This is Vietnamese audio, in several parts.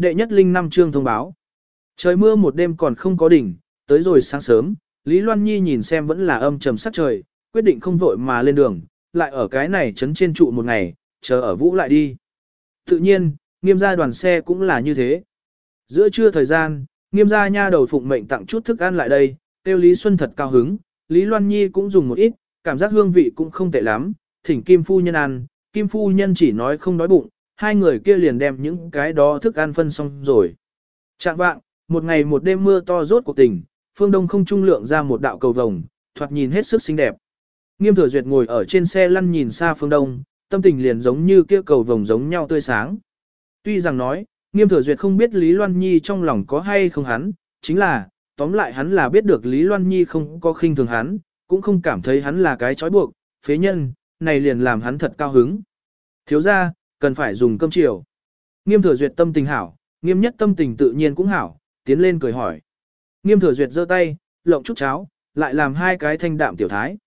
Đệ nhất linh năm chương thông báo. Trời mưa một đêm còn không có đỉnh, tới rồi sáng sớm, Lý Loan Nhi nhìn xem vẫn là âm trầm sắc trời, quyết định không vội mà lên đường, lại ở cái này chấn trên trụ một ngày, chờ ở vũ lại đi. Tự nhiên, nghiêm gia đoàn xe cũng là như thế. Giữa trưa thời gian, nghiêm gia nha đầu phụng mệnh tặng chút thức ăn lại đây, tiêu Lý Xuân thật cao hứng, Lý Loan Nhi cũng dùng một ít, cảm giác hương vị cũng không tệ lắm, thỉnh Kim Phu Nhân ăn, Kim Phu Nhân chỉ nói không đói bụng, hai người kia liền đem những cái đó thức ăn phân xong rồi. Trạng vạng, một ngày một đêm mưa to rốt cuộc tình, phương đông không trung lượng ra một đạo cầu vồng, thoạt nhìn hết sức xinh đẹp. Nghiêm thừa duyệt ngồi ở trên xe lăn nhìn xa phương đông, tâm tình liền giống như kia cầu vồng giống nhau tươi sáng. Tuy rằng nói, nghiêm thừa duyệt không biết Lý Loan Nhi trong lòng có hay không hắn, chính là, tóm lại hắn là biết được Lý Loan Nhi không có khinh thường hắn, cũng không cảm thấy hắn là cái trói buộc, phế nhân, này liền làm hắn thật cao hứng. Thiếu ra, cần phải dùng cơm chiều. Nghiêm thừa duyệt tâm tình hảo, nghiêm nhất tâm tình tự nhiên cũng hảo, tiến lên cười hỏi. Nghiêm thừa duyệt giơ tay, lộng chút cháo, lại làm hai cái thanh đạm tiểu thái.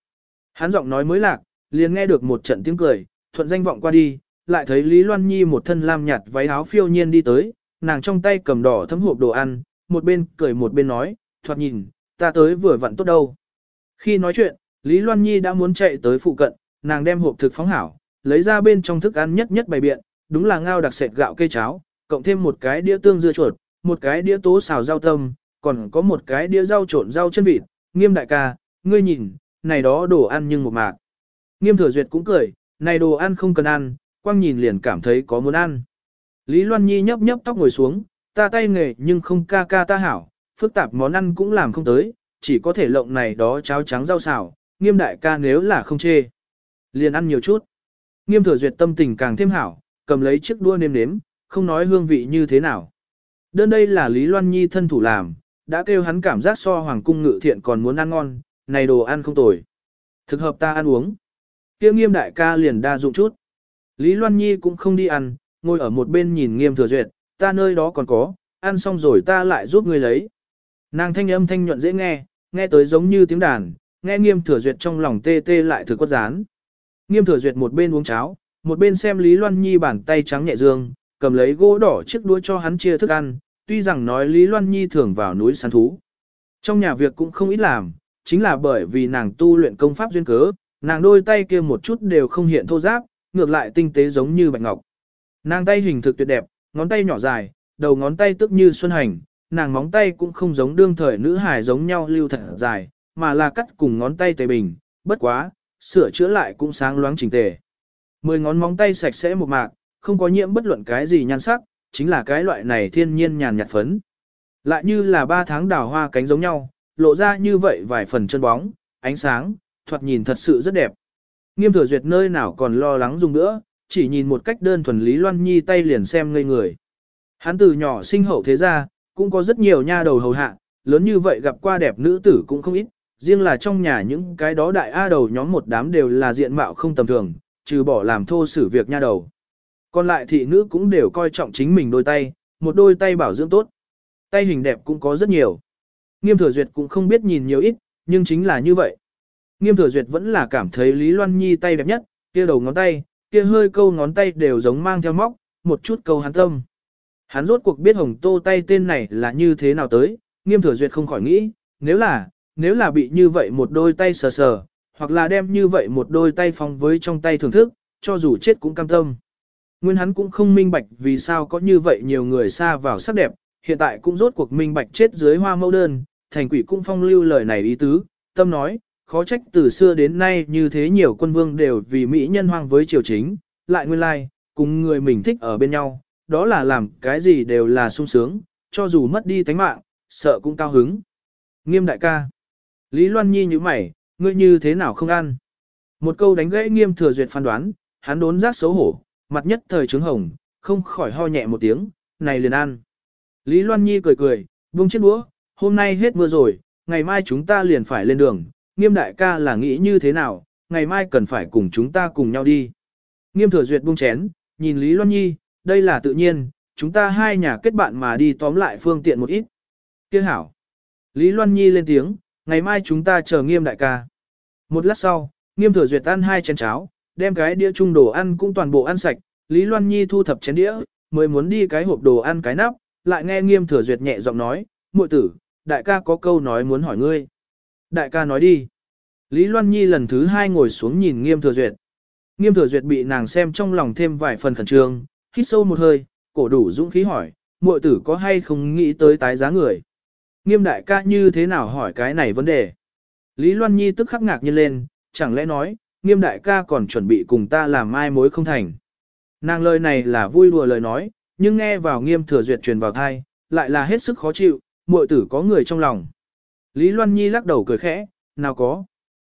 Hắn giọng nói mới lạc, liền nghe được một trận tiếng cười, thuận danh vọng qua đi, lại thấy Lý Loan Nhi một thân lam nhạt váy áo phiêu nhiên đi tới, nàng trong tay cầm đỏ thấm hộp đồ ăn, một bên cười một bên nói, thoạt nhìn, ta tới vừa vặn tốt đâu. Khi nói chuyện, Lý Loan Nhi đã muốn chạy tới phụ cận, nàng đem hộp thực phóng hảo, lấy ra bên trong thức ăn nhất nhất bày biện, đúng là ngao đặc sệt gạo cây cháo, cộng thêm một cái đĩa tương dưa chuột, một cái đĩa tố xào rau tâm, còn có một cái đĩa rau trộn rau chân vịt, nghiêm đại ca, ngươi nhìn, này đó đồ ăn nhưng một mạc. Nghiêm thừa duyệt cũng cười, này đồ ăn không cần ăn, quang nhìn liền cảm thấy có muốn ăn. Lý Loan Nhi nhấp nhấp tóc ngồi xuống, ta tay nghề nhưng không ca ca ta hảo, phức tạp món ăn cũng làm không tới, chỉ có thể lộng này đó cháo trắng rau xào, nghiêm đại ca nếu là không chê. Liền ăn nhiều chút. Nghiêm thừa duyệt tâm tình càng thêm hảo, cầm lấy chiếc đua nêm nếm, không nói hương vị như thế nào. Đơn đây là Lý Loan Nhi thân thủ làm, đã kêu hắn cảm giác so hoàng cung ngự thiện còn muốn ăn ngon, này đồ ăn không tồi. Thực hợp ta ăn uống. Kia nghiêm đại ca liền đa dụng chút. Lý Loan Nhi cũng không đi ăn, ngồi ở một bên nhìn nghiêm thừa duyệt, ta nơi đó còn có, ăn xong rồi ta lại giúp ngươi lấy. Nàng thanh âm thanh nhuận dễ nghe, nghe tới giống như tiếng đàn, nghe nghiêm thừa duyệt trong lòng tê tê lại thử quất rán. Nghiêm thừa duyệt một bên uống cháo, một bên xem Lý Loan Nhi bàn tay trắng nhẹ dương, cầm lấy gỗ đỏ chiếc đũa cho hắn chia thức ăn, tuy rằng nói Lý Loan Nhi thường vào núi săn thú. Trong nhà việc cũng không ít làm, chính là bởi vì nàng tu luyện công pháp duyên cớ, nàng đôi tay kia một chút đều không hiện thô giáp, ngược lại tinh tế giống như bạch ngọc. Nàng tay hình thực tuyệt đẹp, ngón tay nhỏ dài, đầu ngón tay tức như xuân hành, nàng móng tay cũng không giống đương thời nữ hài giống nhau lưu thật dài, mà là cắt cùng ngón tay tề bình, bất quá, sửa chữa lại cũng sáng loáng chỉnh tề. Mười ngón móng tay sạch sẽ một mạc, không có nhiễm bất luận cái gì nhan sắc, chính là cái loại này thiên nhiên nhàn nhạt phấn. Lại như là ba tháng đào hoa cánh giống nhau, lộ ra như vậy vài phần chân bóng, ánh sáng, thoạt nhìn thật sự rất đẹp. Nghiêm thừa duyệt nơi nào còn lo lắng dùng nữa, chỉ nhìn một cách đơn thuần Lý Loan Nhi tay liền xem ngây người. Hắn từ nhỏ sinh hậu thế ra, cũng có rất nhiều nha đầu hầu hạ, lớn như vậy gặp qua đẹp nữ tử cũng không ít, riêng là trong nhà những cái đó đại A đầu nhóm một đám đều là diện mạo không tầm thường, trừ bỏ làm thô xử việc nha đầu. Còn lại thị nữ cũng đều coi trọng chính mình đôi tay, một đôi tay bảo dưỡng tốt. Tay hình đẹp cũng có rất nhiều. Nghiêm thừa duyệt cũng không biết nhìn nhiều ít, nhưng chính là như vậy. Nghiêm thừa duyệt vẫn là cảm thấy Lý Loan Nhi tay đẹp nhất, kia đầu ngón tay, kia hơi câu ngón tay đều giống mang theo móc, một chút câu hắn tâm. Hắn rốt cuộc biết hồng tô tay tên này là như thế nào tới, nghiêm thừa duyệt không khỏi nghĩ, nếu là, nếu là bị như vậy một đôi tay sờ sờ, hoặc là đem như vậy một đôi tay phong với trong tay thưởng thức, cho dù chết cũng cam tâm. Nguyên hắn cũng không minh bạch vì sao có như vậy nhiều người xa vào sắc đẹp, hiện tại cũng rốt cuộc minh bạch chết dưới hoa mẫu đơn, thành quỷ cũng phong lưu lời này ý tứ, tâm nói, khó trách từ xưa đến nay như thế nhiều quân vương đều vì mỹ nhân hoang với triều chính, lại nguyên lai, cùng người mình thích ở bên nhau, đó là làm cái gì đều là sung sướng, cho dù mất đi tánh mạng, sợ cũng cao hứng. Nghiêm đại ca. Lý Loan Nhi như mày, ngươi như thế nào không ăn? Một câu đánh gãy nghiêm thừa duyệt phán đoán, hắn đốn giác xấu hổ, mặt nhất thời trứng hồng, không khỏi ho nhẹ một tiếng, này liền ăn. Lý Loan Nhi cười cười, buông chiếc đũa, hôm nay hết mưa rồi, ngày mai chúng ta liền phải lên đường, nghiêm đại ca là nghĩ như thế nào, ngày mai cần phải cùng chúng ta cùng nhau đi. Nghiêm thừa duyệt buông chén, nhìn Lý Loan Nhi, đây là tự nhiên, chúng ta hai nhà kết bạn mà đi tóm lại phương tiện một ít. Kiếc hảo. Lý Loan Nhi lên tiếng, ngày mai chúng ta chờ nghiêm đại ca. Một lát sau, nghiêm thừa duyệt ăn hai chén cháo, đem cái đĩa chung đồ ăn cũng toàn bộ ăn sạch, Lý Loan Nhi thu thập chén đĩa, mới muốn đi cái hộp đồ ăn cái nắp, lại nghe nghiêm thừa duyệt nhẹ giọng nói, muội tử, đại ca có câu nói muốn hỏi ngươi. Đại ca nói đi. Lý Loan Nhi lần thứ hai ngồi xuống nhìn nghiêm thừa duyệt. Nghiêm thừa duyệt bị nàng xem trong lòng thêm vài phần khẩn trương, hít sâu một hơi, cổ đủ dũng khí hỏi, muội tử có hay không nghĩ tới tái giá người. Nghiêm đại ca như thế nào hỏi cái này vấn đề. Lý Loan Nhi tức khắc ngạc nhiên lên, chẳng lẽ nói, nghiêm đại ca còn chuẩn bị cùng ta làm mai mối không thành. Nàng lời này là vui đùa lời nói, nhưng nghe vào nghiêm thừa duyệt truyền vào thai, lại là hết sức khó chịu, muội tử có người trong lòng. Lý Loan Nhi lắc đầu cười khẽ, nào có.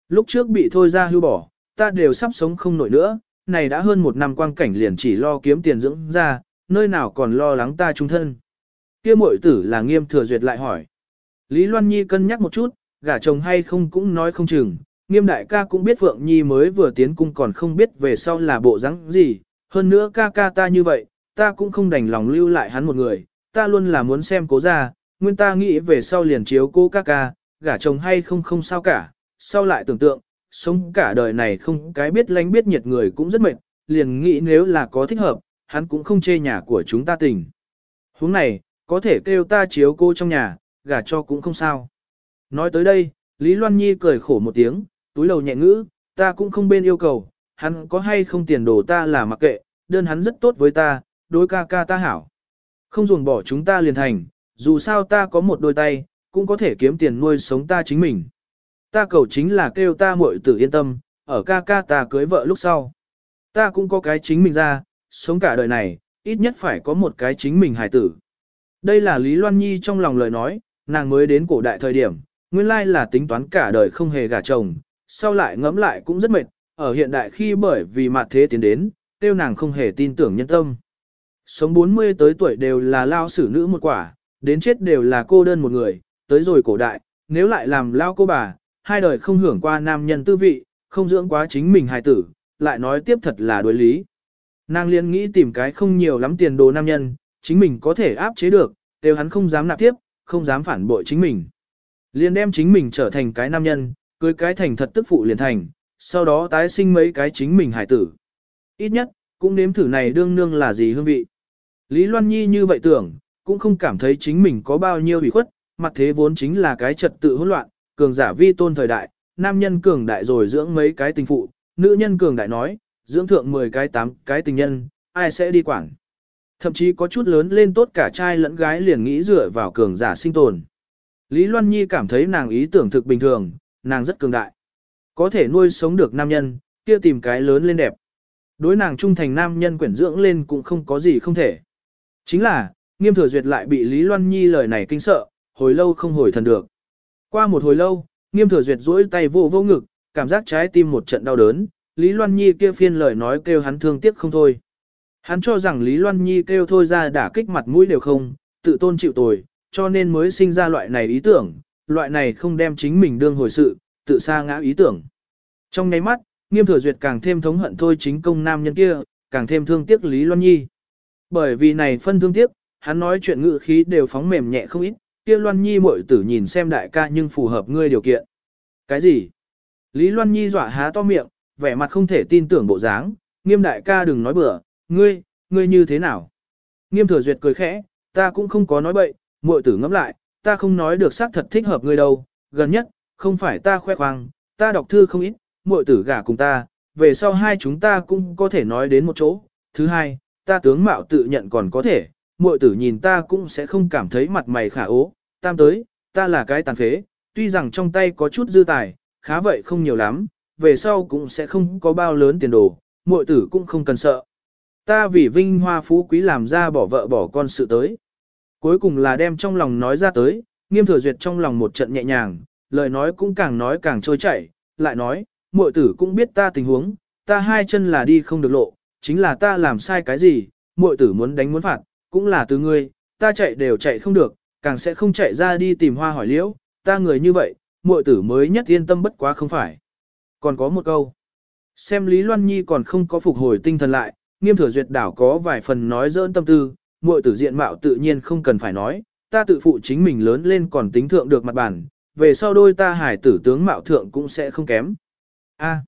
Lúc trước bị thôi ra hưu bỏ, ta đều sắp sống không nổi nữa, này đã hơn một năm quang cảnh liền chỉ lo kiếm tiền dưỡng ra, nơi nào còn lo lắng ta trung thân. Kia muội tử là nghiêm thừa duyệt lại hỏi. Lý Loan Nhi cân nhắc một chút, gả chồng hay không cũng nói không chừng, nghiêm đại ca cũng biết Phượng Nhi mới vừa tiến cung còn không biết về sau là bộ rắn gì, hơn nữa ca ca ta như vậy, ta cũng không đành lòng lưu lại hắn một người, ta luôn là muốn xem cố ra, nguyên ta nghĩ về sau liền chiếu cô ca ca, gả chồng hay không không sao cả, sau lại tưởng tượng, sống cả đời này không cái biết lánh biết nhiệt người cũng rất mệt, liền nghĩ nếu là có thích hợp, hắn cũng không chê nhà của chúng ta tình. Huống này, có thể kêu ta chiếu cô trong nhà, gả cho cũng không sao. Nói tới đây, Lý Loan Nhi cười khổ một tiếng, túi đầu nhẹ ngữ, ta cũng không bên yêu cầu, hắn có hay không tiền đồ ta là mặc kệ, đơn hắn rất tốt với ta, đối ca ca ta hảo. Không ruồng bỏ chúng ta liền thành, dù sao ta có một đôi tay, cũng có thể kiếm tiền nuôi sống ta chính mình. Ta cầu chính là kêu ta muội tử yên tâm, ở ca ca ta cưới vợ lúc sau. Ta cũng có cái chính mình ra, sống cả đời này, ít nhất phải có một cái chính mình hài tử. Đây là Lý Loan Nhi trong lòng lời nói, nàng mới đến cổ đại thời điểm, nguyên lai là tính toán cả đời không hề gả chồng, sau lại ngẫm lại cũng rất mệt, ở hiện đại khi bởi vì mặt thế tiến đến, tiêu nàng không hề tin tưởng nhân tâm. Sống 40 tới tuổi đều là lao xử nữ một quả, đến chết đều là cô đơn một người, tới rồi cổ đại, nếu lại làm lao cô bà, hai đời không hưởng qua nam nhân tư vị, không dưỡng quá chính mình hài tử, lại nói tiếp thật là đối lý. Nàng liên nghĩ tìm cái không nhiều lắm tiền đồ nam nhân, chính mình có thể áp chế được, đều hắn không dám nạp tiếp, không dám phản bội chính mình. liền đem chính mình trở thành cái nam nhân, cưới cái thành thật tức phụ liền thành, sau đó tái sinh mấy cái chính mình hải tử. Ít nhất, cũng nếm thử này đương nương là gì hương vị. Lý Loan Nhi như vậy tưởng, cũng không cảm thấy chính mình có bao nhiêu bị khuất, mặt thế vốn chính là cái trật tự hỗn loạn, cường giả vi tôn thời đại, nam nhân cường đại rồi dưỡng mấy cái tình phụ, nữ nhân cường đại nói, dưỡng thượng 10 cái 8 cái tình nhân, ai sẽ đi quản. Thậm chí có chút lớn lên tốt cả trai lẫn gái liền nghĩ dựa vào cường giả sinh tồn. Lý Loan Nhi cảm thấy nàng ý tưởng thực bình thường, nàng rất cường đại. Có thể nuôi sống được nam nhân, kia tìm cái lớn lên đẹp. Đối nàng trung thành nam nhân quyển dưỡng lên cũng không có gì không thể. Chính là, nghiêm thừa duyệt lại bị Lý Loan Nhi lời này kinh sợ, hồi lâu không hồi thần được. Qua một hồi lâu, nghiêm thừa duyệt duỗi tay vô vô ngực, cảm giác trái tim một trận đau đớn, Lý Loan Nhi kia phiên lời nói kêu hắn thương tiếc không thôi. Hắn cho rằng Lý Loan Nhi kêu thôi ra đả kích mặt mũi đều không, tự tôn chịu tồi, cho nên mới sinh ra loại này ý tưởng, loại này không đem chính mình đương hồi sự, tự xa ngã ý tưởng. Trong nháy mắt, nghiêm thừa duyệt càng thêm thống hận thôi chính công nam nhân kia, càng thêm thương tiếc Lý Loan Nhi. Bởi vì này phân thương tiếc, hắn nói chuyện ngữ khí đều phóng mềm nhẹ không ít, kia Loan Nhi muội tử nhìn xem đại ca nhưng phù hợp ngươi điều kiện. Cái gì? Lý Loan Nhi dọa há to miệng, vẻ mặt không thể tin tưởng bộ dáng, nghiêm đại ca đừng nói bừa, ngươi, ngươi như thế nào? Nghiêm thừa duyệt cười khẽ, ta cũng không có nói bậy, muội tử ngẫm lại, ta không nói được xác thật thích hợp ngươi đâu, gần nhất, không phải ta khoe khoang, ta đọc thư không ít, muội tử gả cùng ta, về sau hai chúng ta cũng có thể nói đến một chỗ. Thứ hai, ta tướng mạo tự nhận còn có thể, muội tử nhìn ta cũng sẽ không cảm thấy mặt mày khả ố. Tam tới, ta là cái tàn phế, tuy rằng trong tay có chút dư tài, khá vậy không nhiều lắm, về sau cũng sẽ không có bao lớn tiền đồ, muội tử cũng không cần sợ. Ta vì vinh hoa phú quý làm ra bỏ vợ bỏ con sự tới. Cuối cùng là đem trong lòng nói ra tới, nghiêm thừa duyệt trong lòng một trận nhẹ nhàng, lời nói cũng càng nói càng trôi chảy, lại nói, muội tử cũng biết ta tình huống, ta hai chân là đi không được lộ, chính là ta làm sai cái gì, muội tử muốn đánh muốn phạt, cũng là từ ngươi, ta chạy đều chạy không được, càng sẽ không chạy ra đi tìm hoa hỏi liễu, ta người như vậy, muội tử mới nhất yên tâm bất quá không phải. Còn có một câu, xem Lý Loan Nhi còn không có phục hồi tinh thần lại, nghiêm thừa duyệt đảo có vài phần nói dỡn tâm tư, muội tử diện mạo tự nhiên không cần phải nói, ta tự phụ chính mình lớn lên còn tính thượng được mặt bản, về sau đôi ta hải tử tướng mạo thượng cũng sẽ không kém. A.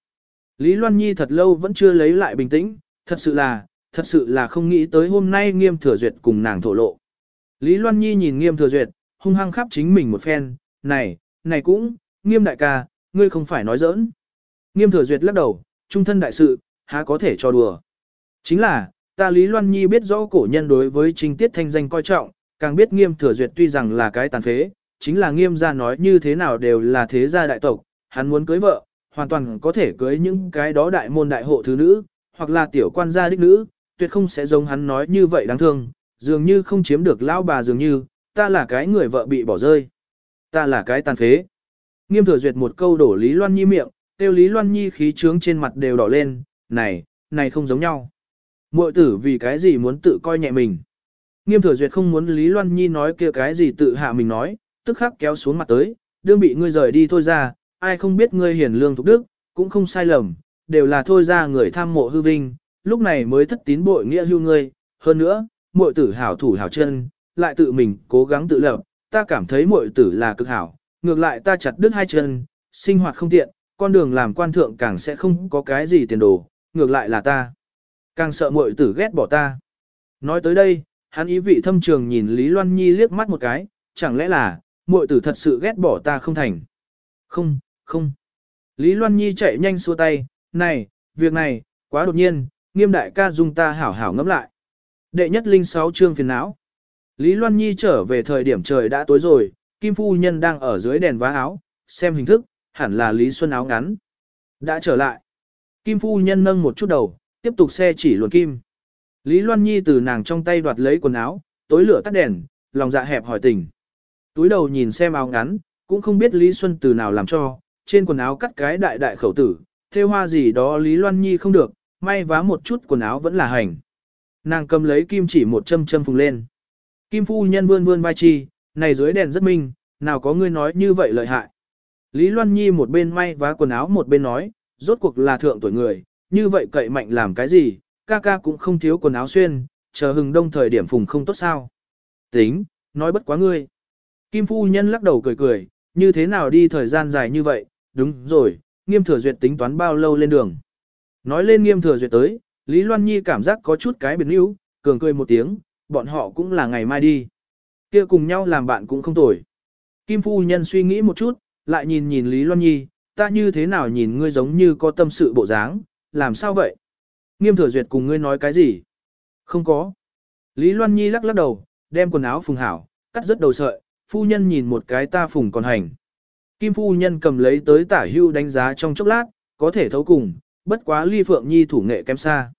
Lý Loan Nhi thật lâu vẫn chưa lấy lại bình tĩnh, thật sự là, thật sự là không nghĩ tới hôm nay nghiêm thừa duyệt cùng nàng thổ lộ. Lý Loan Nhi nhìn nghiêm thừa duyệt, hung hăng khắp chính mình một phen, này, này cũng, nghiêm đại ca, ngươi không phải nói giỡn. Nghiêm thừa duyệt lắc đầu, trung thân đại sự, há có thể cho đùa. Chính là, ta Lý Loan Nhi biết rõ cổ nhân đối với trinh tiết thanh danh coi trọng, càng biết nghiêm thừa duyệt tuy rằng là cái tàn phế, chính là nghiêm gia nói như thế nào đều là thế gia đại tộc, hắn muốn cưới vợ, hoàn toàn có thể cưới những cái đó đại môn đại hộ thứ nữ, hoặc là tiểu quan gia đích nữ, tuyệt không sẽ giống hắn nói như vậy đáng thương, dường như không chiếm được lão bà dường như, ta là cái người vợ bị bỏ rơi. Ta là cái tàn phế. Nghiêm thừa duyệt một câu đổ Lý Loan Nhi miệng, tiêu Lý Loan Nhi khí trướng trên mặt đều đỏ lên, này, này không giống nhau. Muội tử vì cái gì muốn tự coi nhẹ mình. Nghiêm thừa duyệt không muốn Lý Loan Nhi nói kia cái gì tự hạ mình nói, tức khắc kéo xuống mặt tới, đương bị ngươi rời đi thôi ra, ai không biết ngươi hiền lương thục đức, cũng không sai lầm, đều là thôi ra người tham mộ hư vinh, lúc này mới thất tín bội nghĩa hưu ngươi, hơn nữa, muội tử hảo thủ hảo chân, lại tự mình cố gắng tự lập, ta cảm thấy muội tử là cực hảo, ngược lại ta chặt đứt hai chân, sinh hoạt không tiện, con đường làm quan thượng càng sẽ không có cái gì tiền đồ, ngược lại là ta. Càng sợ muội tử ghét bỏ ta. Nói tới đây, hắn ý vị thâm trường nhìn Lý Loan Nhi liếc mắt một cái, chẳng lẽ là, muội tử thật sự ghét bỏ ta không thành. Không, không. Lý Loan Nhi chạy nhanh xua tay, này, việc này, quá đột nhiên, nghiêm đại ca dung ta hảo hảo ngẫm lại. Đệ nhất linh sáu chương phiền não. Lý Loan Nhi trở về thời điểm trời đã tối rồi, Kim Phu Nhân đang ở dưới đèn vá áo, xem hình thức, hẳn là Lý Xuân áo ngắn. Đã trở lại. Kim Phu Nhân nâng một chút đầu, tiếp tục xe chỉ luồn kim. Lý Loan Nhi từ nàng trong tay đoạt lấy quần áo, tối lửa tắt đèn, lòng dạ hẹp hỏi tình. Túi đầu nhìn xem áo ngắn, cũng không biết Lý Xuân từ nào làm cho, trên quần áo cắt cái đại đại khẩu tử, thêu hoa gì đó Lý Loan Nhi không được, may vá một chút quần áo vẫn là hành. Nàng cầm lấy kim chỉ một châm châm phùng lên. Kim phu nhân vươn vươn vai chi, này dưới đèn rất minh, nào có ngươi nói như vậy lợi hại. Lý Loan Nhi một bên may vá quần áo một bên nói, rốt cuộc là thượng tuổi người, như vậy cậy mạnh làm cái gì, ca ca cũng không thiếu quần áo xuyên, chờ hừng đông thời điểm phùng không tốt sao. Tính, nói bất quá ngươi. Kim phu nhân lắc đầu cười cười, như thế nào đi thời gian dài như vậy, đúng rồi, nghiêm thừa duyệt tính toán bao lâu lên đường. Nói lên nghiêm thừa duyệt tới, Lý Loan Nhi cảm giác có chút cái biệt níu, cường cười một tiếng, bọn họ cũng là ngày mai đi. kia cùng nhau làm bạn cũng không tồi. Kim phu nhân suy nghĩ một chút, lại nhìn nhìn Lý Loan Nhi, ta như thế nào nhìn ngươi giống như có tâm sự bộ dáng, làm sao vậy? Nghiêm thừa duyệt cùng ngươi nói cái gì? Không có. Lý Loan Nhi lắc lắc đầu, đem quần áo phùng hảo, cắt rất đầu sợi, phu nhân nhìn một cái ta phùng còn hành. Kim phu nhân cầm lấy tới tả hưu đánh giá trong chốc lát, có thể thấu cùng, bất quá Lý Phượng Nhi thủ nghệ kém xa.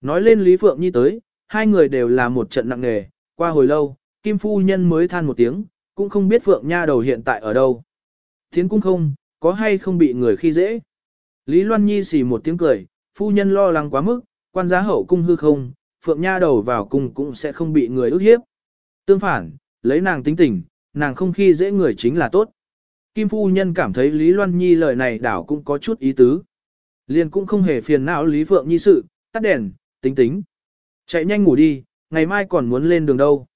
Nói lên Lý Phượng Nhi tới, hai người đều là một trận nặng nề, qua hồi lâu, Kim phu nhân mới than một tiếng, cũng không biết Phượng Nha đầu hiện tại ở đâu. Thiến cũng không, có hay không bị người khi dễ. Lý Loan Nhi xì một tiếng cười, phu nhân lo lắng quá mức, quan giá hậu cung hư không, Phượng Nha đầu vào cung cũng sẽ không bị người ức hiếp. Tương phản, lấy nàng tính tình, nàng không khi dễ người chính là tốt. Kim phu nhân cảm thấy Lý Loan Nhi lời này đảo cũng có chút ý tứ. Liền cũng không hề phiền não Lý Phượng Nhi sự, tắt đèn, tính tính. Chạy nhanh ngủ đi, ngày mai còn muốn lên đường đâu.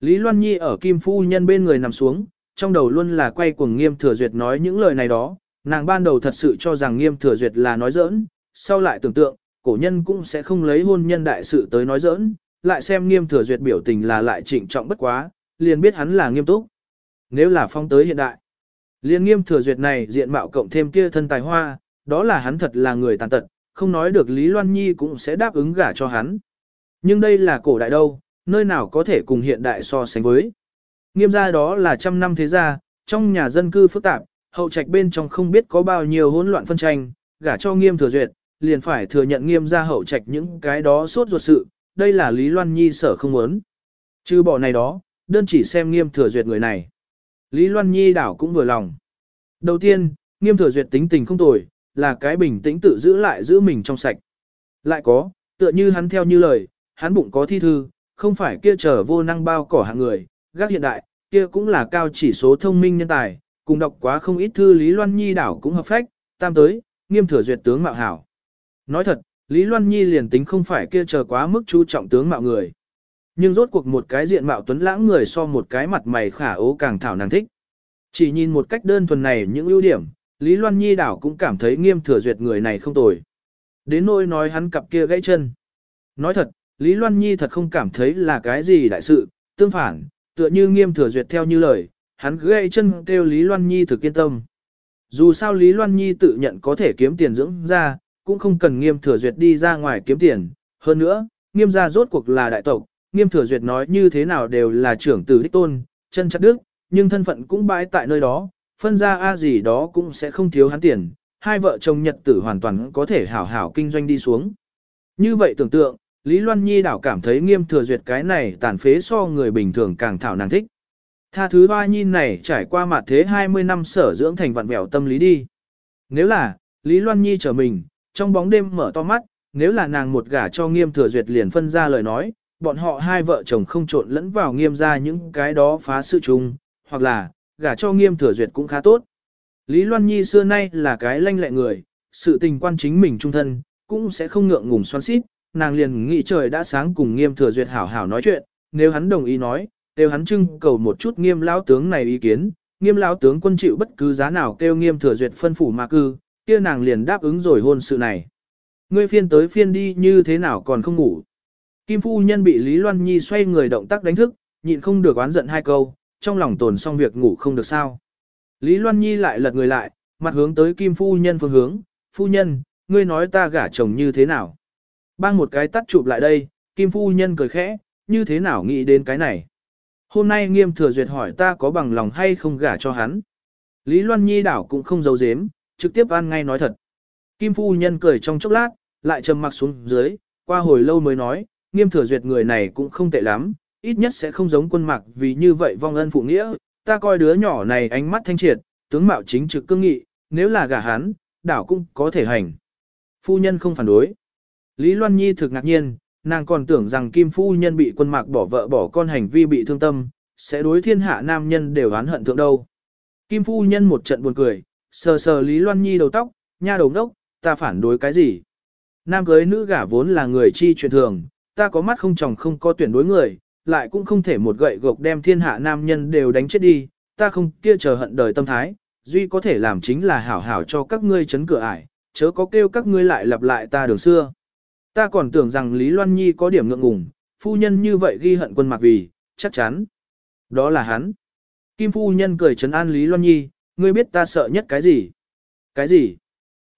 Lý Loan Nhi ở Kim phu nhân bên người nằm xuống, trong đầu luôn là quay cuồng nghiêm thừa duyệt nói những lời này đó. Nàng ban đầu thật sự cho rằng nghiêm thừa duyệt là nói giỡn, sau lại tưởng tượng, cổ nhân cũng sẽ không lấy hôn nhân đại sự tới nói giỡn, lại xem nghiêm thừa duyệt biểu tình là lại trịnh trọng bất quá, liền biết hắn là nghiêm túc. Nếu là phong tới hiện đại, liền nghiêm thừa duyệt này diện mạo cộng thêm kia thân tài hoa, đó là hắn thật là người tàn tật, không nói được Lý Loan Nhi cũng sẽ đáp ứng gả cho hắn. Nhưng đây là cổ đại đâu, nơi nào có thể cùng hiện đại so sánh với. Nghiêm gia đó là trăm năm thế gia, trong nhà dân cư phức tạp, hậu trạch bên trong không biết có bao nhiêu hỗn loạn phân tranh, gả cho nghiêm thừa duyệt, liền phải thừa nhận nghiêm gia hậu trạch những cái đó suốt ruột sự, đây là Lý Loan Nhi sở không muốn. Chứ bỏ này đó, đơn chỉ xem nghiêm thừa duyệt người này. Lý Loan Nhi đảo cũng vừa lòng. Đầu tiên, nghiêm thừa duyệt tính tình không tồi, là cái bình tĩnh tự giữ lại giữ mình trong sạch. Lại có, tựa như hắn theo như lời, hắn bụng có thi thư, không phải kia trở vô năng bao cỏ hạng người, gác hiện đại, kia cũng là cao chỉ số thông minh nhân tài, cùng đọc quá không ít thư Lý Loan Nhi đảo cũng hợp phách, tam tới, nghiêm thừa duyệt tướng mạo hảo. Nói thật, Lý Loan Nhi liền tính không phải kia chờ quá mức chú trọng tướng mạo người. Nhưng rốt cuộc một cái diện mạo tuấn lãng người so một cái mặt mày khả ố càng thảo nàng thích. Chỉ nhìn một cách đơn thuần này những ưu điểm, Lý Loan Nhi đảo cũng cảm thấy nghiêm thừa duyệt người này không tồi. Đến nỗi nói hắn cặp kia gãy chân. Nói thật, Lý Loan Nhi thật không cảm thấy là cái gì đại sự, tương phản, tựa như nghiêm thừa duyệt theo như lời, hắn gãy chân kêu Lý Loan Nhi thực yên tâm. Dù sao Lý Loan Nhi tự nhận có thể kiếm tiền dưỡng ra, cũng không cần nghiêm thừa duyệt đi ra ngoài kiếm tiền. Hơn nữa, nghiêm gia rốt cuộc là đại tộc, nghiêm thừa duyệt nói như thế nào đều là trưởng tử đích tôn, chân chặt đức, nhưng thân phận cũng bãi tại nơi đó, phân ra A gì đó cũng sẽ không thiếu hắn tiền, hai vợ chồng nhật tử hoàn toàn có thể hảo hảo kinh doanh đi xuống. Như vậy tưởng tượng, Lý Loan Nhi đảo cảm thấy nghiêm thừa duyệt cái này tàn phế so người bình thường càng thảo nàng thích. Tha thứ hoa nhi này trải qua mặt thế 20 năm sở dưỡng thành vặn vẹo tâm lý đi. Nếu là, Lý Loan Nhi trở mình, trong bóng đêm mở to mắt, nếu là nàng một gả cho nghiêm thừa duyệt liền phân ra lời nói, bọn họ hai vợ chồng không trộn lẫn vào nghiêm ra những cái đó phá sự chung, hoặc là, gả cho nghiêm thừa duyệt cũng khá tốt. Lý Loan Nhi xưa nay là cái lanh lẹ người, sự tình quan chính mình trung thân, cũng sẽ không ngượng ngùng xoắn xít, nàng liền nghĩ trời đã sáng cùng nghiêm thừa duyệt hảo hảo nói chuyện, nếu hắn đồng ý nói, đều hắn trưng cầu một chút nghiêm lão tướng này ý kiến, nghiêm lão tướng quân chịu bất cứ giá nào kêu nghiêm thừa duyệt phân phủ mà cư, kia nàng liền đáp ứng rồi hôn sự này. Ngươi phiên tới phiên đi như thế nào còn không ngủ. Kim phu nhân bị Lý Loan Nhi xoay người động tác đánh thức, nhịn không được oán giận hai câu, trong lòng tồn xong việc ngủ không được sao. Lý Loan Nhi lại lật người lại, mặt hướng tới Kim phu nhân phương hướng, phu nhân, ngươi nói ta gả chồng như thế nào. Bang một cái tắt chụp lại đây, Kim phu nhân cười khẽ, như thế nào nghĩ đến cái này. Hôm nay nghiêm thừa duyệt hỏi ta có bằng lòng hay không gả cho hắn. Lý Loan Nhi đảo cũng không giấu giếm, trực tiếp ăn ngay nói thật. Kim phu nhân cười trong chốc lát, lại trầm mặc xuống dưới, qua hồi lâu mới nói, nghiêm thừa duyệt người này cũng không tệ lắm, ít nhất sẽ không giống quân mặc vì như vậy vong ân phụ nghĩa, ta coi đứa nhỏ này ánh mắt thanh triệt, tướng mạo chính trực cương nghị, nếu là gả hắn, đảo cũng có thể hành. Phu nhân không phản đối. Lý Loan Nhi thực ngạc nhiên, nàng còn tưởng rằng Kim Phu Nhân bị quân mạc bỏ vợ bỏ con hành vi bị thương tâm, sẽ đối thiên hạ nam nhân đều oán hận thượng đâu. Kim Phu Nhân một trận buồn cười, sờ sờ Lý Loan Nhi đầu tóc, nha đầu đốc, ta phản đối cái gì? Nam cưới nữ gả vốn là người chi truyền thường, ta có mắt không chồng không có tuyển đối người, lại cũng không thể một gậy gộc đem thiên hạ nam nhân đều đánh chết đi, ta không kia chờ hận đời tâm thái, duy có thể làm chính là hảo hảo cho các ngươi chấn cửa ải, chớ có kêu các ngươi lại lặp lại ta đường xưa. Ta còn tưởng rằng Lý Loan Nhi có điểm ngượng ngùng, phu nhân như vậy ghi hận quân mặc vì, chắc chắn. Đó là hắn. Kim phu nhân cười trấn an Lý Loan Nhi, ngươi biết ta sợ nhất cái gì? Cái gì?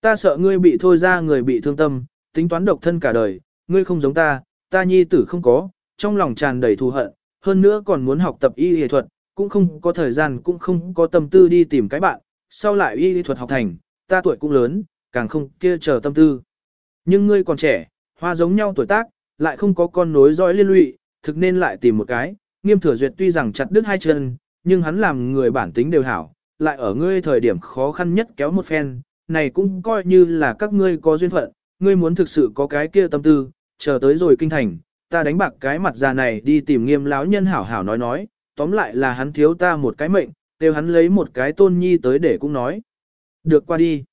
Ta sợ ngươi bị thôi ra người bị thương tâm, tính toán độc thân cả đời, ngươi không giống ta, ta nhi tử không có, trong lòng tràn đầy thù hận, hơn nữa còn muốn học tập y y thuật, cũng không có thời gian cũng không có tâm tư đi tìm cái bạn, sau lại y y thuật học thành, ta tuổi cũng lớn, càng không kia chờ tâm tư. Nhưng ngươi còn trẻ, hoa giống nhau tuổi tác, lại không có con nối dõi liên lụy, thực nên lại tìm một cái, nghiêm thừa duyệt tuy rằng chặt đứt hai chân, nhưng hắn làm người bản tính đều hảo, lại ở ngươi thời điểm khó khăn nhất kéo một phen, này cũng coi như là các ngươi có duyên phận, ngươi muốn thực sự có cái kia tâm tư, chờ tới rồi kinh thành, ta đánh bạc cái mặt già này đi tìm nghiêm lão nhân hảo hảo nói nói, tóm lại là hắn thiếu ta một cái mệnh, kêu hắn lấy một cái tôn nhi tới để cũng nói. Được qua đi.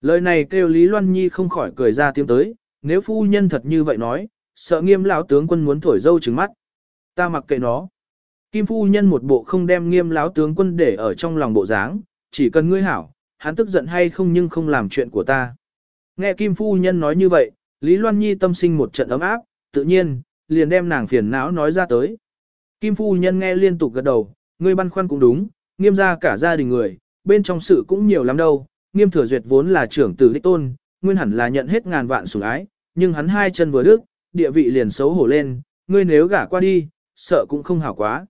Lời này kêu Lý Loan Nhi không khỏi cười ra tiếng tới, nếu phu nhân thật như vậy nói, sợ nghiêm lão tướng quân muốn thổi dâu trừng mắt. Ta mặc kệ nó. Kim phu nhân một bộ không đem nghiêm láo tướng quân để ở trong lòng bộ dáng, chỉ cần ngươi hảo, hắn tức giận hay không nhưng không làm chuyện của ta. Nghe Kim phu nhân nói như vậy, Lý Loan Nhi tâm sinh một trận ấm áp, tự nhiên, liền đem nàng phiền não nói ra tới. Kim phu nhân nghe liên tục gật đầu, ngươi băn khoăn cũng đúng, nghiêm ra cả gia đình người, bên trong sự cũng nhiều lắm đâu, nghiêm thừa duyệt vốn là trưởng tử đích tôn, nguyên hẳn là nhận hết ngàn vạn sủng ái, nhưng hắn hai chân vừa đứt, địa vị liền xấu hổ lên, ngươi nếu gả qua đi, sợ cũng không hảo quá.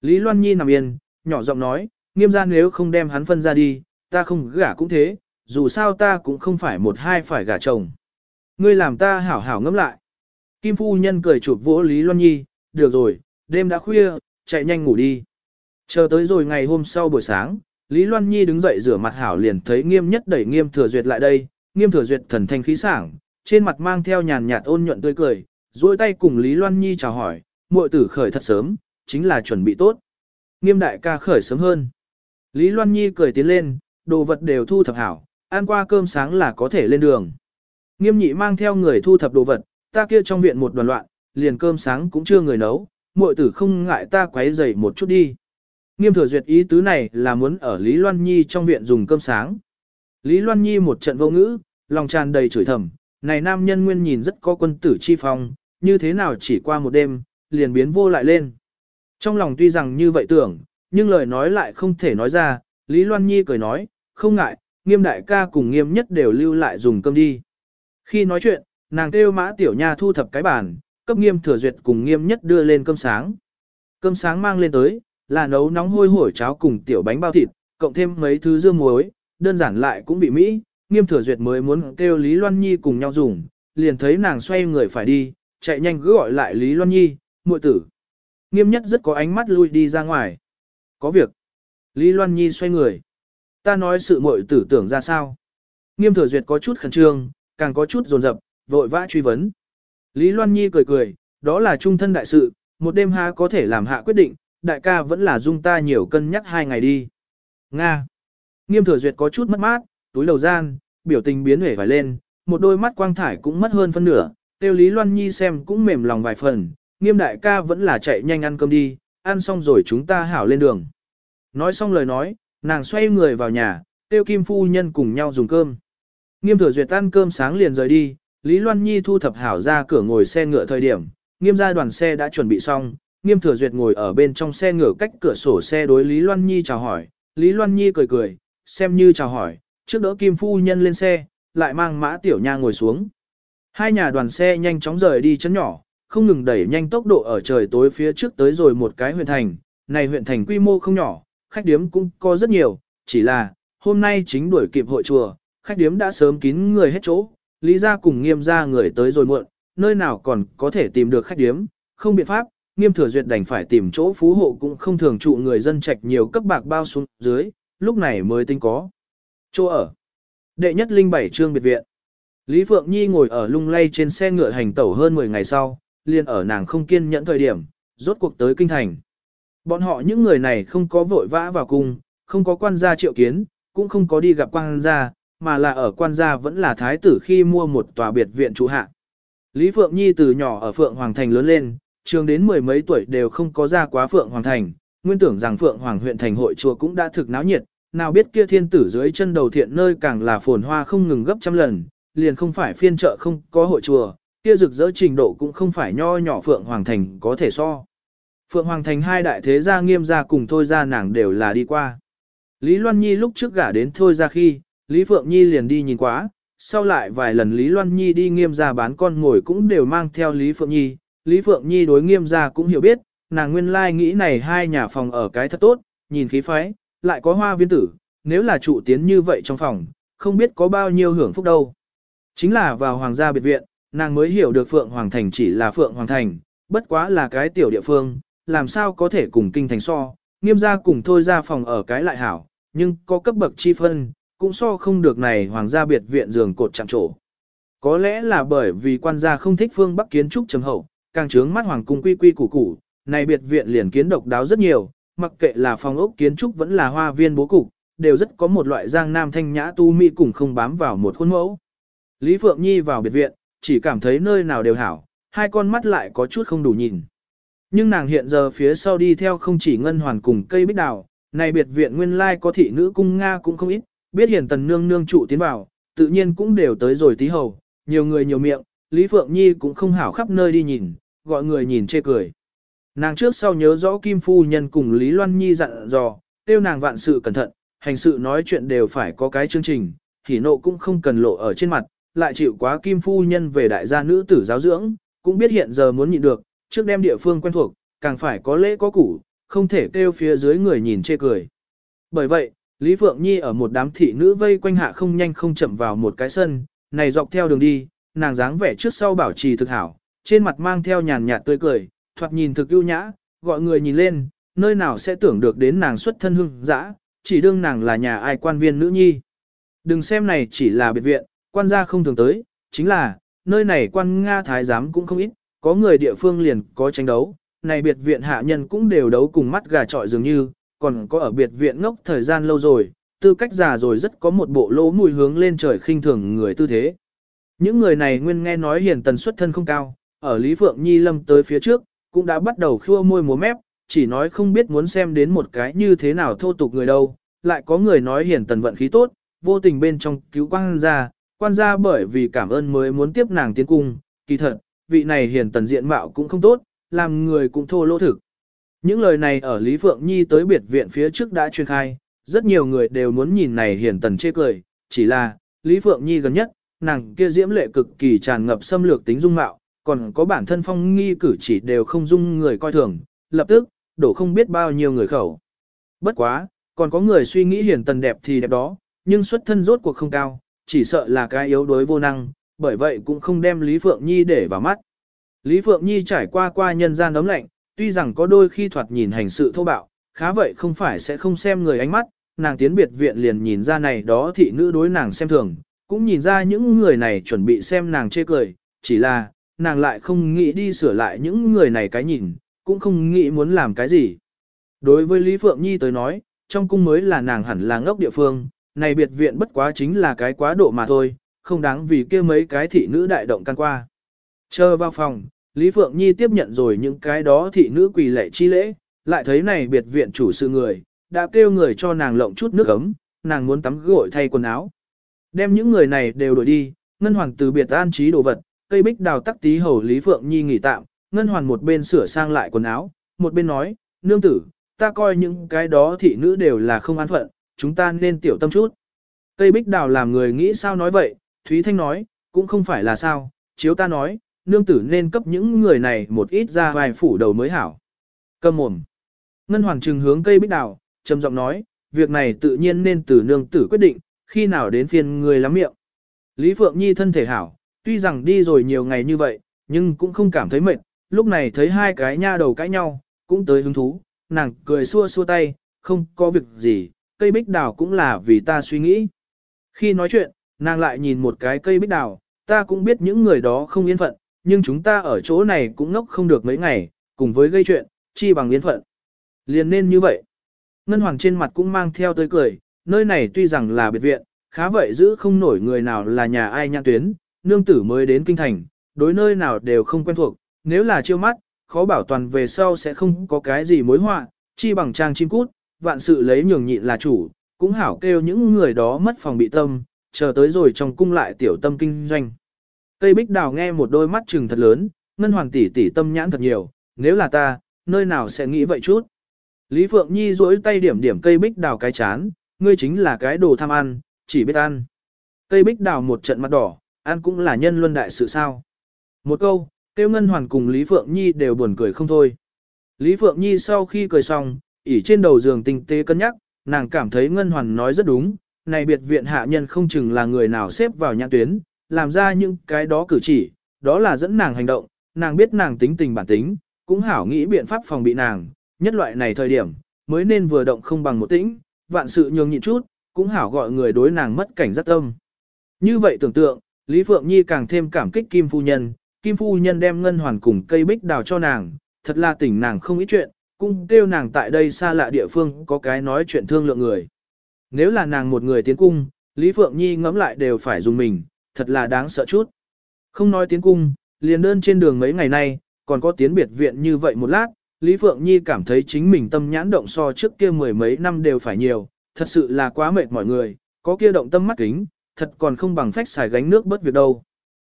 Lý Loan Nhi nằm yên, nhỏ giọng nói, nghiêm gia nếu không đem hắn phân ra đi, ta không gả cũng thế, dù sao ta cũng không phải một hai phải gả chồng. Ngươi làm ta hảo hảo ngẫm lại. Kim phu nhân cười chụp vỗ Lý Loan Nhi, được rồi, đêm đã khuya, chạy nhanh ngủ đi. Chờ tới rồi ngày hôm sau buổi sáng, Lý Loan Nhi đứng dậy rửa mặt hảo liền thấy nghiêm nhất đẩy nghiêm thừa duyệt lại đây, nghiêm thừa duyệt thần thanh khí sảng, trên mặt mang theo nhàn nhạt ôn nhuận tươi cười, duỗi tay cùng Lý Loan Nhi chào hỏi, muội tử khởi thật sớm, chính là chuẩn bị tốt. Nghiêm đại ca khởi sớm hơn. Lý Loan Nhi cười tiến lên, đồ vật đều thu thập hảo, ăn qua cơm sáng là có thể lên đường. Nghiêm nhị mang theo người thu thập đồ vật, ta kia trong viện một đoàn loạn, liền cơm sáng cũng chưa người nấu, muội tử không ngại ta quấy rầy một chút đi. Nghiêm thừa duyệt ý tứ này là muốn ở Lý Loan Nhi trong viện dùng cơm sáng. Lý Loan Nhi một trận vô ngữ, lòng tràn đầy chửi thầm, này nam nhân nguyên nhìn rất có quân tử chi phong, như thế nào chỉ qua một đêm, liền biến vô lại lên. Trong lòng tuy rằng như vậy tưởng, nhưng lời nói lại không thể nói ra, Lý Loan Nhi cười nói, không ngại, nghiêm đại ca cùng nghiêm nhất đều lưu lại dùng cơm đi. Khi nói chuyện, nàng kêu mã tiểu nha thu thập cái bàn, cấp nghiêm thừa duyệt cùng nghiêm nhất đưa lên cơm sáng. Cơm sáng mang lên tới, là nấu nóng hôi hổi cháo cùng tiểu bánh bao thịt, cộng thêm mấy thứ dưa muối, đơn giản lại cũng bị mỹ, nghiêm thừa duyệt mới muốn kêu Lý Loan Nhi cùng nhau dùng, liền thấy nàng xoay người phải đi, chạy nhanh cứ gọi lại Lý Loan Nhi, muội tử. Nghiêm nhất rất có ánh mắt lui đi ra ngoài. Có việc. Lý Loan Nhi xoay người. Ta nói sự muội tử tưởng ra sao. Nghiêm thừa duyệt có chút khẩn trương, càng có chút dồn dập, vội vã truy vấn. Lý Loan Nhi cười cười, đó là trung thân đại sự, một đêm ha có thể làm hạ quyết định, đại ca vẫn là dung ta nhiều cân nhắc hai ngày đi. Nga. Nghiêm thừa duyệt có chút mất mát, túi đầu gian, biểu tình biến hể vài lên, một đôi mắt quang thải cũng mất hơn phân nửa, tiêu Lý Loan Nhi xem cũng mềm lòng vài phần, nghiêm đại ca vẫn là chạy nhanh ăn cơm đi, ăn xong rồi chúng ta hảo lên đường. Nói xong lời nói, nàng xoay người vào nhà, tiêu kim phu nhân cùng nhau dùng cơm. Nghiêm thừa duyệt ăn cơm sáng liền rời đi, Lý Loan Nhi thu thập hảo ra cửa ngồi xe ngựa thời điểm, nghiêm gia đoàn xe đã chuẩn bị xong, nghiêm thừa duyệt ngồi ở bên trong xe ngựa cách cửa sổ xe đối Lý Loan Nhi chào hỏi, Lý Loan Nhi cười cười, xem như chào hỏi, trước đỡ kim phu nhân lên xe, lại mang mã tiểu nha ngồi xuống. Hai nhà đoàn xe nhanh chóng rời đi chấn nhỏ, không ngừng đẩy nhanh tốc độ ở trời tối phía trước tới rồi một cái huyện thành, này huyện thành quy mô không nhỏ, khách điếm cũng có rất nhiều, chỉ là, hôm nay chính đuổi kịp hội chùa, khách điếm đã sớm kín người hết chỗ, lý gia cùng nghiêm gia người tới rồi muộn, nơi nào còn có thể tìm được khách điếm, không biện pháp, nghiêm thừa duyệt đành phải tìm chỗ phú hộ cũng không thường trụ người dân trạch nhiều cấp bạc bao xuống dưới, lúc này mới tính có. Chỗ ở. Đệ nhất linh bảy trương biệt viện. Lý Phượng Nhi ngồi ở lung lay trên xe ngựa hành tẩu hơn 10 ngày sau, liền ở nàng không kiên nhẫn thời điểm, rốt cuộc tới kinh thành. Bọn họ những người này không có vội vã vào cung, không có quan gia triệu kiến, cũng không có đi gặp quan gia, mà là ở quan gia vẫn là thái tử khi mua một tòa biệt viện trụ hạ. Lý Phượng Nhi từ nhỏ ở Phượng Hoàng Thành lớn lên, trường đến mười mấy tuổi đều không có ra quá Phượng Hoàng Thành, nguyên tưởng rằng Phượng Hoàng huyện thành hội chùa cũng đã thực náo nhiệt, nào biết kia thiên tử dưới chân đầu thiện nơi càng là phồn hoa không ngừng gấp trăm lần, liền không phải phiên chợ không có hội chùa, kia rực rỡ trình độ cũng không phải nho nhỏ Phượng Hoàng Thành có thể so. Phượng Hoàng Thành hai đại thế gia nghiêm gia cùng thôi gia nàng đều là đi qua. Lý Loan Nhi lúc trước gả đến thôi ra khi, Lý Phượng Nhi liền đi nhìn quá, sau lại vài lần Lý Loan Nhi đi nghiêm gia bán con ngồi cũng đều mang theo Lý Phượng Nhi, Lý Phượng Nhi đối nghiêm gia cũng hiểu biết, nàng nguyên lai nghĩ này hai nhà phòng ở cái thật tốt, nhìn khí phái, lại có hoa viên tử, nếu là trụ tiến như vậy trong phòng, không biết có bao nhiêu hưởng phúc đâu. Chính là vào hoàng gia biệt viện, nàng mới hiểu được Phượng Hoàng Thành chỉ là Phượng Hoàng Thành, bất quá là cái tiểu địa phương, làm sao có thể cùng kinh thành so, nghiêm gia cùng thôi ra phòng ở cái lại hảo, nhưng có cấp bậc chi phân, cũng so không được này hoàng gia biệt viện giường cột chạm trổ. Có lẽ là bởi vì quan gia không thích phương Bắc kiến trúc trầm hậu, càng trướng mắt hoàng cung quy quy củ củ, này biệt viện liền kiến độc đáo rất nhiều, mặc kệ là phòng ốc kiến trúc vẫn là hoa viên bố cục, đều rất có một loại giang nam thanh nhã tu mỹ cùng không bám vào một khuôn mẫu. Lý Phượng Nhi vào biệt viện, chỉ cảm thấy nơi nào đều hảo, hai con mắt lại có chút không đủ nhìn. Nhưng nàng hiện giờ phía sau đi theo không chỉ ngân hoàn cùng cây bích đào, này biệt viện nguyên lai có thị nữ cung Nga cũng không ít, biết hiển tần nương nương trụ tiến vào, tự nhiên cũng đều tới rồi tí hầu, nhiều người nhiều miệng, Lý Phượng Nhi cũng không hảo khắp nơi đi nhìn, gọi người nhìn chê cười. Nàng trước sau nhớ rõ Kim Phu Nhân cùng Lý Loan Nhi dặn dò, tiêu nàng vạn sự cẩn thận, hành sự nói chuyện đều phải có cái chương trình, thì nộ cũng không cần lộ ở trên mặt, lại chịu quá Kim Phu Nhân về đại gia nữ tử giáo dưỡng, cũng biết hiện giờ muốn nhịn được, trước đem địa phương quen thuộc, càng phải có lễ có củ, không thể kêu phía dưới người nhìn chê cười. Bởi vậy, Lý Phượng Nhi ở một đám thị nữ vây quanh hạ không nhanh không chậm vào một cái sân, này dọc theo đường đi, nàng dáng vẻ trước sau bảo trì thực hảo, trên mặt mang theo nhàn nhạt tươi cười, thoạt nhìn thực ưu nhã, gọi người nhìn lên, nơi nào sẽ tưởng được đến nàng xuất thân hưng dã, chỉ đương nàng là nhà ai quan viên nữ nhi. Đừng xem này chỉ là biệt viện, quan gia không thường tới, chính là, nơi này quan Nga Thái giám cũng không ít, có người địa phương liền có tranh đấu, này biệt viện hạ nhân cũng đều đấu cùng mắt gà trọi dường như, còn có ở biệt viện ngốc thời gian lâu rồi, tư cách già rồi rất có một bộ lỗ mùi hướng lên trời khinh thường người tư thế. Những người này nguyên nghe nói hiền tần xuất thân không cao, ở Lý Phượng Nhi lâm tới phía trước, cũng đã bắt đầu khua môi múa mép, chỉ nói không biết muốn xem đến một cái như thế nào thô tục người đâu, lại có người nói hiền tần vận khí tốt, vô tình bên trong cứu quan gia, quan gia bởi vì cảm ơn mới muốn tiếp nàng tiến cung, kỳ thật, vị này hiền tần diện mạo cũng không tốt, làm người cũng thô lỗ thực. Những lời này ở Lý Phượng Nhi tới biệt viện phía trước đã truyền khai, rất nhiều người đều muốn nhìn này hiền tần chê cười, chỉ là, Lý Phượng Nhi gần nhất, nàng kia diễm lệ cực kỳ tràn ngập xâm lược tính dung mạo, còn có bản thân phong nghi cử chỉ đều không dung người coi thường, lập tức, đổ không biết bao nhiêu người khẩu. Bất quá, còn có người suy nghĩ hiền tần đẹp thì đẹp đó, nhưng xuất thân rốt cuộc không cao, chỉ sợ là cái yếu đối vô năng, bởi vậy cũng không đem Lý Phượng Nhi để vào mắt. Lý Phượng Nhi trải qua qua nhân gian ấm lạnh, tuy rằng có đôi khi thoạt nhìn hành sự thô bạo, khá vậy không phải sẽ không xem người ánh mắt, nàng tiến biệt viện liền nhìn ra này đó thị nữ đối nàng xem thường, cũng nhìn ra những người này chuẩn bị xem nàng chê cười, chỉ là, nàng lại không nghĩ đi sửa lại những người này cái nhìn, cũng không nghĩ muốn làm cái gì. Đối với Lý Phượng Nhi tới nói, trong cung mới là nàng hẳn là ngốc địa phương, này biệt viện bất quá chính là cái quá độ mà thôi, không đáng vì kia mấy cái thị nữ đại động can qua. Chờ vào phòng, Lý Phượng Nhi tiếp nhận rồi những cái đó thị nữ quỳ lệ chi lễ, lại thấy này biệt viện chủ sự người, đã kêu người cho nàng lộng chút nước ấm, nàng muốn tắm gội thay quần áo. Đem những người này đều đổi đi, Ngân Hoàng từ biệt an trí đồ vật, cây bích đào tắc tí hầu Lý Phượng Nhi nghỉ tạm, Ngân Hoàng một bên sửa sang lại quần áo, một bên nói, nương tử, ta coi những cái đó thị nữ đều là không an phận, chúng ta nên tiểu tâm chút. Cây bích đào làm người nghĩ sao nói vậy, Thúy Thanh nói, cũng không phải là sao, chiếu ta nói, nương tử nên cấp những người này một ít ra vài phủ đầu mới hảo. Cầm mồm. Ngân Hoàng trừng hướng cây bích đào, trầm giọng nói, việc này tự nhiên nên từ nương tử quyết định, khi nào đến phiên người lắm miệng. Lý Phượng Nhi thân thể hảo, tuy rằng đi rồi nhiều ngày như vậy, nhưng cũng không cảm thấy mệt, lúc này thấy hai cái nha đầu cãi nhau, cũng tới hứng thú, nàng cười xua xua tay, không có việc gì, cây bích đào cũng là vì ta suy nghĩ. Khi nói chuyện, nàng lại nhìn một cái cây bích đào, ta cũng biết những người đó không yên phận, nhưng chúng ta ở chỗ này cũng ngốc không được mấy ngày, cùng với gây chuyện, chi bằng yên phận. Liền nên như vậy. Ngân Hoàng trên mặt cũng mang theo tới cười, nơi này tuy rằng là biệt viện, khá vậy giữ không nổi người nào là nhà ai nhãn tuyến, nương tử mới đến kinh thành, đối nơi nào đều không quen thuộc, nếu là chiêu mắt, khó bảo toàn về sau sẽ không có cái gì mối họa, chi bằng trang chim cút, vạn sự lấy nhường nhịn là chủ, cũng hảo kêu những người đó mất phòng bị tâm, chờ tới rồi trong cung lại tiểu tâm kinh doanh. Cây bích đào nghe một đôi mắt trừng thật lớn, ngân hoàng tỷ tỷ tâm nhãn thật nhiều, nếu là ta, nơi nào sẽ nghĩ vậy chút. Lý Phượng Nhi duỗi tay điểm điểm cây bích đào cái chán, ngươi chính là cái đồ tham ăn, chỉ biết ăn. Cây bích đào một trận mặt đỏ, ăn cũng là nhân luân đại sự sao. Một câu, tiêu ngân hoàn cùng Lý Phượng Nhi đều buồn cười không thôi. Lý Phượng Nhi sau khi cười xong, ỉ trên đầu giường tinh tế cân nhắc, nàng cảm thấy ngân hoàn nói rất đúng, này biệt viện hạ nhân không chừng là người nào xếp vào nhãn tuyến, làm ra những cái đó cử chỉ, đó là dẫn nàng hành động, nàng biết nàng tính tình bản tính, cũng hảo nghĩ biện pháp phòng bị nàng, nhất loại này thời điểm, mới nên vừa động không bằng một tĩnh, vạn sự nhường nhịn chút, cũng hảo gọi người đối nàng mất cảnh giác tâm. Như vậy tưởng tượng, Lý Phượng Nhi càng thêm cảm kích Kim Phu Nhân, Kim Phu Nhân đem ngân hoàn cùng cây bích đào cho nàng, thật là tỉnh nàng không ít chuyện, cũng kêu nàng tại đây xa lạ địa phương có cái nói chuyện thương lượng người. Nếu là nàng một người tiến cung, Lý Phượng Nhi ngẫm lại đều phải dùng mình, thật là đáng sợ chút. Không nói tiến cung, liền đơn trên đường mấy ngày nay, còn có tiến biệt viện như vậy một lát, Lý Phượng Nhi cảm thấy chính mình tâm nhãn động so trước kia mười mấy năm đều phải nhiều, thật sự là quá mệt mọi người, có kia động tâm mắt kính, thật còn không bằng phách xài gánh nước bất việc đâu.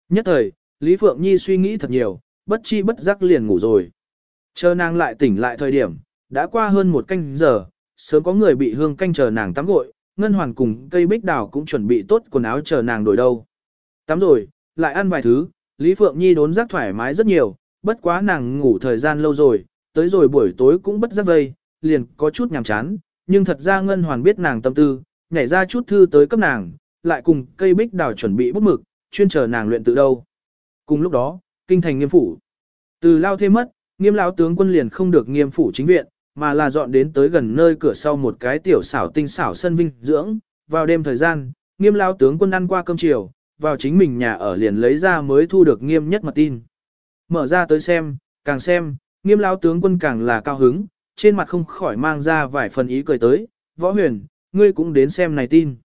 Nhất thời, Lý Phượng Nhi suy nghĩ thật nhiều, bất chi bất giác liền ngủ rồi. Chờ nàng lại tỉnh lại thời điểm, đã qua hơn một canh giờ, sớm có người bị hương canh chờ nàng tắm gội, Ngân Hoàn cùng cây bích đào cũng chuẩn bị tốt quần áo chờ nàng đổi đâu. Tắm rồi, lại ăn vài thứ, Lý Phượng Nhi đốn giác thoải mái rất nhiều, bất quá nàng ngủ thời gian lâu rồi, tới rồi buổi tối cũng bất giác vây, liền có chút nhàm chán, nhưng thật ra Ngân Hoàn biết nàng tâm tư, nhảy ra chút thư tới cấp nàng, lại cùng cây bích đào chuẩn bị bút mực, chuyên chờ nàng luyện tự đâu. Cùng lúc đó, kinh thành nghiêm phủ. Từ lao thêm mất, nghiêm lão tướng quân liền không được nghiêm phủ chính viện, mà là dọn đến tới gần nơi cửa sau một cái tiểu xảo tinh xảo sân vinh dưỡng. Vào đêm thời gian, nghiêm lão tướng quân ăn qua cơm chiều, vào chính mình nhà ở liền lấy ra mới thu được nghiêm nhất mật tin. Mở ra tới xem, càng xem, nghiêm lão tướng quân càng là cao hứng, trên mặt không khỏi mang ra vài phần ý cười tới, võ huyền, ngươi cũng đến xem này tin.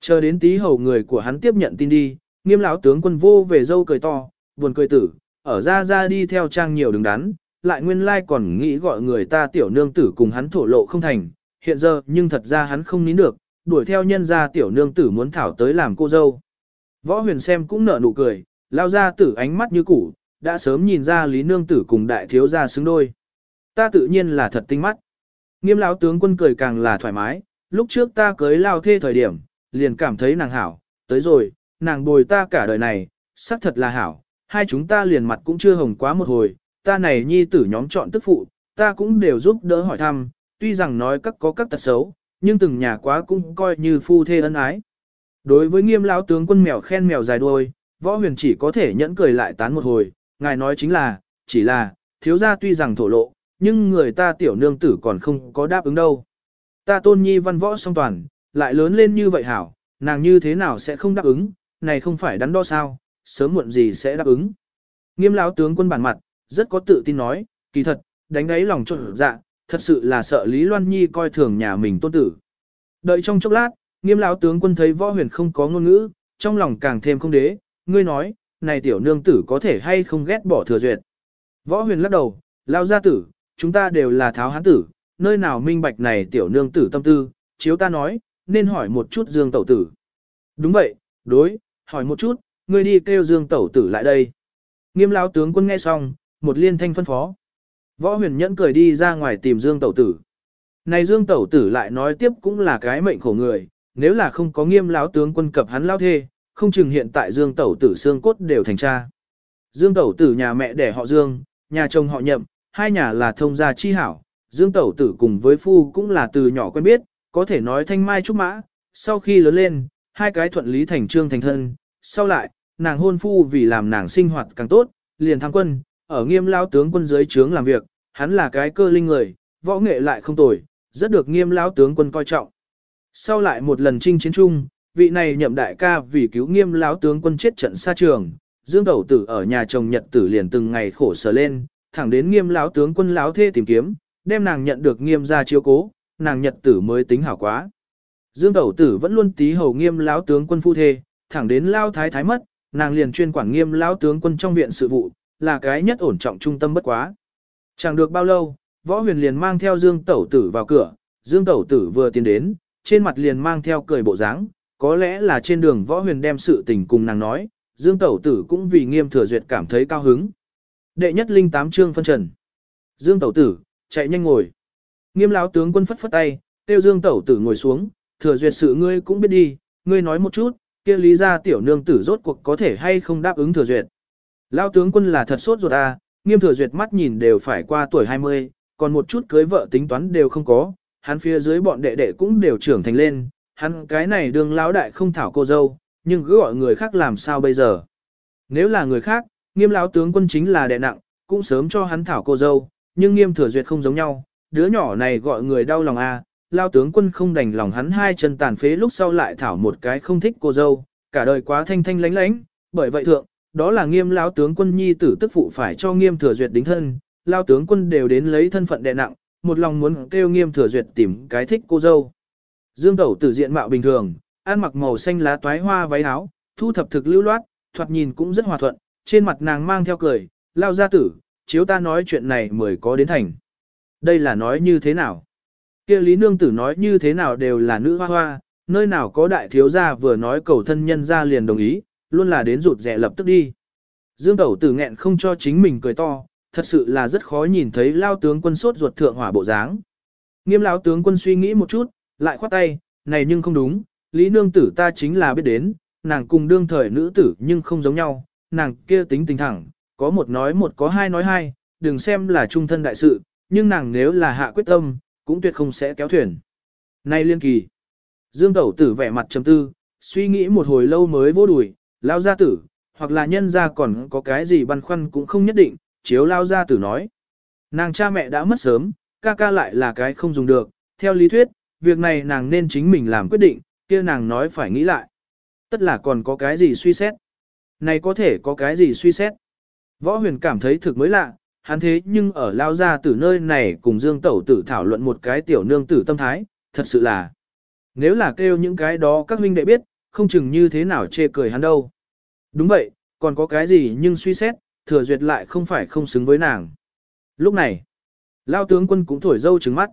Chờ đến tí hầu người của hắn tiếp nhận tin đi, nghiêm lão tướng quân vô về dâu cười to, buồn cười tử, ở ra ra đi theo trang nhiều đứng đắn, lại nguyên lai còn nghĩ gọi người ta tiểu nương tử cùng hắn thổ lộ không thành, hiện giờ nhưng thật ra hắn không nín được, đuổi theo nhân ra tiểu nương tử muốn thảo tới làm cô dâu. Võ huyền xem cũng nở nụ cười, lao ra tử ánh mắt như cũ đã sớm nhìn ra Lý Nương Tử cùng đại thiếu gia xứng đôi. Ta tự nhiên là thật tinh mắt. Nghiêm lão tướng quân cười càng là thoải mái, lúc trước ta cưới lao thê thời điểm, liền cảm thấy nàng hảo, tới rồi, nàng bồi ta cả đời này, xác thật là hảo, hai chúng ta liền mặt cũng chưa hồng quá một hồi, ta này nhi tử nhóm chọn tức phụ, ta cũng đều giúp đỡ hỏi thăm, tuy rằng nói các có các tật xấu, nhưng từng nhà quá cũng coi như phu thê ân ái. Đối với nghiêm lão tướng quân mèo khen mèo dài đuôi, võ huyền chỉ có thể nhẫn cười lại tán một hồi, ngài nói chính là, chỉ là, thiếu gia tuy rằng thổ lộ, nhưng người ta tiểu nương tử còn không có đáp ứng đâu. Ta tôn nhi văn võ song toàn, lại lớn lên như vậy hảo, nàng như thế nào sẽ không đáp ứng, này không phải đắn đo sao, sớm muộn gì sẽ đáp ứng. Nghiêm lão tướng quân bản mặt, rất có tự tin nói, kỳ thật, đánh đáy lòng trộn dạ, thật sự là sợ Lý Loan Nhi coi thường nhà mình tôn tử. Đợi trong chốc lát, nghiêm lão tướng quân thấy võ huyền không có ngôn ngữ, trong lòng càng thêm không đế, ngươi nói, này tiểu nương tử có thể hay không ghét bỏ thừa duyệt. Võ huyền lắc đầu, lao gia tử, chúng ta đều là tháo hán tử, nơi nào minh bạch này tiểu nương tử tâm tư, chiếu ta nói, nên hỏi một chút dương tẩu tử. Đúng vậy, đối, hỏi một chút, ngươi đi kêu dương tẩu tử lại đây. Nghiêm lão tướng quân nghe xong, một liên thanh phân phó. Võ huyền nhẫn cười đi ra ngoài tìm dương tẩu tử. Này dương tẩu tử lại nói tiếp cũng là cái mệnh khổ người, nếu là không có nghiêm lão tướng quân cập hắn lao thê, không chừng hiện tại dương tẩu tử xương cốt đều thành cha. Dương tẩu tử nhà mẹ đẻ họ dương, nhà chồng họ nhậm, hai nhà là thông gia chi hảo, Dương Tẩu Tử cùng với Phu cũng là từ nhỏ quen biết, có thể nói thanh mai trúc mã, sau khi lớn lên, hai cái thuận lý thành trương thành thân, sau lại, nàng hôn phu vì làm nàng sinh hoạt càng tốt, liền thăng quân, ở nghiêm lao tướng quân dưới trướng làm việc, hắn là cái cơ linh người, võ nghệ lại không tồi, rất được nghiêm lao tướng quân coi trọng. Sau lại một lần chinh chiến chung, vị này nhậm đại ca vì cứu nghiêm lão tướng quân chết trận xa trường, Dương đầu Tử ở nhà chồng Nhật Tử liền từng ngày khổ sở lên, thẳng đến nghiêm lão tướng quân lão thê tìm kiếm, đem nàng nhận được nghiêm ra chiếu cố, nàng nhật tử mới tính hảo quá. Dương Tẩu Tử vẫn luôn tí hầu nghiêm lão tướng quân phu thê, thẳng đến lao thái thái mất, nàng liền chuyên quản nghiêm lão tướng quân trong viện sự vụ, là cái nhất ổn trọng trung tâm bất quá. Chẳng được bao lâu, võ huyền liền mang theo Dương Tẩu Tử vào cửa, Dương Tẩu Tử vừa tiến đến, trên mặt liền mang theo cười bộ dáng, có lẽ là trên đường võ huyền đem sự tình cùng nàng nói, Dương Tẩu Tử cũng vì nghiêm thừa duyệt cảm thấy cao hứng. Đệ nhất linh tám chương phân trần. Dương Tẩu Tử, chạy nhanh ngồi. Nghiêm lão tướng quân phất phất tay, tiêu Dương Tẩu Tử ngồi xuống, thừa duyệt sự ngươi cũng biết đi, ngươi nói một chút, kia lý ra tiểu nương tử rốt cuộc có thể hay không đáp ứng thừa duyệt. Lão tướng quân là thật sốt ruột à, nghiêm thừa duyệt mắt nhìn đều phải qua tuổi 20, còn một chút cưới vợ tính toán đều không có, hắn phía dưới bọn đệ đệ cũng đều trưởng thành lên, hắn cái này đường lão đại không thảo cô dâu, nhưng cứ gọi người khác làm sao bây giờ. Nếu là người khác, nghiêm lão tướng quân chính là đệ nặng, cũng sớm cho hắn thảo cô dâu, nhưng nghiêm thừa duyệt không giống nhau, đứa nhỏ này gọi người đau lòng a, à, lao tướng quân không đành lòng hắn hai chân tàn phế lúc sau lại thảo một cái không thích cô dâu, cả đời quá thanh thanh lánh lánh, bởi vậy thượng, đó là nghiêm lão tướng quân nhi tử tức phụ phải cho nghiêm thừa duyệt đính thân, lao tướng quân đều đến lấy thân phận đè nặng, một lòng muốn kêu nghiêm thừa duyệt tìm cái thích cô dâu. Dương tẩu tử diện mạo bình thường, ăn mặc màu xanh lá toái hoa váy áo, thu thập thực lưu loát, thoạt nhìn cũng rất hòa thuận, trên mặt nàng mang theo cười, lao gia tử, chiếu ta nói chuyện này mới có đến thành. Đây là nói như thế nào? Kia Lý Nương Tử nói như thế nào đều là nữ hoa hoa, nơi nào có đại thiếu gia vừa nói cầu thân nhân ra liền đồng ý, luôn là đến rụt rẻ lập tức đi. Dương Tẩu Tử nghẹn không cho chính mình cười to, thật sự là rất khó nhìn thấy lao tướng quân sốt ruột thượng hỏa bộ dáng. Nghiêm lão tướng quân suy nghĩ một chút, lại khoát tay, này nhưng không đúng, Lý Nương Tử ta chính là biết đến, nàng cùng đương thời nữ tử nhưng không giống nhau, nàng kia tính tình thẳng, có một nói một có hai nói hai, đừng xem là trung thân đại sự, nhưng nàng nếu là hạ quyết tâm, cũng tuyệt không sẽ kéo thuyền. Nay liên kỳ, Dương Tẩu tử vẻ mặt trầm tư, suy nghĩ một hồi lâu mới vô đùi, lao gia tử, hoặc là nhân gia còn có cái gì băn khoăn cũng không nhất định, chiếu lao gia tử nói. Nàng cha mẹ đã mất sớm, ca ca lại là cái không dùng được, theo lý thuyết, việc này nàng nên chính mình làm quyết định, kia nàng nói phải nghĩ lại. Tất là còn có cái gì suy xét. Này có thể có cái gì suy xét. Võ huyền cảm thấy thực mới lạ, hắn thế nhưng ở lao ra từ nơi này cùng Dương Tẩu tử thảo luận một cái tiểu nương tử tâm thái, thật sự là. Nếu là kêu những cái đó các huynh đệ biết, không chừng như thế nào chê cười hắn đâu. Đúng vậy, còn có cái gì nhưng suy xét, thừa duyệt lại không phải không xứng với nàng. Lúc này, lao tướng quân cũng thổi dâu trứng mắt.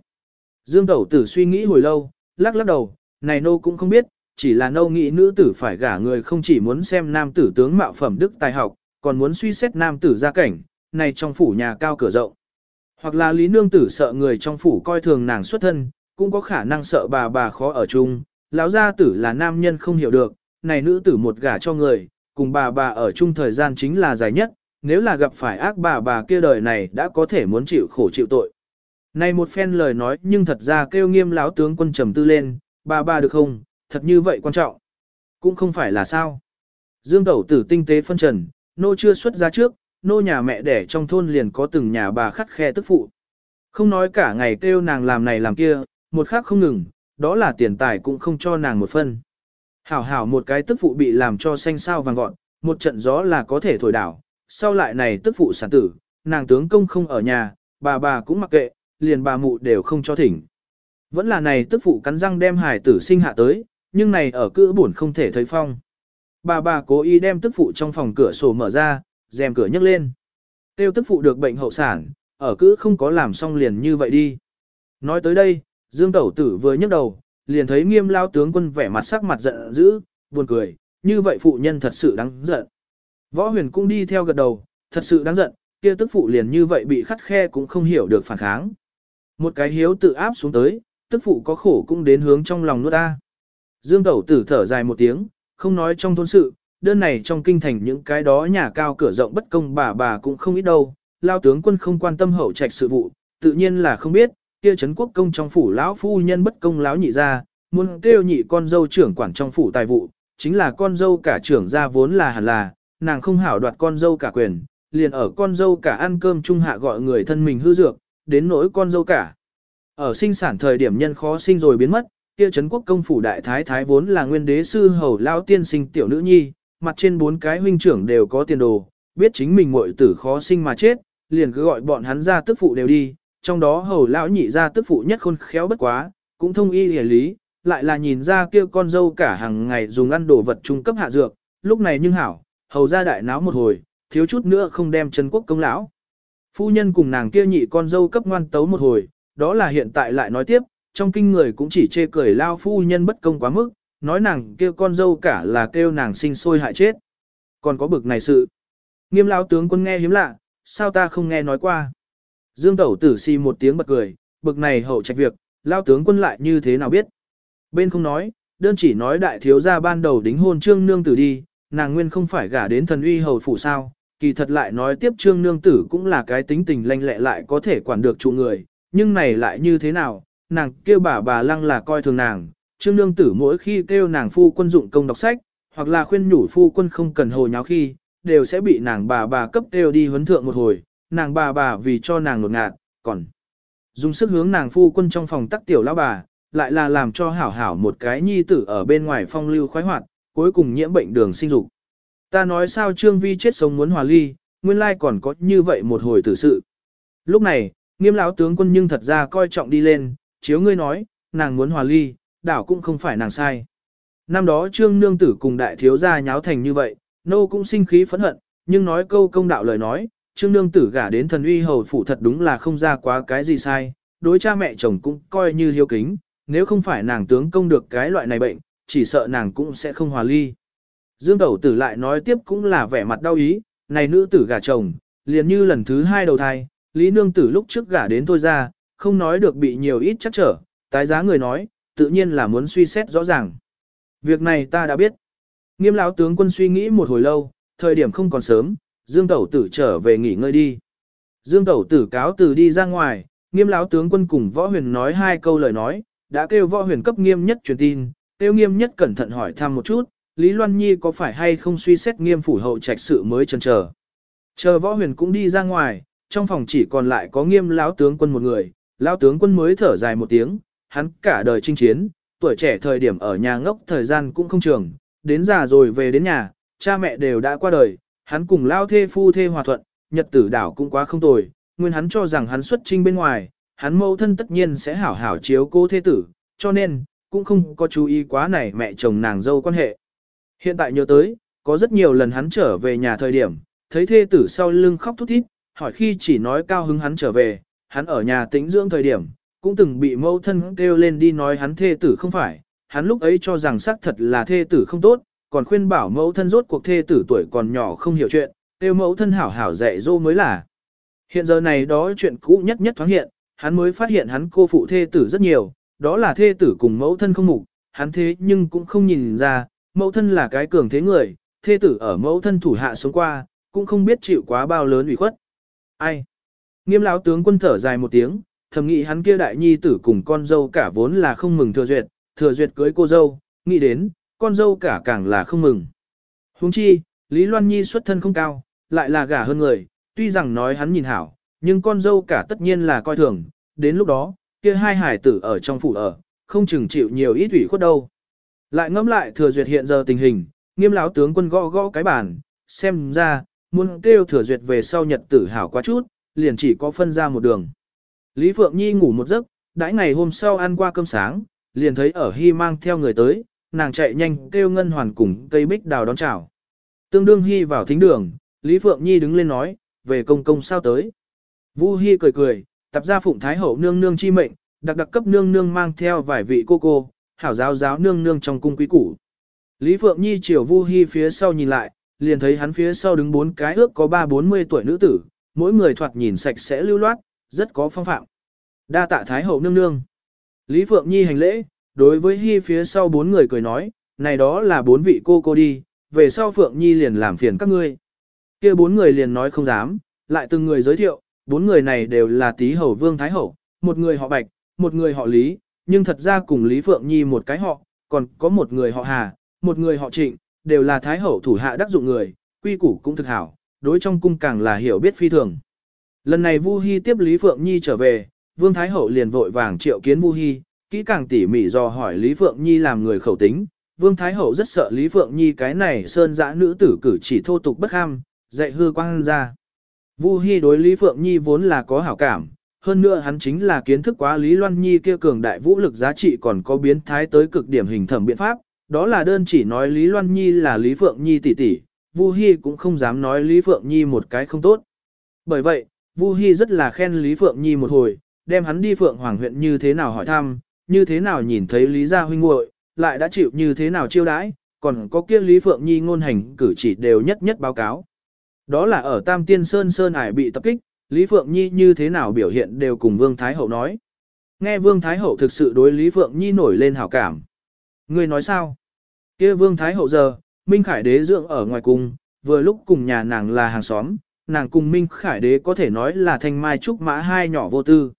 Dương Tẩu tử suy nghĩ hồi lâu, lắc lắc đầu, này nô cũng không biết, chỉ là nâu nghĩ nữ tử phải gả người không chỉ muốn xem nam tử tướng mạo phẩm đức tài học, còn muốn suy xét nam tử gia cảnh, này trong phủ nhà cao cửa rộng. Hoặc là lý nương tử sợ người trong phủ coi thường nàng xuất thân, cũng có khả năng sợ bà bà khó ở chung, lão gia tử là nam nhân không hiểu được, này nữ tử một gả cho người, cùng bà bà ở chung thời gian chính là dài nhất, nếu là gặp phải ác bà bà kia đời này đã có thể muốn chịu khổ chịu tội. Này một phen lời nói nhưng thật ra kêu nghiêm lão tướng quân trầm tư lên, bà bà được không, thật như vậy quan trọng. Cũng không phải là sao. Dương tẩu tử tinh tế phân trần, nô chưa xuất ra trước, nô nhà mẹ đẻ trong thôn liền có từng nhà bà khắt khe tức phụ. Không nói cả ngày kêu nàng làm này làm kia, một khác không ngừng, đó là tiền tài cũng không cho nàng một phân. Hảo hảo một cái tức phụ bị làm cho xanh sao vàng vọt, một trận gió là có thể thổi đảo, sau lại này tức phụ sản tử, nàng tướng công không ở nhà, bà bà cũng mặc kệ, liền bà mụ đều không cho thỉnh. Vẫn là này tức phụ cắn răng đem hải tử sinh hạ tới, nhưng này ở cữ buồn không thể thấy phong. Bà bà cố ý đem tức phụ trong phòng cửa sổ mở ra, rèm cửa nhấc lên. Tiêu tức phụ được bệnh hậu sản, ở cứ không có làm xong liền như vậy đi. Nói tới đây, Dương Tẩu Tử vừa nhấc đầu, liền thấy nghiêm lao tướng quân vẻ mặt sắc mặt giận dữ, buồn cười, như vậy phụ nhân thật sự đáng giận. Võ huyền cũng đi theo gật đầu, thật sự đáng giận, kia tức phụ liền như vậy bị khắt khe cũng không hiểu được phản kháng. Một cái hiếu tự áp xuống tới, tức phụ có khổ cũng đến hướng trong lòng nuốt ta. Dương Tẩu Tử thở dài một tiếng, không nói trong thôn sự, đơn này trong kinh thành những cái đó nhà cao cửa rộng bất công bà bà cũng không ít đâu, lao tướng quân không quan tâm hậu trạch sự vụ, tự nhiên là không biết, kia trấn quốc công trong phủ lão phu nhân bất công lão nhị ra, muốn kêu nhị con dâu trưởng quản trong phủ tài vụ, chính là con dâu cả trưởng gia vốn là hẳn là, nàng không hảo đoạt con dâu cả quyền, liền ở con dâu cả ăn cơm trung hạ gọi người thân mình hư dược, đến nỗi con dâu cả. Ở sinh sản thời điểm nhân khó sinh rồi biến mất, kia trấn quốc công phủ đại thái thái vốn là nguyên đế sư hầu lao tiên sinh tiểu nữ nhi, mặt trên bốn cái huynh trưởng đều có tiền đồ, biết chính mình muội tử khó sinh mà chết, liền cứ gọi bọn hắn ra tức phụ đều đi, trong đó hầu lão nhị ra tức phụ nhất khôn khéo bất quá, cũng thông y hề lý, lại là nhìn ra kia con dâu cả hàng ngày dùng ăn đồ vật trung cấp hạ dược, lúc này nhưng hảo, hầu ra đại náo một hồi, thiếu chút nữa không đem Trần quốc công lão. Phu nhân cùng nàng kia nhị con dâu cấp ngoan tấu một hồi, đó là hiện tại lại nói tiếp, trong kinh người cũng chỉ chê cười lao phu nhân bất công quá mức, nói nàng kêu con dâu cả là kêu nàng sinh sôi hại chết. Còn có bực này sự. Nghiêm lao tướng quân nghe hiếm lạ, sao ta không nghe nói qua. Dương tẩu tử si một tiếng bật cười, bực này hậu trạch việc, lao tướng quân lại như thế nào biết. Bên không nói, đơn chỉ nói đại thiếu gia ban đầu đính hôn trương nương tử đi, nàng nguyên không phải gả đến thần uy hầu phủ sao, kỳ thật lại nói tiếp trương nương tử cũng là cái tính tình lanh lẹ lại có thể quản được trụ người, nhưng này lại như thế nào, nàng kêu bà bà lăng là coi thường nàng, trương nương tử mỗi khi kêu nàng phu quân dụng công đọc sách, hoặc là khuyên nhủ phu quân không cần hồ nháo khi, đều sẽ bị nàng bà bà cấp kêu đi huấn thượng một hồi, nàng bà bà vì cho nàng nột ngạt, còn dùng sức hướng nàng phu quân trong phòng tắc tiểu lão bà, lại là làm cho hảo hảo một cái nhi tử ở bên ngoài phong lưu khoái hoạt, cuối cùng nhiễm bệnh đường sinh dục. Ta nói sao Trương Vi chết sống muốn hòa ly, nguyên lai còn có như vậy một hồi tử sự. Lúc này, nghiêm lão tướng quân nhưng thật ra coi trọng đi lên, chiếu ngươi nói, nàng muốn hòa ly, đảo cũng không phải nàng sai. Năm đó trương nương tử cùng đại thiếu gia nháo thành như vậy, nô cũng sinh khí phẫn hận, nhưng nói câu công đạo lời nói, trương nương tử gả đến thần uy hầu phủ thật đúng là không ra quá cái gì sai, đối cha mẹ chồng cũng coi như hiếu kính, nếu không phải nàng tướng công được cái loại này bệnh, chỉ sợ nàng cũng sẽ không hòa ly. Dương tẩu tử lại nói tiếp cũng là vẻ mặt đau ý, này nữ tử gả chồng, liền như lần thứ hai đầu thai, lý nương tử lúc trước gả đến thôi ra, không nói được bị nhiều ít chắc trở, tái giá người nói, tự nhiên là muốn suy xét rõ ràng. Việc này ta đã biết. Nghiêm lão tướng quân suy nghĩ một hồi lâu, thời điểm không còn sớm, Dương Tẩu Tử trở về nghỉ ngơi đi. Dương Tẩu Tử cáo từ đi ra ngoài, Nghiêm lão tướng quân cùng Võ Huyền nói hai câu lời nói, đã kêu Võ Huyền cấp Nghiêm nhất truyền tin, kêu Nghiêm nhất cẩn thận hỏi thăm một chút, Lý Loan Nhi có phải hay không suy xét Nghiêm phủ hậu trạch sự mới chần chờ. Chờ Võ Huyền cũng đi ra ngoài, trong phòng chỉ còn lại có Nghiêm lão tướng quân một người, lão tướng quân mới thở dài một tiếng, hắn cả đời chinh chiến, tuổi trẻ thời điểm ở nhà ngốc thời gian cũng không trường, đến già rồi về đến nhà, cha mẹ đều đã qua đời, hắn cùng lao thê phu thê hòa thuận, nhật tử đảo cũng quá không tồi, nguyên hắn cho rằng hắn xuất trinh bên ngoài, hắn mâu thân tất nhiên sẽ hảo hảo chiếu cô thê tử, cho nên, cũng không có chú ý quá này mẹ chồng nàng dâu quan hệ. Hiện tại nhớ tới, có rất nhiều lần hắn trở về nhà thời điểm, thấy thê tử sau lưng khóc thút thít, hỏi khi chỉ nói cao hứng hắn trở về, hắn ở nhà tĩnh dưỡng thời điểm, cũng từng bị mẫu thân kêu lên đi nói hắn thê tử không phải, hắn lúc ấy cho rằng xác thật là thê tử không tốt, còn khuyên bảo mẫu thân rốt cuộc thê tử tuổi còn nhỏ không hiểu chuyện, tiêu mẫu thân hảo hảo dạy dỗ mới là. Hiện giờ này đó chuyện cũ nhất nhất thoáng hiện, hắn mới phát hiện hắn cô phụ thê tử rất nhiều, đó là thê tử cùng mẫu thân không mục, hắn thế nhưng cũng không nhìn ra, mẫu thân là cái cường thế người, thê tử ở mẫu thân thủ hạ sống qua, cũng không biết chịu quá bao lớn ủy khuất. Ai? Nghiêm lão tướng quân thở dài một tiếng, thầm nghĩ hắn kia đại nhi tử cùng con dâu cả vốn là không mừng thừa duyệt, thừa duyệt cưới cô dâu, nghĩ đến, con dâu cả càng là không mừng. Huống chi, Lý Loan Nhi xuất thân không cao, lại là gả hơn người, tuy rằng nói hắn nhìn hảo, nhưng con dâu cả tất nhiên là coi thường, đến lúc đó, kia hai hải tử ở trong phủ ở, không chừng chịu nhiều ít ủy khuất đâu. Lại ngẫm lại thừa duyệt hiện giờ tình hình, nghiêm lão tướng quân gõ gõ cái bàn, xem ra, muốn kêu thừa duyệt về sau nhật tử hảo quá chút, liền chỉ có phân ra một đường. Lý Phượng Nhi ngủ một giấc, đãi ngày hôm sau ăn qua cơm sáng, liền thấy ở Hy mang theo người tới, nàng chạy nhanh kêu ngân hoàn cùng cây bích đào đón chào. Tương đương Hy vào thính đường, Lý Phượng Nhi đứng lên nói, về công công sao tới. Vu Hy cười cười, tập ra phụng thái hậu nương nương chi mệnh, đặc đặc cấp nương nương mang theo vài vị cô cô, hảo giáo giáo nương nương trong cung quý củ. Lý Phượng Nhi chiều Vu Hi phía sau nhìn lại, liền thấy hắn phía sau đứng bốn cái ước có ba bốn mươi tuổi nữ tử, mỗi người thoạt nhìn sạch sẽ lưu loát, rất có phong phạm. Đa tạ Thái Hậu nương nương. Lý Phượng Nhi hành lễ, đối với Hi phía sau bốn người cười nói, này đó là bốn vị cô cô đi, về sau Phượng Nhi liền làm phiền các ngươi. kia bốn người liền nói không dám, lại từng người giới thiệu, bốn người này đều là tý hầu vương Thái Hậu, một người họ Bạch, một người họ Lý, nhưng thật ra cùng Lý Phượng Nhi một cái họ, còn có một người họ Hà, một người họ Trịnh, đều là Thái Hậu thủ hạ đắc dụng người, quy củ cũng thực hảo, đối trong cung càng là hiểu biết phi thường. Lần này Vu Hi tiếp Lý Phượng Nhi trở về, Vương Thái Hậu liền vội vàng triệu kiến Vu Hi, kỹ càng tỉ mỉ dò hỏi Lý Phượng Nhi làm người khẩu tính. Vương Thái Hậu rất sợ Lý Phượng Nhi cái này sơn dã nữ tử cử chỉ thô tục bất ham, dạy hư quang ra. Vu Hi đối Lý Phượng Nhi vốn là có hảo cảm, hơn nữa hắn chính là kiến thức quá Lý Loan Nhi kia cường đại vũ lực giá trị còn có biến thái tới cực điểm hình thẩm biện pháp, đó là đơn chỉ nói Lý Loan Nhi là Lý Phượng Nhi tỷ tỷ, Vu Hi cũng không dám nói Lý Phượng Nhi một cái không tốt. Bởi vậy, Vu Hi rất là khen Lý Phượng Nhi một hồi, đem hắn đi Phượng Hoàng huyện như thế nào hỏi thăm, như thế nào nhìn thấy Lý gia huynh muội, lại đã chịu như thế nào chiêu đãi, còn có kia Lý Phượng Nhi ngôn hành cử chỉ đều nhất nhất báo cáo. Đó là ở Tam Tiên Sơn Sơn Hải bị tập kích, Lý Phượng Nhi như thế nào biểu hiện đều cùng Vương Thái Hậu nói. Nghe Vương Thái Hậu thực sự đối Lý Phượng Nhi nổi lên hảo cảm. Người nói sao? kia Vương Thái Hậu giờ, Minh Khải Đế dưỡng ở ngoài cung, vừa lúc cùng nhà nàng là hàng xóm, nàng cùng Minh Khải Đế có thể nói là thanh mai trúc mã hai nhỏ vô tư.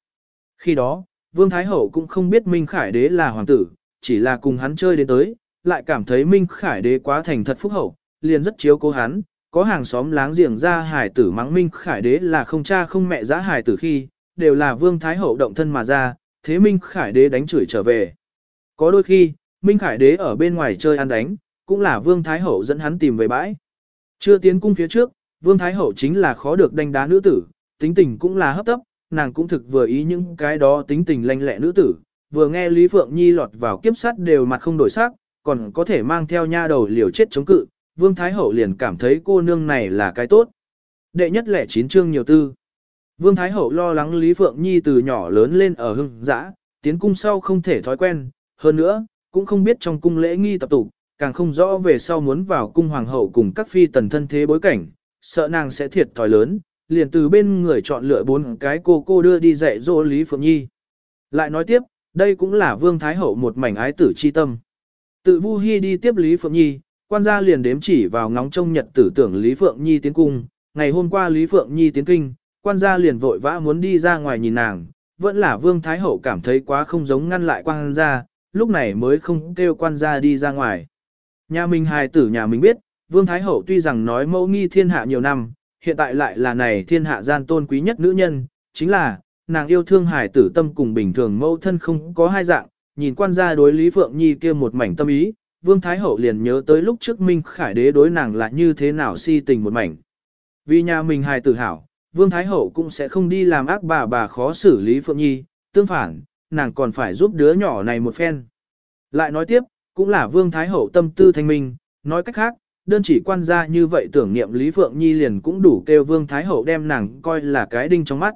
Khi đó, Vương Thái Hậu cũng không biết Minh Khải Đế là hoàng tử, chỉ là cùng hắn chơi đến tới, lại cảm thấy Minh Khải Đế quá thành thật phúc hậu, liền rất chiếu cố hắn, có hàng xóm láng giềng ra hải tử mắng Minh Khải Đế là không cha không mẹ giã hải tử khi, đều là Vương Thái Hậu động thân mà ra, thế Minh Khải Đế đánh chửi trở về. Có đôi khi, Minh Khải Đế ở bên ngoài chơi ăn đánh, cũng là Vương Thái Hậu dẫn hắn tìm về bãi. Chưa tiến cung phía trước, Vương Thái Hậu chính là khó được đánh đá nữ tử, tính tình cũng là hấp tấp, nàng cũng thực vừa ý những cái đó tính tình lanh lẹ nữ tử, vừa nghe Lý Phượng Nhi lọt vào kiếp sát đều mặt không đổi sắc, còn có thể mang theo nha đầu liều chết chống cự, Vương Thái Hậu liền cảm thấy cô nương này là cái tốt. Đệ nhất lẻ chín chương nhiều tư. Vương Thái Hậu lo lắng Lý Phượng Nhi từ nhỏ lớn lên ở hưng dã, tiến cung sau không thể thói quen, hơn nữa, cũng không biết trong cung lễ nghi tập tục, càng không rõ về sau muốn vào cung hoàng hậu cùng các phi tần thân thế bối cảnh, sợ nàng sẽ thiệt thòi lớn, liền từ bên người chọn lựa bốn cái cô cô đưa đi dạy dỗ Lý Phượng Nhi. Lại nói tiếp, đây cũng là Vương Thái Hậu một mảnh ái tử chi tâm. Tự Vu Hi đi tiếp Lý Phượng Nhi, quan gia liền đếm chỉ vào ngóng trông nhật tử tưởng Lý Phượng Nhi tiến cung, ngày hôm qua Lý Phượng Nhi tiến kinh, quan gia liền vội vã muốn đi ra ngoài nhìn nàng, vẫn là Vương Thái Hậu cảm thấy quá không giống ngăn lại quan gia, lúc này mới không kêu quan gia đi ra ngoài. Nhà mình hài tử nhà mình biết, Vương Thái Hậu tuy rằng nói mẫu nghi thiên hạ nhiều năm, hiện tại lại là này thiên hạ gian tôn quý nhất nữ nhân, chính là, nàng yêu thương Hải tử tâm cùng bình thường mẫu thân không có hai dạng, nhìn quan gia đối Lý Phượng Nhi kia một mảnh tâm ý, Vương Thái Hậu liền nhớ tới lúc trước Minh Khải Đế đối nàng là như thế nào si tình một mảnh. Vì nhà mình hài tử hảo, Vương Thái Hậu cũng sẽ không đi làm ác bà bà khó xử Lý Phượng Nhi, tương phản, nàng còn phải giúp đứa nhỏ này một phen. Lại nói tiếp, cũng là Vương Thái Hậu tâm tư thanh minh, nói cách khác, đơn chỉ quan gia như vậy tưởng niệm Lý Phượng Nhi liền cũng đủ kêu Vương Thái Hậu đem nàng coi là cái đinh trong mắt.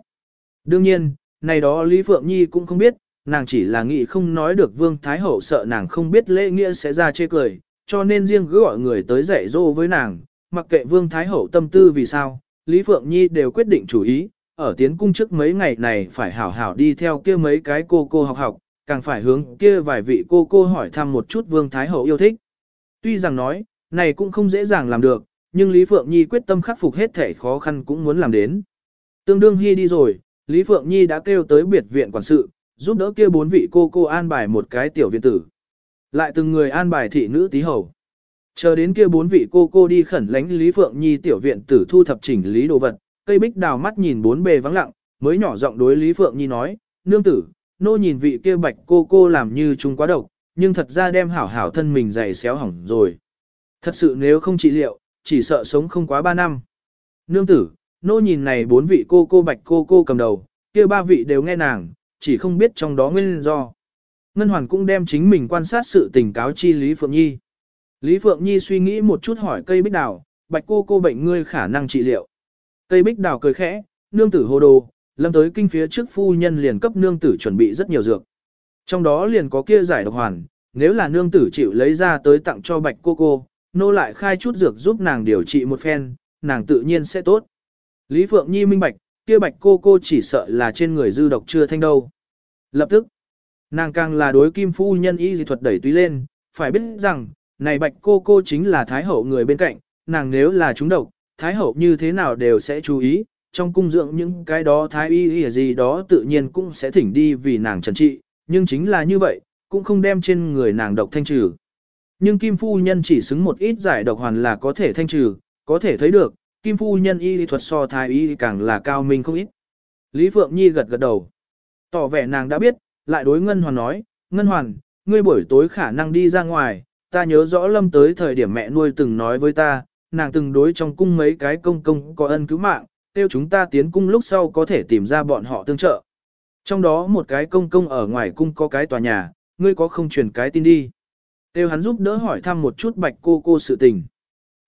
Đương nhiên, này đó Lý Phượng Nhi cũng không biết, nàng chỉ là nghĩ không nói được Vương Thái Hậu sợ nàng không biết lễ nghĩa sẽ ra chê cười, cho nên riêng cứ gọi người tới dạy dỗ với nàng, mặc kệ Vương Thái Hậu tâm tư vì sao, Lý Phượng Nhi đều quyết định chủ ý, ở tiến cung trước mấy ngày này phải hảo hảo đi theo kia mấy cái cô cô học học, càng phải hướng kia vài vị cô cô hỏi thăm một chút Vương Thái Hậu yêu thích. Tuy rằng nói, này cũng không dễ dàng làm được, nhưng Lý Phượng Nhi quyết tâm khắc phục hết thể khó khăn cũng muốn làm đến. Tương đương hy đi rồi, Lý Phượng Nhi đã kêu tới biệt viện quản sự, giúp đỡ kia bốn vị cô cô an bài một cái tiểu viện tử. Lại từng người an bài thị nữ tí hầu. Chờ đến kia bốn vị cô cô đi khẩn lánh Lý Phượng Nhi tiểu viện tử thu thập chỉnh lý đồ vật, cây bích đào mắt nhìn bốn bề vắng lặng, mới nhỏ giọng đối Lý Phượng Nhi nói, nương tử, nô nhìn vị kia bạch cô cô làm như chúng quá độc, nhưng thật ra đem hảo hảo thân mình dày xéo hỏng rồi. Thật sự nếu không trị liệu, chỉ sợ sống không quá ba năm. Nương tử, nô nhìn này bốn vị cô cô bạch cô cô cầm đầu, kia ba vị đều nghe nàng, chỉ không biết trong đó nguyên do. Ngân Hoàn cũng đem chính mình quan sát sự tình cáo chi Lý Phượng Nhi. Lý Phượng Nhi suy nghĩ một chút hỏi cây bích đào, bạch cô cô bệnh ngươi khả năng trị liệu. Cây bích đào cười khẽ, nương tử hồ đồ, lâm tới kinh phía trước phu nhân liền cấp nương tử chuẩn bị rất nhiều dược. Trong đó liền có kia giải độc hoàn, nếu là nương tử chịu lấy ra tới tặng cho bạch cô cô, nô lại khai chút dược giúp nàng điều trị một phen, nàng tự nhiên sẽ tốt. Lý Phượng Nhi minh bạch, kia bạch cô cô chỉ sợ là trên người dư độc chưa thanh đâu. Lập tức, nàng càng là đối kim phu nhân y dị thuật đẩy túy lên, phải biết rằng, này bạch cô cô chính là thái hậu người bên cạnh, nàng nếu là chúng độc, thái hậu như thế nào đều sẽ chú ý, trong cung dưỡng những cái đó thái y y gì đó tự nhiên cũng sẽ thỉnh đi vì nàng trần trị, nhưng chính là như vậy, cũng không đem trên người nàng độc thanh trừ. Nhưng Kim Phu Nhân chỉ xứng một ít giải độc hoàn là có thể thanh trừ, có thể thấy được, Kim Phu Nhân y lý thuật so thái y càng là cao minh không ít. Lý Phượng Nhi gật gật đầu. Tỏ vẻ nàng đã biết, lại đối Ngân Hoàn nói, Ngân Hoàn, ngươi buổi tối khả năng đi ra ngoài, ta nhớ rõ lâm tới thời điểm mẹ nuôi từng nói với ta, nàng từng đối trong cung mấy cái công công có ân cứu mạng, tiêu chúng ta tiến cung lúc sau có thể tìm ra bọn họ tương trợ. Trong đó một cái công công ở ngoài cung có cái tòa nhà, ngươi có không truyền cái tin đi. Tiêu hắn giúp đỡ hỏi thăm một chút bạch cô cô sự tình.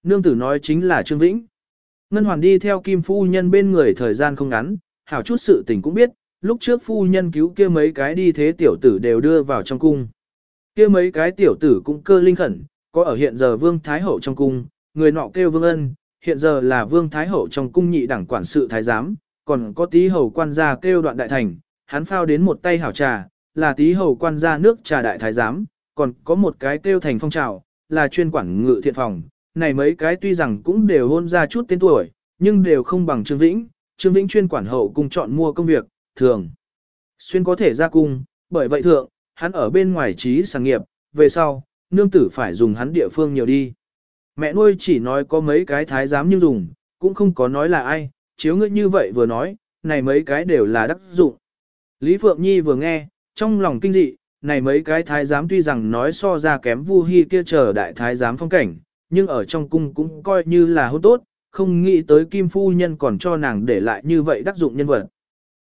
Nương tử nói chính là Trương Vĩnh. Ngân Hoàn đi theo Kim Phu Nhân bên người thời gian không ngắn, hảo chút sự tình cũng biết, lúc trước Phu Nhân cứu kia mấy cái đi thế tiểu tử đều đưa vào trong cung. Kia mấy cái tiểu tử cũng cơ linh khẩn, có ở hiện giờ Vương Thái Hậu trong cung, người nọ kêu Vương Ân, hiện giờ là Vương Thái Hậu trong cung nhị đẳng quản sự thái giám, còn có tí hầu quan gia kêu đoạn đại thành, hắn phao đến một tay hảo trà, là tí hầu quan gia nước trà đại thái giám, còn có một cái kêu thành phong trào, là chuyên quản ngự thiện phòng. Này mấy cái tuy rằng cũng đều hôn ra chút tên tuổi, nhưng đều không bằng Trương Vĩnh, Trương Vĩnh chuyên quản hậu cung chọn mua công việc, thường. Xuyên có thể ra cung, bởi vậy thượng, hắn ở bên ngoài trí sáng nghiệp, về sau, nương tử phải dùng hắn địa phương nhiều đi. Mẹ nuôi chỉ nói có mấy cái thái giám nhưng dùng, cũng không có nói là ai, chiếu ngươi như vậy vừa nói, này mấy cái đều là đắc dụng. Lý Phượng Nhi vừa nghe, trong lòng kinh dị, này mấy cái thái giám tuy rằng nói so ra kém Vu Hi kia chờ đại thái giám phong cảnh, nhưng ở trong cung cũng coi như là hôn tốt, không nghĩ tới Kim Phu Nhân còn cho nàng để lại như vậy đắc dụng nhân vật.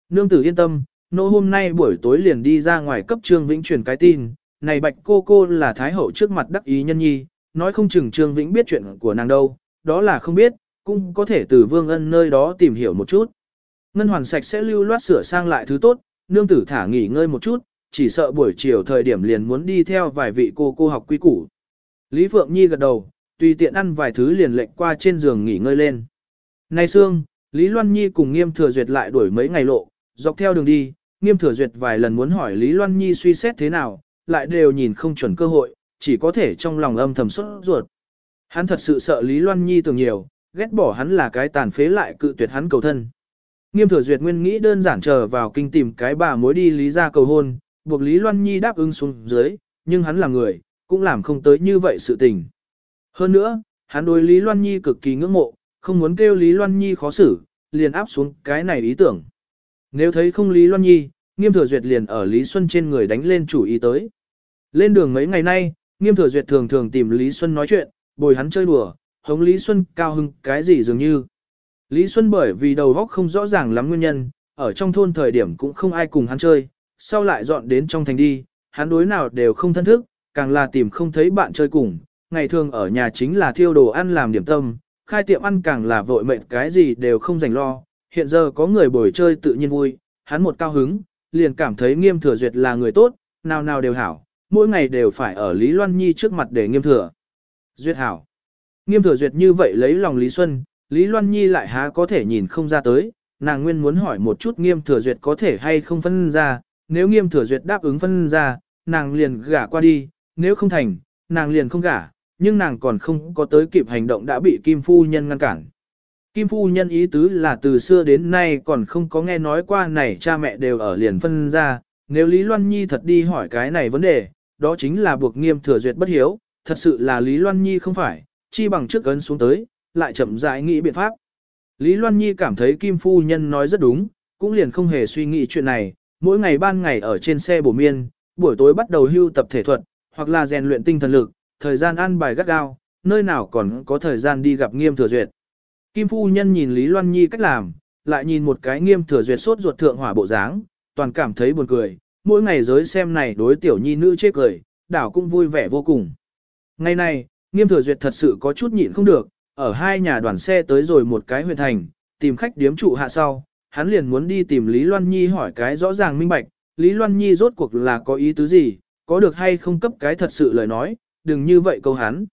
Nương tử yên tâm, nô hôm nay buổi tối liền đi ra ngoài cấp Trương Vĩnh truyền cái tin, này bạch cô cô là thái hậu trước mặt đắc ý nhân nhi, nói không chừng Trương Vĩnh biết chuyện của nàng đâu, đó là không biết, cũng có thể từ Vương Ân nơi đó tìm hiểu một chút. Ngân hoàn sạch sẽ lưu loát sửa sang lại thứ tốt, nương tử thả nghỉ ngơi một chút, chỉ sợ buổi chiều thời điểm liền muốn đi theo vài vị cô cô học quý củ. Lý Phượng Nhi gật đầu, tùy tiện ăn vài thứ liền lệnh qua trên giường nghỉ ngơi lên. Nay Sương, Lý Loan Nhi cùng Nghiêm Thừa Duyệt lại đuổi mấy ngày lộ, dọc theo đường đi, Nghiêm Thừa Duyệt vài lần muốn hỏi Lý Loan Nhi suy xét thế nào, lại đều nhìn không chuẩn cơ hội, chỉ có thể trong lòng âm thầm sốt ruột. Hắn thật sự sợ Lý Loan Nhi tưởng nhiều, ghét bỏ hắn là cái tàn phế lại cự tuyệt hắn cầu thân. Nghiêm thừa duyệt nguyên nghĩ đơn giản chờ vào kinh tìm cái bà mối đi lý ra cầu hôn, buộc Lý Loan Nhi đáp ứng xuống dưới, nhưng hắn là người, cũng làm không tới như vậy sự tình. Hơn nữa, hắn đối Lý Loan Nhi cực kỳ ngưỡng mộ, không muốn kêu Lý Loan Nhi khó xử, liền áp xuống cái này ý tưởng. Nếu thấy không Lý Loan Nhi, nghiêm thừa duyệt liền ở Lý Xuân trên người đánh lên chủ ý tới. Lên đường mấy ngày nay, nghiêm thừa duyệt thường thường tìm Lý Xuân nói chuyện, bồi hắn chơi đùa, hống Lý Xuân cao hưng cái gì dường như. Lý Xuân bởi vì đầu óc không rõ ràng lắm nguyên nhân, ở trong thôn thời điểm cũng không ai cùng hắn chơi, sau lại dọn đến trong thành đi, hắn đối nào đều không thân thức, càng là tìm không thấy bạn chơi cùng, ngày thường ở nhà chính là thiêu đồ ăn làm điểm tâm, khai tiệm ăn càng là vội mệt cái gì đều không dành lo, hiện giờ có người bồi chơi tự nhiên vui, hắn một cao hứng, liền cảm thấy nghiêm thừa duyệt là người tốt, nào nào đều hảo, mỗi ngày đều phải ở Lý Loan Nhi trước mặt để nghiêm thừa. Duyệt hảo. Nghiêm thừa duyệt như vậy lấy lòng Lý Xuân, Lý Loan Nhi lại há có thể nhìn không ra tới, nàng nguyên muốn hỏi một chút nghiêm thừa duyệt có thể hay không phân ra, nếu nghiêm thừa duyệt đáp ứng phân ra, nàng liền gả qua đi, nếu không thành, nàng liền không gả, nhưng nàng còn không có tới kịp hành động đã bị Kim Phu Nhân ngăn cản. Kim Phu Nhân ý tứ là từ xưa đến nay còn không có nghe nói qua này cha mẹ đều ở liền phân ra, nếu Lý Loan Nhi thật đi hỏi cái này vấn đề, đó chính là buộc nghiêm thừa duyệt bất hiếu, thật sự là Lý Loan Nhi không phải, chi bằng trước ấn xuống tới, lại chậm rãi nghĩ biện pháp. Lý Loan Nhi cảm thấy Kim Phu Nhân nói rất đúng, cũng liền không hề suy nghĩ chuyện này, mỗi ngày ban ngày ở trên xe bổ miên, buổi tối bắt đầu hưu tập thể thuật, hoặc là rèn luyện tinh thần lực, thời gian ăn bài gắt gao, nơi nào còn có thời gian đi gặp nghiêm thừa duyệt. Kim Phu Nhân nhìn Lý Loan Nhi cách làm, lại nhìn một cái nghiêm thừa duyệt sốt ruột thượng hỏa bộ dáng, toàn cảm thấy buồn cười, mỗi ngày giới xem này đối tiểu nhi nữ chê cười, đảo cũng vui vẻ vô cùng. Ngày này, nghiêm thừa duyệt thật sự có chút nhịn không được, ở hai nhà đoàn xe tới rồi một cái huyện thành, tìm khách điếm trụ hạ sau, hắn liền muốn đi tìm Lý Loan Nhi hỏi cái rõ ràng minh bạch, Lý Loan Nhi rốt cuộc là có ý tứ gì, có được hay không cấp cái thật sự lời nói, đừng như vậy câu hắn.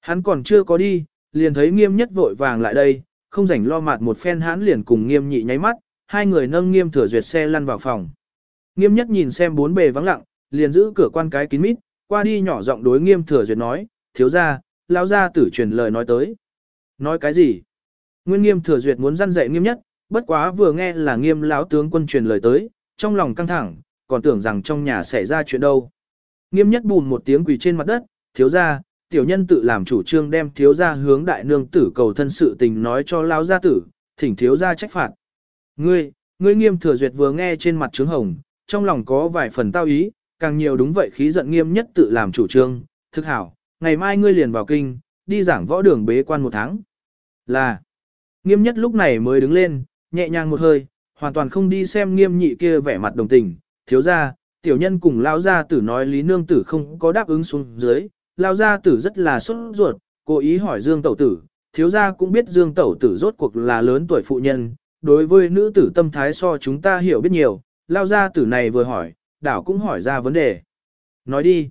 Hắn còn chưa có đi, liền thấy nghiêm nhất vội vàng lại đây, không rảnh lo mặt một phen hắn liền cùng nghiêm nhị nháy mắt, hai người nâng nghiêm thừa duyệt xe lăn vào phòng. Nghiêm nhất nhìn xem bốn bề vắng lặng, liền giữ cửa quan cái kín mít, qua đi nhỏ giọng đối nghiêm thừa duyệt nói, thiếu ra, lao ra tử truyền lời nói tới. Nói cái gì? Nguyên nghiêm thừa duyệt muốn răn dạy nghiêm nhất, bất quá vừa nghe là nghiêm lão tướng quân truyền lời tới, trong lòng căng thẳng, còn tưởng rằng trong nhà xảy ra chuyện đâu. Nghiêm nhất bùn một tiếng quỳ trên mặt đất, thiếu ra, tiểu nhân tự làm chủ trương đem thiếu ra hướng đại nương tử cầu thân sự tình nói cho lão gia tử, thỉnh thiếu ra trách phạt. Ngươi, ngươi nghiêm thừa duyệt vừa nghe trên mặt trướng hồng, trong lòng có vài phần tao ý, càng nhiều đúng vậy khí giận nghiêm nhất tự làm chủ trương, thực hảo, ngày mai ngươi liền vào kinh, đi giảng võ đường bế quan một tháng. Là, nghiêm nhất lúc này mới đứng lên, nhẹ nhàng một hơi, hoàn toàn không đi xem nghiêm nhị kia vẻ mặt đồng tình, thiếu ra, tiểu nhân cùng lao gia tử nói lý nương tử không có đáp ứng xuống dưới, lao gia tử rất là sốt ruột, cố ý hỏi dương tẩu tử, thiếu gia cũng biết dương tẩu tử rốt cuộc là lớn tuổi phụ nhân, đối với nữ tử tâm thái so chúng ta hiểu biết nhiều, lao gia tử này vừa hỏi, đảo cũng hỏi ra vấn đề. Nói đi,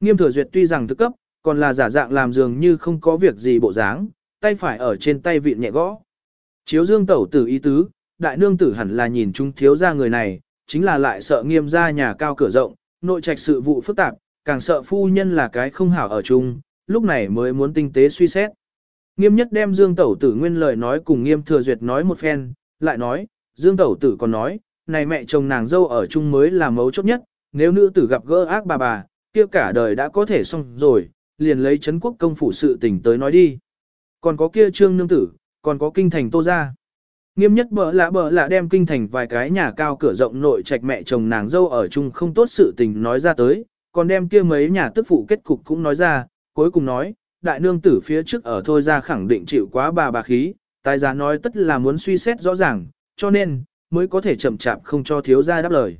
nghiêm thừa duyệt tuy rằng thức cấp, còn là giả dạng làm dường như không có việc gì bộ dáng, tay phải ở trên tay vịn nhẹ gõ. Chiếu dương tẩu tử ý tứ, đại nương tử hẳn là nhìn chúng thiếu gia người này, chính là lại sợ nghiêm gia nhà cao cửa rộng, nội trạch sự vụ phức tạp, càng sợ phu nhân là cái không hảo ở chung, lúc này mới muốn tinh tế suy xét. Nghiêm nhất đem Dương Tẩu Tử nguyên lời nói cùng Nghiêm Thừa Duyệt nói một phen, lại nói, Dương Tẩu Tử còn nói, này mẹ chồng nàng dâu ở chung mới là mấu chốt nhất, nếu nữ tử gặp gỡ ác bà bà, kia cả đời đã có thể xong rồi, liền lấy chấn quốc công phủ sự tình tới nói đi. Còn có kia trương nương tử, còn có kinh thành tô ra. Nghiêm nhất bỡ lạ bỡ lạ đem kinh thành vài cái nhà cao cửa rộng nội trạch mẹ chồng nàng dâu ở chung không tốt sự tình nói ra tới, còn đem kia mấy nhà tức phụ kết cục cũng nói ra, cuối cùng nói, đại nương tử phía trước ở thôi ra khẳng định chịu quá bà bà khí, tài giá nói tất là muốn suy xét rõ ràng, cho nên, mới có thể chậm chạp không cho thiếu gia đáp lời.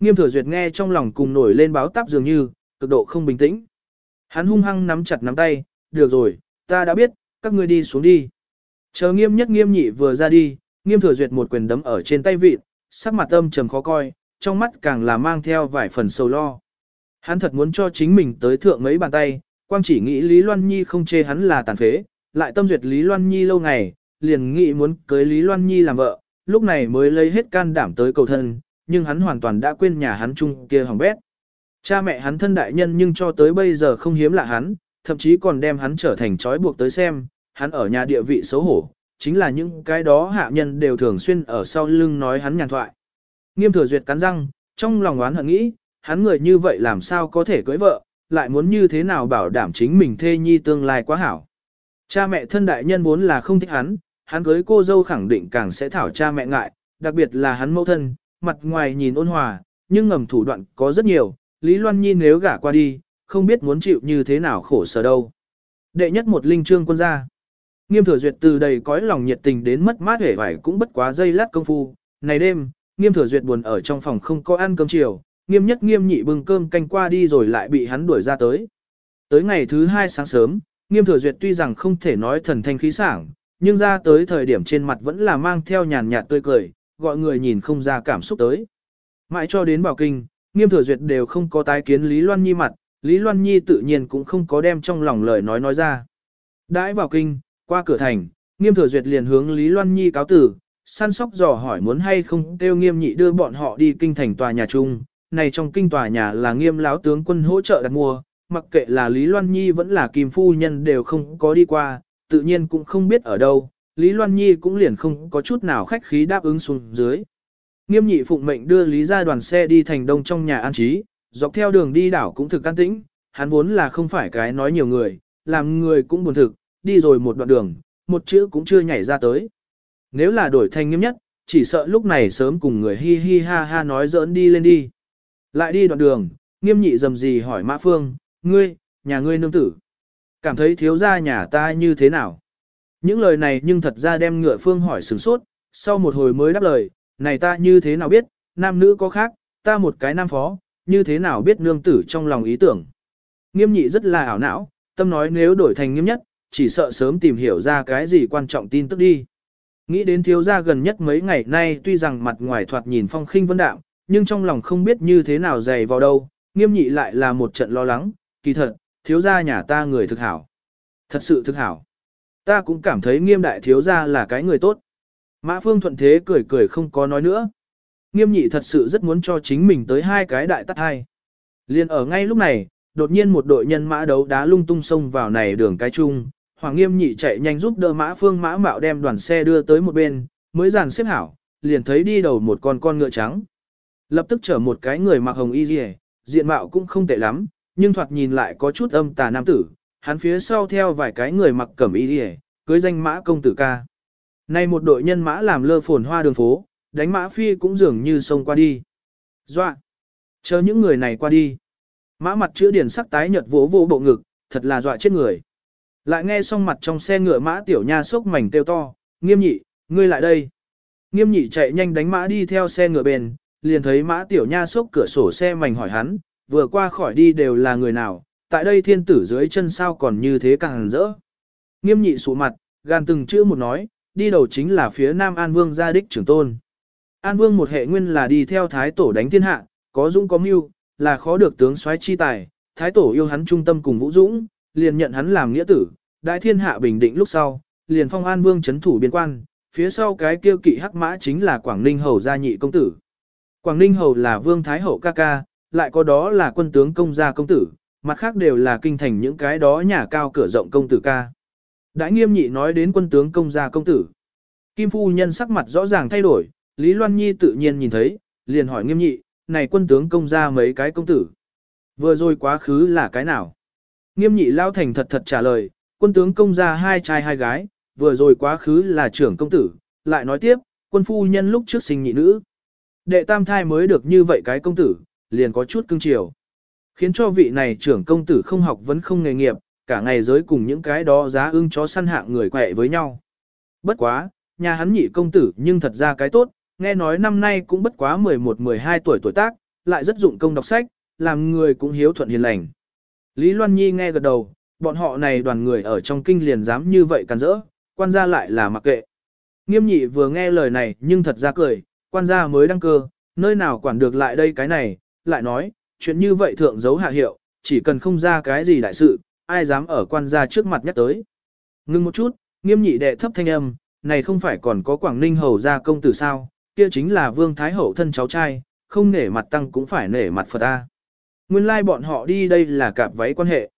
Nghiêm thừa duyệt nghe trong lòng cùng nổi lên báo táp dường như, cực độ không bình tĩnh. Hắn hung hăng nắm chặt nắm tay, được rồi, ta đã biết, các ngươi đi xuống đi. Chờ nghiêm nhất nghiêm nhị vừa ra đi, nghiêm thừa duyệt một quyền đấm ở trên tay vịt, sắc mặt âm trầm khó coi, trong mắt càng là mang theo vài phần sầu lo. Hắn thật muốn cho chính mình tới thượng mấy bàn tay, quang chỉ nghĩ Lý Loan Nhi không chê hắn là tàn phế, lại tâm duyệt Lý Loan Nhi lâu ngày, liền nghĩ muốn cưới Lý Loan Nhi làm vợ, lúc này mới lấy hết can đảm tới cầu thân, nhưng hắn hoàn toàn đã quên nhà hắn chung kia hỏng bét. Cha mẹ hắn thân đại nhân nhưng cho tới bây giờ không hiếm lạ hắn, thậm chí còn đem hắn trở thành trói buộc tới xem, hắn ở nhà địa vị xấu hổ, chính là những cái đó hạ nhân đều thường xuyên ở sau lưng nói hắn nhàn thoại. Nghiêm thừa duyệt cắn răng, trong lòng oán hận nghĩ, hắn người như vậy làm sao có thể cưới vợ, lại muốn như thế nào bảo đảm chính mình thê nhi tương lai quá hảo. Cha mẹ thân đại nhân vốn là không thích hắn, hắn cưới cô dâu khẳng định càng sẽ thảo cha mẹ ngại, đặc biệt là hắn mẫu thân, mặt ngoài nhìn ôn hòa, nhưng ngầm thủ đoạn có rất nhiều, Lý Loan Nhi nếu gả qua đi, không biết muốn chịu như thế nào khổ sở đâu. Đệ nhất một linh trương quân gia. Nghiêm thừa duyệt từ đầy cõi lòng nhiệt tình đến mất mát hể vải cũng bất quá dây lát công phu. Này đêm, nghiêm thừa duyệt buồn ở trong phòng không có ăn cơm chiều, nghiêm nhất nghiêm nhị bưng cơm canh qua đi rồi lại bị hắn đuổi ra tới. Tới ngày thứ hai sáng sớm, nghiêm thừa duyệt tuy rằng không thể nói thần thanh khí sảng, nhưng ra tới thời điểm trên mặt vẫn là mang theo nhàn nhạt tươi cười, gọi người nhìn không ra cảm xúc tới. Mãi cho đến bảo kinh, nghiêm thừa duyệt đều không có tái kiến Lý Loan Nhi mặt, Lý Loan Nhi tự nhiên cũng không có đem trong lòng lời nói nói ra. Đãi vào kinh, qua cửa thành, nghiêm thừa duyệt liền hướng Lý Loan Nhi cáo tử, săn sóc dò hỏi muốn hay không kêu nghiêm nhị đưa bọn họ đi kinh thành tòa nhà chung. Này trong kinh tòa nhà là nghiêm láo tướng quân hỗ trợ đặt mua, mặc kệ là Lý Loan Nhi vẫn là Kim Phu Nhân đều không có đi qua, tự nhiên cũng không biết ở đâu, Lý Loan Nhi cũng liền không có chút nào khách khí đáp ứng xuống dưới. Nghiêm nhị phụng mệnh đưa Lý ra đoàn xe đi thành đông trong nhà an trí, dọc theo đường đi đảo cũng thực can tĩnh, hắn vốn là không phải cái nói nhiều người, làm người cũng buồn thực, đi rồi một đoạn đường, một chữ cũng chưa nhảy ra tới. Nếu là đổi thành nghiêm nhất, chỉ sợ lúc này sớm cùng người hi hi ha ha nói giỡn đi lên đi. Lại đi đoạn đường, nghiêm nhị dầm gì hỏi Mã Phương, ngươi, nhà ngươi nương tử. Cảm thấy thiếu gia nhà ta như thế nào? Những lời này nhưng thật ra đem ngựa phương hỏi sửng sốt, sau một hồi mới đáp lời, này ta như thế nào biết, nam nữ có khác, ta một cái nam phó, như thế nào biết nương tử trong lòng ý tưởng. Nghiêm nhị rất là ảo não, tâm nói nếu đổi thành nghiêm nhất, chỉ sợ sớm tìm hiểu ra cái gì quan trọng tin tức đi. Nghĩ đến thiếu gia gần nhất mấy ngày nay tuy rằng mặt ngoài thoạt nhìn phong khinh vân đạm, nhưng trong lòng không biết như thế nào dày vào đâu, nghiêm nhị lại là một trận lo lắng, kỳ thật, thiếu gia nhà ta người thực hảo. Thật sự thực hảo. Ta cũng cảm thấy nghiêm đại thiếu gia là cái người tốt. Mã Phương thuận thế cười cười không có nói nữa. Nghiêm nhị thật sự rất muốn cho chính mình tới hai cái đại tắt hai. Liên ở ngay lúc này, đột nhiên một đội nhân mã đấu đá lung tung xông vào này đường cái chung. Hoàng nghiêm nhị chạy nhanh giúp đỡ mã phương mã mạo đem đoàn xe đưa tới một bên, mới dàn xếp hảo, liền thấy đi đầu một con con ngựa trắng. Lập tức chở một cái người mặc hồng y liễu, diện mạo cũng không tệ lắm, nhưng thoạt nhìn lại có chút âm tà nam tử, hắn phía sau theo vài cái người mặc cẩm y liễu, cưới danh mã công tử ca. Nay một đội nhân mã làm lơ phồn hoa đường phố, đánh mã phi cũng dường như sông qua đi. Doa! Chờ những người này qua đi. Mã mặt chữa điển sắc tái nhợt vỗ vỗ bộ ngực, thật là dọa chết người. Lại nghe xong mặt trong xe ngựa mã tiểu nha sốc mảnh kêu to, nghiêm nhị, ngươi lại đây. Nghiêm nhị chạy nhanh đánh mã đi theo xe ngựa bền, liền thấy mã tiểu nha sốc cửa sổ xe mảnh hỏi hắn, vừa qua khỏi đi đều là người nào, tại đây thiên tử dưới chân sao còn như thế càng rỡ. Nghiêm nhị sụ mặt, gan từng chữ một nói, đi đầu chính là phía Nam An Vương gia đích trưởng tôn. An Vương một hệ nguyên là đi theo Thái Tổ đánh thiên hạ, có dũng có mưu, là khó được tướng soái chi tài, Thái Tổ yêu hắn trung tâm cùng Vũ Dũng, liền nhận hắn làm nghĩa tử, đại thiên hạ bình định lúc sau, liền phong An Vương chấn thủ biên quan, phía sau cái kêu kỵ hắc mã chính là Quảng Ninh Hầu gia nhị công tử. Quảng Ninh Hầu là Vương Thái Hậu ca ca, lại có đó là quân tướng công gia công tử, mặt khác đều là kinh thành những cái đó nhà cao cửa rộng công tử ca. Đại nghiêm nhị nói đến quân tướng công gia công tử. Kim phu nhân sắc mặt rõ ràng thay đổi, Lý Loan Nhi tự nhiên nhìn thấy, liền hỏi nghiêm nhị, này quân tướng công gia mấy cái công tử. Vừa rồi quá khứ là cái nào? Nghiêm nhị lao thành thật thật trả lời, quân tướng công ra hai trai hai gái, vừa rồi quá khứ là trưởng công tử, lại nói tiếp, quân phu nhân lúc trước sinh nhị nữ. Đệ tam thai mới được như vậy cái công tử, liền có chút cưng chiều. Khiến cho vị này trưởng công tử không học vẫn không nghề nghiệp, cả ngày giới cùng những cái đó giá ưng chó săn hạng người quẹ với nhau. Bất quá, nhà hắn nhị công tử nhưng thật ra cái tốt, nghe nói năm nay cũng bất quá 11-12 tuổi tuổi tác, lại rất dụng công đọc sách, làm người cũng hiếu thuận hiền lành. Lý Loan Nhi nghe gật đầu, bọn họ này đoàn người ở trong kinh liền dám như vậy càn rỡ, quan gia lại là mặc kệ. Nghiêm nhị vừa nghe lời này nhưng thật ra cười, quan gia mới đăng cơ, nơi nào quản được lại đây cái này, lại nói, chuyện như vậy thượng giấu hạ hiệu, chỉ cần không ra cái gì đại sự, ai dám ở quan gia trước mặt nhắc tới. Ngưng một chút, nghiêm nhị đệ thấp thanh âm, này không phải còn có Quảng Ninh hầu gia công tử sao, kia chính là Vương Thái Hậu thân cháu trai, không nể mặt tăng cũng phải nể mặt Phật A. Nguyên lai like bọn họ đi đây là cạp váy quan hệ.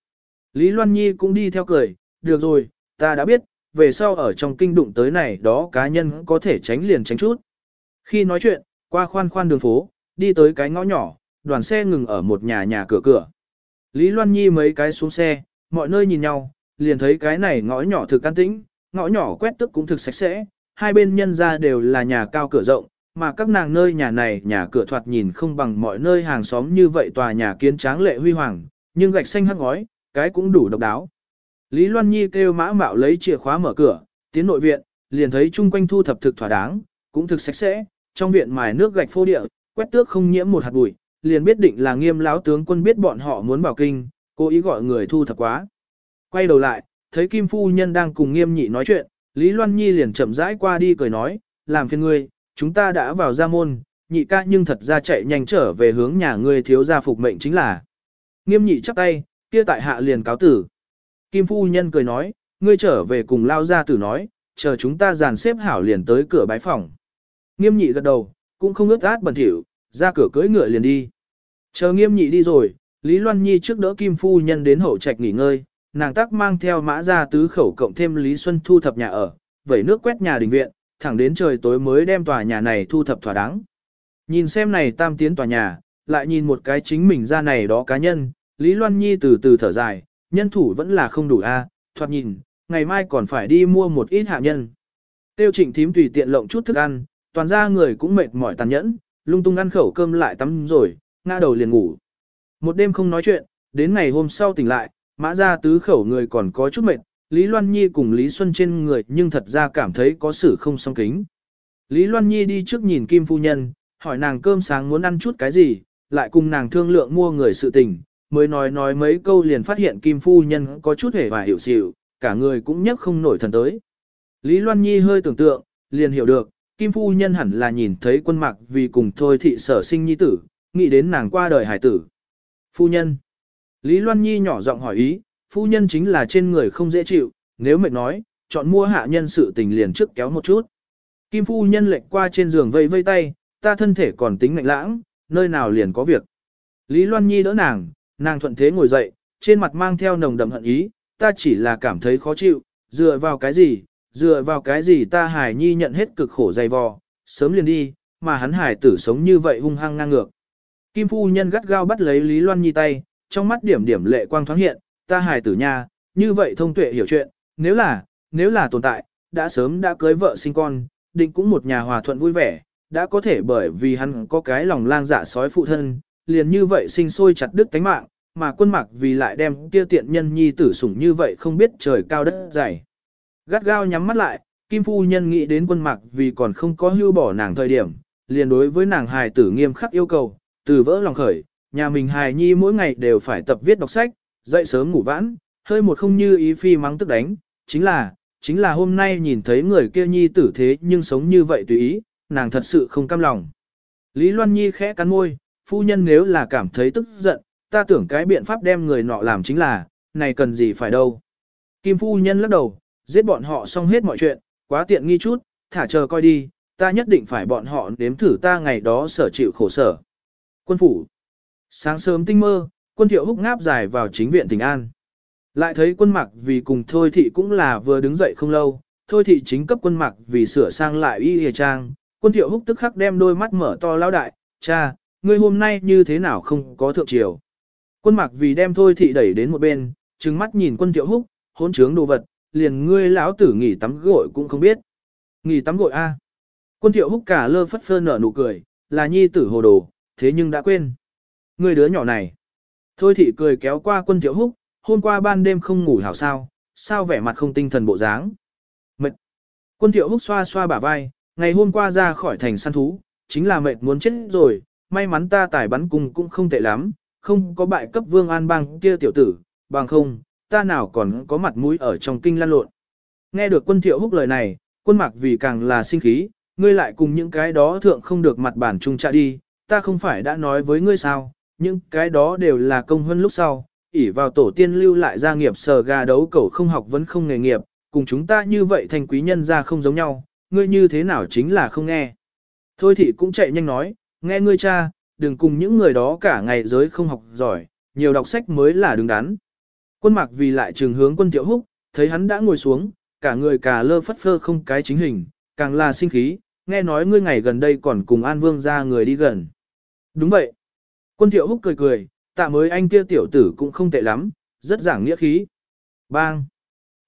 Lý Loan Nhi cũng đi theo cười, được rồi, ta đã biết, về sau ở trong kinh đụng tới này đó cá nhân có thể tránh liền tránh chút. Khi nói chuyện, qua khoan khoan đường phố, đi tới cái ngõ nhỏ, đoàn xe ngừng ở một nhà nhà cửa cửa. Lý Loan Nhi mấy cái xuống xe, mọi nơi nhìn nhau, liền thấy cái này ngõ nhỏ thực an tĩnh, ngõ nhỏ quét tức cũng thực sạch sẽ, hai bên nhân ra đều là nhà cao cửa rộng, mà các nàng nơi nhà này nhà cửa thoạt nhìn không bằng mọi nơi hàng xóm như vậy tòa nhà kiến tráng lệ huy hoàng, nhưng gạch xanh hắc ngói, cái cũng đủ độc đáo. Lý Loan Nhi kêu mã mạo lấy chìa khóa mở cửa, tiến nội viện, liền thấy chung quanh thu thập thực thỏa đáng, cũng thực sạch sẽ, trong viện mài nước gạch phô địa, quét tước không nhiễm một hạt bụi, liền biết định là nghiêm láo tướng quân biết bọn họ muốn vào kinh, cố ý gọi người thu thập quá. Quay đầu lại, thấy Kim Phu Nhân đang cùng nghiêm nhị nói chuyện, Lý Loan Nhi liền chậm rãi qua đi cười nói, làm phiền ngươi, chúng ta đã vào gia môn, nhị ca nhưng thật ra chạy nhanh trở về hướng nhà ngươi thiếu gia phục mệnh chính là. Nghiêm nhị chắp tay, kia tại hạ liền cáo tử. Kim Phu Nhân cười nói, ngươi trở về cùng lao ra tử nói, chờ chúng ta dàn xếp hảo liền tới cửa bái phòng. Nghiêm nhị gật đầu, cũng không ướt át bẩn thỉu, ra cửa cưỡi ngựa liền đi. Chờ nghiêm nhị đi rồi, Lý Loan Nhi trước đỡ Kim Phu Nhân đến hậu trạch nghỉ ngơi, nàng tắc mang theo mã ra tứ khẩu cộng thêm Lý Xuân thu thập nhà ở, vẩy nước quét nhà đình viện, thẳng đến trời tối mới đem tòa nhà này thu thập thỏa đáng. Nhìn xem này tam tiến tòa nhà, lại nhìn một cái chính mình ra này đó cá nhân, Lý Loan Nhi từ từ thở dài, nhân thủ vẫn là không đủ a, thoạt nhìn, ngày mai còn phải đi mua một ít hạ nhân. Tiêu trịnh thím tùy tiện lộng chút thức ăn, toàn ra người cũng mệt mỏi tàn nhẫn, lung tung ăn khẩu cơm lại tắm rồi, ngã đầu liền ngủ. Một đêm không nói chuyện, đến ngày hôm sau tỉnh lại, mã ra tứ khẩu người còn có chút mệt, Lý Loan Nhi cùng Lý Xuân trên người nhưng thật ra cảm thấy có sự không song kính. Lý Loan Nhi đi trước nhìn Kim Phu Nhân, hỏi nàng cơm sáng muốn ăn chút cái gì, lại cùng nàng thương lượng mua người sự tình, mới nói nói mấy câu liền phát hiện Kim Phu Nhân có chút hề và hiểu xỉu, cả người cũng nhấc không nổi thần tới. Lý Loan Nhi hơi tưởng tượng, liền hiểu được, Kim Phu Nhân hẳn là nhìn thấy quân mặc vì cùng thôi thị sở sinh nhi tử, nghĩ đến nàng qua đời hải tử. Phu Nhân Lý Loan Nhi nhỏ giọng hỏi ý, Phu Nhân chính là trên người không dễ chịu, nếu mệt nói, chọn mua hạ nhân sự tình liền trước kéo một chút. Kim Phu Nhân lệch qua trên giường vây vây tay, ta thân thể còn tính mạnh lãng, nơi nào liền có việc. Lý Loan Nhi đỡ nàng, nàng thuận thế ngồi dậy, trên mặt mang theo nồng đậm hận ý, ta chỉ là cảm thấy khó chịu, dựa vào cái gì, dựa vào cái gì ta hải nhi nhận hết cực khổ dày vò, sớm liền đi, mà hắn hải tử sống như vậy hung hăng ngang ngược. Kim phu nhân gắt gao bắt lấy Lý Loan Nhi tay, trong mắt điểm điểm lệ quang thoáng hiện, ta hải tử nha, như vậy thông tuệ hiểu chuyện, nếu là, nếu là tồn tại, đã sớm đã cưới vợ sinh con, định cũng một nhà hòa thuận vui vẻ, đã có thể bởi vì hắn có cái lòng lang dạ sói phụ thân, liền như vậy sinh sôi chặt đứt tánh mạng, mà quân mặc vì lại đem kia tiện nhân nhi tử sủng như vậy không biết trời cao đất dày. Gắt gao nhắm mắt lại, Kim Phu Nhân nghĩ đến quân mặc vì còn không có hưu bỏ nàng thời điểm, liền đối với nàng hài tử nghiêm khắc yêu cầu, từ vỡ lòng khởi, nhà mình hài nhi mỗi ngày đều phải tập viết đọc sách, dậy sớm ngủ vãn, hơi một không như ý phi mắng tức đánh, chính là, chính là hôm nay nhìn thấy người kia nhi tử thế nhưng sống như vậy tùy ý, nàng thật sự không cam lòng. Lý Loan Nhi khẽ cắn môi, phu nhân nếu là cảm thấy tức giận, ta tưởng cái biện pháp đem người nọ làm chính là, này cần gì phải đâu. Kim phu nhân lắc đầu, giết bọn họ xong hết mọi chuyện, quá tiện nghi chút, thả chờ coi đi, ta nhất định phải bọn họ nếm thử ta ngày đó sở chịu khổ sở. Quân phủ. Sáng sớm tinh mơ, quân thiệu húc ngáp dài vào chính viện tỉnh An. Lại thấy quân mặc vì cùng thôi thị cũng là vừa đứng dậy không lâu, thôi thị chính cấp quân mặc vì sửa sang lại y hề trang, quân thiệu húc tức khắc đem đôi mắt mở to lão đại, cha, ngươi hôm nay như thế nào không có thượng triều. Quân mặc vì đem thôi thị đẩy đến một bên, trừng mắt nhìn quân thiệu húc, hỗn trướng đồ vật, liền ngươi lão tử nghỉ tắm gội cũng không biết. Nghỉ tắm gội a. Quân thiệu húc cả lơ phất phơ nở nụ cười, là nhi tử hồ đồ, thế nhưng đã quên. Ngươi đứa nhỏ này. Thôi thị cười kéo qua quân thiệu húc, hôm qua ban đêm không ngủ hảo sao, sao vẻ mặt không tinh thần bộ dáng. Mệt. Quân thiệu húc xoa xoa bả vai, ngày hôm qua ra khỏi thành săn thú, chính là mệt muốn chết rồi, may mắn ta tài bắn cung cũng không tệ lắm, không có bại cấp vương an bang kia tiểu tử, bằng không, ta nào còn có mặt mũi ở trong kinh lan lộn. Nghe được quân thiệu húc lời này, quân mạc vì càng là sinh khí, ngươi lại cùng những cái đó thượng không được mặt bản trung trạ đi, ta không phải đã nói với ngươi sao, những cái đó đều là công hơn lúc sau, ỉ vào tổ tiên lưu lại gia nghiệp sờ gà đấu cẩu không học vẫn không nghề nghiệp, cùng chúng ta như vậy thành quý nhân ra không giống nhau, ngươi như thế nào chính là không nghe. Thôi thì cũng chạy nhanh nói, nghe ngươi cha, đừng cùng những người đó cả ngày giới không học giỏi, nhiều đọc sách mới là đứng đắn. Quân mạc vì lại trường hướng quân tiểu húc, thấy hắn đã ngồi xuống, cả người cả lơ phất phơ không cái chính hình, càng là sinh khí, nghe nói ngươi ngày gần đây còn cùng An Vương ra người đi gần. Đúng vậy. Quân tiểu húc cười cười, tạ mới anh kia tiểu tử cũng không tệ lắm, rất giảng nghĩa khí. Bang!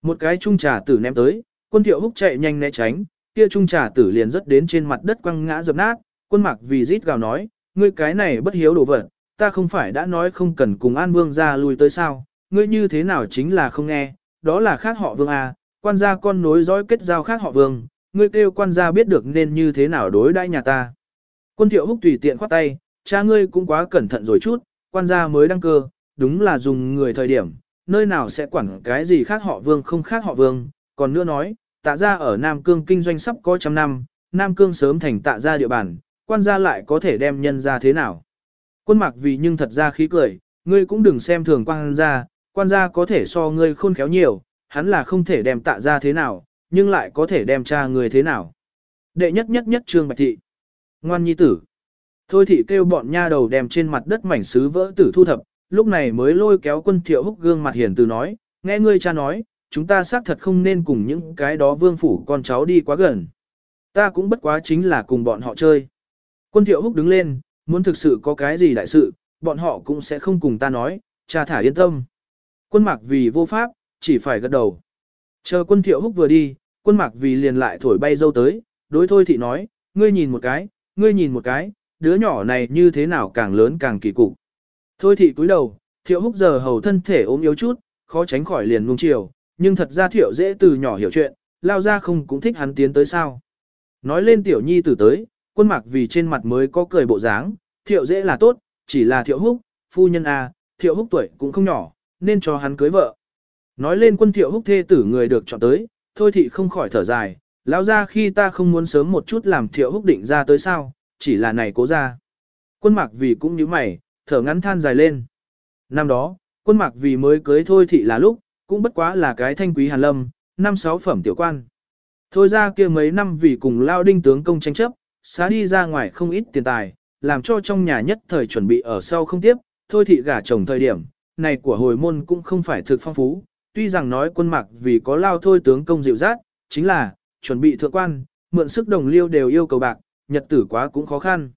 Một cái trung trà tử ném tới, quân tiểu húc chạy nhanh né tránh, kia trung trà tử liền rất đến trên mặt đất quăng ngã dập nát, quân mặc vì rít gào nói, ngươi cái này bất hiếu đồ vật, ta không phải đã nói không cần cùng An Vương ra lui tới sao, ngươi như thế nào chính là không nghe, đó là khác họ Vương à, quan gia con nối dõi kết giao khác họ Vương, ngươi kêu quan gia biết được nên như thế nào đối đãi nhà ta. Quân thiệu húc tùy tiện khoát tay, cha ngươi cũng quá cẩn thận rồi chút, quan gia mới đăng cơ, đúng là dùng người thời điểm, nơi nào sẽ quản cái gì khác họ Vương không khác họ Vương, còn nữa nói, tạ gia ở Nam Cương kinh doanh sắp có trăm năm, Nam Cương sớm thành tạ gia địa bàn, quan gia lại có thể đem nhân ra thế nào. Quân mặc vì nhưng thật ra khí cười, ngươi cũng đừng xem thường quan gia, quan gia có thể so ngươi khôn khéo nhiều, hắn là không thể đem tạ ra thế nào, nhưng lại có thể đem cha người thế nào. Đệ nhất nhất nhất trương bạch thị. Ngoan nhi tử. Thôi thị kêu bọn nha đầu đem trên mặt đất mảnh sứ vỡ tử thu thập, lúc này mới lôi kéo quân thiệu húc gương mặt hiền từ nói, nghe ngươi cha nói, chúng ta xác thật không nên cùng những cái đó vương phủ con cháu đi quá gần. Ta cũng bất quá chính là cùng bọn họ chơi. Quân thiệu húc đứng lên, muốn thực sự có cái gì đại sự, bọn họ cũng sẽ không cùng ta nói, cha thả yên tâm. Quân mạc vì vô pháp, chỉ phải gật đầu. Chờ quân thiệu húc vừa đi, quân mạc vì liền lại thổi bay dâu tới, đối thôi thị nói, ngươi nhìn một cái, ngươi nhìn một cái, đứa nhỏ này như thế nào càng lớn càng kỳ cục. Thôi thị cúi đầu, thiệu húc giờ hầu thân thể ốm yếu chút, khó tránh khỏi liền nung chiều, nhưng thật ra thiệu dễ từ nhỏ hiểu chuyện, lao ra không cũng thích hắn tiến tới sao. Nói lên tiểu nhi tử tới, quân Mặc vì trên mặt mới có cười bộ dáng, thiệu dễ là tốt, chỉ là thiệu húc, phu nhân A, à, thiệu húc tuổi cũng không nhỏ, nên cho hắn cưới vợ. Nói lên quân thiệu húc thê tử người được chọn tới, thôi thị không khỏi thở dài, lão ra khi ta không muốn sớm một chút làm thiệu húc định ra tới sao, chỉ là này cố ra. Quân Mặc vì cũng như mày, thở ngắn than dài lên. Năm đó, quân Mặc vì mới cưới thôi thị là lúc, cũng bất quá là cái thanh quý hàn lâm, năm sáu phẩm tiểu quan. Thôi ra kia mấy năm vì cùng lao đinh tướng công tranh chấp, xá đi ra ngoài không ít tiền tài, làm cho trong nhà nhất thời chuẩn bị ở sau không tiếp, thôi thị gả chồng thời điểm, này của hồi môn cũng không phải thực phong phú, tuy rằng nói quân mạc vì có lao thôi tướng công dịu dát, chính là, chuẩn bị thượng quan, mượn sức đồng liêu đều yêu cầu bạc, nhật tử quá cũng khó khăn.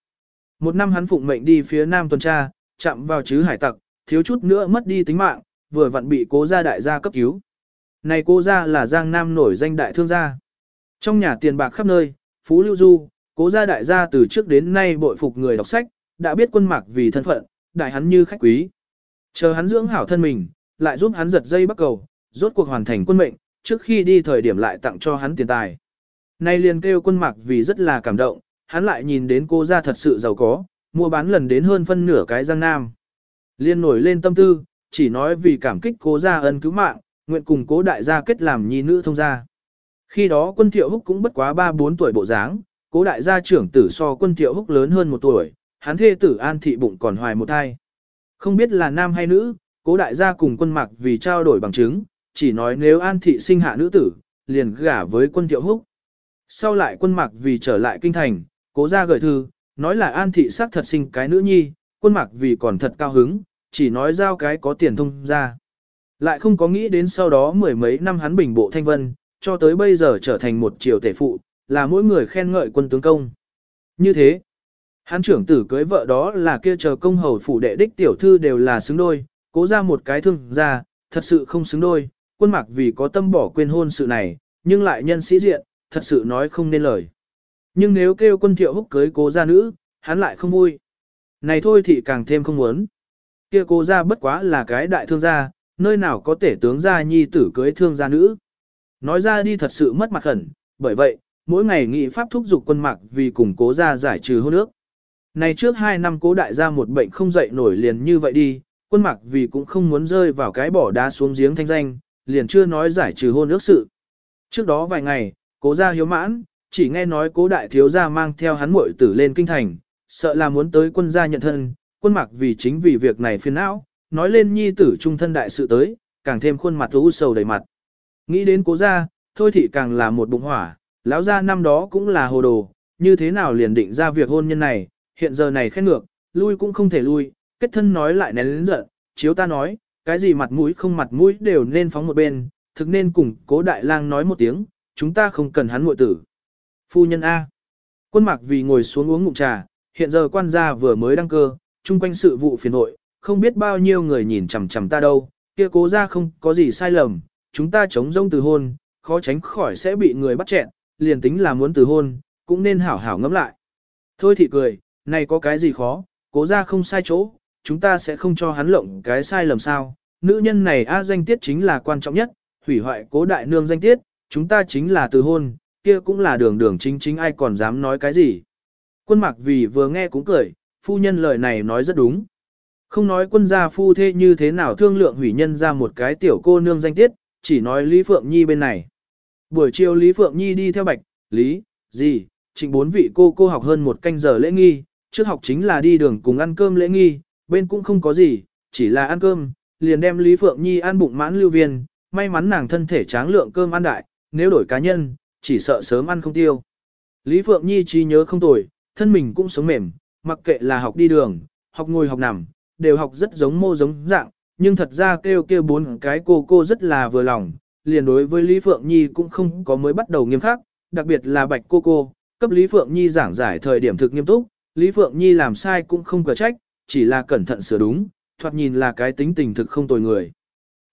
Một năm hắn phụng mệnh đi phía nam tuần tra, chạm vào chứ hải tặc, thiếu chút nữa mất đi tính mạng, vừa vặn bị cố gia đại gia cấp cứu. Này cố gia là giang nam nổi danh đại thương gia. Trong nhà tiền bạc khắp nơi, phú lưu du, cố gia đại gia từ trước đến nay bội phục người đọc sách, đã biết quân mạc vì thân phận, đại hắn như khách quý. Chờ hắn dưỡng hảo thân mình, lại giúp hắn giật dây bắt cầu, rốt cuộc hoàn thành quân mệnh, trước khi đi thời điểm lại tặng cho hắn tiền tài. Nay liền kêu quân mạc vì rất là cảm động, hắn lại nhìn đến cô gia thật sự giàu có, mua bán lần đến hơn phân nửa cái giang nam. Liên nổi lên tâm tư, chỉ nói vì cảm kích cố gia ân cứu mạng, nguyện cùng cố đại gia kết làm nhi nữ thông gia. Khi đó quân thiệu húc cũng bất quá 3-4 tuổi bộ dáng, cố đại gia trưởng tử so quân thiệu húc lớn hơn một tuổi, hắn thê tử an thị bụng còn hoài một thai. Không biết là nam hay nữ, cố đại gia cùng quân mạc vì trao đổi bằng chứng, chỉ nói nếu an thị sinh hạ nữ tử, liền gả với quân thiệu húc. Sau lại quân mạc vì trở lại kinh thành, cố gia gửi thư, nói là an thị sắc thật sinh cái nữ nhi, quân mạc vì còn thật cao hứng, chỉ nói giao cái có tiền thông ra. Lại không có nghĩ đến sau đó mười mấy năm hắn bình bộ thanh vân, cho tới bây giờ trở thành một triều tể phụ, là mỗi người khen ngợi quân tướng công. Như thế, hắn trưởng tử cưới vợ đó là kia chờ công hầu phủ đệ đích tiểu thư đều là xứng đôi, cố ra một cái thương ra, thật sự không xứng đôi, quân mạc vì có tâm bỏ quên hôn sự này, nhưng lại nhân sĩ diện, thật sự nói không nên lời. Nhưng nếu kêu quân thiệu húc cưới cố gia nữ, hắn lại không vui. Này thôi thì càng thêm không muốn. Kia cố gia bất quá là cái đại thương gia, nơi nào có thể tướng gia nhi tử cưới thương gia nữ. Nói ra đi thật sự mất mặt khẩn, bởi vậy, mỗi ngày nghị pháp thúc giục quân mạc vì củng cố gia giải trừ hôn ước. Này trước hai năm cố đại gia một bệnh không dậy nổi liền như vậy đi, quân mạc vì cũng không muốn rơi vào cái bỏ đá xuống giếng thanh danh, liền chưa nói giải trừ hôn ước sự. Trước đó vài ngày, cố gia hiếu mãn, chỉ nghe nói cố đại thiếu gia mang theo hắn muội tử lên kinh thành, sợ là muốn tới quân gia nhận thân, quân mạc vì chính vì việc này phiền não, nói lên nhi tử trung thân đại sự tới, càng thêm khuôn mặt u sầu đầy mặt. Nghĩ đến cố gia, thôi thì càng là một bụng hỏa, lão gia năm đó cũng là hồ đồ, như thế nào liền định ra việc hôn nhân này, hiện giờ này khen ngược, lui cũng không thể lui, kết thân nói lại nén lớn giận, chiếu ta nói, cái gì mặt mũi không mặt mũi đều nên phóng một bên, thực nên cùng cố đại lang nói một tiếng, chúng ta không cần hắn muội tử. Phu nhân A. Quân mạc vì ngồi xuống uống ngụm trà, hiện giờ quan gia vừa mới đăng cơ, chung quanh sự vụ phiền hội, không biết bao nhiêu người nhìn chằm chằm ta đâu, kia cố ra không có gì sai lầm, chúng ta chống rông từ hôn, khó tránh khỏi sẽ bị người bắt chẹn, liền tính là muốn từ hôn, cũng nên hảo hảo ngẫm lại. Thôi thị cười, này có cái gì khó, cố ra không sai chỗ, chúng ta sẽ không cho hắn lộng cái sai lầm sao, nữ nhân này A danh tiết chính là quan trọng nhất, hủy hoại cố đại nương danh tiết, chúng ta chính là từ hôn, kia cũng là đường đường chính chính ai còn dám nói cái gì. Quân mạc vì vừa nghe cũng cười, phu nhân lời này nói rất đúng. Không nói quân gia phu thế như thế nào thương lượng hủy nhân ra một cái tiểu cô nương danh tiết, chỉ nói Lý Phượng Nhi bên này. Buổi chiều Lý Phượng Nhi đi theo bạch, Lý, gì, trịnh bốn vị cô cô học hơn một canh giờ lễ nghi, trước học chính là đi đường cùng ăn cơm lễ nghi, bên cũng không có gì, chỉ là ăn cơm, liền đem Lý Phượng Nhi ăn bụng mãn lưu viên, may mắn nàng thân thể tráng lượng cơm ăn đại, nếu đổi cá nhân, chỉ sợ sớm ăn không tiêu. Lý Phượng Nhi trí nhớ không tồi, thân mình cũng sống mềm, mặc kệ là học đi đường, học ngồi học nằm, đều học rất giống mô giống dạng, nhưng thật ra kêu kêu bốn cái cô cô rất là vừa lòng, liền đối với Lý Phượng Nhi cũng không có mới bắt đầu nghiêm khắc, đặc biệt là bạch cô cô, cấp Lý Phượng Nhi giảng giải thời điểm thực nghiêm túc, Lý Phượng Nhi làm sai cũng không có trách, chỉ là cẩn thận sửa đúng, thoạt nhìn là cái tính tình thực không tồi người.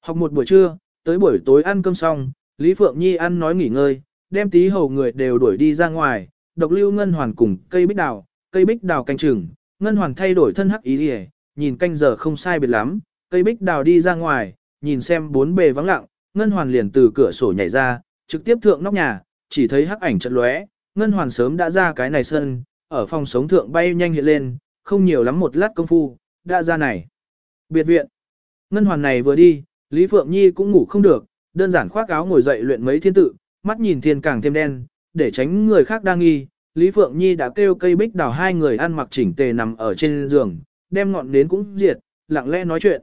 Học một buổi trưa, tới buổi tối ăn cơm xong, Lý Phượng Nhi ăn nói nghỉ ngơi, đem tí hầu người đều đuổi đi ra ngoài, độc lưu ngân hoàn cùng cây bích đào, cây bích đào canh chừng, ngân hoàn thay đổi thân hắc ý đi nhìn canh giờ không sai biệt lắm, cây bích đào đi ra ngoài, nhìn xem bốn bề vắng lặng, ngân hoàn liền từ cửa sổ nhảy ra, trực tiếp thượng nóc nhà, chỉ thấy hắc ảnh chợt lóe, ngân hoàn sớm đã ra cái này sân, ở phòng sống thượng bay nhanh hiện lên, không nhiều lắm một lát công phu, đã ra này. Biệt viện. Ngân hoàn này vừa đi, Lý Phượng Nhi cũng ngủ không được, đơn giản khoác áo ngồi dậy luyện mấy thiên tự, mắt nhìn thiên càng thêm đen, để tránh người khác đang nghi. Lý Phượng Nhi đã kêu cây bích đào hai người ăn mặc chỉnh tề nằm ở trên giường, đem ngọn nến cũng diệt, lặng lẽ nói chuyện.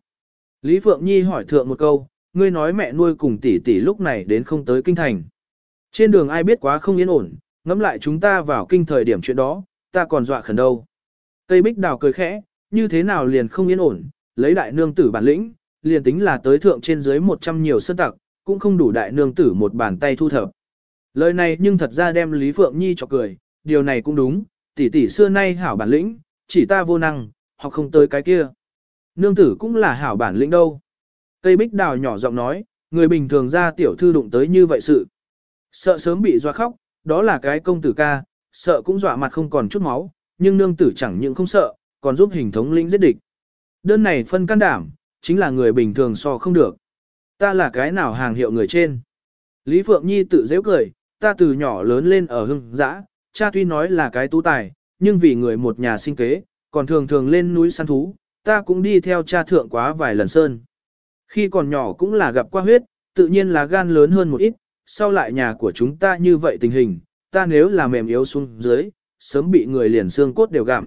Lý Phượng Nhi hỏi thượng một câu, ngươi nói mẹ nuôi cùng tỷ tỷ lúc này đến không tới kinh thành. Trên đường ai biết quá không yên ổn, ngẫm lại chúng ta vào kinh thời điểm chuyện đó, ta còn dọa khẩn đâu. Tây bích đào cười khẽ, như thế nào liền không yên ổn, lấy đại nương tử bản lĩnh, liền tính là tới thượng trên dưới 100 nhiều sơn tặc, cũng không đủ đại nương tử một bàn tay thu thập. Lời này nhưng thật ra đem Lý Phượng Nhi cho cười, điều này cũng đúng, tỷ tỷ xưa nay hảo bản lĩnh, chỉ ta vô năng, hoặc không tới cái kia. Nương tử cũng là hảo bản lĩnh đâu. Cây bích đào nhỏ giọng nói, người bình thường ra tiểu thư đụng tới như vậy sự. Sợ sớm bị doa khóc, đó là cái công tử ca, sợ cũng dọa mặt không còn chút máu, nhưng nương tử chẳng những không sợ, còn giúp hình thống lĩnh giết địch. Đơn này phân can đảm, chính là người bình thường so không được. Ta là cái nào hàng hiệu người trên. Lý Phượng Nhi tự dễ cười, ta từ nhỏ lớn lên ở hưng dã, cha tuy nói là cái tú tài, nhưng vì người một nhà sinh kế, còn thường thường lên núi săn thú, ta cũng đi theo cha thượng quá vài lần sơn. Khi còn nhỏ cũng là gặp qua huyết, tự nhiên là gan lớn hơn một ít, sau lại nhà của chúng ta như vậy tình hình, ta nếu là mềm yếu xuống dưới, sớm bị người liền xương cốt đều gặm.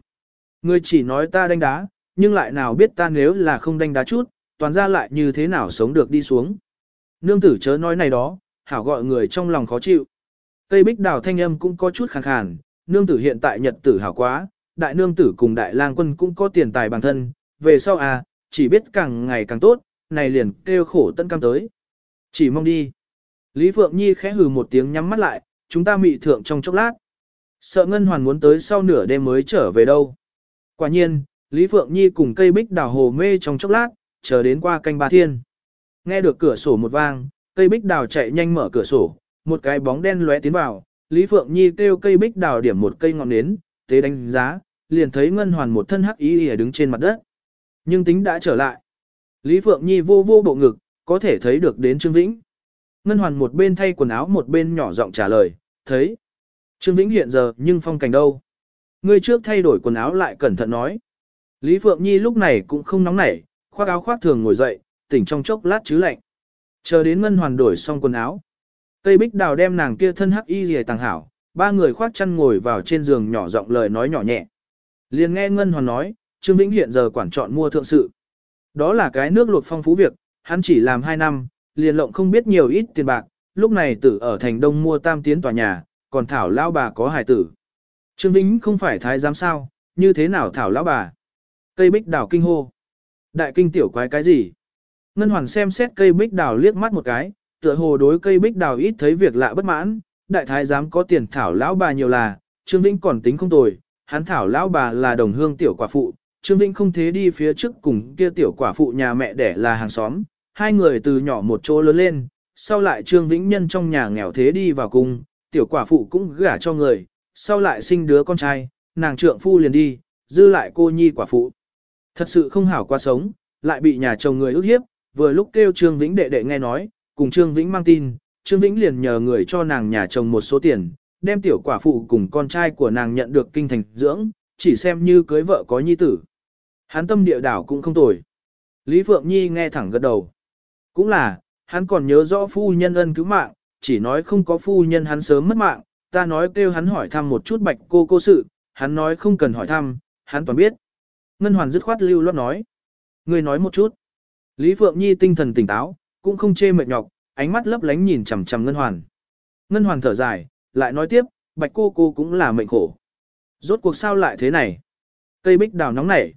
Người chỉ nói ta đánh đá, nhưng lại nào biết ta nếu là không đánh đá chút, toàn ra lại như thế nào sống được đi xuống. Nương tử chớ nói này đó, hảo gọi người trong lòng khó chịu. Cây bích đào thanh âm cũng có chút khàn khàn, nương tử hiện tại nhật tử hảo quá, đại nương tử cùng đại lang quân cũng có tiền tài bản thân, về sau à, chỉ biết càng ngày càng tốt, này liền kêu khổ tân cam tới. Chỉ mong đi. Lý Phượng Nhi khẽ hừ một tiếng nhắm mắt lại, chúng ta mị thượng trong chốc lát. Sợ Ngân Hoàn muốn tới sau nửa đêm mới trở về đâu. Quả nhiên, Lý Phượng Nhi cùng cây bích đào hồ mê trong chốc lát, chờ đến qua canh ba thiên. Nghe được cửa sổ một vang, cây bích đào chạy nhanh mở cửa sổ, một cái bóng đen lóe tiến vào, Lý Phượng Nhi kêu cây bích đào điểm một cây ngọn nến, tế đánh giá, liền thấy Ngân Hoàn một thân hắc ý ỉa đứng trên mặt đất. Nhưng tính đã trở lại. Lý Phượng Nhi vô vô bộ ngực, có thể thấy được đến Trương Vĩnh. Ngân Hoàn một bên thay quần áo một bên nhỏ giọng trả lời, thấy. Trương Vĩnh hiện giờ nhưng phong cảnh đâu. Ngươi trước thay đổi quần áo lại cẩn thận nói. Lý Phượng Nhi lúc này cũng không nóng nảy, khoác áo khoác thường ngồi dậy, tỉnh trong chốc lát chứ lạnh. Chờ đến Ngân Hoàn đổi xong quần áo. Tây Bích Đào đem nàng kia thân hắc y rìa tàng hảo, ba người khoác chăn ngồi vào trên giường nhỏ giọng lời nói nhỏ nhẹ. Liền nghe Ngân Hoàn nói, Trương Vĩnh hiện giờ quản chọn mua thượng sự. Đó là cái nước luộc phong phú việc, hắn chỉ làm 2 năm, liền lộng không biết nhiều ít tiền bạc, lúc này tử ở thành đông mua tam tiến tòa nhà, còn Thảo lão bà có hài tử. Trương Vĩnh không phải thái giám sao, như thế nào Thảo lão bà? Cây bích đào kinh hô. Đại kinh tiểu quái cái gì? Ngân Hoàn xem xét cây bích đào liếc mắt một cái, tựa hồ đối cây bích đào ít thấy việc lạ bất mãn, đại thái giám có tiền Thảo lão bà nhiều là, Trương Vĩnh còn tính không tồi, hắn Thảo lão bà là đồng hương tiểu quả phụ, Trương Vĩnh không thế đi phía trước cùng kia tiểu quả phụ nhà mẹ đẻ là hàng xóm, hai người từ nhỏ một chỗ lớn lên, sau lại Trương Vĩnh nhân trong nhà nghèo thế đi vào cùng, tiểu quả phụ cũng gả cho người, sau lại sinh đứa con trai, nàng trượng phu liền đi, dư lại cô nhi quả phụ. Thật sự không hảo qua sống, lại bị nhà chồng người ức hiếp, vừa lúc kêu Trương Vĩnh đệ đệ nghe nói, cùng Trương Vĩnh mang tin, Trương Vĩnh liền nhờ người cho nàng nhà chồng một số tiền, đem tiểu quả phụ cùng con trai của nàng nhận được kinh thành dưỡng, chỉ xem như cưới vợ có nhi tử. Hắn tâm địa đảo cũng không tồi. Lý Phượng Nhi nghe thẳng gật đầu. Cũng là, hắn còn nhớ rõ phu nhân ân cứu mạng, chỉ nói không có phu nhân hắn sớm mất mạng, ta nói kêu hắn hỏi thăm một chút bạch cô cô sự, hắn nói không cần hỏi thăm, hắn toàn biết. Ngân Hoàn dứt khoát lưu loát nói. Người nói một chút. Lý Phượng Nhi tinh thần tỉnh táo, cũng không chê mệt nhọc, ánh mắt lấp lánh nhìn chằm chằm Ngân Hoàn. Ngân Hoàn thở dài, lại nói tiếp, bạch cô cô cũng là mệnh khổ. Rốt cuộc sao lại thế này? Cây bích đào nóng nảy.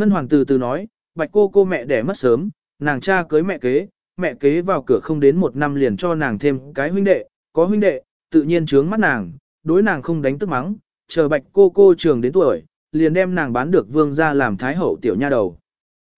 Ngân Hoàng từ từ nói, bạch cô cô mẹ đẻ mất sớm, nàng cha cưới mẹ kế, mẹ kế vào cửa không đến một năm liền cho nàng thêm cái huynh đệ, có huynh đệ, tự nhiên trướng mắt nàng, đối nàng không đánh tức mắng, chờ bạch cô cô trường đến tuổi, liền đem nàng bán được vương ra làm thái hậu tiểu nha đầu.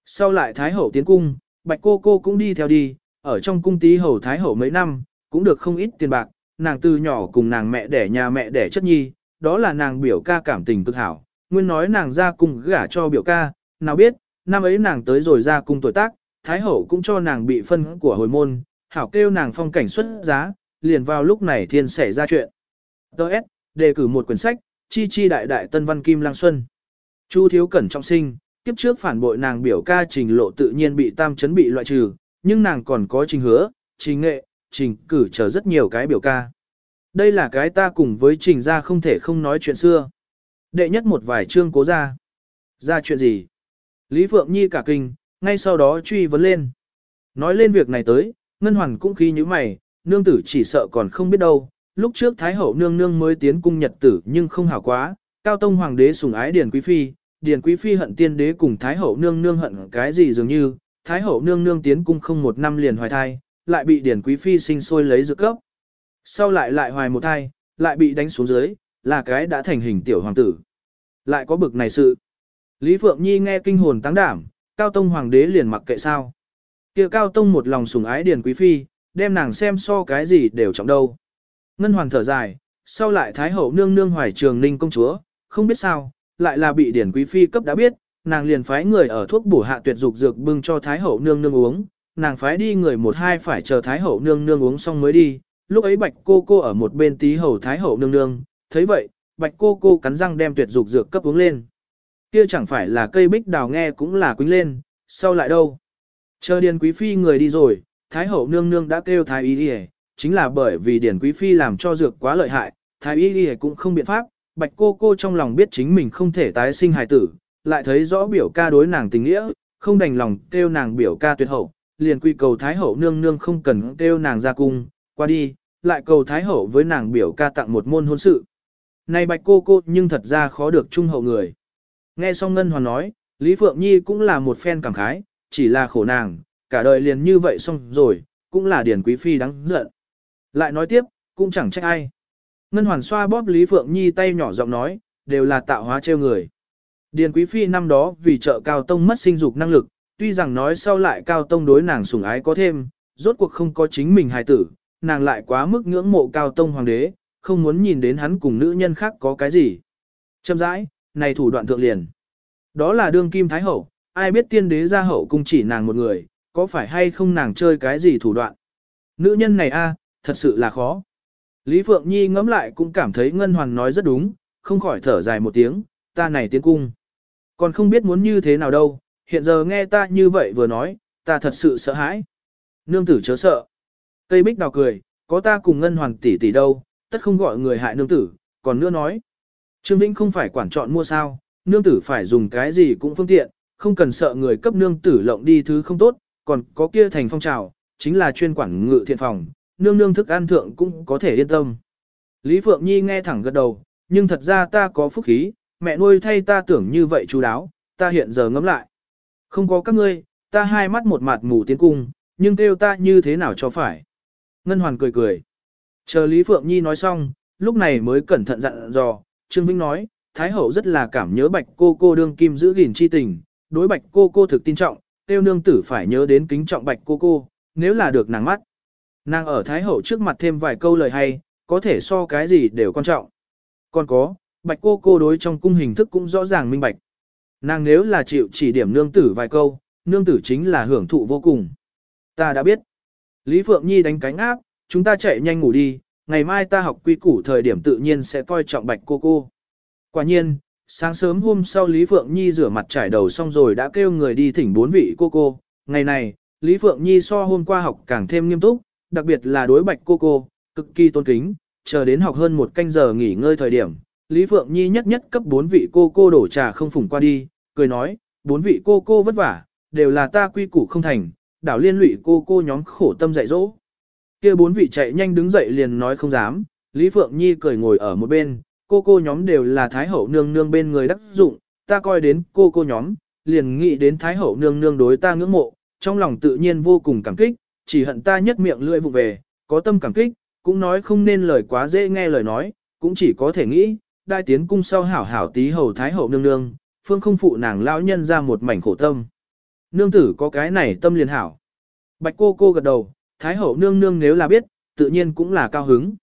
Sau lại thái hậu tiến cung, bạch cô cô cũng đi theo đi, ở trong cung tí hầu thái hậu mấy năm, cũng được không ít tiền bạc, nàng từ nhỏ cùng nàng mẹ đẻ nhà mẹ đẻ chất nhi, đó là nàng biểu ca cảm tình cực hảo, nguyên nói nàng ra cung gả cho biểu ca, nào biết, năm ấy nàng tới rồi ra cung tuổi tác, thái hậu cũng cho nàng bị phân của hồi môn, hảo kêu nàng phong cảnh xuất giá, liền vào lúc này thiên xảy ra chuyện. Đợt, đề cử một quyển sách, Chi Chi Đại Đại Tân Văn Kim Lang Xuân. Chu Thiếu Cẩn trọng sinh, kiếp trước phản bội nàng biểu ca trình lộ tự nhiên bị tam chấn bị loại trừ, nhưng nàng còn có trình hứa, trình nghệ, trình cử chờ rất nhiều cái biểu ca. Đây là cái ta cùng với trình ra không thể không nói chuyện xưa. Đệ nhất một vài chương cố ra. Ra chuyện gì? Lý Phượng Nhi cả kinh, ngay sau đó truy vấn lên. Nói lên việc này tới, Ngân Hoàn cũng khí như mày, nương tử chỉ sợ còn không biết đâu. Lúc trước Thái Hậu nương nương mới tiến cung nhật tử nhưng không hảo quá, Cao Tông Hoàng đế sủng ái Điền Quý Phi, Điền Quý Phi hận tiên đế cùng Thái Hậu nương nương hận cái gì dường như, Thái Hậu nương nương tiến cung không một năm liền hoài thai, lại bị Điền Quý Phi sinh sôi lấy dược cấp. Sau lại lại hoài một thai, lại bị đánh xuống dưới, là cái đã thành hình tiểu hoàng tử. Lại có bực này sự. Lý Phượng Nhi nghe kinh hồn tăng đảm, Cao Tông Hoàng đế liền mặc kệ sao. kia Cao Tông một lòng sủng ái Điền Quý Phi, đem nàng xem so cái gì đều trọng đâu. Ngân Hoàng thở dài, sau lại Thái Hậu nương nương hoài trường ninh công chúa, không biết sao, lại là bị Điền Quý Phi cấp đã biết, nàng liền phái người ở thuốc bổ hạ tuyệt dục dược bưng cho Thái Hậu nương nương uống, nàng phái đi người một hai phải chờ Thái Hậu nương nương uống xong mới đi, lúc ấy Bạch cô cô ở một bên tí hầu Thái Hậu nương nương, thấy vậy, Bạch cô cô cắn răng đem tuyệt dục dược cấp uống lên. Kia chẳng phải là cây bích đào nghe cũng là quýnh lên, sau lại đâu. Chờ Điền Quý Phi người đi rồi, Thái Hậu nương nương đã kêu Thái Y đi chính là bởi vì Điền Quý Phi làm cho dược quá lợi hại, Thái Y đi cũng không biện pháp, Bạch cô cô trong lòng biết chính mình không thể tái sinh hài tử, lại thấy rõ biểu ca đối nàng tình nghĩa, không đành lòng kêu nàng biểu ca tuyệt hậu, liền quy cầu Thái Hậu nương nương không cần kêu nàng ra cung, qua đi, lại cầu Thái Hậu với nàng biểu ca tặng một môn hôn sự. Này bạch cô cô nhưng thật ra khó được trung hậu người. Nghe xong Ngân Hoàn nói, Lý Phượng Nhi cũng là một phen cảm khái, chỉ là khổ nàng, cả đời liền như vậy xong rồi, cũng là Điền Quý Phi đáng giận. Lại nói tiếp, cũng chẳng trách ai. Ngân Hoàn xoa bóp Lý Phượng Nhi tay nhỏ giọng nói, đều là tạo hóa trêu người. Điền Quý Phi năm đó vì trợ Cao Tông mất sinh dục năng lực, tuy rằng nói sau lại Cao Tông đối nàng sủng ái có thêm, rốt cuộc không có chính mình hài tử, nàng lại quá mức ngưỡng mộ Cao Tông Hoàng đế, không muốn nhìn đến hắn cùng nữ nhân khác có cái gì. Châm rãi, này thủ đoạn thượng liền. Đó là đương kim thái hậu, ai biết tiên đế gia hậu cung chỉ nàng một người, có phải hay không nàng chơi cái gì thủ đoạn. Nữ nhân này a, à, thật sự là khó. Lý Phượng Nhi ngẫm lại cũng cảm thấy Ngân Hoàn nói rất đúng, không khỏi thở dài một tiếng, ta này tiến cung. Còn không biết muốn như thế nào đâu, hiện giờ nghe ta như vậy vừa nói, ta thật sự sợ hãi. Nương tử chớ sợ. Cây bích đào cười, có ta cùng Ngân Hoàn tỷ tỷ đâu, tất không gọi người hại nương tử, còn nữa nói. Trương Vĩnh không phải quản chọn mua sao, nương tử phải dùng cái gì cũng phương tiện, không cần sợ người cấp nương tử lộng đi thứ không tốt, còn có kia thành phong trào, chính là chuyên quản ngự thiện phòng, nương nương thức ăn thượng cũng có thể yên tâm. Lý Phượng Nhi nghe thẳng gật đầu, nhưng thật ra ta có phúc khí, mẹ nuôi thay ta tưởng như vậy chú đáo, ta hiện giờ ngẫm lại. Không có các ngươi, ta hai mắt một mặt mù tiến cung, nhưng kêu ta như thế nào cho phải. Ngân Hoàn cười cười. Chờ Lý Phượng Nhi nói xong, lúc này mới cẩn thận dặn dò, Trương Vĩnh nói, Thái Hậu rất là cảm nhớ bạch cô cô đương kim giữ gìn chi tình, đối bạch cô cô thực tin trọng, tiêu nương tử phải nhớ đến kính trọng bạch cô cô, nếu là được nàng mắt. Nàng ở Thái Hậu trước mặt thêm vài câu lời hay, có thể so cái gì đều quan trọng. Còn có, bạch cô cô đối trong cung hình thức cũng rõ ràng minh bạch. Nàng nếu là chịu chỉ điểm nương tử vài câu, nương tử chính là hưởng thụ vô cùng. Ta đã biết. Lý Phượng Nhi đánh cánh áp, chúng ta chạy nhanh ngủ đi, ngày mai ta học quy củ thời điểm tự nhiên sẽ coi trọng bạch cô cô. Quả nhiên, sáng sớm hôm sau Lý Phượng Nhi rửa mặt trải đầu xong rồi đã kêu người đi thỉnh bốn vị cô cô. Ngày này, Lý Phượng Nhi so hôm qua học càng thêm nghiêm túc, đặc biệt là đối bạch cô cô, cực kỳ tôn kính, chờ đến học hơn một canh giờ nghỉ ngơi thời điểm. Lý Phượng Nhi nhất nhất cấp bốn vị cô cô đổ trà không phùng qua đi, cười nói, bốn vị cô cô vất vả, đều là ta quy củ không thành, đảo liên lụy cô cô nhóm khổ tâm dạy dỗ. Kia bốn vị chạy nhanh đứng dậy liền nói không dám, Lý Phượng Nhi cười ngồi ở một bên, cô cô nhóm đều là Thái Hậu nương nương bên người đắc dụng, ta coi đến cô cô nhóm, liền nghĩ đến Thái Hậu nương nương đối ta ngưỡng mộ, trong lòng tự nhiên vô cùng cảm kích, chỉ hận ta nhất miệng lưỡi vụ về, có tâm cảm kích, cũng nói không nên lời quá dễ nghe lời nói, cũng chỉ có thể nghĩ, đại tiến cung sau hảo hảo tí hầu Thái Hậu nương nương, phương không phụ nàng lão nhân ra một mảnh khổ tâm. Nương tử có cái này tâm liền hảo. Bạch cô cô gật đầu, Thái Hậu nương nương nếu là biết, tự nhiên cũng là cao hứng.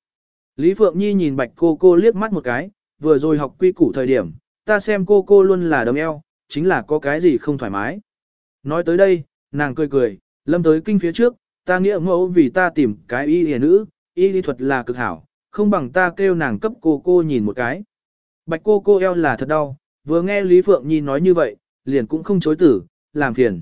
Lý Phượng Nhi nhìn bạch cô cô liếc mắt một cái, vừa rồi học quy củ thời điểm, ta xem cô cô luôn là đồng eo, chính là có cái gì không thoải mái. Nói tới đây, nàng cười cười, lâm tới kinh phía trước, ta nghĩa mẫu vì ta tìm cái y hề nữ, y lý thuật là cực hảo, không bằng ta kêu nàng cấp cô cô nhìn một cái. Bạch cô cô eo là thật đau, vừa nghe Lý Phượng Nhi nói như vậy, liền cũng không chối tử, làm phiền.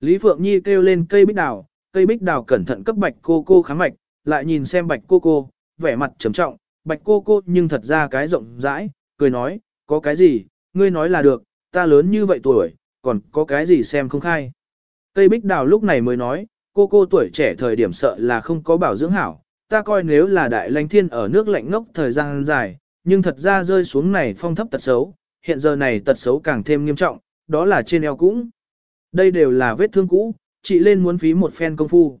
Lý Phượng Nhi kêu lên cây bích đào, cây bích đào cẩn thận cấp bạch cô cô kháng mạch, lại nhìn xem bạch cô cô, vẻ mặt trầm trọng, bạch cô cô nhưng thật ra cái rộng rãi, cười nói, có cái gì, ngươi nói là được, ta lớn như vậy tuổi, còn có cái gì xem không khai. Cây bích đào lúc này mới nói, cô cô tuổi trẻ thời điểm sợ là không có bảo dưỡng hảo, ta coi nếu là đại lãnh thiên ở nước lạnh ngốc thời gian dài, nhưng thật ra rơi xuống này phong thấp tật xấu, hiện giờ này tật xấu càng thêm nghiêm trọng, đó là trên eo cũng. Đây đều là vết thương cũ, chị lên muốn phí một phen công phu.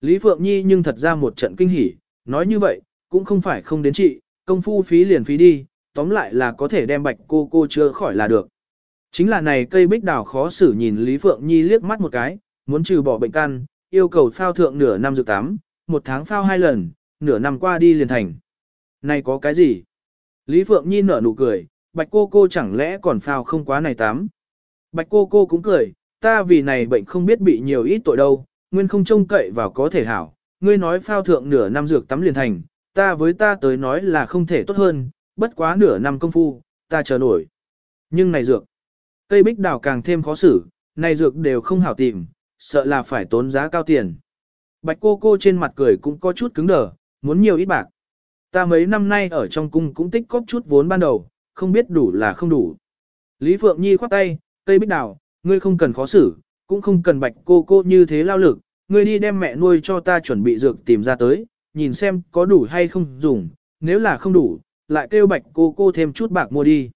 Lý Phượng Nhi nhưng thật ra một trận kinh hỉ, nói như vậy, cũng không phải không đến chị, công phu phí liền phí đi, tóm lại là có thể đem bạch cô cô chữa khỏi là được. Chính là này cây bích đào khó xử nhìn Lý Phượng Nhi liếc mắt một cái, muốn trừ bỏ bệnh căn, yêu cầu phao thượng nửa năm dược tám, một tháng phao hai lần, nửa năm qua đi liền thành. Này có cái gì? Lý Phượng Nhi nở nụ cười, bạch cô cô chẳng lẽ còn phao không quá này tám. Bạch cô cô cũng cười, ta vì này bệnh không biết bị nhiều ít tội đâu, nguyên không trông cậy vào có thể hảo, ngươi nói phao thượng nửa năm dược tắm liền thành, ta với ta tới nói là không thể tốt hơn, bất quá nửa năm công phu, ta chờ nổi. Nhưng này dược, cây bích đào càng thêm khó xử, này dược đều không hảo tìm, sợ là phải tốn giá cao tiền. Bạch cô cô trên mặt cười cũng có chút cứng đờ, muốn nhiều ít bạc. Ta mấy năm nay ở trong cung cũng tích cóp chút vốn ban đầu, không biết đủ là không đủ. Lý Phượng Nhi khoát tay, cây bích đào, ngươi không cần khó xử, cũng không cần bạch cô cô như thế lao lực, ngươi đi đem mẹ nuôi cho ta chuẩn bị dược tìm ra tới, nhìn xem có đủ hay không dùng, nếu là không đủ, lại kêu bạch cô cô thêm chút bạc mua đi.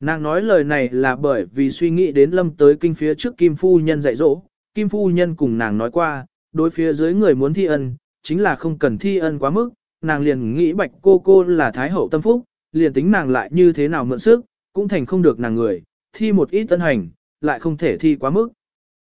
Nàng nói lời này là bởi vì suy nghĩ đến lâm tới kinh phía trước Kim Phu Nhân dạy dỗ, Kim Phu Nhân cùng nàng nói qua, đối phía dưới người muốn thi ân, chính là không cần thi ân quá mức, nàng liền nghĩ bạch cô cô là Thái Hậu Tâm Phúc, liền tính nàng lại như thế nào mượn sức, cũng thành không được nàng người, thi một ít tân hành, lại không thể thi quá mức.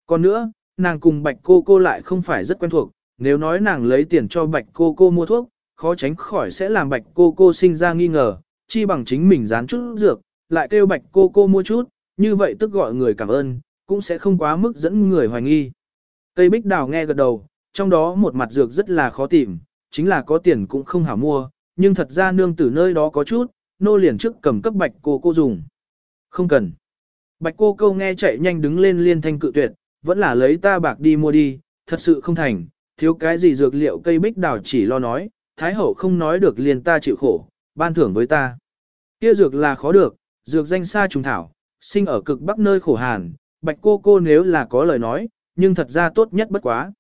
Còn nữa, nàng cùng bạch cô cô lại không phải rất quen thuộc, nếu nói nàng lấy tiền cho bạch cô cô mua thuốc, khó tránh khỏi sẽ làm bạch cô cô sinh ra nghi ngờ, chi bằng chính mình dán chút dược, lại kêu bạch cô cô mua chút, như vậy tức gọi người cảm ơn, cũng sẽ không quá mức dẫn người hoài nghi. Tây bích đào nghe gật đầu, trong đó một mặt dược rất là khó tìm, chính là có tiền cũng không hảo mua, nhưng thật ra nương tử nơi đó có chút, nô liền trước cầm cấp bạch cô cô dùng. Không cần. Bạch cô câu nghe chạy nhanh đứng lên liên thanh cự tuyệt, vẫn là lấy ta bạc đi mua đi, thật sự không thành, thiếu cái gì dược liệu cây bích đào chỉ lo nói, thái hậu không nói được liền ta chịu khổ, ban thưởng với ta. Kia dược là khó được, dược danh xa trùng thảo, sinh ở cực bắc nơi khổ hàn, bạch cô cô nếu là có lời nói, nhưng thật ra tốt nhất bất quá.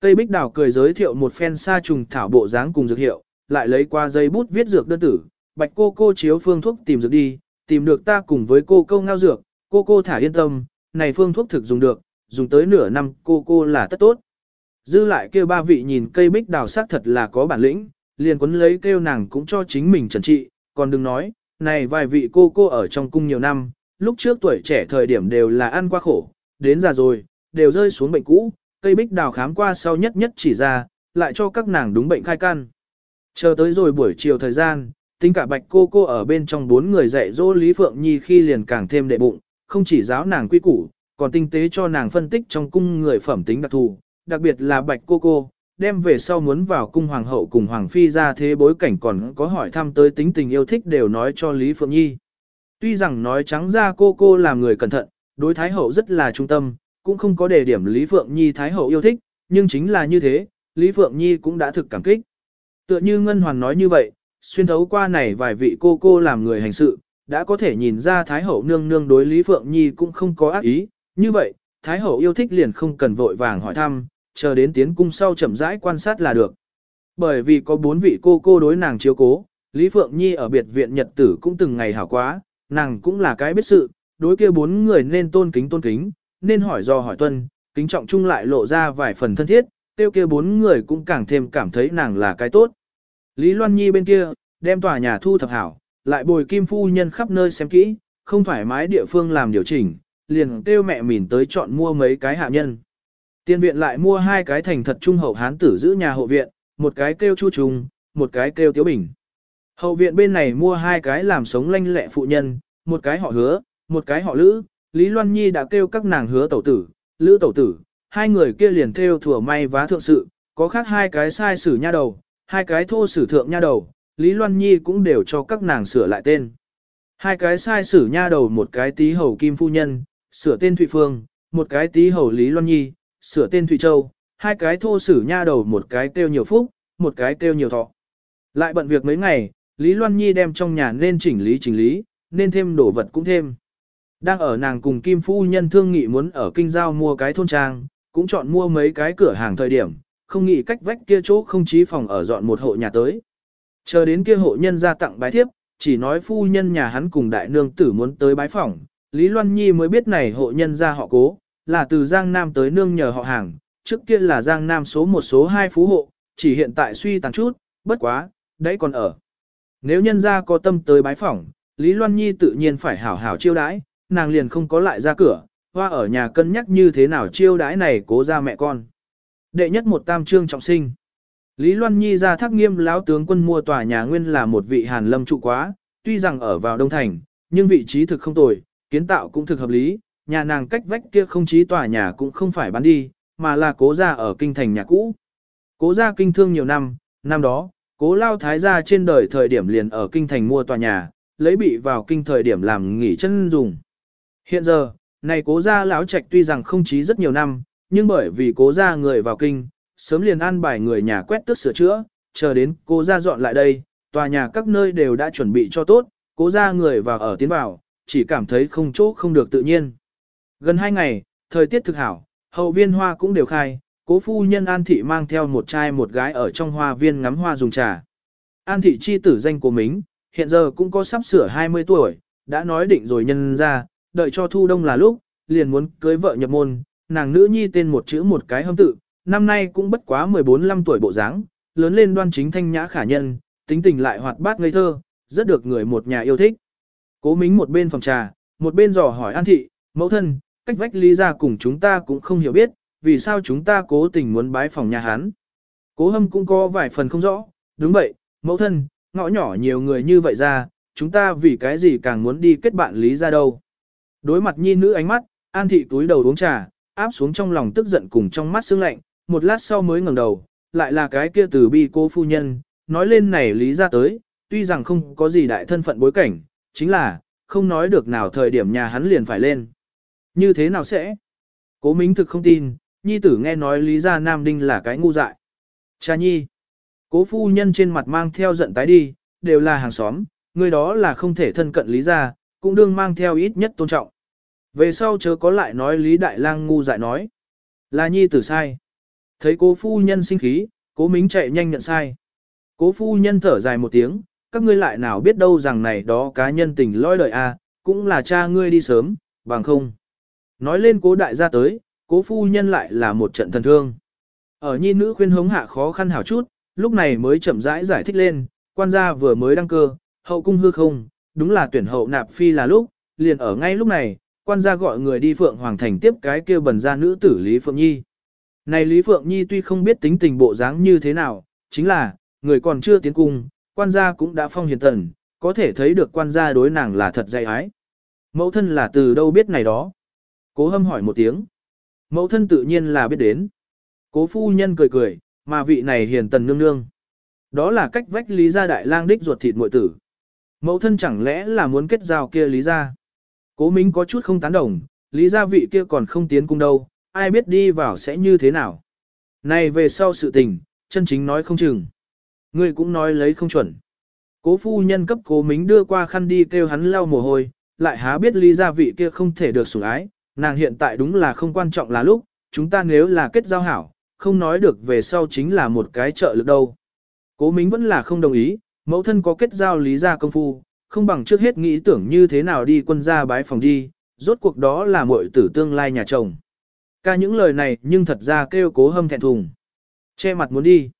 Cây bích đào cười giới thiệu một phen xa trùng thảo bộ dáng cùng dược hiệu, lại lấy qua giấy bút viết dược đơn tử, bạch cô cô chiếu phương thuốc tìm dược đi, tìm được ta cùng với cô câu ngao dược, cô cô thả yên tâm, này phương thuốc thực dùng được, dùng tới nửa năm cô cô là tất tốt. Dư lại kêu ba vị nhìn cây bích đào sắc thật là có bản lĩnh, liền quấn lấy kêu nàng cũng cho chính mình trần trị, còn đừng nói, này vài vị cô cô ở trong cung nhiều năm, lúc trước tuổi trẻ thời điểm đều là ăn qua khổ, đến già rồi, đều rơi xuống bệnh cũ, cây bích đào khám qua sau nhất nhất chỉ ra, lại cho các nàng đúng bệnh khai căn. Chờ tới rồi buổi chiều thời gian, tính cả bạch cô cô ở bên trong bốn người dạy dỗ Lý Phượng Nhi khi liền càng thêm đệ bụng, không chỉ giáo nàng quy củ, còn tinh tế cho nàng phân tích trong cung người phẩm tính đặc thù, đặc biệt là bạch cô cô, đem về sau muốn vào cung hoàng hậu cùng hoàng phi ra thế bối cảnh còn có hỏi thăm tới tính tình yêu thích đều nói cho Lý Phượng Nhi. Tuy rằng nói trắng ra cô cô làm người cẩn thận, đối thái hậu rất là trung tâm, cũng không có đề điểm Lý Phượng Nhi thái hậu yêu thích, nhưng chính là như thế, Lý Phượng Nhi cũng đã thực cảm kích. Tựa như Ngân Hoàn nói như vậy, xuyên thấu qua này vài vị cô cô làm người hành sự, đã có thể nhìn ra Thái Hậu nương nương đối Lý Phượng Nhi cũng không có ác ý, như vậy, Thái Hậu yêu thích liền không cần vội vàng hỏi thăm, chờ đến tiến cung sau chậm rãi quan sát là được. Bởi vì có bốn vị cô cô đối nàng chiếu cố, Lý Phượng Nhi ở biệt viện nhật tử cũng từng ngày hảo quá, nàng cũng là cái biết sự, đối kia bốn người nên tôn kính tôn kính, nên hỏi do hỏi tuân, kính trọng chung lại lộ ra vài phần thân thiết, tiêu kia bốn người cũng càng thêm cảm thấy nàng là cái tốt. Lý Loan Nhi bên kia, đem tòa nhà thu thập hảo, lại bồi kim phu nhân khắp nơi xem kỹ, không thoải mái địa phương làm điều chỉnh, liền kêu mẹ mỉn tới chọn mua mấy cái hạ nhân. Tiên viện lại mua hai cái thành thật trung hậu hán tử giữ nhà hộ viện, một cái kêu chu trùng, một cái kêu tiếu bình. Hậu viện bên này mua hai cái làm sống lanh lẹ phụ nhân, một cái họ hứa, một cái họ lữ, Lý Loan Nhi đã kêu các nàng hứa tẩu tử, lữ tẩu tử, hai người kia liền theo thừa may vá thượng sự, có khác hai cái sai sử nha đầu, hai cái thô sử thượng nha đầu, Lý Loan Nhi cũng đều cho các nàng sửa lại tên. Hai cái sai sử nha đầu một cái tí hầu kim phu nhân, sửa tên Thụy Phương, một cái tí hầu Lý Loan Nhi, sửa tên Thụy Châu, hai cái thô sử nha đầu một cái kêu nhiều phúc, một cái kêu nhiều thọ. Lại bận việc mấy ngày, Lý Loan Nhi đem trong nhà nên chỉnh lý chỉnh lý, nên thêm đồ vật cũng thêm. Đang ở nàng cùng Kim Phu Nhân thương nghị muốn ở kinh giao mua cái thôn trang, cũng chọn mua mấy cái cửa hàng thời điểm, không nghĩ cách vách kia chỗ không chí phòng ở dọn một hộ nhà tới. Chờ đến kia hộ nhân ra tặng bái thiếp, chỉ nói phu nhân nhà hắn cùng đại nương tử muốn tới bái phỏng, Lý Loan Nhi mới biết này hộ nhân ra họ cố, là từ Giang Nam tới nương nhờ họ hàng, trước kia là Giang Nam số một số hai phú hộ, chỉ hiện tại suy tàn chút, bất quá, đấy còn ở. Nếu nhân ra có tâm tới bái phỏng, Lý Loan Nhi tự nhiên phải hảo hảo chiêu đãi, nàng liền không có lại ra cửa, hoa ở nhà cân nhắc như thế nào chiêu đãi này cố ra mẹ con. Đệ nhất một tam trương trọng sinh. Lý Loan Nhi ra thác nghiêm lão tướng quân mua tòa nhà nguyên là một vị hàn lâm trụ quá, tuy rằng ở vào Đông Thành, nhưng vị trí thực không tồi, kiến tạo cũng thực hợp lý, nhà nàng cách vách kia không chí tòa nhà cũng không phải bán đi, mà là cố gia ở kinh thành nhà cũ. Cố gia kinh thương nhiều năm, năm đó, cố lao thái gia trên đời thời điểm liền ở kinh thành mua tòa nhà, lấy bị vào kinh thời điểm làm nghỉ chân dùng. Hiện giờ, này cố gia lão trạch tuy rằng không chí rất nhiều năm, nhưng bởi vì cố gia người vào kinh, sớm liền an bài người nhà quét tước sửa chữa, chờ đến cô ra dọn lại đây, tòa nhà các nơi đều đã chuẩn bị cho tốt, cố ra người vào ở tiến vào, chỉ cảm thấy không chỗ không được tự nhiên. Gần hai ngày, thời tiết thực hảo, hậu viên hoa cũng đều khai, cố phu nhân An Thị mang theo một trai một gái ở trong hoa viên ngắm hoa dùng trà. An Thị chi tử danh của mình, hiện giờ cũng có sắp sửa 20 tuổi, đã nói định rồi nhân ra, đợi cho thu đông là lúc, liền muốn cưới vợ nhập môn, nàng nữ nhi tên một chữ một cái hâm tự, năm nay cũng bất quá 14-15 tuổi bộ dáng, lớn lên đoan chính thanh nhã khả nhân, tính tình lại hoạt bát ngây thơ, rất được người một nhà yêu thích. Cố mính một bên phòng trà, một bên dò hỏi An Thị, mẫu thân, cách vách lý ra cùng chúng ta cũng không hiểu biết, vì sao chúng ta cố tình muốn bái phòng nhà hắn. Cố hâm cũng có vài phần không rõ, đúng vậy, mẫu thân, ngõ nhỏ nhiều người như vậy ra, chúng ta vì cái gì càng muốn đi kết bạn lý ra đâu. Đối mặt nhi nữ ánh mắt, An Thị túi đầu uống trà, áp xuống trong lòng tức giận cùng trong mắt sương lạnh, một lát sau mới ngẩng đầu, lại là cái kia từ bi cô phu nhân, nói lên này lý ra tới, tuy rằng không có gì đại thân phận bối cảnh, chính là, không nói được nào thời điểm nhà hắn liền phải lên. Như thế nào sẽ? Cố Mính thực không tin, nhi tử nghe nói lý ra Nam Đinh là cái ngu dại. Cha nhi. Cố phu nhân trên mặt mang theo giận tái đi, đều là hàng xóm, người đó là không thể thân cận lý ra, cũng đương mang theo ít nhất tôn trọng. Về sau chớ có lại nói lý đại lang ngu dại nói. Là nhi tử sai. Thấy cố phu nhân sinh khí, cố mính chạy nhanh nhận sai. Cố phu nhân thở dài một tiếng, các ngươi lại nào biết đâu rằng này đó cá nhân tình lôi đời a, cũng là cha ngươi đi sớm, bằng không. Nói lên cố đại gia tới, cố phu nhân lại là một trận thần thương. Ở nhi nữ khuyên hống hạ khó khăn hảo chút, lúc này mới chậm rãi giải thích lên, quan gia vừa mới đăng cơ, hậu cung hư không, đúng là tuyển hậu nạp phi là lúc, liền ở ngay lúc này, quan gia gọi người đi Phượng Hoàng Thành tiếp cái kia bần gia nữ tử Lý Phượng Nhi. Này Lý Phượng Nhi tuy không biết tính tình bộ dáng như thế nào, chính là, người còn chưa tiến cung, quan gia cũng đã phong hiền thần, có thể thấy được quan gia đối nàng là thật dạy ái. Mẫu thân là từ đâu biết này đó? Cố hâm hỏi một tiếng. Mẫu thân tự nhiên là biết đến. Cố phu nhân cười cười, mà vị này hiền tần nương nương. Đó là cách vách lý gia đại lang đích ruột thịt muội tử. Mẫu thân chẳng lẽ là muốn kết giao kia lý gia? Cố Minh có chút không tán đồng, lý gia vị kia còn không tiến cung đâu, ai biết đi vào sẽ như thế nào. Này về sau sự tình, chân chính nói không chừng. Ngươi cũng nói lấy không chuẩn. Cố phu nhân cấp cố Mính đưa qua khăn đi kêu hắn lau mồ hôi, lại há biết lý gia vị kia không thể được sủng ái, nàng hiện tại đúng là không quan trọng là lúc, chúng ta nếu là kết giao hảo, không nói được về sau chính là một cái trợ lực đâu. Cố Mính vẫn là không đồng ý, mẫu thân có kết giao lý gia công phu, không bằng trước hết nghĩ tưởng như thế nào đi quân gia bái phòng đi, rốt cuộc đó là muội tử tương lai nhà chồng. Ca những lời này nhưng thật ra kêu cố hâm thẹn thùng. Che mặt muốn đi.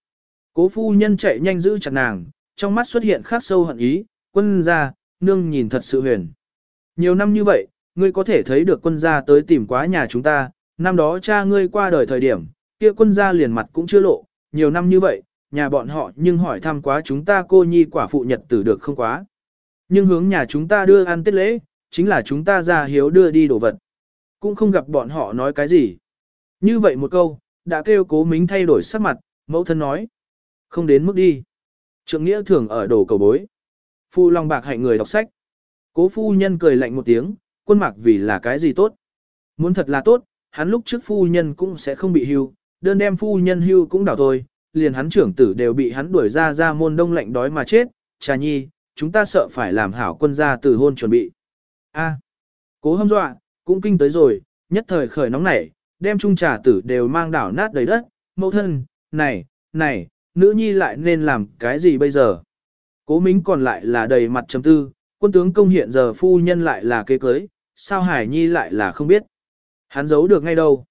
Cố phu nhân chạy nhanh giữ chặt nàng, trong mắt xuất hiện khắc sâu hận ý, quân gia, nương nhìn thật sự huyền. Nhiều năm như vậy, ngươi có thể thấy được quân gia tới tìm quá nhà chúng ta, năm đó cha ngươi qua đời thời điểm, kia quân gia liền mặt cũng chưa lộ, nhiều năm như vậy, nhà bọn họ nhưng hỏi thăm quá chúng ta cô nhi quả phụ nhật tử được không quá. Nhưng hướng nhà chúng ta đưa ăn tết lễ, chính là chúng ta ra hiếu đưa đi đồ vật. Cũng không gặp bọn họ nói cái gì. Như vậy một câu, đã kêu cố mính thay đổi sắc mặt, mẫu thân nói. Không đến mức đi. Trượng nghĩa thường ở đồ cầu bối. Phu lòng bạc hạnh người đọc sách. Cố phu nhân cười lạnh một tiếng, quân mạc vì là cái gì tốt. Muốn thật là tốt, hắn lúc trước phu nhân cũng sẽ không bị hưu, đơn đem phu nhân hưu cũng đảo thôi, liền hắn trưởng tử đều bị hắn đuổi ra ra môn đông lạnh đói mà chết, trà nhi, chúng ta sợ phải làm hảo quân gia từ hôn chuẩn bị. A, cố hâm dọa, cũng kinh tới rồi, nhất thời khởi nóng nảy, đem chung trà tử đều mang đảo nát đầy đất, mẫu thân, này, này, nữ nhi lại nên làm cái gì bây giờ? Cố mính còn lại là đầy mặt trầm tư, quân tướng công hiện giờ phu nhân lại là kế cưới, sao hải nhi lại là không biết. Hắn giấu được ngay đâu.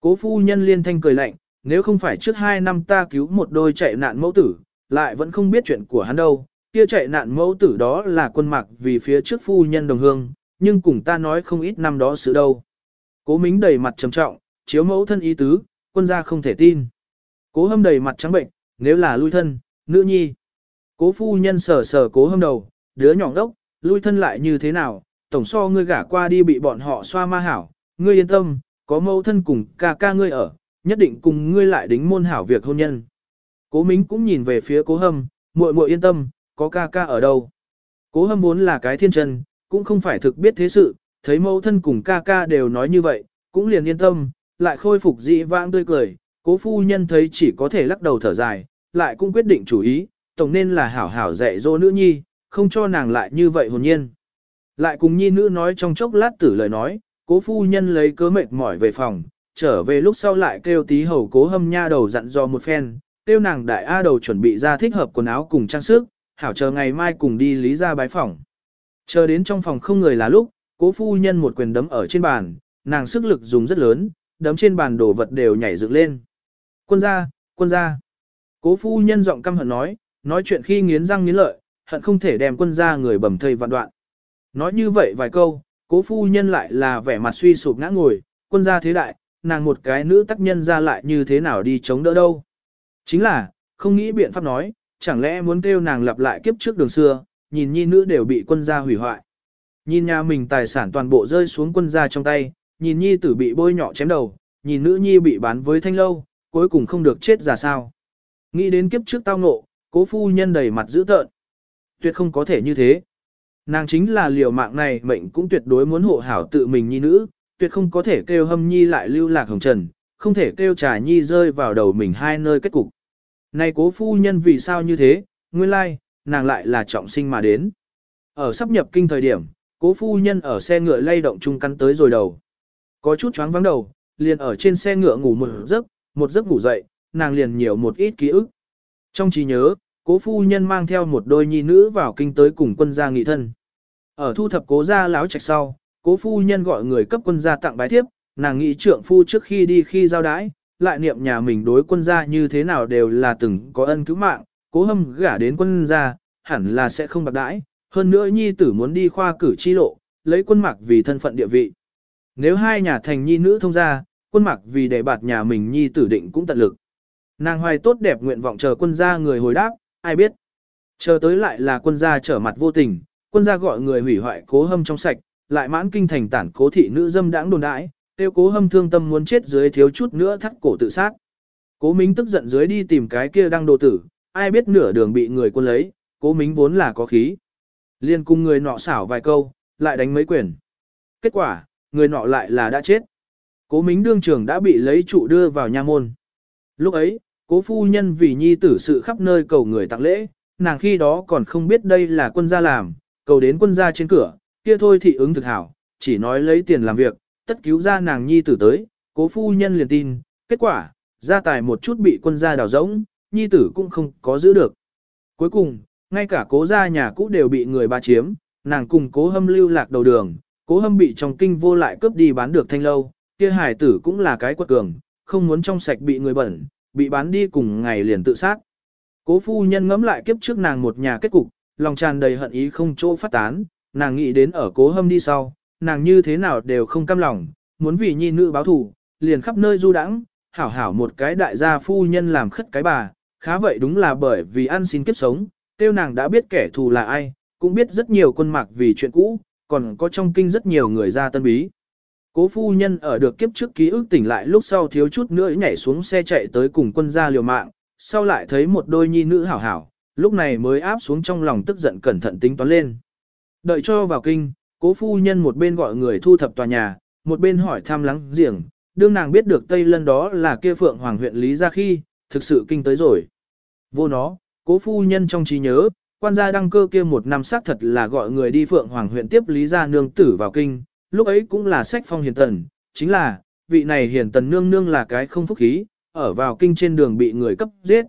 Cố phu nhân liên thanh cười lạnh, nếu không phải trước hai năm ta cứu một đôi chạy nạn mẫu tử, lại vẫn không biết chuyện của hắn đâu, kia chạy nạn mẫu tử đó là quân mặc vì phía trước phu nhân đồng hương, nhưng cùng ta nói không ít năm đó sự đâu. Cố mính đầy mặt trầm trọng, chiếu mẫu thân ý tứ, quân gia không thể tin. Cố hâm đầy mặt trắng bệnh, nếu là lui thân, nữ nhi. Cố phu nhân sờ sờ cố hâm đầu, đứa nhỏ đốc, lui thân lại như thế nào, tổng so ngươi gả qua đi bị bọn họ xoa ma hảo, ngươi yên tâm, có mẫu thân cùng ca ca ngươi ở, nhất định cùng ngươi lại đính môn hảo việc hôn nhân. Cố Mính cũng nhìn về phía cố hâm, muội muội yên tâm, có ca ca ở đâu. Cố hâm vốn là cái thiên chân, cũng không phải thực biết thế sự, thấy mẫu thân cùng ca ca đều nói như vậy, cũng liền yên tâm, lại khôi phục dị vãng tươi cười, cố phu nhân thấy chỉ có thể lắc đầu thở dài, lại cũng quyết định chủ ý, tổng nên là hảo hảo dạy dỗ nữ nhi, không cho nàng lại như vậy hồn nhiên. Lại cùng nhi nữ nói trong chốc lát tử lời nói, cố phu nhân lấy cớ mệt mỏi về phòng, trở về lúc sau lại kêu tí hầu cố hâm nha đầu dặn dò một phen, kêu nàng đại A đầu chuẩn bị ra thích hợp quần áo cùng trang sức, hảo chờ ngày mai cùng đi lý ra bái phòng. Chờ đến trong phòng không người là lúc, cố phu nhân một quyền đấm ở trên bàn, nàng sức lực dùng rất lớn, đấm trên bàn đồ vật đều nhảy dựng lên. Quân gia, quân gia. Cố phu nhân giọng căm hận nói, nói chuyện khi nghiến răng nghiến lợi, hận không thể đem quân gia người bầm thây vạn đoạn. Nói như vậy vài câu, cố phu nhân lại là vẻ mặt suy sụp ngã ngồi, quân gia thế đại, nàng một cái nữ tác nhân ra lại như thế nào đi chống đỡ đâu. Chính là, không nghĩ biện pháp nói, chẳng lẽ muốn kêu nàng lặp lại kiếp trước đường xưa, nhìn nhi nữ đều bị quân gia hủy hoại. Nhìn nhà mình tài sản toàn bộ rơi xuống quân gia trong tay, nhìn nhi tử bị bôi nhọ chém đầu, nhìn nữ nhi bị bán với thanh lâu, cuối cùng không được chết ra sao. Nghĩ đến kiếp trước tao ngộ, cố phu nhân đầy mặt dữ tợn. Tuyệt không có thể như thế. Nàng chính là liều mạng này mệnh cũng tuyệt đối muốn hộ hảo tự mình nhi nữ, tuyệt không có thể kêu hâm nhi lại lưu lạc hồng trần, không thể kêu trà nhi rơi vào đầu mình hai nơi kết cục. Này cố phu nhân vì sao như thế, nguyên lai, nàng lại là trọng sinh mà đến. Ở sắp nhập kinh thời điểm, cố phu nhân ở xe ngựa lay động chung cắn tới rồi đầu. Có chút choáng vắng đầu, liền ở trên xe ngựa ngủ một giấc, một giấc ngủ dậy, nàng liền nhiều một ít ký ức. Trong trí nhớ, cố phu nhân mang theo một đôi nhi nữ vào kinh tới cùng quân gia nghị thân. Ở thu thập cố gia láo trạch sau, cố phu nhân gọi người cấp quân gia tặng bái thiếp, nàng nghĩ trượng phu trước khi đi khi giao đái, lại niệm nhà mình đối quân gia như thế nào đều là từng có ân cứu mạng, cố hâm gả đến quân gia, hẳn là sẽ không bạc đãi, hơn nữa nhi tử muốn đi khoa cử chi lộ, lấy quân mạc vì thân phận địa vị. Nếu hai nhà thành nhi nữ thông gia, quân mạc vì để bạt nhà mình nhi tử định cũng tận lực. Nàng hoài tốt đẹp nguyện vọng chờ quân gia người hồi đáp, ai biết. Chờ tới lại là quân gia trở mặt vô tình, quân gia gọi người hủy hoại cố hâm trong sạch, lại mãn kinh thành tản cố thị nữ dâm đãng đồn đãi, tiêu cố hâm thương tâm muốn chết dưới thiếu chút nữa thắt cổ tự sát. Cố Minh tức giận dưới đi tìm cái kia đang đồ tử, ai biết nửa đường bị người quân lấy, cố Mính vốn là có khí. Liên cùng người nọ xảo vài câu, lại đánh mấy quyền. Kết quả, người nọ lại là đã chết. Cố Mính đương trường đã bị lấy trụ đưa vào nha môn. Lúc ấy, cố phu nhân vì nhi tử sự khắp nơi cầu người tặng lễ, nàng khi đó còn không biết đây là quân gia làm, cầu đến quân gia trên cửa, kia thôi thị ứng thực hảo, chỉ nói lấy tiền làm việc, tất cứu ra nàng nhi tử tới, cố phu nhân liền tin, kết quả, gia tài một chút bị quân gia đào rỗng, nhi tử cũng không có giữ được. Cuối cùng, ngay cả cố gia nhà cũ đều bị người ba chiếm, nàng cùng cố hâm lưu lạc đầu đường, cố hâm bị trong kinh vô lại cướp đi bán được thanh lâu, kia hải tử cũng là cái quật cường, không muốn trong sạch bị người bẩn, bị bán đi cùng ngày liền tự sát. Cố phu nhân ngẫm lại kiếp trước nàng một nhà kết cục, lòng tràn đầy hận ý không chỗ phát tán, nàng nghĩ đến ở cố hâm đi sau, nàng như thế nào đều không cam lòng, muốn vì nhi nữ báo thù, liền khắp nơi du đãng, hảo hảo một cái đại gia phu nhân làm khất cái bà, khá vậy đúng là bởi vì ăn xin kiếp sống, tiêu nàng đã biết kẻ thù là ai, cũng biết rất nhiều quân mạc vì chuyện cũ, còn có trong kinh rất nhiều người ra tân bí. Cố phu nhân ở được kiếp trước ký ức tỉnh lại lúc sau thiếu chút nữa nhảy xuống xe chạy tới cùng quân gia liều mạng, sau lại thấy một đôi nhi nữ hảo hảo, lúc này mới áp xuống trong lòng tức giận cẩn thận tính toán lên. Đợi cho vào kinh, cố phu nhân một bên gọi người thu thập tòa nhà, một bên hỏi thăm lắng giềng, đương nàng biết được Tây Lân đó là kia phượng hoàng huyện Lý ra khi, thực sự kinh tới rồi. Vô nó, cố phu nhân trong trí nhớ, quan gia đăng cơ kia một năm xác thật là gọi người đi phượng hoàng huyện tiếp Lý gia nương tử vào kinh, lúc ấy cũng là sách phong hiền tần, chính là, vị này hiền tần nương nương là cái không phúc khí, ở vào kinh trên đường bị người cấp giết.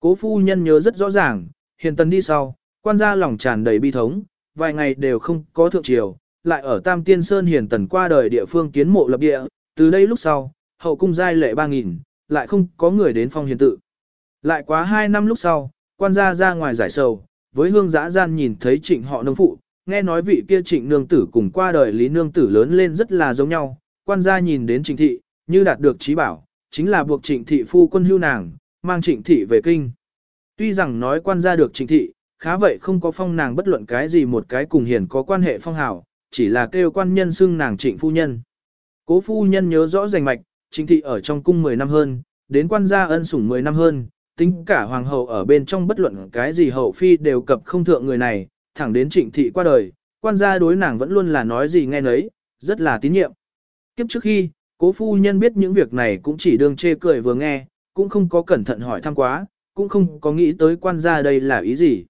Cố phu nhân nhớ rất rõ ràng, hiền tần đi sau, quan gia lòng tràn đầy bi thống, vài ngày đều không có thượng triều, lại ở Tam Tiên Sơn hiền tần qua đời địa phương kiến mộ lập địa, từ đây lúc sau, hậu cung giai lệ 3.000, lại không có người đến phong hiền tự. Lại quá 2 năm lúc sau, quan gia ra ngoài giải sầu, với hương giã gian nhìn thấy trịnh họ nông phụ, nghe nói vị kia trịnh nương tử cùng qua đời lý nương tử lớn lên rất là giống nhau, quan gia nhìn đến trịnh thị, như đạt được trí bảo, chính là buộc trịnh thị phu quân hưu nàng, mang trịnh thị về kinh. Tuy rằng nói quan gia được trịnh thị, khá vậy không có phong nàng bất luận cái gì một cái cùng hiền có quan hệ phong hào, chỉ là kêu quan nhân xưng nàng trịnh phu nhân. Cố phu nhân nhớ rõ rành mạch, trịnh thị ở trong cung 10 năm hơn, đến quan gia ân sủng 10 năm hơn, tính cả hoàng hậu ở bên trong bất luận cái gì hậu phi đều cập không thượng người này, thẳng đến trịnh thị qua đời, quan gia đối nàng vẫn luôn là nói gì nghe nấy, rất là tín nhiệm. Kiếp trước khi, cố phu nhân biết những việc này cũng chỉ đương chê cười vừa nghe, cũng không có cẩn thận hỏi thăm quá, cũng không có nghĩ tới quan gia đây là ý gì.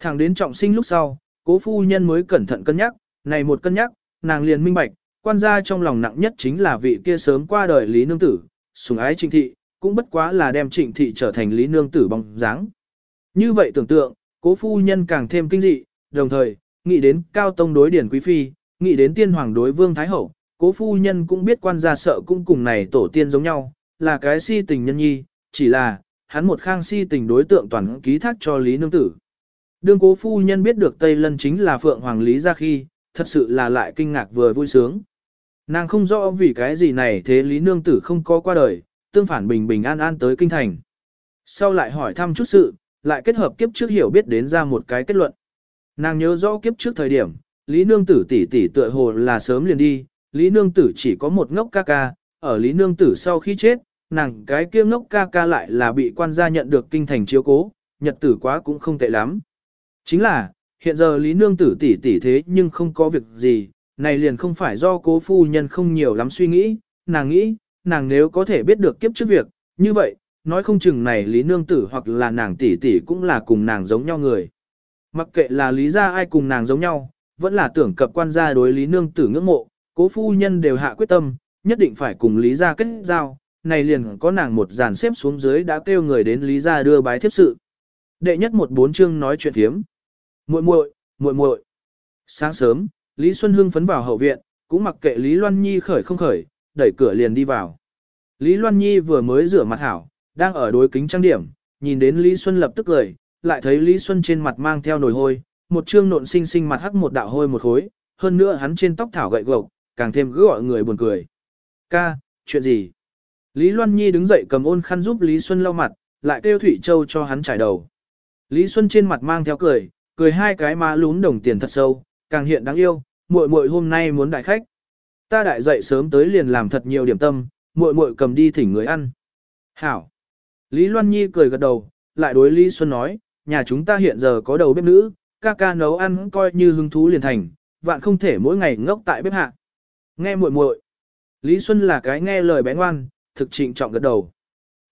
Thẳng đến trọng sinh lúc sau, cố phu nhân mới cẩn thận cân nhắc, này một cân nhắc, nàng liền minh bạch, quan gia trong lòng nặng nhất chính là vị kia sớm qua đời Lý Nương Tử, sùng ái trịnh thị, cũng bất quá là đem trịnh thị trở thành Lý Nương Tử bóng dáng. Như vậy tưởng tượng, cố phu nhân càng thêm kinh dị, đồng thời, nghĩ đến cao tông đối điển quý phi, nghĩ đến tiên hoàng đối vương thái hậu, cố phu nhân cũng biết quan gia sợ cũng cùng này tổ tiên giống nhau, là cái si tình nhân nhi, chỉ là, hắn một khang si tình đối tượng toàn ký thác cho Lý Nương Tử. Đương cố phu nhân biết được Tây Lân chính là Phượng Hoàng Lý ra khi, thật sự là lại kinh ngạc vừa vui sướng. Nàng không rõ vì cái gì này thế Lý Nương Tử không có qua đời, tương phản bình bình an an tới kinh thành. Sau lại hỏi thăm chút sự, lại kết hợp kiếp trước hiểu biết đến ra một cái kết luận. Nàng nhớ rõ kiếp trước thời điểm, Lý Nương Tử tỷ tỷ tựa hồ là sớm liền đi, Lý Nương Tử chỉ có một ngốc ca ca, ở Lý Nương Tử sau khi chết, nàng cái kia ngốc ca ca lại là bị quan gia nhận được kinh thành chiếu cố, nhật tử quá cũng không tệ lắm. Chính là, hiện giờ Lý Nương Tử tỷ tỷ thế nhưng không có việc gì, này liền không phải do cố phu nhân không nhiều lắm suy nghĩ, nàng nghĩ, nàng nếu có thể biết được kiếp trước việc, như vậy, nói không chừng này Lý Nương Tử hoặc là nàng tỷ tỷ cũng là cùng nàng giống nhau người. Mặc kệ là lý gia ai cùng nàng giống nhau, vẫn là tưởng cập quan gia đối Lý Nương Tử ngưỡng mộ, cố phu nhân đều hạ quyết tâm, nhất định phải cùng Lý gia kết giao, này liền có nàng một dàn xếp xuống dưới đã kêu người đến Lý gia đưa bái thiếp sự. Đệ nhất một bốn chương nói chuyện thiếm. Muội muội, muội muội. Sáng sớm, Lý Xuân Hưng phấn vào hậu viện, cũng mặc kệ Lý Loan Nhi khởi không khởi, đẩy cửa liền đi vào. Lý Loan Nhi vừa mới rửa mặt hảo, đang ở đối kính trang điểm, nhìn đến Lý Xuân lập tức cười, lại thấy Lý Xuân trên mặt mang theo nồi hôi, một trương nộn xinh xinh mặt hắc một đạo hôi một khối, hơn nữa hắn trên tóc thảo gậy gộc, càng thêm cứ gọi người buồn cười. Ca, chuyện gì? Lý Loan Nhi đứng dậy cầm ôn khăn giúp Lý Xuân lau mặt, lại kêu Thủy Châu cho hắn trải đầu. Lý Xuân trên mặt mang theo cười, cười hai cái má lún đồng tiền thật sâu, càng hiện đáng yêu, muội muội hôm nay muốn đại khách. Ta đại dậy sớm tới liền làm thật nhiều điểm tâm, muội muội cầm đi thỉnh người ăn. Hảo. Lý Loan Nhi cười gật đầu, lại đối Lý Xuân nói, nhà chúng ta hiện giờ có đầu bếp nữ, ca ca nấu ăn coi như hứng thú liền thành, vạn không thể mỗi ngày ngốc tại bếp hạ. Nghe muội muội. Lý Xuân là cái nghe lời bé ngoan, thực trịnh trọng gật đầu.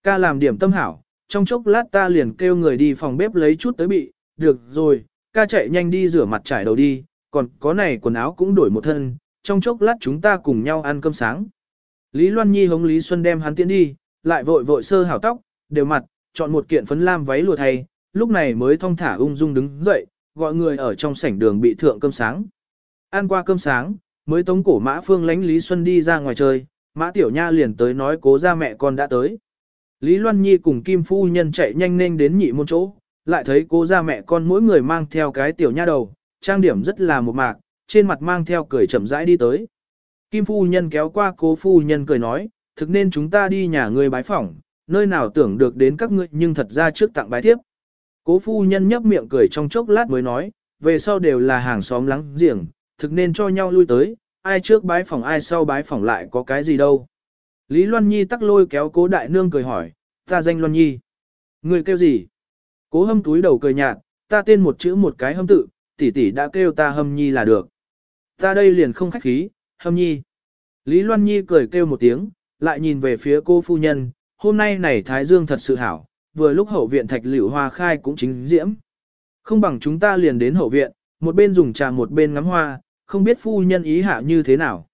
Ca làm điểm tâm hảo, trong chốc lát ta liền kêu người đi phòng bếp lấy chút tới bị, được rồi, ca chạy nhanh đi rửa mặt trải đầu đi, còn có này quần áo cũng đổi một thân, trong chốc lát chúng ta cùng nhau ăn cơm sáng. Lý Loan Nhi hống Lý Xuân đem hắn tiến đi, lại vội vội sơ hảo tóc, đều mặt, chọn một kiện phấn lam váy lụa thay, lúc này mới thong thả ung dung đứng dậy, gọi người ở trong sảnh đường bị thượng cơm sáng. Ăn qua cơm sáng, mới tống cổ mã phương lánh Lý Xuân đi ra ngoài chơi, mã tiểu nha liền tới nói cố ra mẹ con đã tới. Lý Loan Nhi cùng Kim Phu Nhân chạy nhanh nên đến nhị môn chỗ, lại thấy cố ra mẹ con mỗi người mang theo cái tiểu nha đầu, trang điểm rất là một mạc, trên mặt mang theo cười chậm rãi đi tới. Kim Phu Nhân kéo qua cố Phu Nhân cười nói, thực nên chúng ta đi nhà ngươi bái phỏng, nơi nào tưởng được đến các ngươi nhưng thật ra trước tặng bái tiếp. Cố Phu Nhân nhấp miệng cười trong chốc lát mới nói, về sau đều là hàng xóm lắng giềng, thực nên cho nhau lui tới, ai trước bái phỏng ai sau bái phỏng lại có cái gì đâu. Lý Loan Nhi tắc lôi kéo cố đại nương cười hỏi, ta danh Loan Nhi. Người kêu gì? Cố hâm túi đầu cười nhạt, ta tên một chữ một cái hâm tự, tỷ tỷ đã kêu ta hâm nhi là được. Ta đây liền không khách khí, hâm nhi. Lý Loan Nhi cười kêu một tiếng, lại nhìn về phía cô phu nhân, hôm nay này Thái Dương thật sự hảo, vừa lúc hậu viện thạch liễu hoa khai cũng chính diễm. Không bằng chúng ta liền đến hậu viện, một bên dùng trà một bên ngắm hoa, không biết phu nhân ý hạ như thế nào.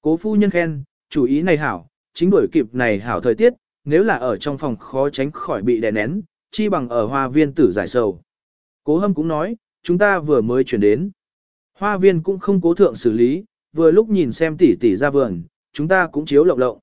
Cố phu nhân khen, chủ ý này hảo, chính đổi kịp này hảo thời tiết, nếu là ở trong phòng khó tránh khỏi bị đè nén, chi bằng ở hoa viên tử giải sầu. Cố hâm cũng nói, chúng ta vừa mới chuyển đến. Hoa viên cũng không cố thượng xử lý, vừa lúc nhìn xem tỷ tỷ ra vườn, chúng ta cũng chiếu lộng lộng.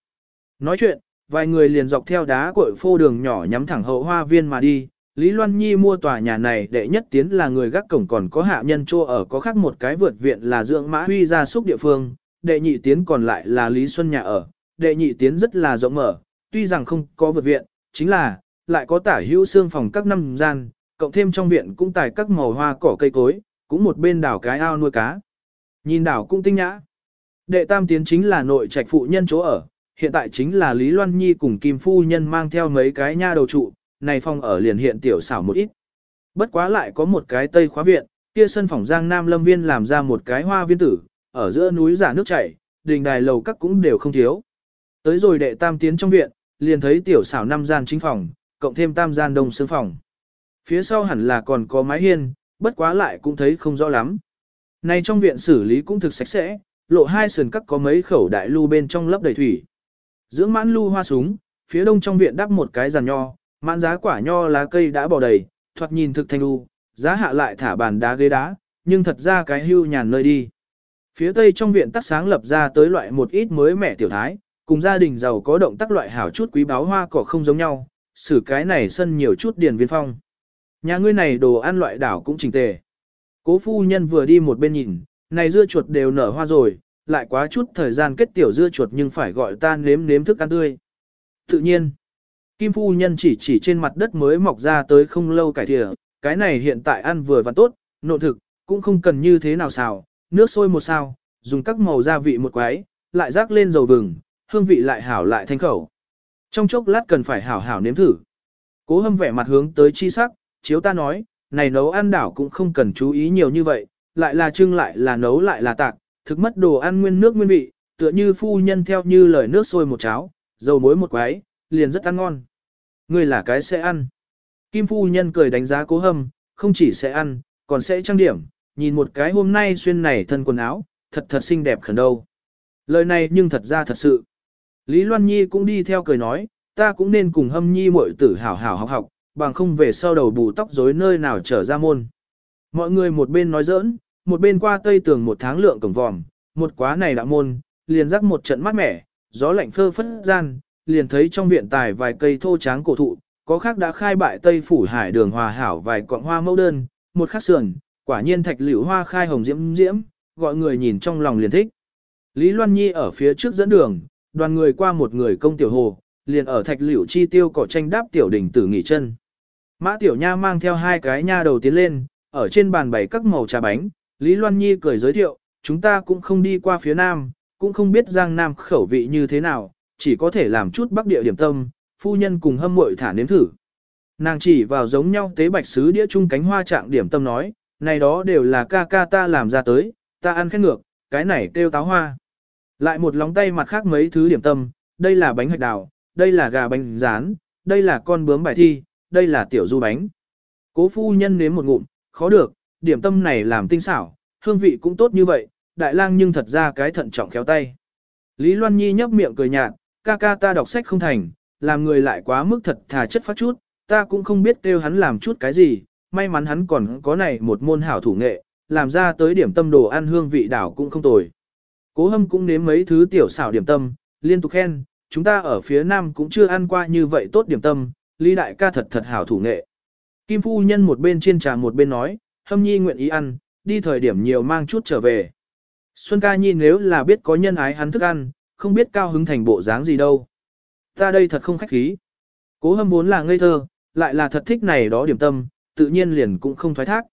Nói chuyện, vài người liền dọc theo đá cội phô đường nhỏ nhắm thẳng hậu hoa viên mà đi. Lý Loan Nhi mua tòa nhà này đệ nhất tiến là người gác cổng còn có hạ nhân chỗ ở có khác một cái vượt viện là dưỡng mã huy gia súc địa phương, đệ nhị tiến còn lại là Lý Xuân nhà ở, đệ nhị tiến rất là rộng mở, tuy rằng không có vượt viện, chính là, lại có tả hữu xương phòng các năm gian, cộng thêm trong viện cũng tài các màu hoa cỏ cây cối, cũng một bên đảo cái ao nuôi cá. Nhìn đảo cũng tinh nhã. Đệ tam tiến chính là nội trạch phụ nhân chỗ ở, hiện tại chính là Lý Loan Nhi cùng Kim Phu Nhân mang theo mấy cái nha đầu trụ, này phòng ở liền hiện tiểu xảo một ít. Bất quá lại có một cái tây khóa viện, kia sân phòng Giang Nam Lâm Viên làm ra một cái hoa viên tử, ở giữa núi giả nước chảy, đình đài lầu các cũng đều không thiếu. Tới rồi đệ tam tiến trong viện, liền thấy tiểu xảo năm gian chính phòng, cộng thêm tam gian đông xương phòng. Phía sau hẳn là còn có mái hiên, bất quá lại cũng thấy không rõ lắm. Này trong viện xử lý cũng thực sạch sẽ, lộ hai sườn cắt có mấy khẩu đại lưu bên trong lấp đầy thủy. Dưỡng mãn lưu hoa súng, phía đông trong viện đắp một cái giàn nho, mãn giá quả nho lá cây đã bỏ đầy, thoạt nhìn thực thanh lưu, giá hạ lại thả bàn đá ghế đá, nhưng thật ra cái hưu nhàn nơi đi. Phía tây trong viện tắt sáng lập ra tới loại một ít mới mẻ tiểu thái, cùng gia đình giàu có động tác loại hảo chút quý báo hoa cỏ không giống nhau, xử cái này sân nhiều chút điền viên phong. Nhà ngươi này đồ ăn loại đảo cũng chỉnh tề. Cố phu nhân vừa đi một bên nhìn, này dưa chuột đều nở hoa rồi, lại quá chút thời gian kết tiểu dưa chuột nhưng phải gọi ta nếm nếm thức ăn tươi. Tự nhiên, Kim phu nhân chỉ chỉ trên mặt đất mới mọc ra tới không lâu cải thìa, cái này hiện tại ăn vừa và tốt, nộn thực, cũng không cần như thế nào xào, nước sôi một sao, dùng các màu gia vị một quái, lại rắc lên dầu vừng, hương vị lại hảo lại thanh khẩu. Trong chốc lát cần phải hảo hảo nếm thử. Cố hâm vẻ mặt hướng tới chi sắc, chiếu ta nói, này nấu ăn đảo cũng không cần chú ý nhiều như vậy, lại là trưng lại là nấu lại là tạc, thực mất đồ ăn nguyên nước nguyên vị, tựa như phu nhân theo như lời nước sôi một cháo, dầu muối một quái, liền rất ăn ngon. Ngươi là cái sẽ ăn. Kim phu nhân cười đánh giá cố hâm, không chỉ sẽ ăn, còn sẽ trang điểm, nhìn một cái hôm nay xuyên này thân quần áo, thật thật xinh đẹp khẩn đâu. Lời này nhưng thật ra thật sự. Lý Loan Nhi cũng đi theo cười nói, ta cũng nên cùng hâm nhi muội tử hảo hảo học học, bằng không về sau đầu bù tóc rối nơi nào trở ra môn. Mọi người một bên nói giỡn, một bên qua tây tường một tháng lượng cổng vòm, một quá này đã môn, liền rắc một trận mát mẻ, gió lạnh phơ phất gian, liền thấy trong viện tài vài cây thô tráng cổ thụ, có khác đã khai bại tây phủ hải đường hòa hảo vài cọng hoa mẫu đơn, một khắc sườn, quả nhiên thạch liễu hoa khai hồng diễm diễm, gọi người nhìn trong lòng liền thích. Lý Loan Nhi ở phía trước dẫn đường, đoàn người qua một người công tiểu hồ, liền ở thạch liễu chi tiêu cỏ tranh đáp tiểu đỉnh tử nghỉ chân. Mã tiểu nha mang theo hai cái nha đầu tiến lên, ở trên bàn bày các màu trà bánh, Lý Loan Nhi cười giới thiệu, chúng ta cũng không đi qua phía nam, cũng không biết giang nam khẩu vị như thế nào, chỉ có thể làm chút bắc địa điểm tâm, phu nhân cùng hâm muội thả nếm thử. Nàng chỉ vào giống nhau tế bạch sứ đĩa chung cánh hoa trạng điểm tâm nói, này đó đều là ca ca ta làm ra tới, ta ăn khét ngược, cái này kêu táo hoa. Lại một lóng tay mặt khác mấy thứ điểm tâm, đây là bánh hạch đào, đây là gà bánh rán, đây là con bướm bài thi, đây là tiểu du bánh. Cố phu nhân nếm một ngụm, khó được, điểm tâm này làm tinh xảo, hương vị cũng tốt như vậy, đại lang nhưng thật ra cái thận trọng khéo tay. Lý Loan Nhi nhấp miệng cười nhạt, ca ca ta đọc sách không thành, làm người lại quá mức thật thà chất phát chút, ta cũng không biết kêu hắn làm chút cái gì, may mắn hắn còn có này một môn hảo thủ nghệ, làm ra tới điểm tâm đồ ăn hương vị đảo cũng không tồi. Cố hâm cũng nếm mấy thứ tiểu xảo điểm tâm, liên tục khen, chúng ta ở phía nam cũng chưa ăn qua như vậy tốt điểm tâm, Lý đại ca thật thật hảo thủ nghệ. Kim phu nhân một bên chiên trà một bên nói, hâm nhi nguyện ý ăn, đi thời điểm nhiều mang chút trở về. Xuân ca nhi nếu là biết có nhân ái hắn thức ăn, không biết cao hứng thành bộ dáng gì đâu. Ta đây thật không khách khí. Cố hâm vốn là ngây thơ, lại là thật thích này đó điểm tâm, tự nhiên liền cũng không thoái thác.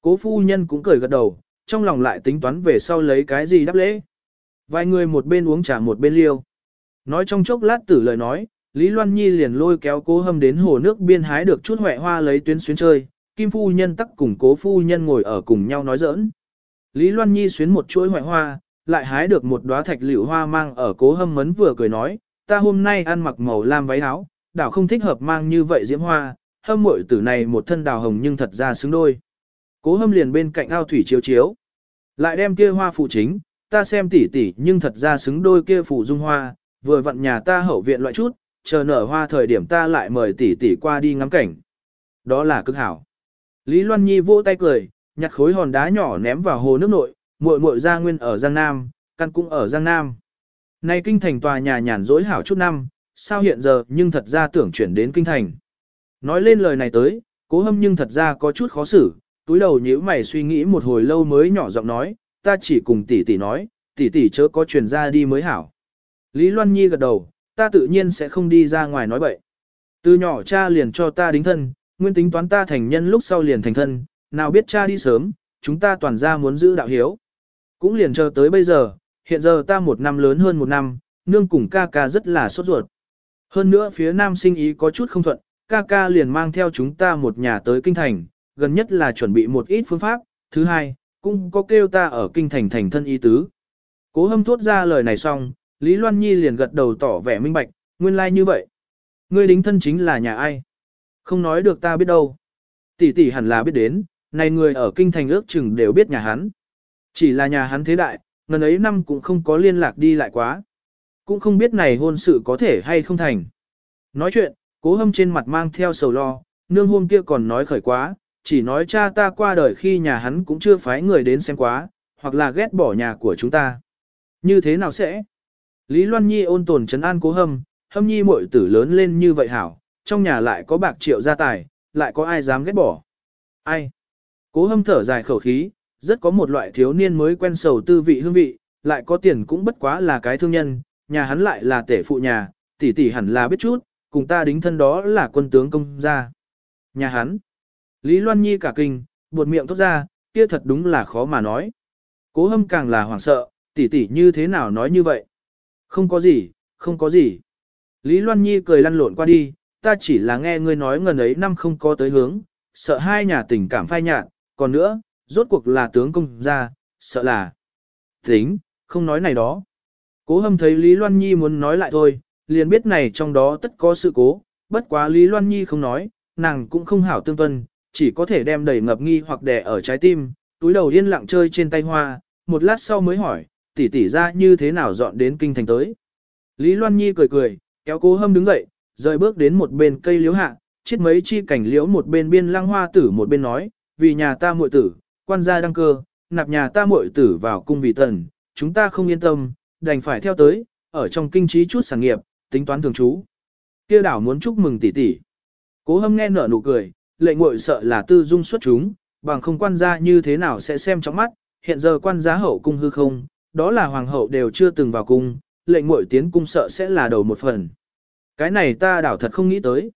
Cố phu nhân cũng cười gật đầu, trong lòng lại tính toán về sau lấy cái gì đáp lễ. Vài người một bên uống trà một bên liêu. Nói trong chốc lát tử lời nói, Lý Loan Nhi liền lôi kéo cố hâm đến hồ nước biên hái được chút huệ hoa lấy tuyến xuyến chơi, Kim phu nhân tắc cùng cố phu nhân ngồi ở cùng nhau nói giỡn. Lý Loan Nhi xuyến một chuỗi huệ hoa, lại hái được một đóa thạch liễu hoa mang ở cố hâm mấn vừa cười nói, ta hôm nay ăn mặc màu lam váy áo, đảo không thích hợp mang như vậy diễm hoa, hâm muội tử này một thân đào hồng nhưng thật ra xứng đôi. Cố hâm liền bên cạnh ao thủy chiếu chiếu, lại đem kia hoa phụ chính, ta xem tỉ tỉ nhưng thật ra xứng đôi kia phụ dung hoa, vừa vặn nhà ta hậu viện loại chút, chờ nở hoa thời điểm ta lại mời tỷ tỷ qua đi ngắm cảnh. Đó là cực hảo. Lý Loan Nhi vỗ tay cười, nhặt khối hòn đá nhỏ ném vào hồ nước nội, muội muội gia nguyên ở Giang Nam, căn cũng ở Giang Nam. Nay kinh thành tòa nhà nhàn rỗi hảo chút năm, sao hiện giờ nhưng thật ra tưởng chuyển đến kinh thành. Nói lên lời này tới, cố hâm nhưng thật ra có chút khó xử, túi đầu nhíu mày suy nghĩ một hồi lâu mới nhỏ giọng nói, ta chỉ cùng tỷ tỷ nói, tỷ tỷ chớ có truyền ra đi mới hảo. Lý Loan Nhi gật đầu, ta tự nhiên sẽ không đi ra ngoài nói bậy. Từ nhỏ cha liền cho ta đính thân, nguyên tính toán ta thành nhân lúc sau liền thành thân, nào biết cha đi sớm, chúng ta toàn ra muốn giữ đạo hiếu. Cũng liền chờ tới bây giờ, hiện giờ ta một năm lớn hơn một năm, nương cùng ca ca rất là sốt ruột. Hơn nữa phía nam sinh ý có chút không thuận, ca ca liền mang theo chúng ta một nhà tới kinh thành, gần nhất là chuẩn bị một ít phương pháp, thứ hai, cũng có kêu ta ở kinh thành thành thân ý tứ. Cố hâm thốt ra lời này xong, Lý Loan Nhi liền gật đầu tỏ vẻ minh bạch, nguyên lai like như vậy. Ngươi đính thân chính là nhà ai? Không nói được ta biết đâu. Tỷ tỷ hẳn là biết đến, này người ở kinh thành ước chừng đều biết nhà hắn. Chỉ là nhà hắn thế đại, ngần ấy năm cũng không có liên lạc đi lại quá. Cũng không biết này hôn sự có thể hay không thành. Nói chuyện, cố hâm trên mặt mang theo sầu lo, nương hôm kia còn nói khởi quá, chỉ nói cha ta qua đời khi nhà hắn cũng chưa phái người đến xem quá, hoặc là ghét bỏ nhà của chúng ta. Như thế nào sẽ? Lý Loan Nhi ôn tồn trấn an cố hâm, hâm nhi muội tử lớn lên như vậy hảo, trong nhà lại có bạc triệu gia tài, lại có ai dám ghét bỏ. Ai? Cố hâm thở dài khẩu khí, rất có một loại thiếu niên mới quen sầu tư vị hương vị, lại có tiền cũng bất quá là cái thương nhân, nhà hắn lại là tể phụ nhà, tỷ tỷ hẳn là biết chút, cùng ta đính thân đó là quân tướng công gia. Nhà hắn. Lý Loan Nhi cả kinh, buột miệng thốt ra, kia thật đúng là khó mà nói. Cố hâm càng là hoảng sợ, tỷ tỷ như thế nào nói như vậy. Không có gì, không có gì. Lý Loan Nhi cười lăn lộn qua đi, ta chỉ là nghe ngươi nói ngần ấy năm không có tới hướng, sợ hai nhà tình cảm phai nhạt, còn nữa, rốt cuộc là tướng công gia, sợ là. Tính, không nói này đó. Cố hâm thấy Lý Loan Nhi muốn nói lại thôi, liền biết này trong đó tất có sự cố, bất quá Lý Loan Nhi không nói, nàng cũng không hảo tương tuân, chỉ có thể đem đầy ngập nghi hoặc đè ở trái tim, túi đầu yên lặng chơi trên tay hoa, một lát sau mới hỏi, tỷ tỷ ra như thế nào dọn đến kinh thành tới. Lý Loan Nhi cười cười, kéo cố hâm đứng dậy, rời bước đến một bên cây liễu hạ, chiết mấy chi cảnh liễu một bên biên lăng hoa tử một bên nói, vì nhà ta muội tử, quan gia đăng cơ, nạp nhà ta muội tử vào cung vì thần, chúng ta không yên tâm, đành phải theo tới, ở trong kinh trí chút sản nghiệp, tính toán thường trú. Kia đảo muốn chúc mừng tỷ tỷ. Cố hâm nghe nở nụ cười, lệ ngội sợ là tư dung xuất chúng, bằng không quan gia như thế nào sẽ xem trong mắt, hiện giờ quan gia hậu cung hư không, đó là hoàng hậu đều chưa từng vào cung, lệnh muội tiến cung sợ sẽ là đầu một phần. Cái này ta đảo thật không nghĩ tới.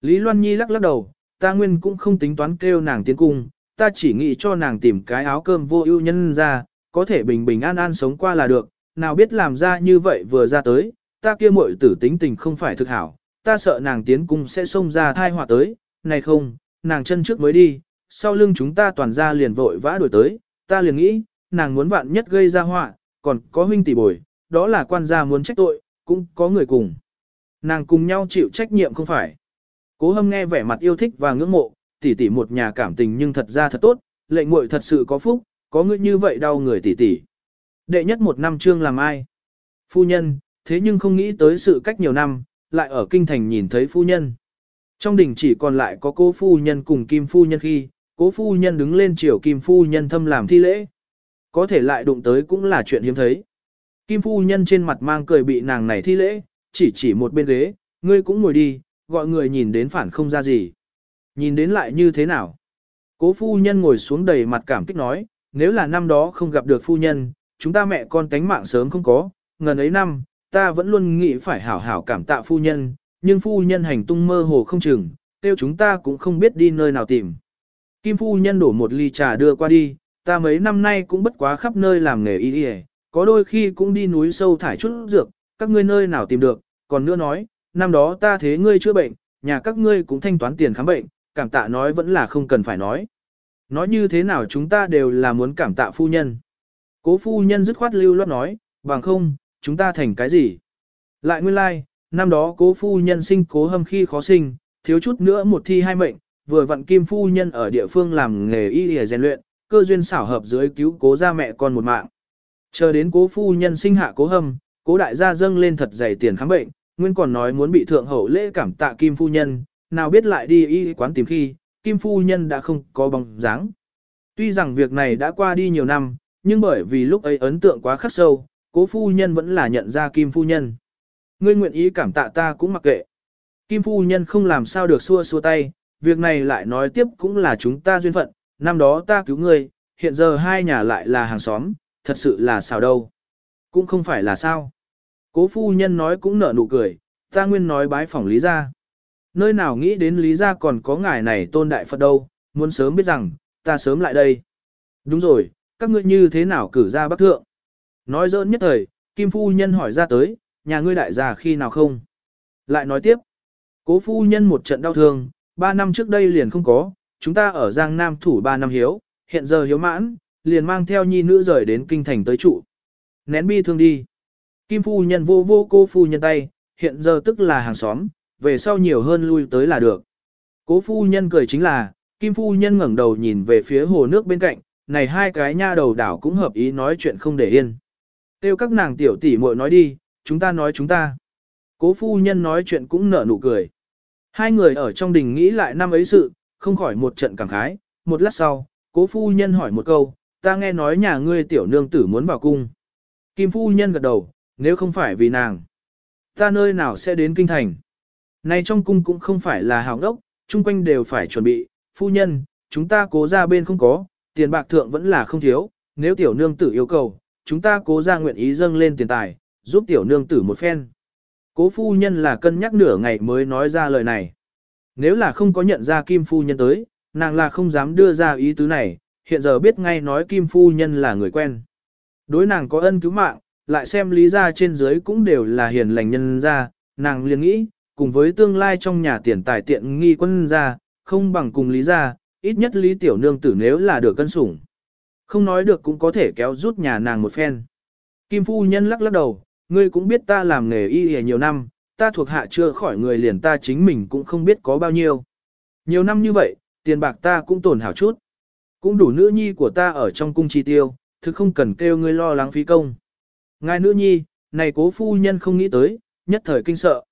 Lý Loan Nhi lắc lắc đầu, ta nguyên cũng không tính toán kêu nàng tiến cung, ta chỉ nghĩ cho nàng tìm cái áo cơm vô ưu nhân ra, có thể bình bình an an sống qua là được, nào biết làm ra như vậy vừa ra tới, ta kia muội tử tính tình không phải thực hảo, ta sợ nàng tiến cung sẽ xông ra thai họa tới, này không, nàng chân trước mới đi, sau lưng chúng ta toàn ra liền vội vã đuổi tới, ta liền nghĩ, nàng muốn vạn nhất gây ra họa, còn có huynh tỷ bồi, đó là quan gia muốn trách tội, cũng có người cùng. Nàng cùng nhau chịu trách nhiệm không phải. Cố hâm nghe vẻ mặt yêu thích và ngưỡng mộ, tỷ tỷ một nhà cảm tình nhưng thật ra thật tốt, lệnh muội thật sự có phúc, có người như vậy đau người tỷ tỷ. Đệ nhất một năm trương làm ai? Phu nhân, thế nhưng không nghĩ tới sự cách nhiều năm, lại ở kinh thành nhìn thấy phu nhân. Trong đình chỉ còn lại có cố phu nhân cùng kim phu nhân khi, cố phu nhân đứng lên chiều kim phu nhân thâm làm thi lễ. Có thể lại đụng tới cũng là chuyện hiếm thấy. Kim phu nhân trên mặt mang cười bị nàng này thi lễ, chỉ chỉ một bên ghế, ngươi cũng ngồi đi, gọi người nhìn đến phản không ra gì. Nhìn đến lại như thế nào? Cố phu nhân ngồi xuống đầy mặt cảm kích nói, nếu là năm đó không gặp được phu nhân, chúng ta mẹ con tánh mạng sớm không có, ngần ấy năm, ta vẫn luôn nghĩ phải hảo hảo cảm tạ phu nhân, nhưng phu nhân hành tung mơ hồ không chừng, tiêu chúng ta cũng không biết đi nơi nào tìm. Kim phu nhân đổ một ly trà đưa qua đi, ta mấy năm nay cũng bất quá khắp nơi làm nghề y y, có đôi khi cũng đi núi sâu thải chút dược, các ngươi nơi nào tìm được, còn nữa nói, năm đó ta thế ngươi chữa bệnh, nhà các ngươi cũng thanh toán tiền khám bệnh, cảm tạ nói vẫn là không cần phải nói. Nói như thế nào chúng ta đều là muốn cảm tạ phu nhân. Cố phu nhân dứt khoát lưu loát nói, bằng không, chúng ta thành cái gì? Lại nguyên lai, like, năm đó cố phu nhân sinh cố hâm khi khó sinh, thiếu chút nữa một thi hai mệnh, vừa vặn kim phu nhân ở địa phương làm nghề y y rèn luyện, cơ duyên xảo hợp dưới cứu cố ra mẹ con một mạng. Chờ đến cố phu nhân sinh hạ cố hâm, cố đại gia dâng lên thật dày tiền khám bệnh, nguyên còn nói muốn bị thượng hậu lễ cảm tạ kim phu nhân, nào biết lại đi y quán tìm khi, kim phu nhân đã không có bóng dáng. Tuy rằng việc này đã qua đi nhiều năm, nhưng bởi vì lúc ấy ấn tượng quá khắc sâu, cố phu nhân vẫn là nhận ra kim phu nhân. Ngươi nguyện ý cảm tạ ta cũng mặc kệ. Kim phu nhân không làm sao được xua xua tay, việc này lại nói tiếp cũng là chúng ta duyên phận, năm đó ta cứu ngươi, hiện giờ hai nhà lại là hàng xóm, thật sự là sao đâu. Cũng không phải là sao. Cố phu nhân nói cũng nở nụ cười, ta nguyên nói bái phỏng lý gia. Nơi nào nghĩ đến lý gia còn có ngài này tôn đại Phật đâu, muốn sớm biết rằng, ta sớm lại đây. Đúng rồi, các ngươi như thế nào cử ra bắc thượng? Nói dỡn nhất thời, Kim Phu Nhân hỏi ra tới, nhà ngươi đại gia khi nào không? Lại nói tiếp, cố Phu Nhân một trận đau thương, ba năm trước đây liền không có, chúng ta ở Giang Nam thủ ba năm hiếu, hiện giờ hiếu mãn, liền mang theo nhi nữ rời đến kinh thành tới trụ. Nén bi thương đi. Kim Phu Nhân vô vô cô Phu Nhân tay, hiện giờ tức là hàng xóm, về sau nhiều hơn lui tới là được. Cố Phu Nhân cười chính là, Kim Phu Nhân ngẩng đầu nhìn về phía hồ nước bên cạnh, này hai cái nha đầu đảo cũng hợp ý nói chuyện không để yên. Tiêu các nàng tiểu tỷ muội nói đi, chúng ta nói chúng ta. Cố phu nhân nói chuyện cũng nở nụ cười. Hai người ở trong đình nghĩ lại năm ấy sự, không khỏi một trận cảm khái, một lát sau, cố phu nhân hỏi một câu, ta nghe nói nhà ngươi tiểu nương tử muốn vào cung. Kim phu nhân gật đầu, nếu không phải vì nàng, ta nơi nào sẽ đến kinh thành. Này trong cung cũng không phải là hào đốc, chung quanh đều phải chuẩn bị, phu nhân, chúng ta cố ra bên không có, tiền bạc thượng vẫn là không thiếu, nếu tiểu nương tử yêu cầu, chúng ta cố ra nguyện ý dâng lên tiền tài, giúp tiểu nương tử một phen. Cố phu nhân là cân nhắc nửa ngày mới nói ra lời này. Nếu là không có nhận ra kim phu nhân tới, nàng là không dám đưa ra ý tứ này, hiện giờ biết ngay nói kim phu nhân là người quen. Đối nàng có ân cứu mạng, lại xem lý ra trên dưới cũng đều là hiền lành nhân ra, nàng liền nghĩ, cùng với tương lai trong nhà tiền tài tiện nghi quân ra, không bằng cùng lý ra, ít nhất lý tiểu nương tử nếu là được cân sủng. Không nói được cũng có thể kéo rút nhà nàng một phen. Kim phu nhân lắc lắc đầu, ngươi cũng biết ta làm nghề y y nhiều năm, ta thuộc hạ chưa khỏi người liền ta chính mình cũng không biết có bao nhiêu. Nhiều năm như vậy, tiền bạc ta cũng tổn hảo chút. Cũng đủ nữ nhi của ta ở trong cung chi tiêu, thực không cần kêu ngươi lo lắng phí công. Ngài nữ nhi, này cố phu nhân không nghĩ tới, nhất thời kinh sợ.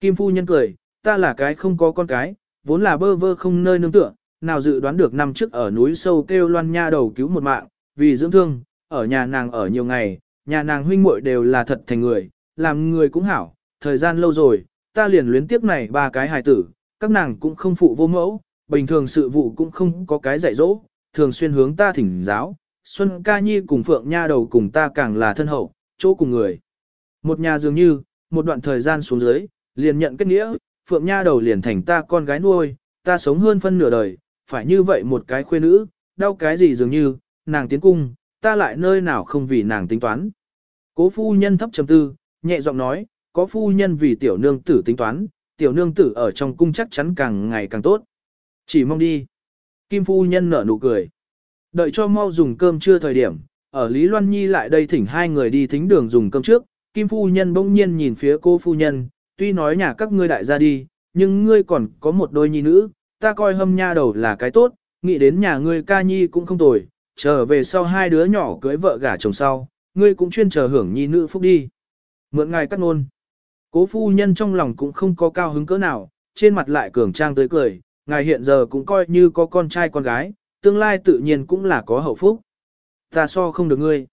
Kim phu nhân cười, ta là cái không có con cái, vốn là bơ vơ không nơi nương tựa, nào dự đoán được năm trước ở núi sâu kêu loan nha đầu cứu một mạng, vì dưỡng thương, ở nhà nàng ở nhiều ngày, nhà nàng huynh muội đều là thật thành người, làm người cũng hảo, thời gian lâu rồi, ta liền luyến tiếc này ba cái hài tử, các nàng cũng không phụ vô mẫu, bình thường sự vụ cũng không có cái dạy dỗ, thường xuyên hướng ta thỉnh giáo, Xuân Ca Nhi cùng Phượng Nha đầu cùng ta càng là thân hậu, chỗ cùng người. Một nhà dường như, một đoạn thời gian xuống dưới, liền nhận kết nghĩa, Phượng Nha đầu liền thành ta con gái nuôi, ta sống hơn phân nửa đời, phải như vậy một cái khuê nữ, đau cái gì dường như, nàng tiến cung, ta lại nơi nào không vì nàng tính toán. Cố phu nhân thấp trầm tư, nhẹ giọng nói, có phu nhân vì tiểu nương tử tính toán, tiểu nương tử ở trong cung chắc chắn càng ngày càng tốt. Chỉ mong đi. Kim phu nhân nở nụ cười. Đợi cho mau dùng cơm trưa thời điểm, ở Lý Loan Nhi lại đây thỉnh hai người đi thính đường dùng cơm trước, Kim phu nhân bỗng nhiên nhìn phía cô phu nhân, tuy nói nhà các ngươi đại gia đi, nhưng ngươi còn có một đôi nhi nữ, ta coi hâm nha đầu là cái tốt, nghĩ đến nhà ngươi ca nhi cũng không tồi, trở về sau hai đứa nhỏ cưới vợ gả chồng sau, ngươi cũng chuyên chờ hưởng nhi nữ phúc đi. Mượn ngài cắt ngôn. Cố phu nhân trong lòng cũng không có cao hứng cỡ nào, trên mặt lại cường trang tới cười, ngài hiện giờ cũng coi như có con trai con gái, tương lai tự nhiên cũng là có hậu phúc. Ta so không được ngươi.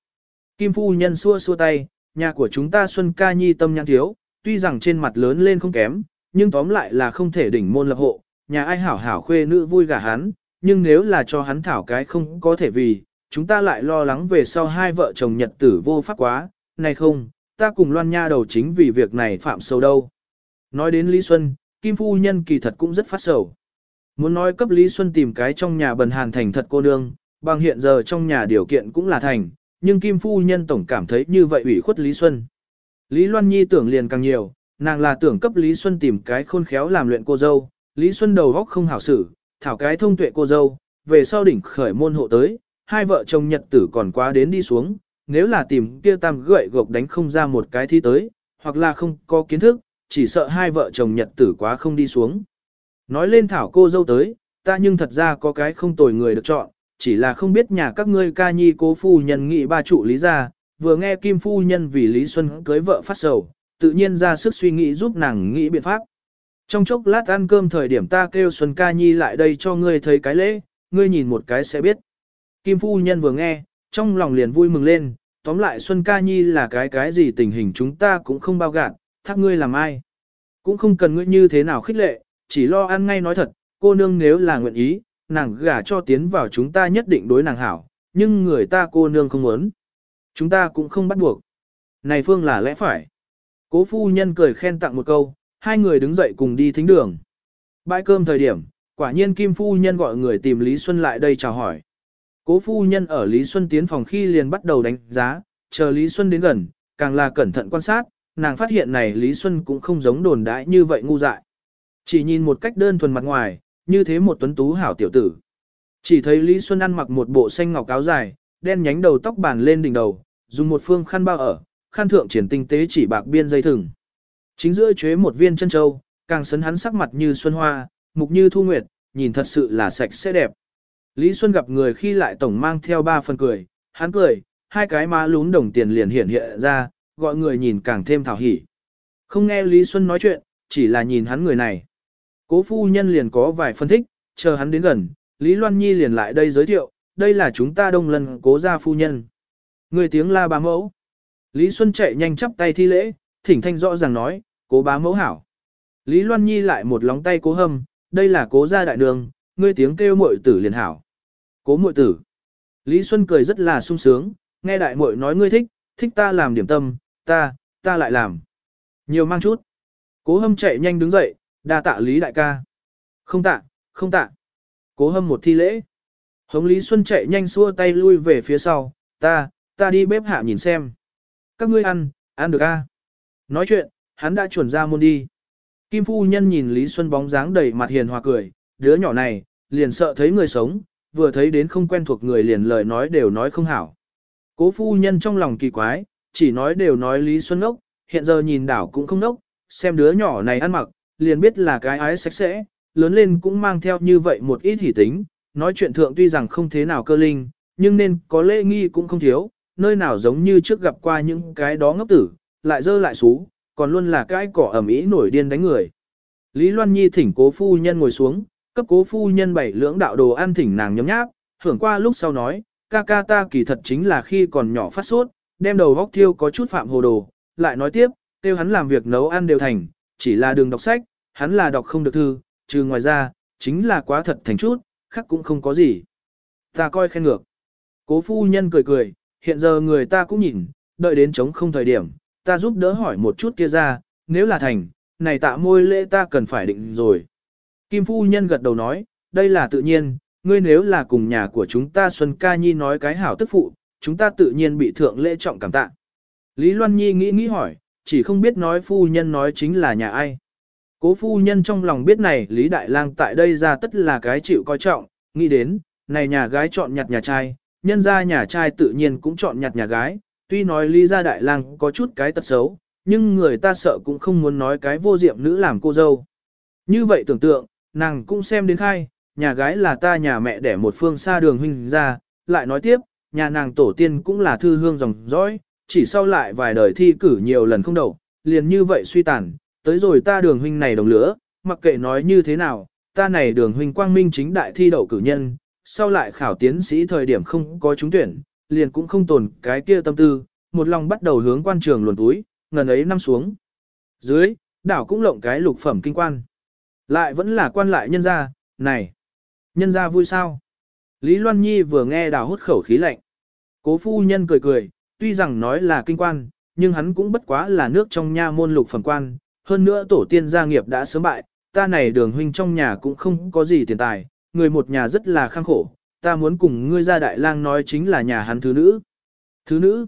Kim phu nhân xua xua tay, nhà của chúng ta Xuân Ca Nhi tâm nhãn thiếu, tuy rằng trên mặt lớn lên không kém, nhưng tóm lại là không thể đỉnh môn lập hộ, nhà ai hảo hảo khuê nữ vui gả hắn, nhưng nếu là cho hắn thảo cái không có thể vì, chúng ta lại lo lắng về sau hai vợ chồng nhật tử vô pháp quá, này không, ta cùng loan nha đầu chính vì việc này phạm sâu đâu. Nói đến Lý Xuân, Kim Phu Nhân kỳ thật cũng rất phát sầu. Muốn nói cấp Lý Xuân tìm cái trong nhà bần hàn thành thật cô nương, bằng hiện giờ trong nhà điều kiện cũng là thành, nhưng Kim Phu Nhân tổng cảm thấy như vậy ủy khuất Lý Xuân. Lý Loan Nhi tưởng liền càng nhiều, nàng là tưởng cấp Lý Xuân tìm cái khôn khéo làm luyện cô dâu, Lý Xuân đầu góc không hảo xử, thảo cái thông tuệ cô dâu, về sau đỉnh khởi môn hộ tới, hai vợ chồng nhật tử còn quá đến đi xuống, nếu là tìm kia tam gậy gộc đánh không ra một cái thi tới, hoặc là không có kiến thức, chỉ sợ hai vợ chồng nhật tử quá không đi xuống. Nói lên thảo cô dâu tới, ta nhưng thật ra có cái không tồi người được chọn, chỉ là không biết nhà các ngươi ca nhi cố phu nhân nghị ba trụ lý ra, vừa nghe Kim phu nhân vì Lý Xuân cưới vợ phát sầu, tự nhiên ra sức suy nghĩ giúp nàng nghĩ biện pháp. Trong chốc lát ăn cơm thời điểm ta kêu Xuân ca nhi lại đây cho ngươi thấy cái lễ, ngươi nhìn một cái sẽ biết. Kim phu nhân vừa nghe, trong lòng liền vui mừng lên, tóm lại Xuân ca nhi là cái cái gì tình hình chúng ta cũng không bao gạt, thác ngươi làm ai. Cũng không cần ngươi như thế nào khích lệ, chỉ lo ăn ngay nói thật, cô nương nếu là nguyện ý, nàng gả cho tiến vào chúng ta nhất định đối nàng hảo, nhưng người ta cô nương không muốn. Chúng ta cũng không bắt buộc. Này Phương là lẽ phải. Cố phu nhân cười khen tặng một câu, hai người đứng dậy cùng đi thính đường. Bãi cơm thời điểm, quả nhiên Kim phu nhân gọi người tìm Lý Xuân lại đây chào hỏi. Cố phu nhân ở Lý Xuân tiến phòng khi liền bắt đầu đánh giá, chờ Lý Xuân đến gần, càng là cẩn thận quan sát, nàng phát hiện này Lý Xuân cũng không giống đồn đãi như vậy ngu dại. Chỉ nhìn một cách đơn thuần mặt ngoài, như thế một tuấn tú hảo tiểu tử. Chỉ thấy Lý Xuân ăn mặc một bộ xanh ngọc áo dài, đen nhánh đầu tóc bàn lên đỉnh đầu, dùng một phương khăn bao ở, khăn thượng triển tinh tế chỉ bạc biên dây thừng. Chính giữa chế một viên chân châu, càng sấn hắn sắc mặt như xuân hoa, mục như thu nguyệt, nhìn thật sự là sạch sẽ đẹp. Lý Xuân gặp người khi lại tổng mang theo ba phần cười, hắn cười, hai cái má lún đồng tiền liền hiện hiện ra, gọi người nhìn càng thêm thảo hỉ. Không nghe Lý Xuân nói chuyện, chỉ là nhìn hắn người này. Cố phu nhân liền có vài phân thích, chờ hắn đến gần, Lý Loan Nhi liền lại đây giới thiệu, đây là chúng ta đông lần cố gia phu nhân. Người tiếng la bá mẫu. Lý Xuân chạy nhanh chắp tay thi lễ, thỉnh thanh rõ ràng nói, cố bá mẫu hảo. Lý Loan Nhi lại một lóng tay cố hâm, đây là cố gia đại đường, ngươi tiếng kêu muội tử liền hảo. Cố muội tử. Lý Xuân cười rất là sung sướng, nghe đại muội nói ngươi thích, thích ta làm điểm tâm, ta, ta lại làm. Nhiều mang chút. Cố hâm chạy nhanh đứng dậy, đa tạ Lý đại ca. Không tạ, không tạ. Cố hâm một thi lễ. Hống Lý Xuân chạy nhanh xua tay lui về phía sau, ta, ta đi bếp hạ nhìn xem. Các ngươi ăn, ăn được a? Nói chuyện, hắn đã chuẩn ra môn đi. Kim phu nhân nhìn Lý Xuân bóng dáng đầy mặt hiền hòa cười, đứa nhỏ này, liền sợ thấy người sống, vừa thấy đến không quen thuộc người liền lời nói đều nói không hảo. Cố phu nhân trong lòng kỳ quái, chỉ nói đều nói Lý Xuân Ốc, hiện giờ nhìn đảo cũng không nốc, xem đứa nhỏ này ăn mặc, liền biết là cái ái sạch sẽ, lớn lên cũng mang theo như vậy một ít hỉ tính, nói chuyện thượng tuy rằng không thế nào cơ linh, nhưng nên có lễ nghi cũng không thiếu, nơi nào giống như trước gặp qua những cái đó ngốc tử, lại dơ lại xú, còn luôn là cái cỏ ẩm ý nổi điên đánh người. Lý Loan Nhi thỉnh cố phu nhân ngồi xuống, cấp cố phu nhân bảy lưỡng đạo đồ ăn thỉnh nàng nhấm nháp, hưởng qua lúc sau nói, ca ca ta kỳ thật chính là khi còn nhỏ phát sốt, đem đầu vóc thiêu có chút phạm hồ đồ, lại nói tiếp, kêu hắn làm việc nấu ăn đều thành, chỉ là đường đọc sách, hắn là đọc không được thư, trừ ngoài ra, chính là quá thật thành chút, khác cũng không có gì. Ta coi khen ngược. Cố phu nhân cười cười, hiện giờ người ta cũng nhìn, đợi đến chống không thời điểm, ta giúp đỡ hỏi một chút kia ra, nếu là thành, này tạ môi lễ ta cần phải định rồi. Kim phu nhân gật đầu nói, đây là tự nhiên, ngươi nếu là cùng nhà của chúng ta Xuân Ca Nhi nói cái hảo tức phụ, chúng ta tự nhiên bị thượng lễ trọng cảm tạ. Lý Loan Nhi nghĩ nghĩ hỏi, chỉ không biết nói phu nhân nói chính là nhà ai. Cố phu nhân trong lòng biết này Lý Đại Lang tại đây ra tất là cái chịu coi trọng, nghĩ đến, này nhà gái chọn nhặt nhà trai, nhân ra nhà trai tự nhiên cũng chọn nhặt nhà gái, tuy nói Lý gia Đại Lang có chút cái tật xấu, nhưng người ta sợ cũng không muốn nói cái vô diệm nữ làm cô dâu. Như vậy tưởng tượng, nàng cũng xem đến khai, nhà gái là ta nhà mẹ đẻ một phương xa đường huynh ra, lại nói tiếp, nhà nàng tổ tiên cũng là thư hương dòng dõi, chỉ sau lại vài đời thi cử nhiều lần không đậu, liền như vậy suy tàn, tới rồi ta đường huynh này đồng lửa, mặc kệ nói như thế nào, ta này đường huynh quang minh chính đại thi đậu cử nhân, sau lại khảo tiến sĩ thời điểm không có trúng tuyển, liền cũng không tồn cái kia tâm tư, một lòng bắt đầu hướng quan trường luồn túi, ngần ấy năm xuống. Dưới, đảo cũng lộng cái lục phẩm kinh quan. Lại vẫn là quan lại nhân gia, này, nhân gia vui sao? Lý Loan Nhi vừa nghe đào hút khẩu khí lạnh. Cố phu nhân cười cười, tuy rằng nói là kinh quan, nhưng hắn cũng bất quá là nước trong nha môn lục phẩm quan, hơn nữa tổ tiên gia nghiệp đã sớm bại, ta này đường huynh trong nhà cũng không có gì tiền tài, người một nhà rất là khang khổ, ta muốn cùng ngươi ra đại lang nói chính là nhà hắn thứ nữ. Thứ nữ?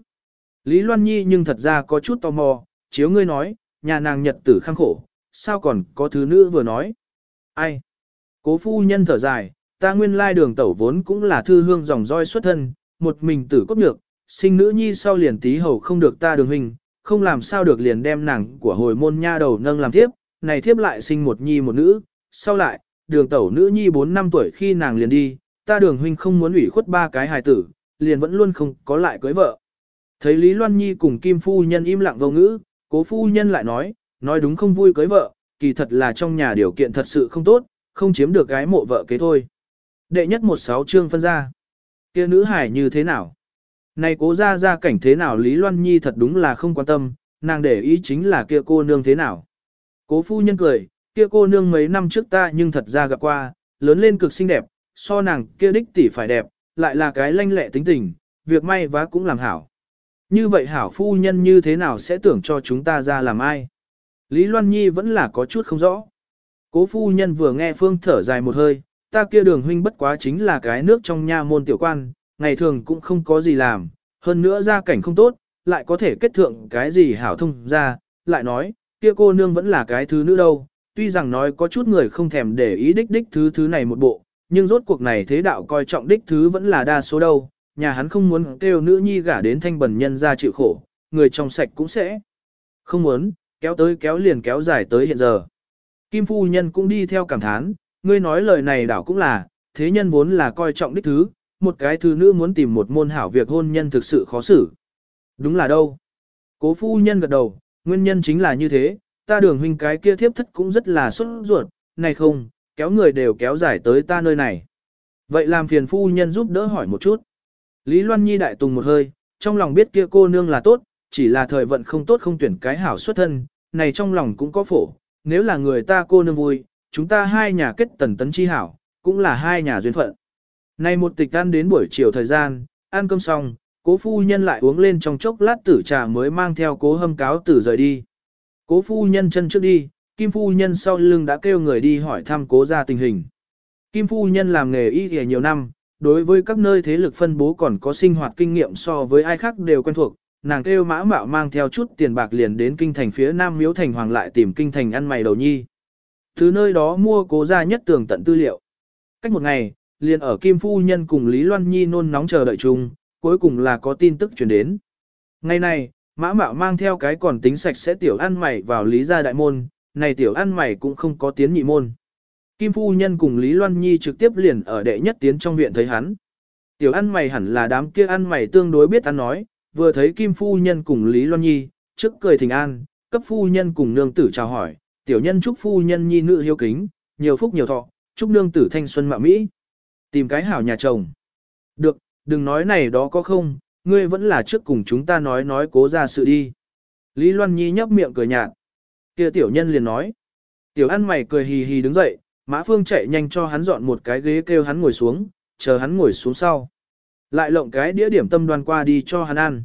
Lý Loan Nhi nhưng thật ra có chút tò mò, chiếu ngươi nói, nhà nàng nhật tử khang khổ, sao còn có thứ nữ vừa nói. Ai? Cố phu nhân thở dài, ta nguyên lai đường tẩu vốn cũng là thư hương dòng roi xuất thân, một mình tử cốt nhược, sinh nữ nhi sau liền tí hầu không được ta đường hình, không làm sao được liền đem nàng của hồi môn nha đầu nâng làm thiếp, này thiếp lại sinh một nhi một nữ, sau lại, đường tẩu nữ nhi 4 năm tuổi khi nàng liền đi, ta đường huynh không muốn ủy khuất ba cái hài tử, liền vẫn luôn không có lại cưới vợ. Thấy Lý Loan Nhi cùng Kim Phu Nhân im lặng vô ngữ, cố Phu Nhân lại nói, nói đúng không vui cưới vợ, kỳ thật là trong nhà điều kiện thật sự không tốt, không chiếm được gái mộ vợ kế thôi. Đệ nhất một sáu chương phân ra. kia nữ hải như thế nào? Này cố ra ra cảnh thế nào Lý Loan Nhi thật đúng là không quan tâm, nàng để ý chính là kia cô nương thế nào. Cố phu nhân cười, kia cô nương mấy năm trước ta nhưng thật ra gặp qua, lớn lên cực xinh đẹp, so nàng kia đích tỷ phải đẹp, lại là cái lanh lẹ tính tình, việc may vá cũng làm hảo. Như vậy hảo phu nhân như thế nào sẽ tưởng cho chúng ta ra làm ai? Lý Loan Nhi vẫn là có chút không rõ. Cố phu nhân vừa nghe phương thở dài một hơi, ta kia đường huynh bất quá chính là cái nước trong nha môn tiểu quan, ngày thường cũng không có gì làm, hơn nữa gia cảnh không tốt, lại có thể kết thượng cái gì hảo thông ra, lại nói, kia cô nương vẫn là cái thứ nữ đâu, tuy rằng nói có chút người không thèm để ý đích đích thứ thứ này một bộ, nhưng rốt cuộc này thế đạo coi trọng đích thứ vẫn là đa số đâu, nhà hắn không muốn kêu nữ nhi gả đến thanh bẩn nhân ra chịu khổ, người trong sạch cũng sẽ không muốn, kéo tới kéo liền kéo dài tới hiện giờ. Kim phu nhân cũng đi theo cảm thán, ngươi nói lời này đảo cũng là, thế nhân vốn là coi trọng đích thứ, một cái thứ nữ muốn tìm một môn hảo việc hôn nhân thực sự khó xử. Đúng là đâu. Cố phu nhân gật đầu, nguyên nhân chính là như thế, ta đường huynh cái kia thiếp thất cũng rất là xuất ruột, này không, kéo người đều kéo dài tới ta nơi này. Vậy làm phiền phu nhân giúp đỡ hỏi một chút. Lý Loan Nhi đại tùng một hơi, trong lòng biết kia cô nương là tốt, chỉ là thời vận không tốt không tuyển cái hảo xuất thân, này trong lòng cũng có phổ, nếu là người ta cô nương vui, chúng ta hai nhà kết tần tấn chi hảo, cũng là hai nhà duyên phận. Này một tịch ăn đến buổi chiều thời gian, ăn cơm xong, cố phu nhân lại uống lên trong chốc lát tử trà mới mang theo cố hâm cáo tử rời đi. Cố phu nhân chân trước đi, Kim phu nhân sau lưng đã kêu người đi hỏi thăm cố ra tình hình. Kim phu nhân làm nghề y y nhiều năm, đối với các nơi thế lực phân bố còn có sinh hoạt kinh nghiệm so với ai khác đều quen thuộc, nàng kêu mã mạo mang theo chút tiền bạc liền đến kinh thành phía nam miếu thành hoàng lại tìm kinh thành ăn mày đầu nhi. thứ nơi đó mua cố ra nhất tường tận tư liệu. Cách một ngày, liền ở Kim Phu Nhân cùng Lý Loan Nhi nôn nóng chờ đợi chung, cuối cùng là có tin tức truyền đến. Ngày này, mã mạo mang theo cái còn tính sạch sẽ tiểu ăn mày vào Lý gia đại môn, này tiểu ăn mày cũng không có tiến nhị môn. Kim Phu Nhân cùng Lý Loan Nhi trực tiếp liền ở đệ nhất tiến trong viện thấy hắn. Tiểu ăn mày hẳn là đám kia ăn mày tương đối biết ăn nói, vừa thấy Kim Phu Nhân cùng Lý Loan Nhi, trước cười thỉnh an, cấp Phu Nhân cùng nương tử chào hỏi, tiểu nhân chúc Phu Nhân Nhi nữ hiếu kính, nhiều phúc nhiều thọ, chúc nương tử thanh xuân mạ Mỹ. Tìm cái hảo nhà chồng. Được, đừng nói này đó có không, ngươi vẫn là trước cùng chúng ta nói nói cố ra sự đi. Lý Loan Nhi nhấp miệng cười nhạt. Kia tiểu nhân liền nói. Tiểu ăn mày cười hì hì đứng dậy, Mã Phương chạy nhanh cho hắn dọn một cái ghế kêu hắn ngồi xuống, chờ hắn ngồi xuống sau. Lại lộng cái đĩa điểm tâm đoan qua đi cho hắn ăn.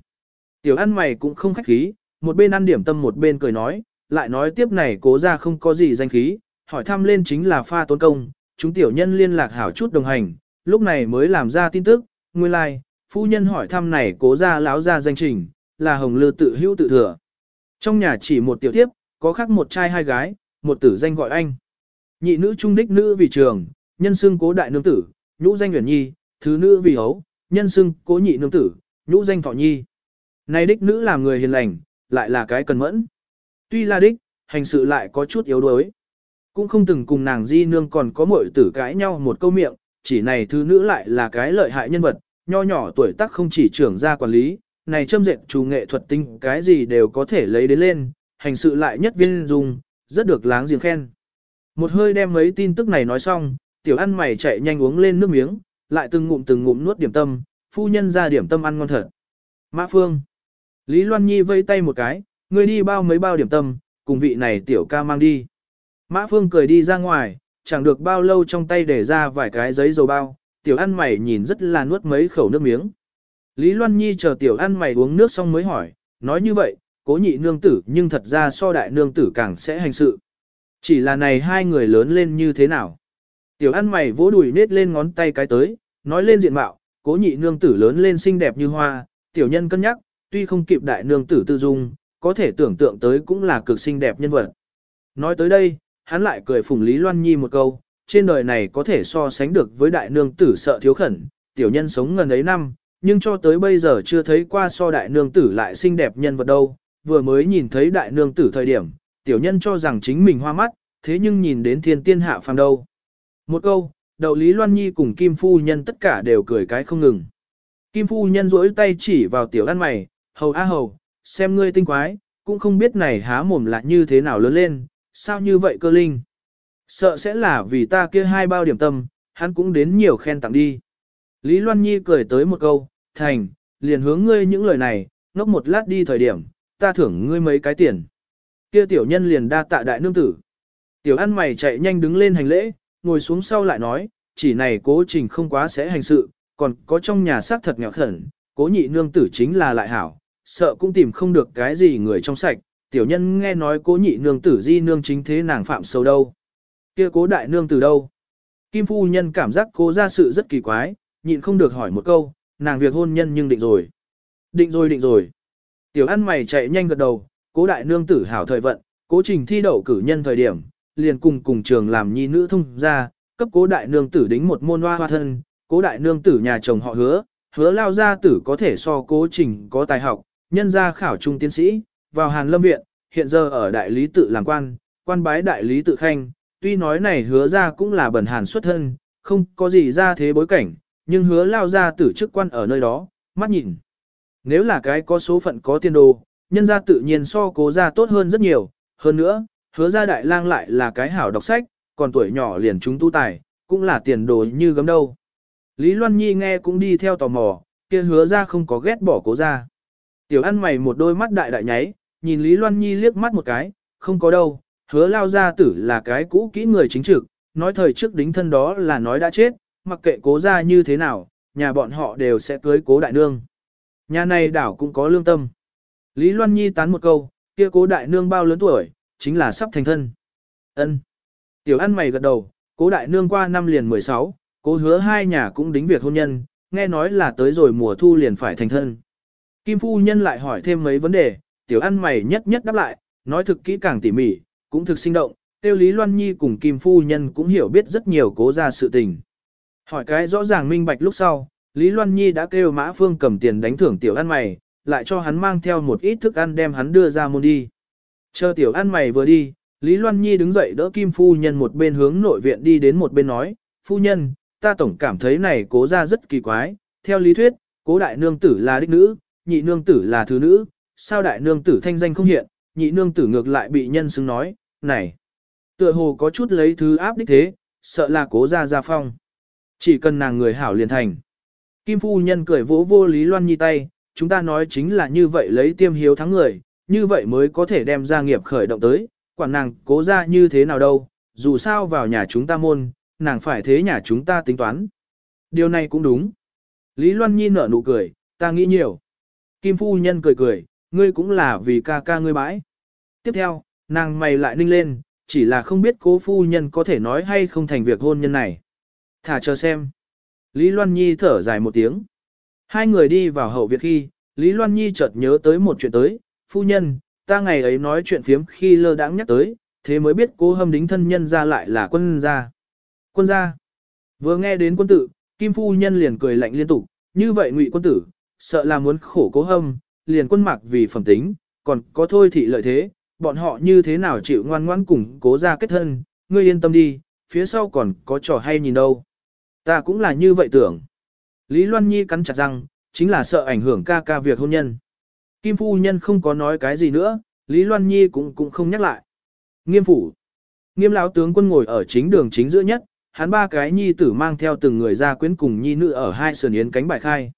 Tiểu ăn mày cũng không khách khí, một bên ăn điểm tâm một bên cười nói, lại nói tiếp này cố ra không có gì danh khí, hỏi thăm lên chính là pha tốn công, chúng tiểu nhân liên lạc hảo chút đồng hành, lúc này mới làm ra tin tức, nguyên lai, like, phu nhân hỏi thăm này cố ra láo ra danh trình, là hồng lư tự hữu tự thừa. Trong nhà chỉ một tiểu tiếp, có khác một trai hai gái, một tử danh gọi anh. Nhị nữ trung đích nữ vì trường, nhân xương cố đại nương tử, nhũ danh huyền nhi, thứ nữ vì hấu, nhân xưng cố nhị nương tử, nhũ danh thọ nhi. Này đích nữ làm người hiền lành, lại là cái cần mẫn. Tuy là đích, hành sự lại có chút yếu đuối. Cũng không từng cùng nàng di nương còn có muội tử cãi nhau một câu miệng, chỉ này thứ nữ lại là cái lợi hại nhân vật, nho nhỏ tuổi tác không chỉ trưởng ra quản lý, này châm dệt chủ nghệ thuật tinh cái gì đều có thể lấy đến lên, hành sự lại nhất viên dùng, rất được láng giềng khen. Một hơi đem mấy tin tức này nói xong, tiểu ăn mày chạy nhanh uống lên nước miếng, lại từng ngụm từng ngụm nuốt điểm tâm, phu nhân ra điểm tâm ăn ngon thật. Mã Phương. Lý Loan Nhi vây tay một cái, người đi bao mấy bao điểm tâm, cùng vị này tiểu ca mang đi. Mã Phương cười đi ra ngoài, chẳng được bao lâu trong tay để ra vài cái giấy dầu bao, tiểu ăn mày nhìn rất là nuốt mấy khẩu nước miếng. Lý Loan Nhi chờ tiểu ăn mày uống nước xong mới hỏi, nói như vậy, cố nhị nương tử nhưng thật ra so đại nương tử càng sẽ hành sự. Chỉ là này hai người lớn lên như thế nào? Tiểu ăn mày vỗ đùi nết lên ngón tay cái tới, nói lên diện mạo, cố nhị nương tử lớn lên xinh đẹp như hoa, tiểu nhân cân nhắc, tuy không kịp đại nương tử tư dung, có thể tưởng tượng tới cũng là cực xinh đẹp nhân vật. Nói tới đây, hắn lại cười phùng Lý Loan Nhi một câu, trên đời này có thể so sánh được với đại nương tử sợ thiếu khẩn, tiểu nhân sống ngần ấy năm, nhưng cho tới bây giờ chưa thấy qua so đại nương tử lại xinh đẹp nhân vật đâu, vừa mới nhìn thấy đại nương tử thời điểm, tiểu nhân cho rằng chính mình hoa mắt, thế nhưng nhìn đến thiên tiên hạ phàm đâu. Một câu, đậu Lý Loan Nhi cùng Kim Phu Nhân tất cả đều cười cái không ngừng. Kim Phu Nhân rỗi tay chỉ vào tiểu ăn mày, hầu a hầu, xem ngươi tinh quái, cũng không biết này há mồm là như thế nào lớn lên, sao như vậy cơ linh. Sợ sẽ là vì ta kia hai bao điểm tâm, hắn cũng đến nhiều khen tặng đi. Lý Loan Nhi cười tới một câu, thành, liền hướng ngươi những lời này, ngốc một lát đi thời điểm, ta thưởng ngươi mấy cái tiền. Kia tiểu nhân liền đa tạ đại nương tử. Tiểu ăn mày chạy nhanh đứng lên hành lễ, ngồi xuống sau lại nói, chỉ này cố trình không quá sẽ hành sự, còn có trong nhà xác thật nghèo khẩn, cố nhị nương tử chính là lại hảo, sợ cũng tìm không được cái gì người trong sạch, tiểu nhân nghe nói cố nhị nương tử di nương chính thế nàng phạm sâu đâu. kia cố đại nương tử đâu? Kim phu nhân cảm giác cố ra sự rất kỳ quái, nhịn không được hỏi một câu, nàng việc hôn nhân nhưng định rồi. Định rồi định rồi. Tiểu ăn mày chạy nhanh gật đầu, cố đại nương tử hảo thời vận, cố trình thi đậu cử nhân thời điểm, liền cùng cùng trường làm nhi nữ thông ra, cấp cố đại nương tử đính một môn hoa hoa thân, cố đại nương tử nhà chồng họ hứa, hứa lao gia tử có thể so cố trình có tài học, nhân gia khảo trung tiến sĩ, vào Hàn Lâm Viện, hiện giờ ở đại lý tự làm quan, quan bái đại lý tự khanh, tuy nói này hứa ra cũng là bẩn hàn xuất thân, không có gì ra thế bối cảnh, nhưng hứa lao gia tử chức quan ở nơi đó, mắt nhìn. Nếu là cái có số phận có tiền đồ, nhân gia tự nhiên so cố gia tốt hơn rất nhiều, hơn nữa, hứa ra đại lang lại là cái hảo đọc sách, còn tuổi nhỏ liền chúng tu tài, cũng là tiền đồ như gấm đâu. Lý Loan Nhi nghe cũng đi theo tò mò, kia hứa ra không có ghét bỏ cố ra. Tiểu ăn mày một đôi mắt đại đại nháy, nhìn Lý Loan Nhi liếc mắt một cái, không có đâu, hứa lao gia tử là cái cũ kỹ người chính trực, nói thời trước đính thân đó là nói đã chết, mặc kệ cố ra như thế nào, nhà bọn họ đều sẽ cưới cố đại nương. Nhà này đảo cũng có lương tâm. Lý Loan Nhi tán một câu, kia cố đại nương bao lớn tuổi, chính là sắp thành thân. ân Tiểu ăn mày gật đầu, cố đại nương qua năm liền 16, cố hứa hai nhà cũng đính việc hôn nhân, nghe nói là tới rồi mùa thu liền phải thành thân. Kim phu nhân lại hỏi thêm mấy vấn đề, tiểu ăn mày nhất nhất đáp lại, nói thực kỹ càng tỉ mỉ, cũng thực sinh động, tiêu lý loan nhi cùng Kim phu nhân cũng hiểu biết rất nhiều cố ra sự tình. Hỏi cái rõ ràng minh bạch lúc sau, Lý Loan Nhi đã kêu Mã Phương cầm tiền đánh thưởng tiểu ăn mày, lại cho hắn mang theo một ít thức ăn đem hắn đưa ra môn đi. Chờ tiểu ăn mày vừa đi, Lý Loan Nhi đứng dậy đỡ Kim Phu Nhân một bên hướng nội viện đi đến một bên nói, Phu Nhân, ta tổng cảm thấy này cố ra rất kỳ quái, theo lý thuyết, cố đại nương tử là đích nữ, nhị nương tử là thứ nữ, sao đại nương tử thanh danh không hiện, nhị nương tử ngược lại bị nhân xứng nói, này, tựa hồ có chút lấy thứ áp đích thế, sợ là cố ra ra phong. Chỉ cần nàng người hảo liền thành. Kim phu nhân cười vỗ vô Lý Loan Nhi tay, chúng ta nói chính là như vậy lấy tiêm hiếu thắng người, như vậy mới có thể đem gia nghiệp khởi động tới, quản nàng cố ra như thế nào đâu, dù sao vào nhà chúng ta môn, nàng phải thế nhà chúng ta tính toán. Điều này cũng đúng. Lý Loan Nhi nở nụ cười, ta nghĩ nhiều. Kim phu nhân cười cười, ngươi cũng là vì ca ca ngươi bãi. Tiếp theo, nàng mày lại ninh lên, chỉ là không biết cố phu nhân có thể nói hay không thành việc hôn nhân này. Thả chờ xem. Lý Loan Nhi thở dài một tiếng. Hai người đi vào hậu viện khi, Lý Loan Nhi chợt nhớ tới một chuyện tới, phu nhân, ta ngày ấy nói chuyện phiếm khi lơ đãng nhắc tới, thế mới biết cố hâm đính thân nhân ra lại là quân gia. Quân gia. Vừa nghe đến quân tử, Kim phu nhân liền cười lạnh liên tục, như vậy ngụy quân tử, sợ là muốn khổ cố hâm, liền quân mạc vì phẩm tính, còn có thôi thị lợi thế, bọn họ như thế nào chịu ngoan ngoãn cùng cố gia kết thân, ngươi yên tâm đi, phía sau còn có trò hay nhìn đâu. Ta cũng là như vậy tưởng. Lý Loan Nhi cắn chặt răng, chính là sợ ảnh hưởng ca ca việc hôn nhân. Kim phu nhân không có nói cái gì nữa, Lý Loan Nhi cũng cũng không nhắc lại. Nghiêm phủ. Nghiêm lão tướng quân ngồi ở chính đường chính giữa nhất, hắn ba cái nhi tử mang theo từng người ra quyến cùng nhi nữ ở hai sườn yến cánh bài khai.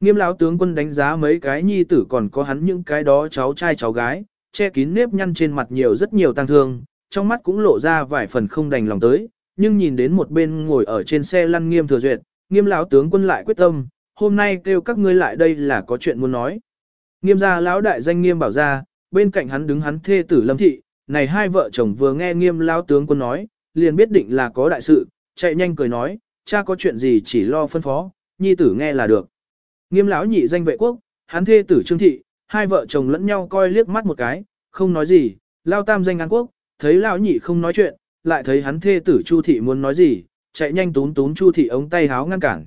Nghiêm lão tướng quân đánh giá mấy cái nhi tử còn có hắn những cái đó cháu trai cháu gái, che kín nếp nhăn trên mặt nhiều rất nhiều tăng thương, trong mắt cũng lộ ra vài phần không đành lòng tới, nhưng nhìn đến một bên ngồi ở trên xe lăn nghiêm thừa duyệt, nghiêm lão tướng quân lại quyết tâm, hôm nay kêu các ngươi lại đây là có chuyện muốn nói. Nghiêm gia lão đại danh nghiêm bảo ra, bên cạnh hắn đứng hắn thê tử lâm thị, này hai vợ chồng vừa nghe nghiêm lão tướng quân nói, liền biết định là có đại sự, chạy nhanh cười nói, cha có chuyện gì chỉ lo phân phó, nhi tử nghe là được. Nghiêm lão nhị danh vệ quốc, hắn thê tử trương thị, hai vợ chồng lẫn nhau coi liếc mắt một cái, không nói gì, lao tam danh an quốc, thấy lão nhị không nói chuyện, lại thấy hắn thê tử chu thị muốn nói gì, chạy nhanh tún tún chu thị ống tay háo ngăn cản.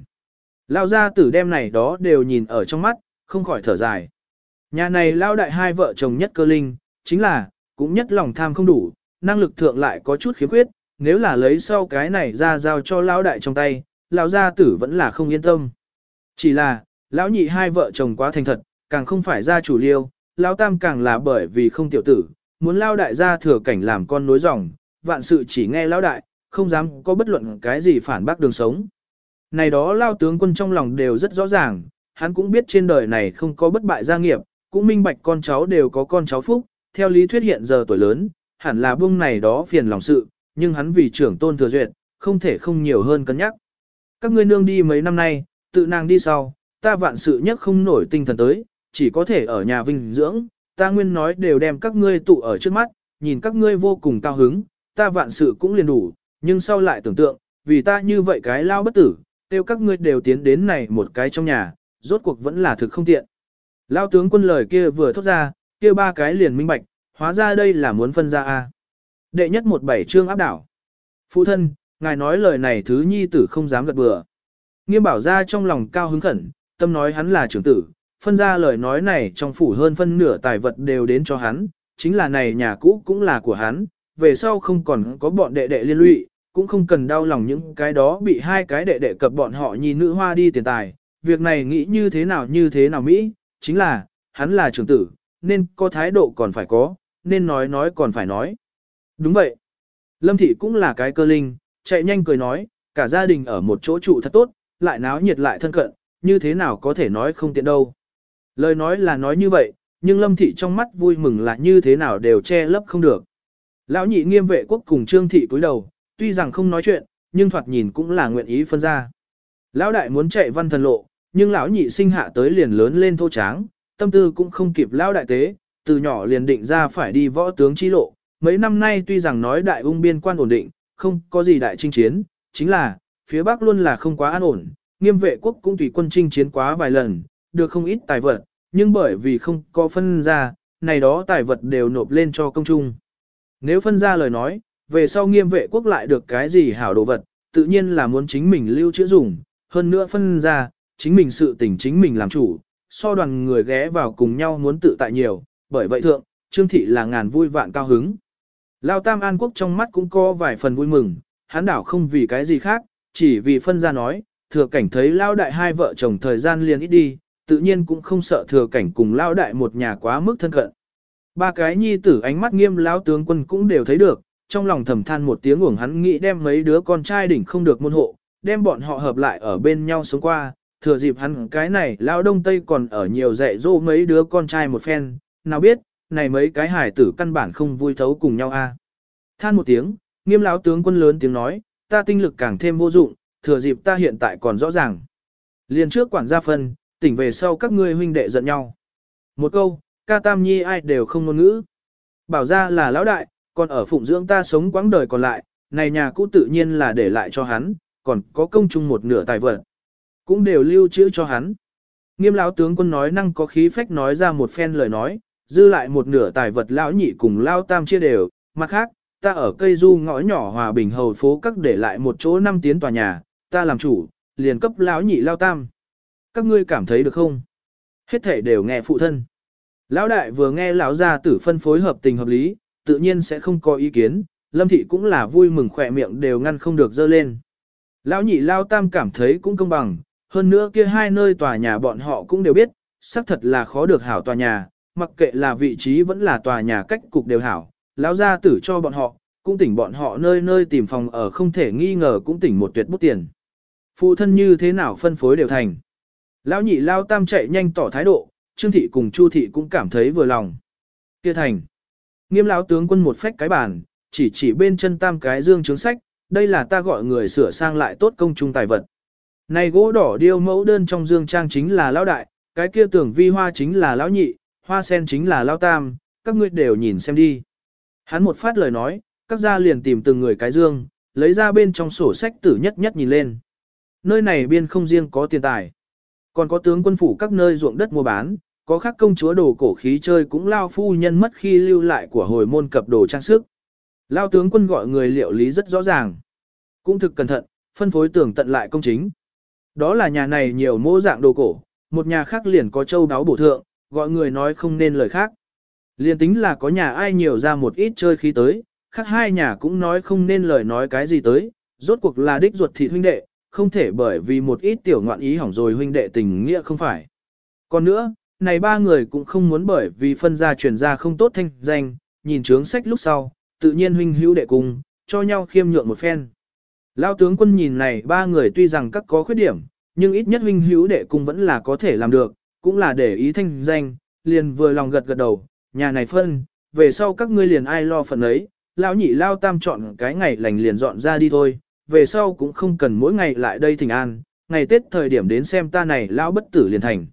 Lao gia tử đem này đó đều nhìn ở trong mắt, không khỏi thở dài. Nhà này lao đại hai vợ chồng nhất cơ linh, chính là, cũng nhất lòng tham không đủ, năng lực thượng lại có chút khiếm khuyết, nếu là lấy sau cái này ra giao cho lao đại trong tay, lão gia tử vẫn là không yên tâm. Chỉ là, lão nhị hai vợ chồng quá thành thật, càng không phải gia chủ liêu, lão tam càng là bởi vì không tiểu tử, muốn lao đại gia thừa cảnh làm con nối dòng, vạn sự chỉ nghe lão đại, không dám có bất luận cái gì phản bác đường sống. Này đó lao tướng quân trong lòng đều rất rõ ràng, hắn cũng biết trên đời này không có bất bại gia nghiệp, cũng minh bạch con cháu đều có con cháu phúc, theo lý thuyết hiện giờ tuổi lớn, hẳn là buông này đó phiền lòng sự, nhưng hắn vì trưởng tôn thừa duyệt, không thể không nhiều hơn cân nhắc. Các ngươi nương đi mấy năm nay, tự nàng đi sau, ta vạn sự nhất không nổi tinh thần tới, chỉ có thể ở nhà vinh dưỡng, ta nguyên nói đều đem các ngươi tụ ở trước mắt, nhìn các ngươi vô cùng cao hứng, ta vạn sự cũng liền đủ, nhưng sau lại tưởng tượng, vì ta như vậy cái lao bất tử, tiêu các ngươi đều tiến đến này một cái trong nhà, rốt cuộc vẫn là thực không tiện. Lao tướng quân lời kia vừa thốt ra, kia ba cái liền minh bạch, hóa ra đây là muốn phân ra A. Đệ nhất một bảy chương áp đảo. Phụ thân, ngài nói lời này thứ nhi tử không dám gật bừa. Nghiêm bảo ra trong lòng cao hứng khẩn, tâm nói hắn là trưởng tử, phân ra lời nói này trong phủ hơn phân nửa tài vật đều đến cho hắn, chính là này nhà cũ cũng là của hắn, về sau không còn có bọn đệ đệ liên lụy, cũng không cần đau lòng những cái đó bị hai cái đệ đệ cập bọn họ nhìn nữ hoa đi tiền tài. Việc này nghĩ như thế nào như thế nào Mỹ, chính là, hắn là trưởng tử, nên có thái độ còn phải có, nên nói nói còn phải nói. Đúng vậy. Lâm thị cũng là cái cơ linh, chạy nhanh cười nói, cả gia đình ở một chỗ trụ thật tốt, lại náo nhiệt lại thân cận, như thế nào có thể nói không tiện đâu. Lời nói là nói như vậy, nhưng lâm thị trong mắt vui mừng là như thế nào đều che lấp không được. Lão nhị nghiêm vệ quốc cùng trương thị cúi đầu, tuy rằng không nói chuyện, nhưng thoạt nhìn cũng là nguyện ý phân ra. Lão đại muốn chạy văn thần lộ, nhưng lão nhị sinh hạ tới liền lớn lên thô tráng, tâm tư cũng không kịp lão đại tế, từ nhỏ liền định ra phải đi võ tướng chi lộ. Mấy năm nay tuy rằng nói đại ung biên quan ổn định, không có gì đại chinh chiến, chính là, phía Bắc luôn là không quá an ổn, nghiêm vệ quốc cũng tùy quân chinh chiến quá vài lần, được không ít tài vật, nhưng bởi vì không có phân ra, này đó tài vật đều nộp lên cho công trung. Nếu phân ra lời nói, về sau nghiêm vệ quốc lại được cái gì hảo đồ vật, tự nhiên là muốn chính mình lưu trữ dùng, hơn nữa phân ra, chính mình sự tình chính mình làm chủ, so đoàn người ghé vào cùng nhau muốn tự tại nhiều, bởi vậy thượng, Trương Thị là ngàn vui vạn cao hứng. Lao Tam An Quốc trong mắt cũng có vài phần vui mừng, hắn đảo không vì cái gì khác, chỉ vì phân ra nói, thừa cảnh thấy Lao Đại hai vợ chồng thời gian liền ít đi, tự nhiên cũng không sợ thừa cảnh cùng Lao Đại một nhà quá mức thân cận. Ba cái nhi tử ánh mắt nghiêm lão tướng quân cũng đều thấy được, trong lòng thầm than một tiếng uổng hắn nghĩ đem mấy đứa con trai đỉnh không được môn hộ, đem bọn họ hợp lại ở bên nhau sống qua, thừa dịp hắn cái này lão đông tây còn ở nhiều dạy dỗ mấy đứa con trai một phen, nào biết, này mấy cái hải tử căn bản không vui thấu cùng nhau a. Than một tiếng, nghiêm lão tướng quân lớn tiếng nói, ta tinh lực càng thêm vô dụng, thừa dịp ta hiện tại còn rõ ràng. Liên trước quản gia phân, tỉnh về sau các ngươi huynh đệ giận nhau. Một câu, ca tam nhi ai đều không ngôn ngữ. Bảo ra là lão đại, còn ở phụng dưỡng ta sống quãng đời còn lại, này nhà cũ tự nhiên là để lại cho hắn, còn có công chung một nửa tài vật. Cũng đều lưu trữ cho hắn. Nghiêm lão tướng quân nói năng có khí phách nói ra một phen lời nói, dư lại một nửa tài vật lão nhị cùng lao tam chia đều, mặt khác, ta ở cây du ngõ nhỏ hòa bình hầu phố các để lại một chỗ năm tiến tòa nhà, ta làm chủ, liền cấp lão nhị lao tam. Các ngươi cảm thấy được không? Hết thể đều nghe phụ thân. Lão đại vừa nghe lão gia tử phân phối hợp tình hợp lý, tự nhiên sẽ không có ý kiến, lâm thị cũng là vui mừng khỏe miệng đều ngăn không được dơ lên. Lão nhị lao tam cảm thấy cũng công bằng, hơn nữa kia hai nơi tòa nhà bọn họ cũng đều biết, xác thật là khó được hảo tòa nhà, mặc kệ là vị trí vẫn là tòa nhà cách cục đều hảo, lão gia tử cho bọn họ, cũng tỉnh bọn họ nơi nơi tìm phòng ở không thể nghi ngờ cũng tỉnh một tuyệt bút tiền. Phụ thân như thế nào phân phối đều thành. Lão nhị lao tam chạy nhanh tỏ thái độ, Trương thị cùng Chu thị cũng cảm thấy vừa lòng. Kia thành. Nghiêm lão tướng quân một phách cái bàn, chỉ chỉ bên chân tam cái dương chứng sách, đây là ta gọi người sửa sang lại tốt công trung tài vật. Này gỗ đỏ điêu mẫu đơn trong dương trang chính là lão đại, cái kia tưởng vi hoa chính là lão nhị, hoa sen chính là lão tam, các ngươi đều nhìn xem đi. Hắn một phát lời nói, các gia liền tìm từng người cái dương, lấy ra bên trong sổ sách tử nhất nhất nhìn lên. Nơi này biên không riêng có tiền tài, còn có tướng quân phủ các nơi ruộng đất mua bán, có khác công chúa đồ cổ khí chơi cũng lao phu nhân mất khi lưu lại của hồi môn cập đồ trang sức. Lao tướng quân gọi người liệu lý rất rõ ràng. Cũng thực cẩn thận, phân phối tưởng tận lại công chính. Đó là nhà này nhiều mô dạng đồ cổ, một nhà khác liền có châu đáo bổ thượng, gọi người nói không nên lời khác. Liền tính là có nhà ai nhiều ra một ít chơi khí tới, khác hai nhà cũng nói không nên lời nói cái gì tới, rốt cuộc là đích ruột thịt huynh đệ, không thể bởi vì một ít tiểu ngoạn ý hỏng rồi huynh đệ tình nghĩa không phải. Còn nữa, này ba người cũng không muốn bởi vì phân gia truyền ra không tốt thanh danh, nhìn chướng sách lúc sau, tự nhiên huynh hữu đệ cùng, cho nhau khiêm nhượng một phen. Lao tướng quân nhìn này ba người tuy rằng các có khuyết điểm, nhưng ít nhất huynh hữu đệ cung vẫn là có thể làm được, cũng là để ý thanh danh, liền vừa lòng gật gật đầu, nhà này phân, về sau các ngươi liền ai lo phần ấy, lão nhị lao tam chọn cái ngày lành liền dọn ra đi thôi, về sau cũng không cần mỗi ngày lại đây thỉnh an, ngày Tết thời điểm đến xem ta này lão bất tử liền thành.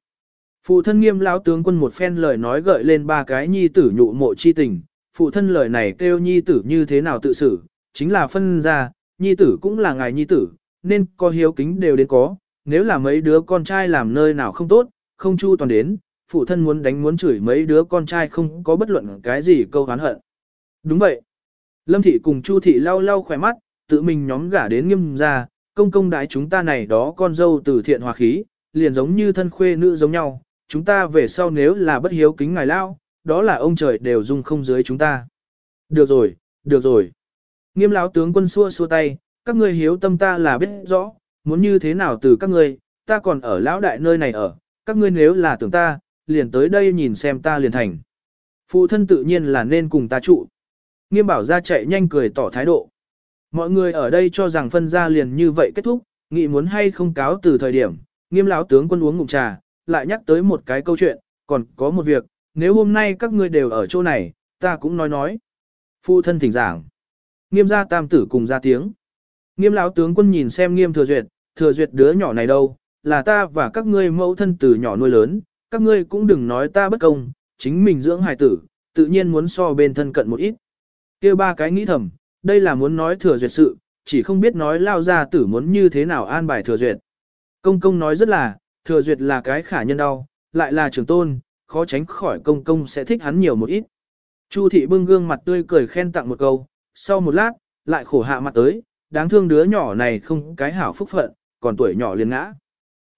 Phụ thân nghiêm lão tướng quân một phen lời nói gợi lên ba cái nhi tử nhụ mộ chi tình, phụ thân lời này kêu nhi tử như thế nào tự xử, chính là phân ra, nhi tử cũng là ngài nhi tử, nên có hiếu kính đều đến có, nếu là mấy đứa con trai làm nơi nào không tốt, không chu toàn đến, phụ thân muốn đánh muốn chửi mấy đứa con trai không có bất luận cái gì câu hán hận. Đúng vậy. Lâm thị cùng Chu thị lau lau khỏe mắt, tự mình nhóm gả đến nghiêm ra, công công đái chúng ta này đó con dâu từ thiện hòa khí, liền giống như thân khuê nữ giống nhau, chúng ta về sau nếu là bất hiếu kính ngài lao, đó là ông trời đều dung không dưới chúng ta. Được rồi, được rồi. Nghiêm lão tướng quân xua xua tay, các ngươi hiếu tâm ta là biết rõ, muốn như thế nào từ các ngươi, ta còn ở lão đại nơi này ở, các ngươi nếu là tưởng ta, liền tới đây nhìn xem ta liền thành. Phụ thân tự nhiên là nên cùng ta trụ. Nghiêm bảo ra chạy nhanh cười tỏ thái độ. Mọi người ở đây cho rằng phân ra liền như vậy kết thúc, nghĩ muốn hay không cáo từ thời điểm, nghiêm lão tướng quân uống ngụm trà, lại nhắc tới một cái câu chuyện, còn có một việc, nếu hôm nay các ngươi đều ở chỗ này, ta cũng nói nói. Phụ thân thỉnh giảng. Nghiêm gia tam tử cùng ra tiếng. Nghiêm lão tướng quân nhìn xem nghiêm thừa duyệt, thừa duyệt đứa nhỏ này đâu, là ta và các ngươi mẫu thân từ nhỏ nuôi lớn, các ngươi cũng đừng nói ta bất công, chính mình dưỡng hài tử, tự nhiên muốn so bên thân cận một ít. kia ba cái nghĩ thầm, đây là muốn nói thừa duyệt sự, chỉ không biết nói lao gia tử muốn như thế nào an bài thừa duyệt. Công công nói rất là, thừa duyệt là cái khả nhân đau, lại là trưởng tôn, khó tránh khỏi công công sẽ thích hắn nhiều một ít. Chu thị bưng gương mặt tươi cười khen tặng một câu, sau một lát, lại khổ hạ mặt tới, đáng thương đứa nhỏ này không cái hảo phúc phận, còn tuổi nhỏ liền ngã.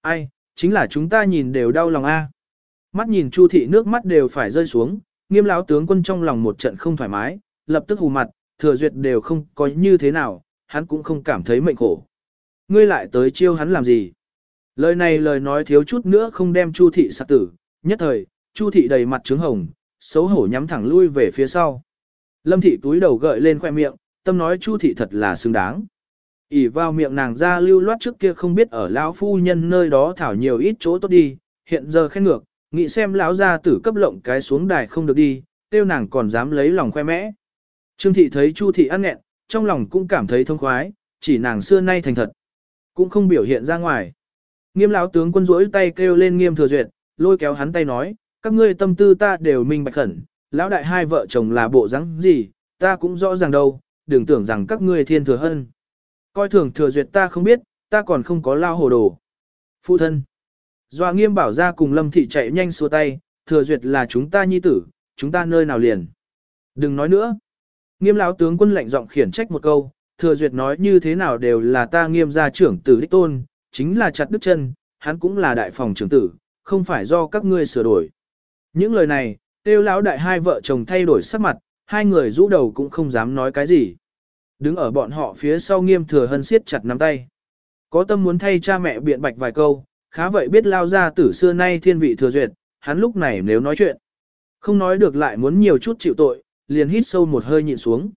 Ai, chính là chúng ta nhìn đều đau lòng a. Mắt nhìn Chu thị nước mắt đều phải rơi xuống, nghiêm lão tướng quân trong lòng một trận không thoải mái, lập tức hù mặt, thừa duyệt đều không có như thế nào, hắn cũng không cảm thấy mệnh khổ. Ngươi lại tới chiêu hắn làm gì? Lời này lời nói thiếu chút nữa không đem Chu thị sát tử, nhất thời, Chu thị đầy mặt trướng hồng, xấu hổ nhắm thẳng lui về phía sau. Lâm thị túi đầu gợi lên khoe miệng, tâm nói Chu thị thật là xứng đáng. ỉ vào miệng nàng ra lưu loát trước kia không biết ở lão phu nhân nơi đó thảo nhiều ít chỗ tốt đi, hiện giờ khen ngược, nghĩ xem lão gia tử cấp lộng cái xuống đài không được đi, tiêu nàng còn dám lấy lòng khoe mẽ. Trương thị thấy Chu thị ăn nghẹn, trong lòng cũng cảm thấy thông khoái, chỉ nàng xưa nay thành thật, cũng không biểu hiện ra ngoài. Nghiêm lão tướng quân rỗi tay kêu lên Nghiêm Thừa Duyệt, lôi kéo hắn tay nói, các ngươi tâm tư ta đều minh bạch khẩn, lão đại hai vợ chồng là bộ rắn gì, ta cũng rõ ràng đâu, đừng tưởng rằng các ngươi thiên thừa hơn, Coi thường Thừa Duyệt ta không biết, ta còn không có lao hồ đồ. Phụ thân. Doa Nghiêm bảo ra cùng Lâm thị chạy nhanh xua tay, Thừa Duyệt là chúng ta nhi tử, chúng ta nơi nào liền. Đừng nói nữa. Nghiêm lão tướng quân lạnh giọng khiển trách một câu, thừa duyệt nói như thế nào đều là ta nghiêm gia trưởng tử đích tôn, chính là chặt đứt chân, hắn cũng là đại phòng trưởng tử, không phải do các ngươi sửa đổi. Những lời này, tiêu lão đại hai vợ chồng thay đổi sắc mặt, hai người rũ đầu cũng không dám nói cái gì. Đứng ở bọn họ phía sau nghiêm thừa hân siết chặt nắm tay. Có tâm muốn thay cha mẹ biện bạch vài câu, khá vậy biết lao ra tử xưa nay thiên vị thừa duyệt, hắn lúc này nếu nói chuyện. Không nói được lại muốn nhiều chút chịu tội, liền hít sâu một hơi nhịn xuống.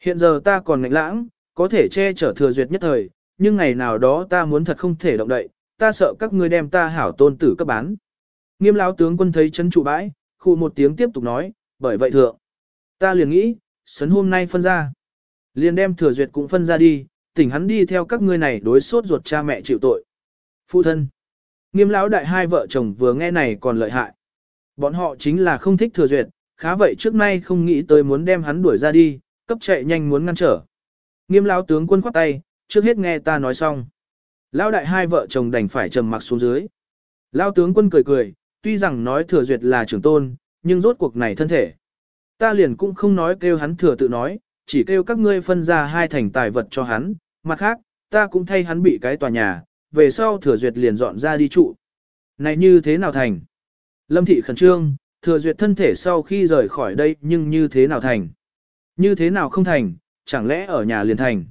Hiện giờ ta còn ngạnh lãng, có thể che chở thừa duyệt nhất thời, nhưng ngày nào đó ta muốn thật không thể động đậy, ta sợ các ngươi đem ta hảo tôn tử cấp bán. Nghiêm lão tướng quân thấy chân trụ bãi, khu một tiếng tiếp tục nói, bởi vậy thượng. Ta liền nghĩ, sấn hôm nay phân ra. Liền đem thừa duyệt cũng phân ra đi, tỉnh hắn đi theo các ngươi này đối sốt ruột cha mẹ chịu tội. Phụ thân. Nghiêm lão đại hai vợ chồng vừa nghe này còn lợi hại. Bọn họ chính là không thích thừa duyệt, khá vậy trước nay không nghĩ tới muốn đem hắn đuổi ra đi, cấp chạy nhanh muốn ngăn trở. Nghiêm lão tướng quân khoát tay, trước hết nghe ta nói xong. Lão đại hai vợ chồng đành phải trầm mặc xuống dưới. Lão tướng quân cười cười, tuy rằng nói thừa duyệt là trưởng tôn, nhưng rốt cuộc này thân thể. Ta liền cũng không nói kêu hắn thừa tự nói, chỉ kêu các ngươi phân ra hai thành tài vật cho hắn, mặt khác, ta cũng thay hắn bị cái tòa nhà, về sau thừa duyệt liền dọn ra đi trụ. Này như thế nào thành? Lâm thị khẩn trương, thừa duyệt thân thể sau khi rời khỏi đây nhưng như thế nào thành? Như thế nào không thành, chẳng lẽ ở nhà liền thành?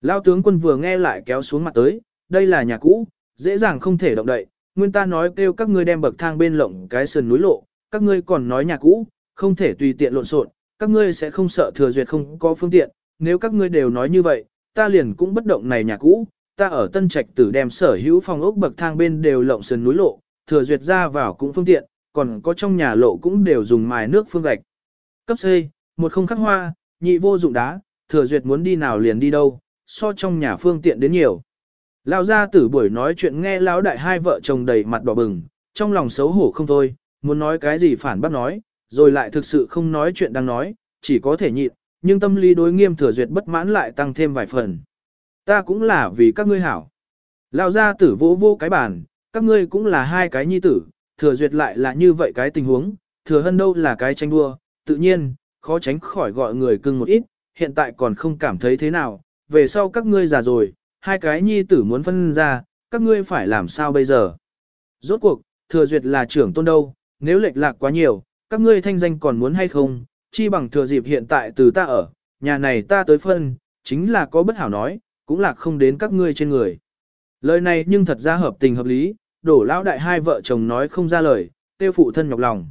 Lao tướng quân vừa nghe lại kéo xuống mặt tới, đây là nhà cũ, dễ dàng không thể động đậy, nguyên ta nói kêu các ngươi đem bậc thang bên lộng cái sườn núi lộ, các ngươi còn nói nhà cũ, không thể tùy tiện lộn xộn, các ngươi sẽ không sợ thừa duyệt không có phương tiện, nếu các ngươi đều nói như vậy, ta liền cũng bất động này nhà cũ, ta ở Tân Trạch tử đem sở hữu phòng ốc bậc thang bên đều lộng sườn núi lộ, thừa duyệt ra vào cũng phương tiện, còn có trong nhà lộ cũng đều dùng mài nước phương gạch. Cấp C, một không khắc hoa, nhị vô dụng đá, thừa duyệt muốn đi nào liền đi đâu, so trong nhà phương tiện đến nhiều. Lão gia tử buổi nói chuyện nghe lão đại hai vợ chồng đầy mặt đỏ bừng, trong lòng xấu hổ không thôi, muốn nói cái gì phản bác nói, rồi lại thực sự không nói chuyện đang nói, chỉ có thể nhịn, nhưng tâm lý đối nghiêm thừa duyệt bất mãn lại tăng thêm vài phần. Ta cũng là vì các ngươi hảo. Lão gia tử vỗ vô cái bản, các ngươi cũng là hai cái nhi tử, thừa duyệt lại là như vậy cái tình huống, thừa hân đâu là cái tranh đua, tự nhiên, khó tránh khỏi gọi người cưng một ít, hiện tại còn không cảm thấy thế nào, về sau các ngươi già rồi, hai cái nhi tử muốn phân ra, các ngươi phải làm sao bây giờ? Rốt cuộc, thừa duyệt là trưởng tôn đâu, nếu lệch lạc quá nhiều, các ngươi thanh danh còn muốn hay không, chi bằng thừa dịp hiện tại từ ta ở, nhà này ta tới phân, chính là có bất hảo nói, cũng là không đến các ngươi trên người. Lời này nhưng thật ra hợp tình hợp lý, đổ lão đại hai vợ chồng nói không ra lời, tiêu phụ thân nhọc lòng.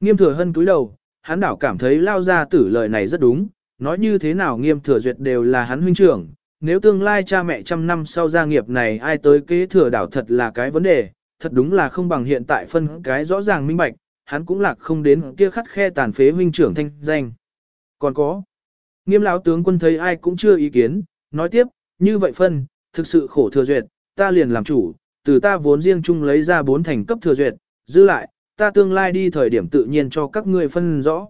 Nghiêm thừa hân cúi đầu, hắn đảo cảm thấy lao ra tử lời này rất đúng, nói như thế nào nghiêm thừa duyệt đều là hắn huynh trưởng, nếu tương lai cha mẹ trăm năm sau gia nghiệp này ai tới kế thừa đảo thật là cái vấn đề, thật đúng là không bằng hiện tại phân cái rõ ràng minh bạch, hắn cũng lạc không đến kia khắt khe tàn phế huynh trưởng thanh danh. Còn có, nghiêm lão tướng quân thấy ai cũng chưa ý kiến, nói tiếp, như vậy phân, thực sự khổ thừa duyệt, ta liền làm chủ, từ ta vốn riêng chung lấy ra bốn thành cấp thừa duyệt, giữ lại, ta tương lai đi thời điểm tự nhiên cho các ngươi phân rõ.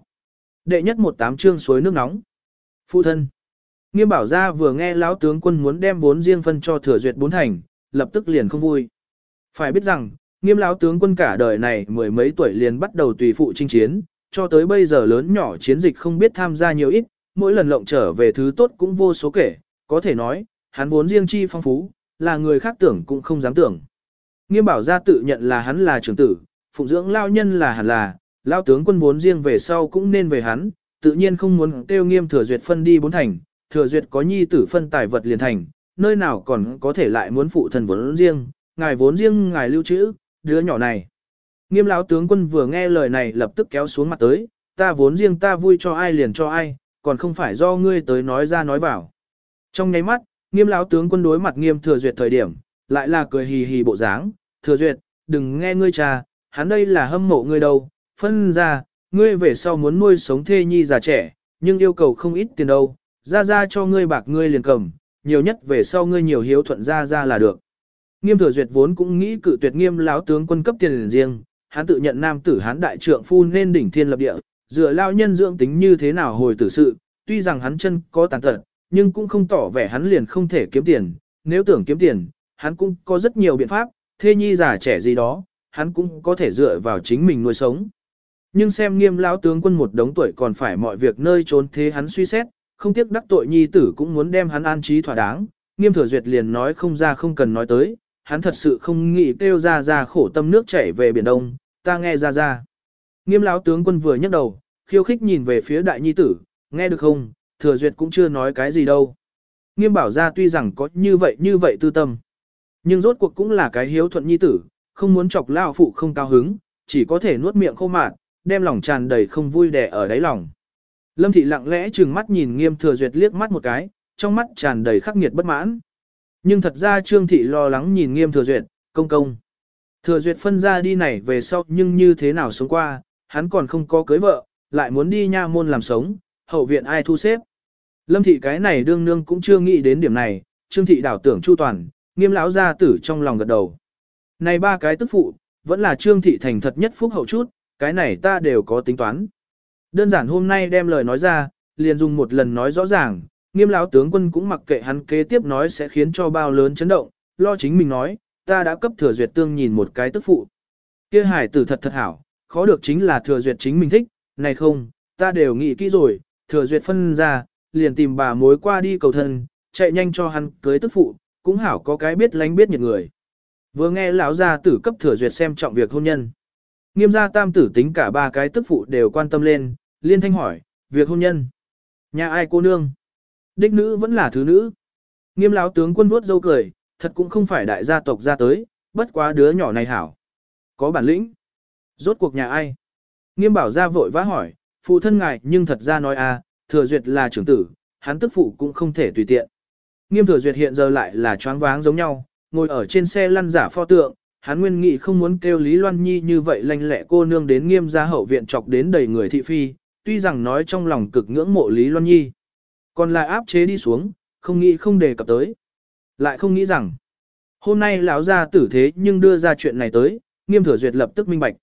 Đệ nhất một tám chương suối nước nóng. Phụ thân. Nghiêm bảo gia vừa nghe lão tướng quân muốn đem vốn riêng phân cho thừa duyệt bốn thành, lập tức liền không vui. Phải biết rằng, nghiêm lão tướng quân cả đời này mười mấy tuổi liền bắt đầu tùy phụ chinh chiến, cho tới bây giờ lớn nhỏ chiến dịch không biết tham gia nhiều ít, mỗi lần lộng trở về thứ tốt cũng vô số kể, có thể nói, hắn vốn riêng chi phong phú, là người khác tưởng cũng không dám tưởng. Nghiêm bảo gia tự nhận là hắn là trưởng tử, phụng dưỡng lao nhân là hẳn là, lao tướng quân vốn riêng về sau cũng nên về hắn, tự nhiên không muốn tiêu nghiêm thừa duyệt phân đi bốn thành, thừa duyệt có nhi tử phân tài vật liền thành, nơi nào còn có thể lại muốn phụ thần vốn riêng, ngài vốn riêng ngài lưu trữ, đứa nhỏ này. Nghiêm lão tướng quân vừa nghe lời này lập tức kéo xuống mặt tới, ta vốn riêng ta vui cho ai liền cho ai, còn không phải do ngươi tới nói ra nói vào. Trong nháy mắt, nghiêm lão tướng quân đối mặt nghiêm thừa duyệt thời điểm, lại là cười hì hì bộ dáng, thừa duyệt, đừng nghe ngươi cha, hắn đây là hâm mộ ngươi đâu, phân ra, ngươi về sau muốn nuôi sống thê nhi già trẻ, nhưng yêu cầu không ít tiền đâu, ra ra cho ngươi bạc ngươi liền cầm, nhiều nhất về sau ngươi nhiều hiếu thuận ra ra là được. Nghiêm thừa duyệt vốn cũng nghĩ cự tuyệt nghiêm láo tướng quân cấp tiền riêng, hắn tự nhận nam tử hán đại trượng phu nên đỉnh thiên lập địa, dựa lao nhân dưỡng tính như thế nào hồi tử sự, tuy rằng hắn chân có tàn tật, nhưng cũng không tỏ vẻ hắn liền không thể kiếm tiền, nếu tưởng kiếm tiền, hắn cũng có rất nhiều biện pháp, thê nhi già trẻ gì đó, hắn cũng có thể dựa vào chính mình nuôi sống. Nhưng xem nghiêm lão tướng quân một đống tuổi còn phải mọi việc nơi trốn thế hắn suy xét, không tiếc đắc tội nhi tử cũng muốn đem hắn an trí thỏa đáng, nghiêm thừa duyệt liền nói không ra không cần nói tới, hắn thật sự không nghĩ kêu ra ra khổ tâm nước chảy về biển đông, ta nghe ra ra. Nghiêm lão tướng quân vừa nhấc đầu, khiêu khích nhìn về phía đại nhi tử, nghe được không, thừa duyệt cũng chưa nói cái gì đâu. Nghiêm bảo ra tuy rằng có như vậy như vậy tư tâm, nhưng rốt cuộc cũng là cái hiếu thuận nhi tử, không muốn chọc lao phụ không cao hứng, chỉ có thể nuốt miệng khô mạn, đem lòng tràn đầy không vui đè ở đáy lòng. Lâm thị lặng lẽ trừng mắt nhìn nghiêm thừa duyệt liếc mắt một cái, trong mắt tràn đầy khắc nghiệt bất mãn. Nhưng thật ra trương thị lo lắng nhìn nghiêm thừa duyệt, công công. Thừa duyệt phân ra đi này về sau nhưng như thế nào sống qua, hắn còn không có cưới vợ, lại muốn đi nha môn làm sống, hậu viện ai thu xếp. Lâm thị cái này đương nương cũng chưa nghĩ đến điểm này, trương thị đảo tưởng chu toàn, nghiêm lão gia tử trong lòng gật đầu. Này ba cái tức phụ, vẫn là trương thị thành thật nhất phúc hậu chút, cái này ta đều có tính toán. Đơn giản hôm nay đem lời nói ra, liền dùng một lần nói rõ ràng, nghiêm lão tướng quân cũng mặc kệ hắn kế tiếp nói sẽ khiến cho bao lớn chấn động, lo chính mình nói, ta đã cấp thừa duyệt tương nhìn một cái tức phụ. Kia hải tử thật thật hảo, khó được chính là thừa duyệt chính mình thích, này không, ta đều nghĩ kỹ rồi, thừa duyệt phân ra, liền tìm bà mối qua đi cầu thân, chạy nhanh cho hắn cưới tức phụ, cũng hảo có cái biết lánh biết nhiệt người. Vừa nghe lão gia tử cấp thừa duyệt xem trọng việc hôn nhân. Nghiêm gia tam tử tính cả ba cái tức phụ đều quan tâm lên, liên thanh hỏi, việc hôn nhân. Nhà ai cô nương? Đích nữ vẫn là thứ nữ. Nghiêm lão tướng quân vuốt dâu cười, thật cũng không phải đại gia tộc ra tới, bất quá đứa nhỏ này hảo. Có bản lĩnh. Rốt cuộc nhà ai? Nghiêm bảo ra vội vã hỏi, phụ thân ngài nhưng thật ra nói à, thừa duyệt là trưởng tử, hắn tức phụ cũng không thể tùy tiện. Nghiêm thừa duyệt hiện giờ lại là choáng váng giống nhau, ngồi ở trên xe lăn giả pho tượng, hắn nguyên nghị không muốn kêu Lý Loan Nhi như vậy lanh lẹ cô nương đến nghiêm gia hậu viện chọc đến đầy người thị phi, tuy rằng nói trong lòng cực ngưỡng mộ Lý Loan Nhi. Còn lại áp chế đi xuống, không nghĩ không đề cập tới. Lại không nghĩ rằng, hôm nay lão gia tử thế nhưng đưa ra chuyện này tới, nghiêm thừa duyệt lập tức minh bạch.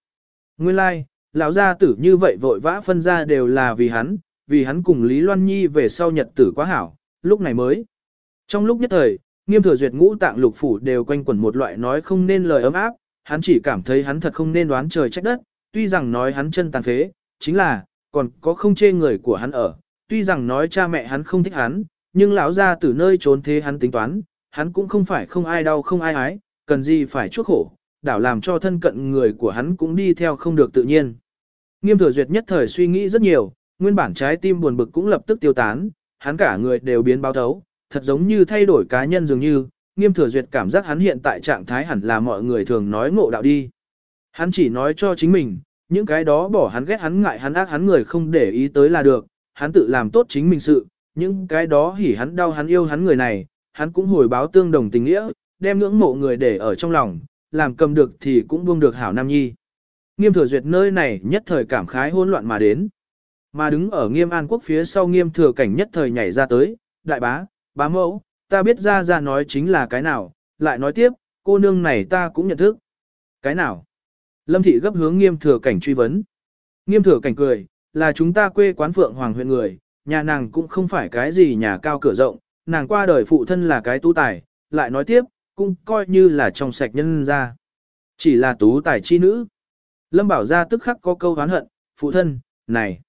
Nguyên lai, like, lão gia tử như vậy vội vã phân ra đều là vì hắn, vì hắn cùng Lý Loan Nhi về sau nhật tử quá hảo, lúc này mới. Trong lúc nhất thời, nghiêm thừa duyệt ngũ tạng lục phủ đều quanh quẩn một loại nói không nên lời ấm áp, hắn chỉ cảm thấy hắn thật không nên đoán trời trách đất, tuy rằng nói hắn chân tàn phế, chính là, còn có không chê người của hắn ở, tuy rằng nói cha mẹ hắn không thích hắn, nhưng lão ra từ nơi trốn thế hắn tính toán, hắn cũng không phải không ai đau không ai ái, cần gì phải chuốc khổ, đảo làm cho thân cận người của hắn cũng đi theo không được tự nhiên. Nghiêm thừa duyệt nhất thời suy nghĩ rất nhiều, nguyên bản trái tim buồn bực cũng lập tức tiêu tán, hắn cả người đều biến báo thấu, thật giống như thay đổi cá nhân dường như, nghiêm thừa duyệt cảm giác hắn hiện tại trạng thái hẳn là mọi người thường nói ngộ đạo đi. Hắn chỉ nói cho chính mình, những cái đó bỏ hắn ghét hắn ngại hắn ác hắn người không để ý tới là được, hắn tự làm tốt chính mình sự, những cái đó hỉ hắn đau hắn yêu hắn người này, hắn cũng hồi báo tương đồng tình nghĩa, đem ngưỡng mộ người để ở trong lòng, làm cầm được thì cũng buông được hảo nam nhi. Nghiêm thừa duyệt nơi này nhất thời cảm khái hỗn loạn mà đến. Mà đứng ở nghiêm an quốc phía sau nghiêm thừa cảnh nhất thời nhảy ra tới, đại bá, bá mẫu, ta biết ra ra nói chính là cái nào, lại nói tiếp, cô nương này ta cũng nhận thức. Cái nào? Lâm thị gấp hướng nghiêm thừa cảnh truy vấn. Nghiêm thừa cảnh cười, là chúng ta quê quán phượng hoàng huyện người, nhà nàng cũng không phải cái gì nhà cao cửa rộng, nàng qua đời phụ thân là cái tú tài, lại nói tiếp, cũng coi như là trong sạch nhân ra. Chỉ là tú tài chi nữ. Lâm bảo ra tức khắc có câu hán hận, phụ thân, này.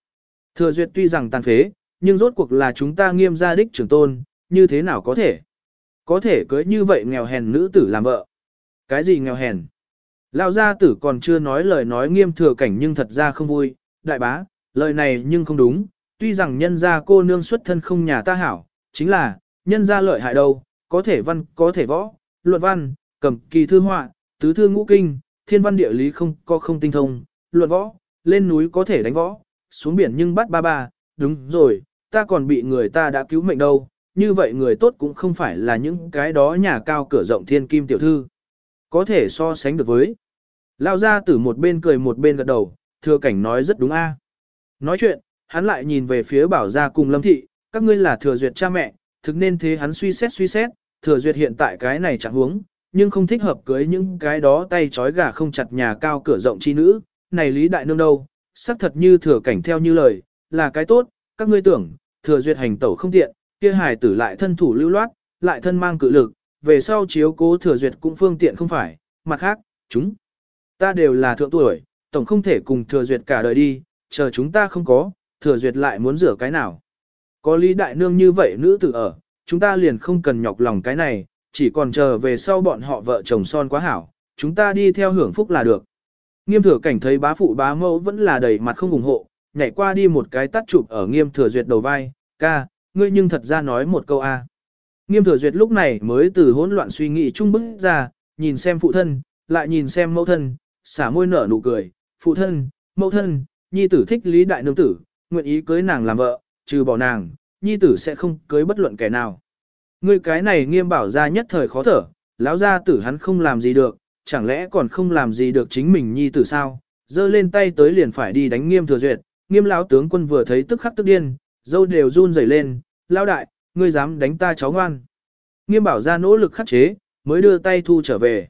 Thừa duyệt tuy rằng tàn phế, nhưng rốt cuộc là chúng ta nghiêm gia đích trưởng tôn, như thế nào có thể? Có thể cưới như vậy nghèo hèn nữ tử làm vợ. Cái gì nghèo hèn? Lão gia tử còn chưa nói lời nói nghiêm thừa cảnh nhưng thật ra không vui, đại bá, lời này nhưng không đúng, tuy rằng nhân gia cô nương xuất thân không nhà ta hảo, chính là, nhân gia lợi hại đâu, có thể văn, có thể võ, luận văn, cầm kỳ thư họa, tứ thư ngũ kinh, thiên văn địa lý không có không tinh thông, luận võ, lên núi có thể đánh võ, xuống biển nhưng bắt ba ba, đúng rồi, ta còn bị người ta đã cứu mệnh đâu, như vậy người tốt cũng không phải là những cái đó nhà cao cửa rộng thiên kim tiểu thư. Có thể so sánh được với. Lao ra từ một bên cười một bên gật đầu, thừa cảnh nói rất đúng a. Nói chuyện, hắn lại nhìn về phía bảo gia cùng lâm thị, các ngươi là thừa duyệt cha mẹ, thực nên thế hắn suy xét suy xét, thừa duyệt hiện tại cái này chẳng huống, nhưng không thích hợp cưới những cái đó tay trói gà không chặt nhà cao cửa rộng chi nữ, này lý đại nương đâu, xác thật như thừa cảnh theo như lời, là cái tốt, các ngươi tưởng, thừa duyệt hành tẩu không tiện, kia hài tử lại thân thủ lưu loát, lại thân mang cự lực, về sau chiếu cố thừa duyệt cũng phương tiện không phải, mặt khác, chúng ta đều là thượng tuổi, tổng không thể cùng thừa duyệt cả đời đi, chờ chúng ta không có, thừa duyệt lại muốn rửa cái nào. Có lý đại nương như vậy nữ tử ở, chúng ta liền không cần nhọc lòng cái này, chỉ còn chờ về sau bọn họ vợ chồng son quá hảo, chúng ta đi theo hưởng phúc là được. Nghiêm thừa cảnh thấy bá phụ bá mẫu vẫn là đầy mặt không ủng hộ, nhảy qua đi một cái tắt chụp ở nghiêm thừa duyệt đầu vai, ca, ngươi nhưng thật ra nói một câu a. Nghiêm thừa duyệt lúc này mới từ hỗn loạn suy nghĩ trung bức ra, nhìn xem phụ thân, lại nhìn xem mẫu thân, xả môi nở nụ cười, phụ thân, mẫu thân, nhi tử thích lý đại nương tử, nguyện ý cưới nàng làm vợ, trừ bỏ nàng, nhi tử sẽ không cưới bất luận kẻ nào. Ngươi cái này nghiêm bảo ra nhất thời khó thở, lão gia tử hắn không làm gì được, chẳng lẽ còn không làm gì được chính mình nhi tử sao? Giơ lên tay tới liền phải đi đánh nghiêm thừa duyệt, nghiêm lão tướng quân vừa thấy tức khắc tức điên, dâu đều run rẩy lên, lão đại, ngươi dám đánh ta cháu ngoan. Nghiêm bảo ra nỗ lực khắc chế, mới đưa tay thu trở về.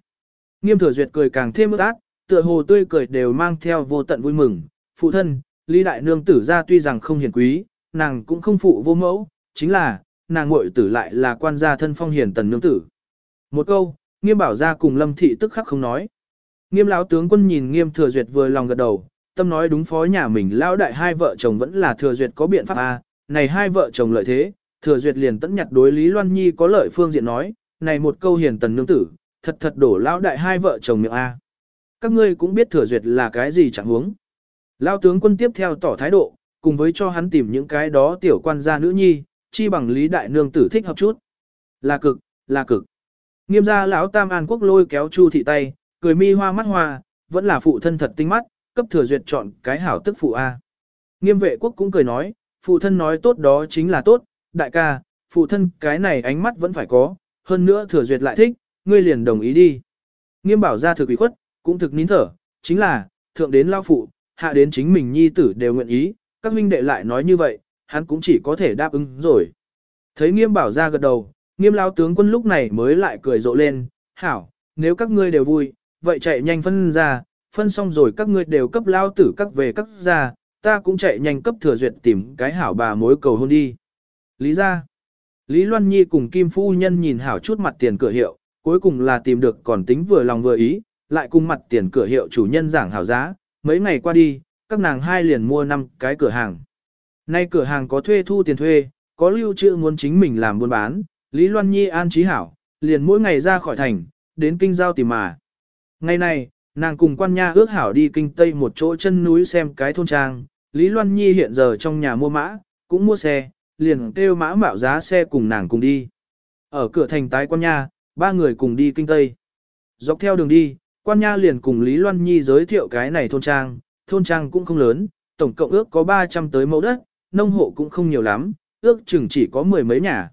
Nghiêm thừa duyệt cười càng thêm ước ác, tựa hồ tươi cười đều mang theo vô tận vui mừng. Phụ thân, Lý Đại Nương tử ra tuy rằng không hiền quý, nàng cũng không phụ vô mẫu, chính là, nàng muội tử lại là quan gia thân phong hiền tần nương tử. Một câu, nghiêm bảo ra cùng lâm thị tức khắc không nói. Nghiêm lão tướng quân nhìn nghiêm thừa duyệt vừa lòng gật đầu, tâm nói đúng phó nhà mình lão đại hai vợ chồng vẫn là thừa duyệt có biện pháp à, này hai vợ chồng lợi thế, thừa duyệt liền tẫn nhặt đối Lý Loan Nhi có lợi phương diện nói, này một câu hiền tần nương tử, thật thật đổ lão đại hai vợ chồng miệng a. Các ngươi cũng biết thừa duyệt là cái gì chẳng huống. Lão tướng quân tiếp theo tỏ thái độ, cùng với cho hắn tìm những cái đó tiểu quan gia nữ nhi, chi bằng lý đại nương tử thích hợp chút. Là cực, là cực. Nghiêm gia lão tam an quốc lôi kéo chu thị tay, cười mi hoa mắt hoa, vẫn là phụ thân thật tinh mắt, cấp thừa duyệt chọn cái hảo tức phụ A. Nghiêm vệ quốc cũng cười nói, phụ thân nói tốt đó chính là tốt, đại ca, phụ thân cái này ánh mắt vẫn phải có, hơn nữa thừa duyệt lại thích, ngươi liền đồng ý đi. Nghiêm bảo ra thực ủy khuất, cũng thực nín thở, chính là, thượng đến lao phụ, hạ đến chính mình nhi tử đều nguyện ý, các huynh đệ lại nói như vậy, hắn cũng chỉ có thể đáp ứng rồi. Thấy nghiêm bảo ra gật đầu, nghiêm lao tướng quân lúc này mới lại cười rộ lên, hảo, nếu các ngươi đều vui, vậy chạy nhanh phân ra, phân xong rồi các ngươi đều cấp lao tử các về các ra, ta cũng chạy nhanh cấp thừa duyệt tìm cái hảo bà mối cầu hôn đi. Lý ra, Lý Loan Nhi cùng Kim Phu Nhân nhìn hảo chút mặt tiền cửa hiệu, cuối cùng là tìm được còn tính vừa lòng vừa ý, lại cùng mặt tiền cửa hiệu chủ nhân giảng hảo giá, mấy ngày qua đi, các nàng hai liền mua năm cái cửa hàng. Nay cửa hàng có thuê thu tiền thuê, có lưu trữ muốn chính mình làm buôn bán, Lý Loan Nhi an trí hảo, liền mỗi ngày ra khỏi thành, đến kinh giao tìm mà. Ngày này, nàng cùng quan nha ước hảo đi kinh tây một chỗ chân núi xem cái thôn trang, Lý Loan Nhi hiện giờ trong nhà mua mã, cũng mua xe, liền kêu mã mạo giá xe cùng nàng cùng đi. Ở cửa thành tái quan nha, ba người cùng đi kinh tây. Dọc theo đường đi, quan nha liền cùng Lý Loan Nhi giới thiệu cái này thôn trang, thôn trang cũng không lớn, tổng cộng ước có 300 tới mẫu đất, nông hộ cũng không nhiều lắm, ước chừng chỉ có mười mấy nhà.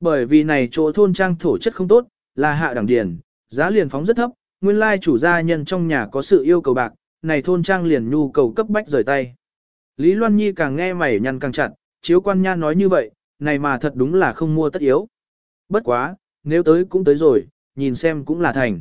Bởi vì này chỗ thôn trang thổ chất không tốt, là hạ đẳng điền, giá liền phóng rất thấp, nguyên lai chủ gia nhân trong nhà có sự yêu cầu bạc, này thôn trang liền nhu cầu cấp bách rời tay. Lý Loan Nhi càng nghe mày nhăn càng chặt, chiếu quan nha nói như vậy, này mà thật đúng là không mua tất yếu. Bất quá, nếu tới cũng tới rồi, nhìn xem cũng là thành.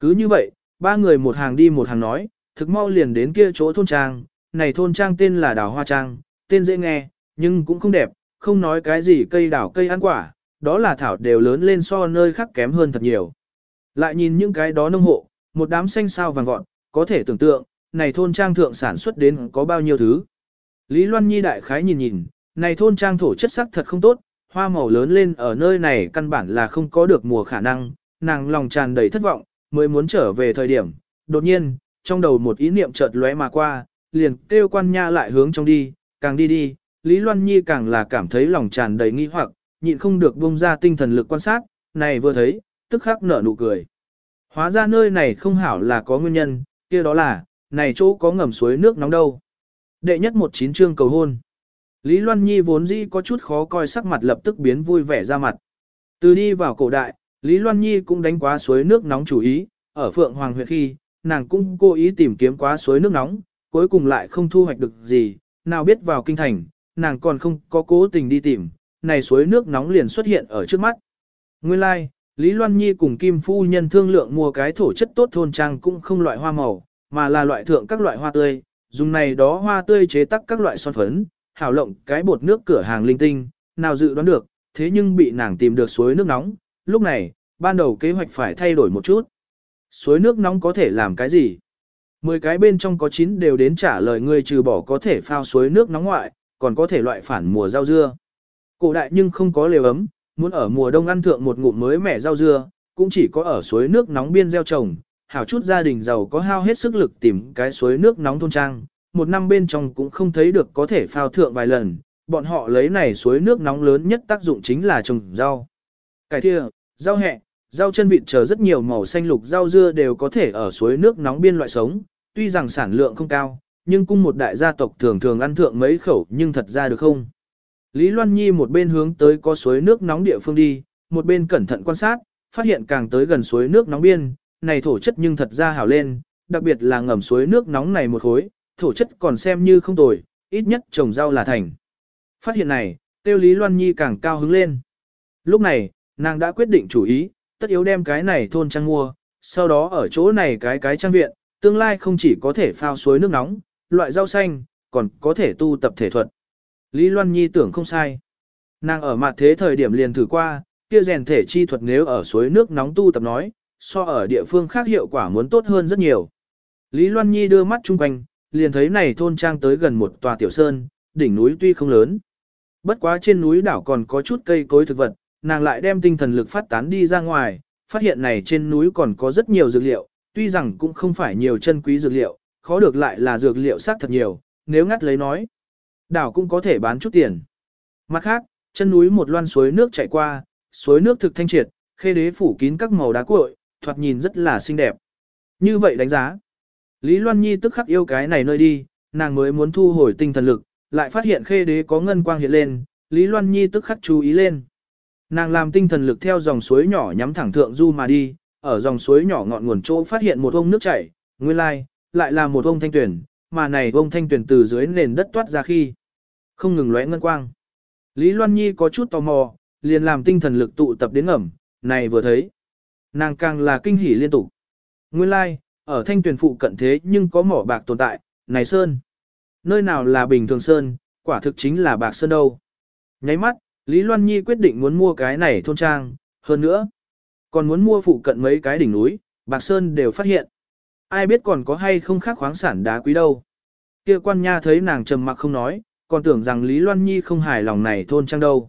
Cứ như vậy, ba người một hàng đi một hàng nói, thực mau liền đến kia chỗ thôn trang, này thôn trang tên là đào hoa trang, tên dễ nghe, nhưng cũng không đẹp, không nói cái gì cây đào cây ăn quả, đó là thảo đều lớn lên so nơi khác kém hơn thật nhiều. Lại nhìn những cái đó nông hộ, một đám xanh sao vàng vọt, có thể tưởng tượng, này thôn trang thượng sản xuất đến có bao nhiêu thứ. Lý Loan Nhi đại khái nhìn nhìn, này thôn trang thổ chất sắc thật không tốt, hoa màu lớn lên ở nơi này căn bản là không có được mùa khả năng, nàng lòng tràn đầy thất vọng, mới muốn trở về thời điểm. Đột nhiên, trong đầu một ý niệm chợt lóe mà qua, liền kêu quan nha lại hướng trong đi, càng đi đi, Lý Loan Nhi càng là cảm thấy lòng tràn đầy nghi hoặc, nhịn không được bung ra tinh thần lực quan sát, này vừa thấy, tức khắc nở nụ cười. Hóa ra nơi này không hảo là có nguyên nhân, kia đó là, này chỗ có ngầm suối nước nóng đâu. Đệ nhất một chín chương cầu hôn. Lý Loan Nhi vốn dĩ có chút khó coi sắc mặt lập tức biến vui vẻ ra mặt. Từ đi vào cổ đại, Lý Loan Nhi cũng đánh quá suối nước nóng chủ ý, ở Phượng Hoàng huyện khi, nàng cũng cố ý tìm kiếm quá suối nước nóng, cuối cùng lại không thu hoạch được gì, nào biết vào kinh thành, nàng còn không có cố tình đi tìm, này suối nước nóng liền xuất hiện ở trước mắt. Nguyên lai, like, Lý Loan Nhi cùng Kim Phu Nhân thương lượng mua cái thổ chất tốt thôn trang cũng không loại hoa màu, mà là loại thượng các loại hoa tươi, dùng này đó hoa tươi chế tác các loại son phấn, hảo lộng cái bột nước cửa hàng linh tinh, nào dự đoán được, thế nhưng bị nàng tìm được suối nước nóng, lúc này, ban đầu kế hoạch phải thay đổi một chút. Suối nước nóng có thể làm cái gì? Mười cái bên trong có chín đều đến trả lời người trừ bỏ có thể phao suối nước nóng ngoại, còn có thể loại phản mùa rau dưa. Cổ đại nhưng không có lều ấm, muốn ở mùa đông ăn thượng một ngụm mới mẻ rau dưa, cũng chỉ có ở suối nước nóng biên gieo trồng, hảo chút gia đình giàu có hao hết sức lực tìm cái suối nước nóng thôn trang, một năm bên trong cũng không thấy được có thể phao thượng vài lần, bọn họ lấy này suối nước nóng lớn nhất tác dụng chính là trồng rau. Cải thia, rau hẹ, rau chân vịt chờ rất nhiều màu xanh lục rau dưa đều có thể ở suối nước nóng biên loại sống, tuy rằng sản lượng không cao, nhưng cung một đại gia tộc thường thường ăn thượng mấy khẩu nhưng thật ra được không? Lý Loan Nhi một bên hướng tới có suối nước nóng địa phương đi, một bên cẩn thận quan sát, phát hiện càng tới gần suối nước nóng biên, này thổ chất nhưng thật ra hảo lên, đặc biệt là ngầm suối nước nóng này một khối, thổ chất còn xem như không tồi, ít nhất trồng rau là thành. Phát hiện này, tiêu Lý Loan Nhi càng cao hứng lên. Lúc này, nàng đã quyết định chủ ý, tất yếu đem cái này thôn trang mua, sau đó ở chỗ này cái cái trang viện, tương lai không chỉ có thể phao suối nước nóng, loại rau xanh, còn có thể tu tập thể thuật. Lý Loan Nhi tưởng không sai. Nàng ở mặt thế thời điểm liền thử qua, kia rèn thể chi thuật nếu ở suối nước nóng tu tập nói, so ở địa phương khác hiệu quả muốn tốt hơn rất nhiều. Lý Loan Nhi đưa mắt chung quanh, liền thấy này thôn trang tới gần một tòa tiểu sơn, đỉnh núi tuy không lớn. Bất quá trên núi đảo còn có chút cây cối thực vật, nàng lại đem tinh thần lực phát tán đi ra ngoài, phát hiện này trên núi còn có rất nhiều dược liệu, tuy rằng cũng không phải nhiều chân quý dược liệu, khó được lại là dược liệu sắc thật nhiều, nếu ngắt lấy nói. Đảo cũng có thể bán chút tiền. Mặt khác, chân núi một loan suối nước chảy qua, suối nước thực thanh triệt, khê đế phủ kín các màu đá cuội, thoạt nhìn rất là xinh đẹp. Như vậy đánh giá. Lý Loan Nhi tức khắc yêu cái này nơi đi, nàng mới muốn thu hồi tinh thần lực, lại phát hiện khê đế có ngân quang hiện lên, Lý Loan Nhi tức khắc chú ý lên. Nàng làm tinh thần lực theo dòng suối nhỏ nhắm thẳng thượng du mà đi, ở dòng suối nhỏ ngọn nguồn chỗ phát hiện một ông nước chảy, nguyên lai, lại là một ông thanh tuyển, mà này ông thanh tuyển từ dưới nền đất toát ra khi. Không ngừng lóe ngân quang. Lý Loan Nhi có chút tò mò, liền làm tinh thần lực tụ tập đến ngẩm, này vừa thấy. Nàng càng là kinh hỉ liên tục. Nguyên lai, ở thanh tuyển phụ cận thế nhưng có mỏ bạc tồn tại, này sơn. Nơi nào là bình thường sơn, quả thực chính là bạc sơn đâu. Nháy mắt, Lý Loan Nhi quyết định muốn mua cái này thôn trang, hơn nữa. Còn muốn mua phụ cận mấy cái đỉnh núi, bạc sơn đều phát hiện. Ai biết còn có hay không khác khoáng sản đá quý đâu. Kia quan nha thấy nàng trầm mặc không nói, còn tưởng rằng Lý Loan Nhi không hài lòng này thôn trang đâu.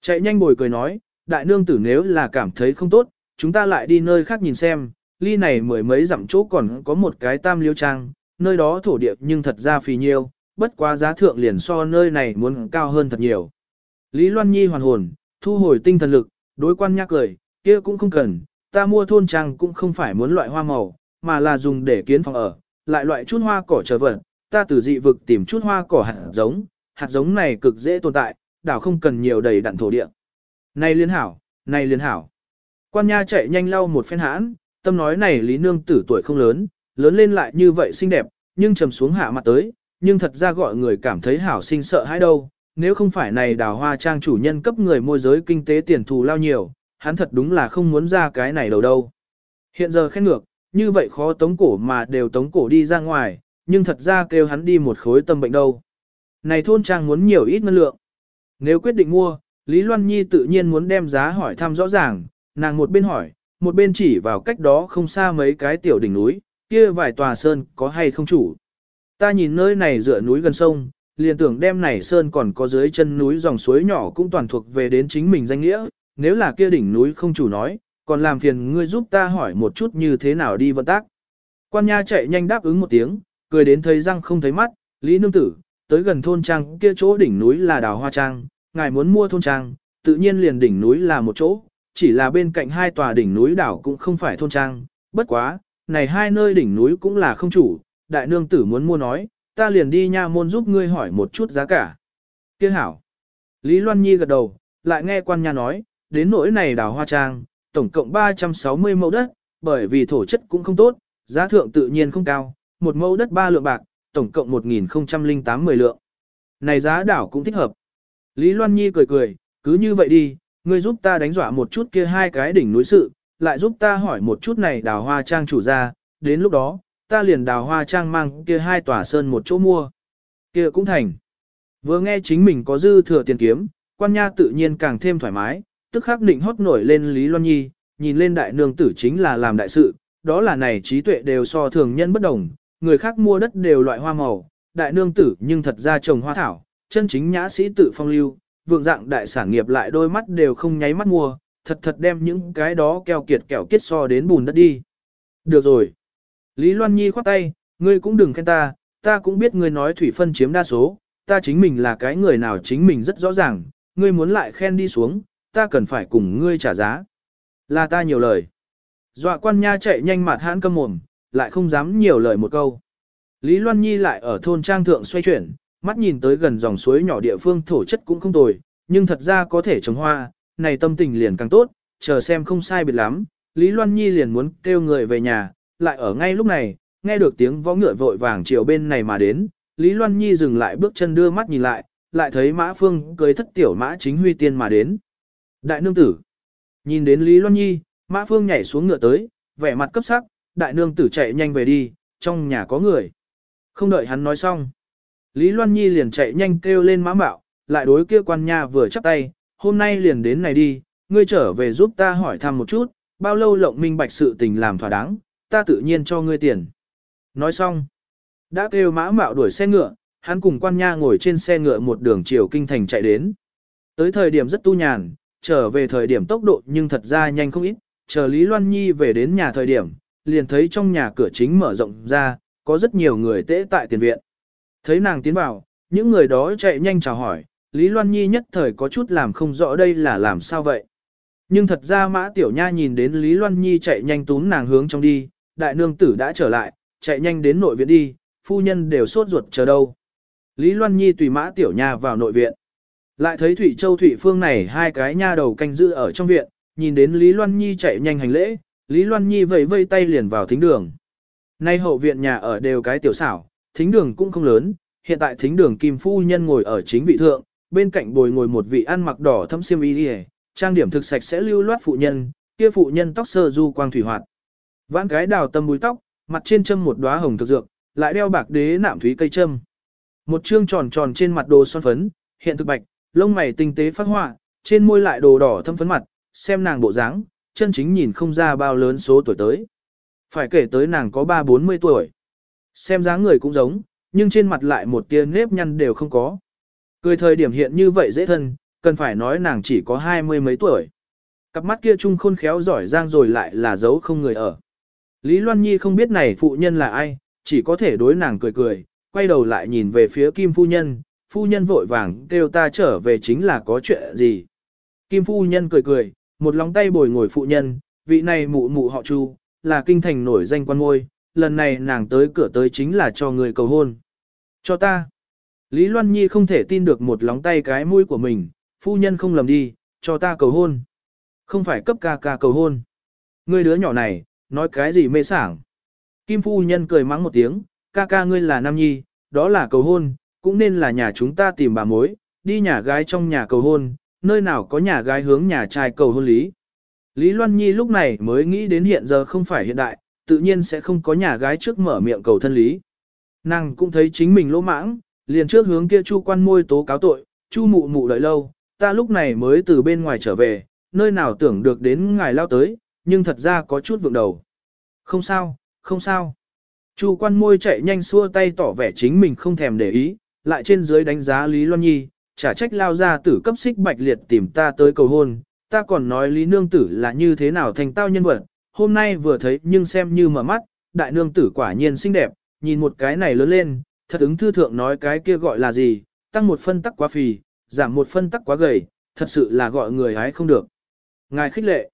Chạy nhanh bồi cười nói, đại nương tử nếu là cảm thấy không tốt, chúng ta lại đi nơi khác nhìn xem, ly này mười mấy dặm chỗ còn có một cái tam liêu trang, nơi đó thổ địa nhưng thật ra phì nhiêu, bất quá giá thượng liền so nơi này muốn cao hơn thật nhiều. Lý Loan Nhi hoàn hồn, thu hồi tinh thần lực, đối quan nhắc cười, kia cũng không cần, ta mua thôn trang cũng không phải muốn loại hoa màu, mà là dùng để kiến phòng ở, lại loại chút hoa cỏ trở vật, ta từ dị vực tìm chút hoa cỏ hạt giống, hạt giống này cực dễ tồn tại, đảo không cần nhiều đầy đặn thổ địa. Này liên hảo, này liên hảo. Quan nha chạy nhanh lau một phen hãn, tâm nói này Lý Nương tử tuổi không lớn, lớn lên lại như vậy xinh đẹp, nhưng trầm xuống hạ mặt tới, nhưng thật ra gọi người cảm thấy hảo sinh sợ hãi đâu. Nếu không phải này đào hoa trang chủ nhân cấp người môi giới kinh tế tiền thù lao nhiều, hắn thật đúng là không muốn ra cái này đầu đâu. Hiện giờ khen ngược, như vậy khó tống cổ mà đều tống cổ đi ra ngoài, nhưng thật ra kêu hắn đi một khối tâm bệnh đâu. Này thôn trang muốn nhiều ít ngân lượng. Nếu quyết định mua, Lý Loan Nhi tự nhiên muốn đem giá hỏi thăm rõ ràng, nàng một bên hỏi, một bên chỉ vào cách đó không xa mấy cái tiểu đỉnh núi, kia vài tòa sơn có hay không chủ. Ta nhìn nơi này dựa núi gần sông, liền tưởng đem này sơn còn có dưới chân núi dòng suối nhỏ cũng toàn thuộc về đến chính mình danh nghĩa, nếu là kia đỉnh núi không chủ nói, còn làm phiền ngươi giúp ta hỏi một chút như thế nào đi vận tác. Quan nha chạy nhanh đáp ứng một tiếng, cười đến thấy răng không thấy mắt, Lý Nương Tử, tới gần thôn trang kia chỗ đỉnh núi là đào hoa trang, ngài muốn mua thôn trang, tự nhiên liền đỉnh núi là một chỗ, chỉ là bên cạnh hai tòa đỉnh núi đảo cũng không phải thôn trang, bất quá, này hai nơi đỉnh núi cũng là không chủ, đại nương tử muốn mua nói, ta liền đi nha môn giúp ngươi hỏi một chút giá cả. Kia hảo. Lý Loan Nhi gật đầu, lại nghe quan nha nói, đến nỗi này đào hoa trang, tổng cộng 360 mẫu đất, bởi vì thổ chất cũng không tốt, giá thượng tự nhiên không cao, một mẫu đất ba lượng bạc, tổng cộng 1008 mười lượng. Này giá đảo cũng thích hợp. Lý Loan Nhi cười cười, cứ như vậy đi, ngươi giúp ta đánh dọa một chút kia hai cái đỉnh núi sự, lại giúp ta hỏi một chút này đào hoa trang chủ ra, đến lúc đó, ta liền đào hoa trang mang kia hai tòa sơn một chỗ mua. Kia cũng thành. Vừa nghe chính mình có dư thừa tiền kiếm, quan nha tự nhiên càng thêm thoải mái, tức khắc định hót nổi lên Lý Loan Nhi, nhìn lên đại nương tử chính là làm đại sự, đó là này trí tuệ đều so thường nhân bất đồng, người khác mua đất đều loại hoa màu, đại nương tử nhưng thật ra trồng hoa thảo, chân chính nhã sĩ tự phong lưu, vượng dạng đại sản nghiệp lại đôi mắt đều không nháy mắt mua, thật thật đem những cái đó keo kiệt kẹo kết so đến bùn đất đi. Được rồi. Lý Loan Nhi khoát tay, ngươi cũng đừng khen ta, ta cũng biết ngươi nói thủy phân chiếm đa số, ta chính mình là cái người nào chính mình rất rõ ràng, ngươi muốn lại khen đi xuống, ta cần phải cùng ngươi trả giá. Là ta nhiều lời. Dọa quan nha chạy nhanh mặt hãn câm mồm, lại không dám nhiều lời một câu. Lý Loan Nhi lại ở thôn trang thượng xoay chuyển, mắt nhìn tới gần dòng suối nhỏ địa phương thổ chất cũng không tồi, nhưng thật ra có thể trồng hoa, này tâm tình liền càng tốt, chờ xem không sai biệt lắm. Lý Loan Nhi liền muốn kêu người về nhà, lại ở ngay lúc này, nghe được tiếng võ ngựa vội vàng chiều bên này mà đến, Lý Loan Nhi dừng lại bước chân đưa mắt nhìn lại, lại thấy Mã Phương cưới thất tiểu Mã Chính Huy tiên mà đến. Đại nương tử. Nhìn đến Lý Loan Nhi, Mã Phương nhảy xuống ngựa tới, vẻ mặt cấp sắc, đại nương tử chạy nhanh về đi, trong nhà có người. Không đợi hắn nói xong. Lý Loan Nhi liền chạy nhanh kêu lên Mã Mạo, lại đối kia quan nha vừa chắp tay, hôm nay liền đến này đi, ngươi trở về giúp ta hỏi thăm một chút, bao lâu lộng minh bạch sự tình làm thỏa đáng, ta tự nhiên cho ngươi tiền. Nói xong, đã kêu mã mạo đuổi xe ngựa, hắn cùng quan nha ngồi trên xe ngựa một đường chiều kinh thành chạy đến. Tới thời điểm rất tu nhàn, trở về thời điểm tốc độ nhưng thật ra nhanh không ít, chờ Lý Loan Nhi về đến nhà thời điểm, liền thấy trong nhà cửa chính mở rộng ra, có rất nhiều người tễ tại tiền viện. Thấy nàng tiến vào, những người đó chạy nhanh chào hỏi, Lý Loan Nhi nhất thời có chút làm không rõ đây là làm sao vậy. Nhưng thật ra Mã Tiểu Nha nhìn đến Lý Loan Nhi chạy nhanh tún nàng hướng trong đi, đại nương tử đã trở lại, chạy nhanh đến nội viện đi, phu nhân đều sốt ruột chờ đâu. Lý Loan Nhi tùy Mã Tiểu Nha vào nội viện. Lại thấy Thủy Châu Thủy Phương này hai cái nha đầu canh giữ ở trong viện, nhìn đến Lý Loan Nhi chạy nhanh hành lễ, Lý Loan Nhi vẫy vây tay liền vào thính đường. Nay hậu viện nhà ở đều cái tiểu xảo, thính đường cũng không lớn, hiện tại thính đường Kim Phu Nhân ngồi ở chính vị thượng, bên cạnh bồi ngồi một vị ăn mặc đỏ thâm xiêm y đi trang điểm thực sạch sẽ lưu loát phụ nhân, kia phụ nhân tóc sơ du quang thủy hoạt. Vãn cái đào tâm búi tóc, mặt trên châm một đóa hồng thực dược, lại đeo bạc đế nạm thúy cây châm. Một trương tròn tròn trên mặt đồ son phấn, hiện thực bạch, lông mày tinh tế phát họa, trên môi lại đồ đỏ thâm phấn mặt, xem nàng bộ dáng, chân chính nhìn không ra bao lớn số tuổi tới. Phải kể tới nàng có ba bốn mươi tuổi. Xem dáng người cũng giống, nhưng trên mặt lại một tia nếp nhăn đều không có. Cười thời điểm hiện như vậy dễ thân, cần phải nói nàng chỉ có hai mươi mấy tuổi. Cặp mắt kia trung khôn khéo giỏi giang rồi lại là giấu không người ở. Lý Loan Nhi không biết này phụ nhân là ai, chỉ có thể đối nàng cười cười, quay đầu lại nhìn về phía Kim Phu Nhân, Phu Nhân vội vàng kêu ta trở về chính là có chuyện gì. Kim Phu Nhân cười cười, một lòng tay bồi ngồi phụ nhân, vị này mụ mụ họ Chu, là kinh thành nổi danh quan ngôi, lần này nàng tới cửa tới chính là cho người cầu hôn. Cho ta. Lý Loan Nhi không thể tin được một lóng tay cái mũi của mình, phu nhân không lầm đi, cho ta cầu hôn. Không phải cấp ca ca cầu hôn. Ngươi đứa nhỏ này, nói cái gì mê sảng. Kim phu nhân cười mắng một tiếng, ca ca ngươi là nam nhi, đó là cầu hôn, cũng nên là nhà chúng ta tìm bà mối, đi nhà gái trong nhà cầu hôn, nơi nào có nhà gái hướng nhà trai cầu hôn lý. Lý Loan Nhi lúc này mới nghĩ đến hiện giờ không phải hiện đại, tự nhiên sẽ không có nhà gái trước mở miệng cầu thân lý. Nàng cũng thấy chính mình lỗ mãng, liền trước hướng kia chu quan môi tố cáo tội, chu mụ mụ đợi lâu, ta lúc này mới từ bên ngoài trở về, nơi nào tưởng được đến ngài lao tới, nhưng thật ra có chút vượng đầu. Không sao, không sao. Chu quan môi chạy nhanh xua tay tỏ vẻ chính mình không thèm để ý, lại trên dưới đánh giá Lý Loan Nhi, trả trách lao ra tử cấp xích bạch liệt tìm ta tới cầu hôn, ta còn nói Lý Nương Tử là như thế nào thành tao nhân vật, hôm nay vừa thấy nhưng xem như mở mắt, đại nương tử quả nhiên xinh đẹp, nhìn một cái này lớn lên, thật ứng thư thượng nói cái kia gọi là gì, tăng một phân tắc quá phì, giảm một phân tắc quá gầy, thật sự là gọi người hái không được. Ngài khích lệ.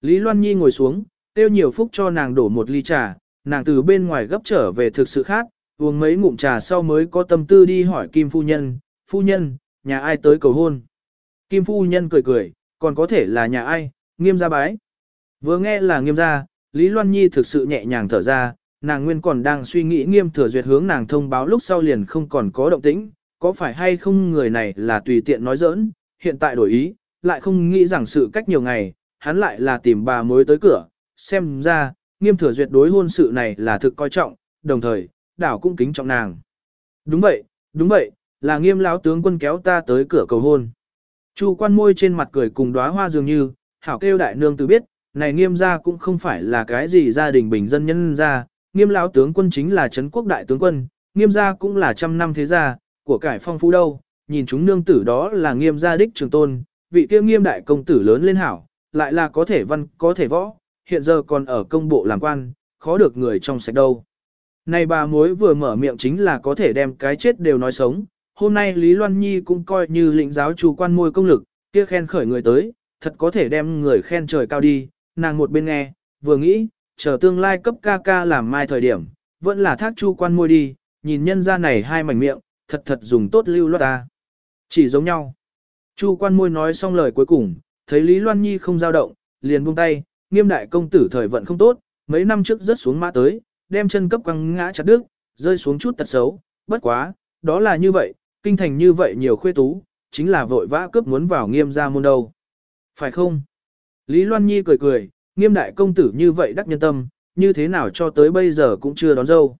Lý Loan Nhi ngồi xuống, tiêu nhiều phúc cho nàng đổ một ly trà, nàng từ bên ngoài gấp trở về thực sự khác, uống mấy ngụm trà sau mới có tâm tư đi hỏi Kim Phu Nhân, Phu Nhân, nhà ai tới cầu hôn. Kim Phu Nhân cười cười, còn có thể là nhà ai, nghiêm gia bái. Vừa nghe là nghiêm gia, Lý Loan Nhi thực sự nhẹ nhàng thở ra, nàng nguyên còn đang suy nghĩ nghiêm thừa duyệt hướng nàng thông báo lúc sau liền không còn có động tĩnh, có phải hay không người này là tùy tiện nói giỡn, hiện tại đổi ý, lại không nghĩ rằng sự cách nhiều ngày, hắn lại là tìm bà mối tới cửa, xem ra, nghiêm thừa duyệt đối hôn sự này là thực coi trọng, đồng thời, đảo cũng kính trọng nàng. Đúng vậy, đúng vậy, là nghiêm lão tướng quân kéo ta tới cửa cầu hôn. Chu quan môi trên mặt cười cùng đóa hoa dường như, hảo kêu đại nương tự biết, này nghiêm gia cũng không phải là cái gì gia đình bình dân nhân gia, nghiêm lão tướng quân chính là trấn quốc đại tướng quân, nghiêm gia cũng là trăm năm thế gia, của cải phong phú đâu, nhìn chúng nương tử đó là nghiêm gia đích trường tôn, vị kia nghiêm đại công tử lớn lên hảo, lại là có thể văn, có thể võ, hiện giờ còn ở công bộ làm quan, khó được người trong sạch đâu. Này bà mối vừa mở miệng chính là có thể đem cái chết đều nói sống, hôm nay Lý Loan Nhi cũng coi như lĩnh giáo chủ quan môi công lực, kia khen khởi người tới, thật có thể đem người khen trời cao đi, nàng một bên nghe, vừa nghĩ, chờ tương lai cấp ca ca làm mai thời điểm, vẫn là thác chu quan môi đi, nhìn nhân ra này hai mảnh miệng, thật thật dùng tốt lưu loát ta. Chỉ giống nhau. Chu quan môi nói xong lời cuối cùng, thấy Lý Loan Nhi không dao động, liền buông tay, nghiêm đại công tử thời vận không tốt, mấy năm trước rớt xuống mã tới, đem chân cấp quăng ngã chặt đứt, rơi xuống chút tật xấu, bất quá, đó là như vậy, kinh thành như vậy nhiều khuê tú, chính là vội vã cướp muốn vào nghiêm gia môn đâu. Phải không? Lý Loan Nhi cười cười, nghiêm đại công tử như vậy đắc nhân tâm, như thế nào cho tới bây giờ cũng chưa đón dâu.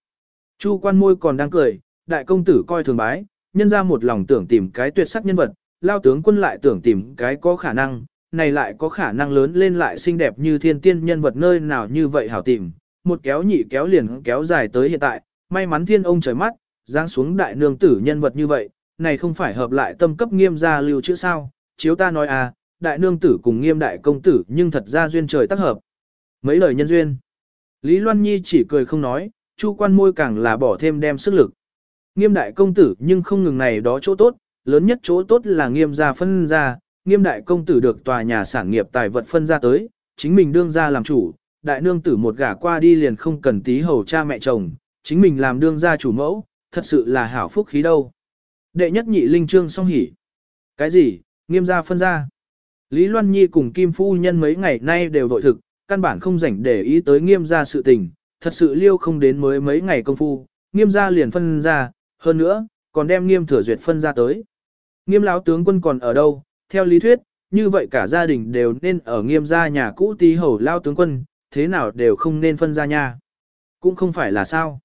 Chu quan môi còn đang cười, đại công tử coi thường bái, nhân ra một lòng tưởng tìm cái tuyệt sắc nhân vật, lao tướng quân lại tưởng tìm cái có khả năng, này lại có khả năng lớn lên lại xinh đẹp như thiên tiên nhân vật nơi nào như vậy hảo tìm, một kéo nhị kéo liền kéo dài tới hiện tại, may mắn thiên ông trời mắt, giáng xuống đại nương tử nhân vật như vậy, này không phải hợp lại tâm cấp nghiêm gia lưu chữ sao, chiếu ta nói à, đại nương tử cùng nghiêm đại công tử nhưng thật ra duyên trời tác hợp. Mấy lời nhân duyên. Lý Loan Nhi chỉ cười không nói, chu quan môi càng là bỏ thêm đem sức lực. Nghiêm đại công tử nhưng không ngừng này đó chỗ tốt, lớn nhất chỗ tốt là nghiêm gia phân ra, nghiêm đại công tử được tòa nhà sản nghiệp tài vật phân ra tới, chính mình đương ra làm chủ, đại nương tử một gả qua đi liền không cần tí hầu cha mẹ chồng, chính mình làm đương gia chủ mẫu, thật sự là hảo phúc khí đâu. Đệ nhất nhị linh trương song hỉ. Cái gì, nghiêm gia phân ra. Lý Loan Nhi cùng Kim Phu Nhân mấy ngày nay đều vội thực, căn bản không rảnh để ý tới nghiêm gia sự tình, thật sự liêu không đến mới mấy ngày công phu, nghiêm gia liền phân ra, hơn nữa, còn đem nghiêm thừa duyệt phân ra tới. Nghiêm lão tướng quân còn ở đâu, theo lý thuyết, như vậy cả gia đình đều nên ở nghiêm gia nhà cũ tí hầu lao tướng quân, thế nào đều không nên phân ra nha. Cũng không phải là sao.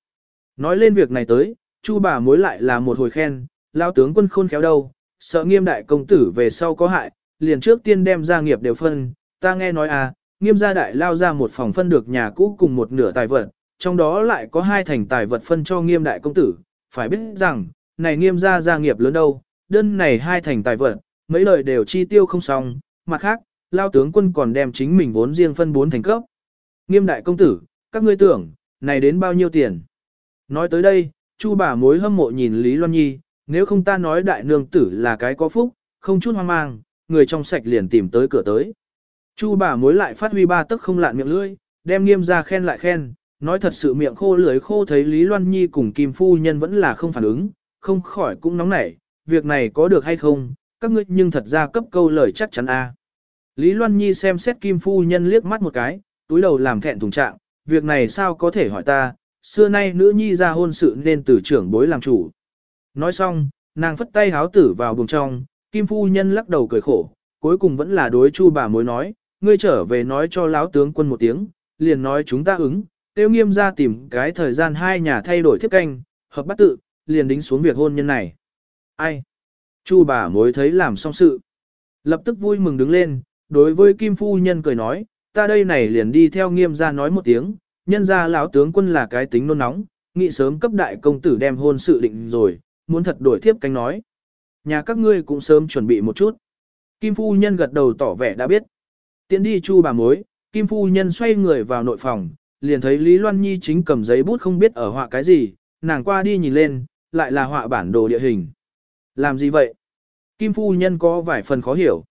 Nói lên việc này tới, chu bà mối lại là một hồi khen, lao tướng quân khôn khéo đâu, sợ nghiêm đại công tử về sau có hại, liền trước tiên đem gia nghiệp đều phân, ta nghe nói à, nghiêm gia đại lao ra một phòng phân được nhà cũ cùng một nửa tài vật, trong đó lại có hai thành tài vật phân cho nghiêm đại công tử, phải biết rằng, này nghiêm gia gia nghiệp lớn đâu, đơn này hai thành tài vật, mấy lời đều chi tiêu không xong, mặt khác, lao tướng quân còn đem chính mình vốn riêng phân bốn thành cấp. Nghiêm đại công tử, các ngươi tưởng, này đến bao nhiêu tiền? Nói tới đây, chu bà mối hâm mộ nhìn Lý Loan Nhi, nếu không ta nói đại nương tử là cái có phúc, không chút hoang mang, người trong sạch liền tìm tới cửa tới. Chu bà mối lại phát huy ba tức không lạn miệng lưỡi, đem nghiêm ra khen lại khen, nói thật sự miệng khô lưỡi khô thấy Lý Loan Nhi cùng Kim Phu Nhân vẫn là không phản ứng, không khỏi cũng nóng nảy, việc này có được hay không, các ngươi nhưng thật ra cấp câu lời chắc chắn a. Lý Loan Nhi xem xét Kim Phu Nhân liếc mắt một cái, túi đầu làm thẹn thùng trạng, việc này sao có thể hỏi ta, xưa nay nữ nhi ra hôn sự nên từ trưởng bối làm chủ. Nói xong, nàng phất tay háo tử vào buồng trong, Kim Phu Nhân lắc đầu cười khổ, cuối cùng vẫn là đối chu bà mối nói, ngươi trở về nói cho lão tướng quân một tiếng, liền nói chúng ta ứng, tiêu nghiêm ra tìm cái thời gian hai nhà thay đổi thiếp canh, hợp bắt tự, liền đính xuống việc hôn nhân này. Ai? Chu bà mối thấy làm xong sự. Lập tức vui mừng đứng lên, đối với Kim Phu Nhân cười nói, ta đây này liền đi theo nghiêm ra nói một tiếng, nhân ra lão tướng quân là cái tính nôn nóng, nghĩ sớm cấp đại công tử đem hôn sự định rồi, muốn thật đổi thiếp canh nói. Nhà các ngươi cũng sớm chuẩn bị một chút. Kim Phu Nhân gật đầu tỏ vẻ đã biết. Tiến đi chu bà mối, Kim Phu Nhân xoay người vào nội phòng, liền thấy Lý Loan Nhi chính cầm giấy bút không biết ở họa cái gì, nàng qua đi nhìn lên, lại là họa bản đồ địa hình. Làm gì vậy? Kim Phu Nhân có vài phần khó hiểu.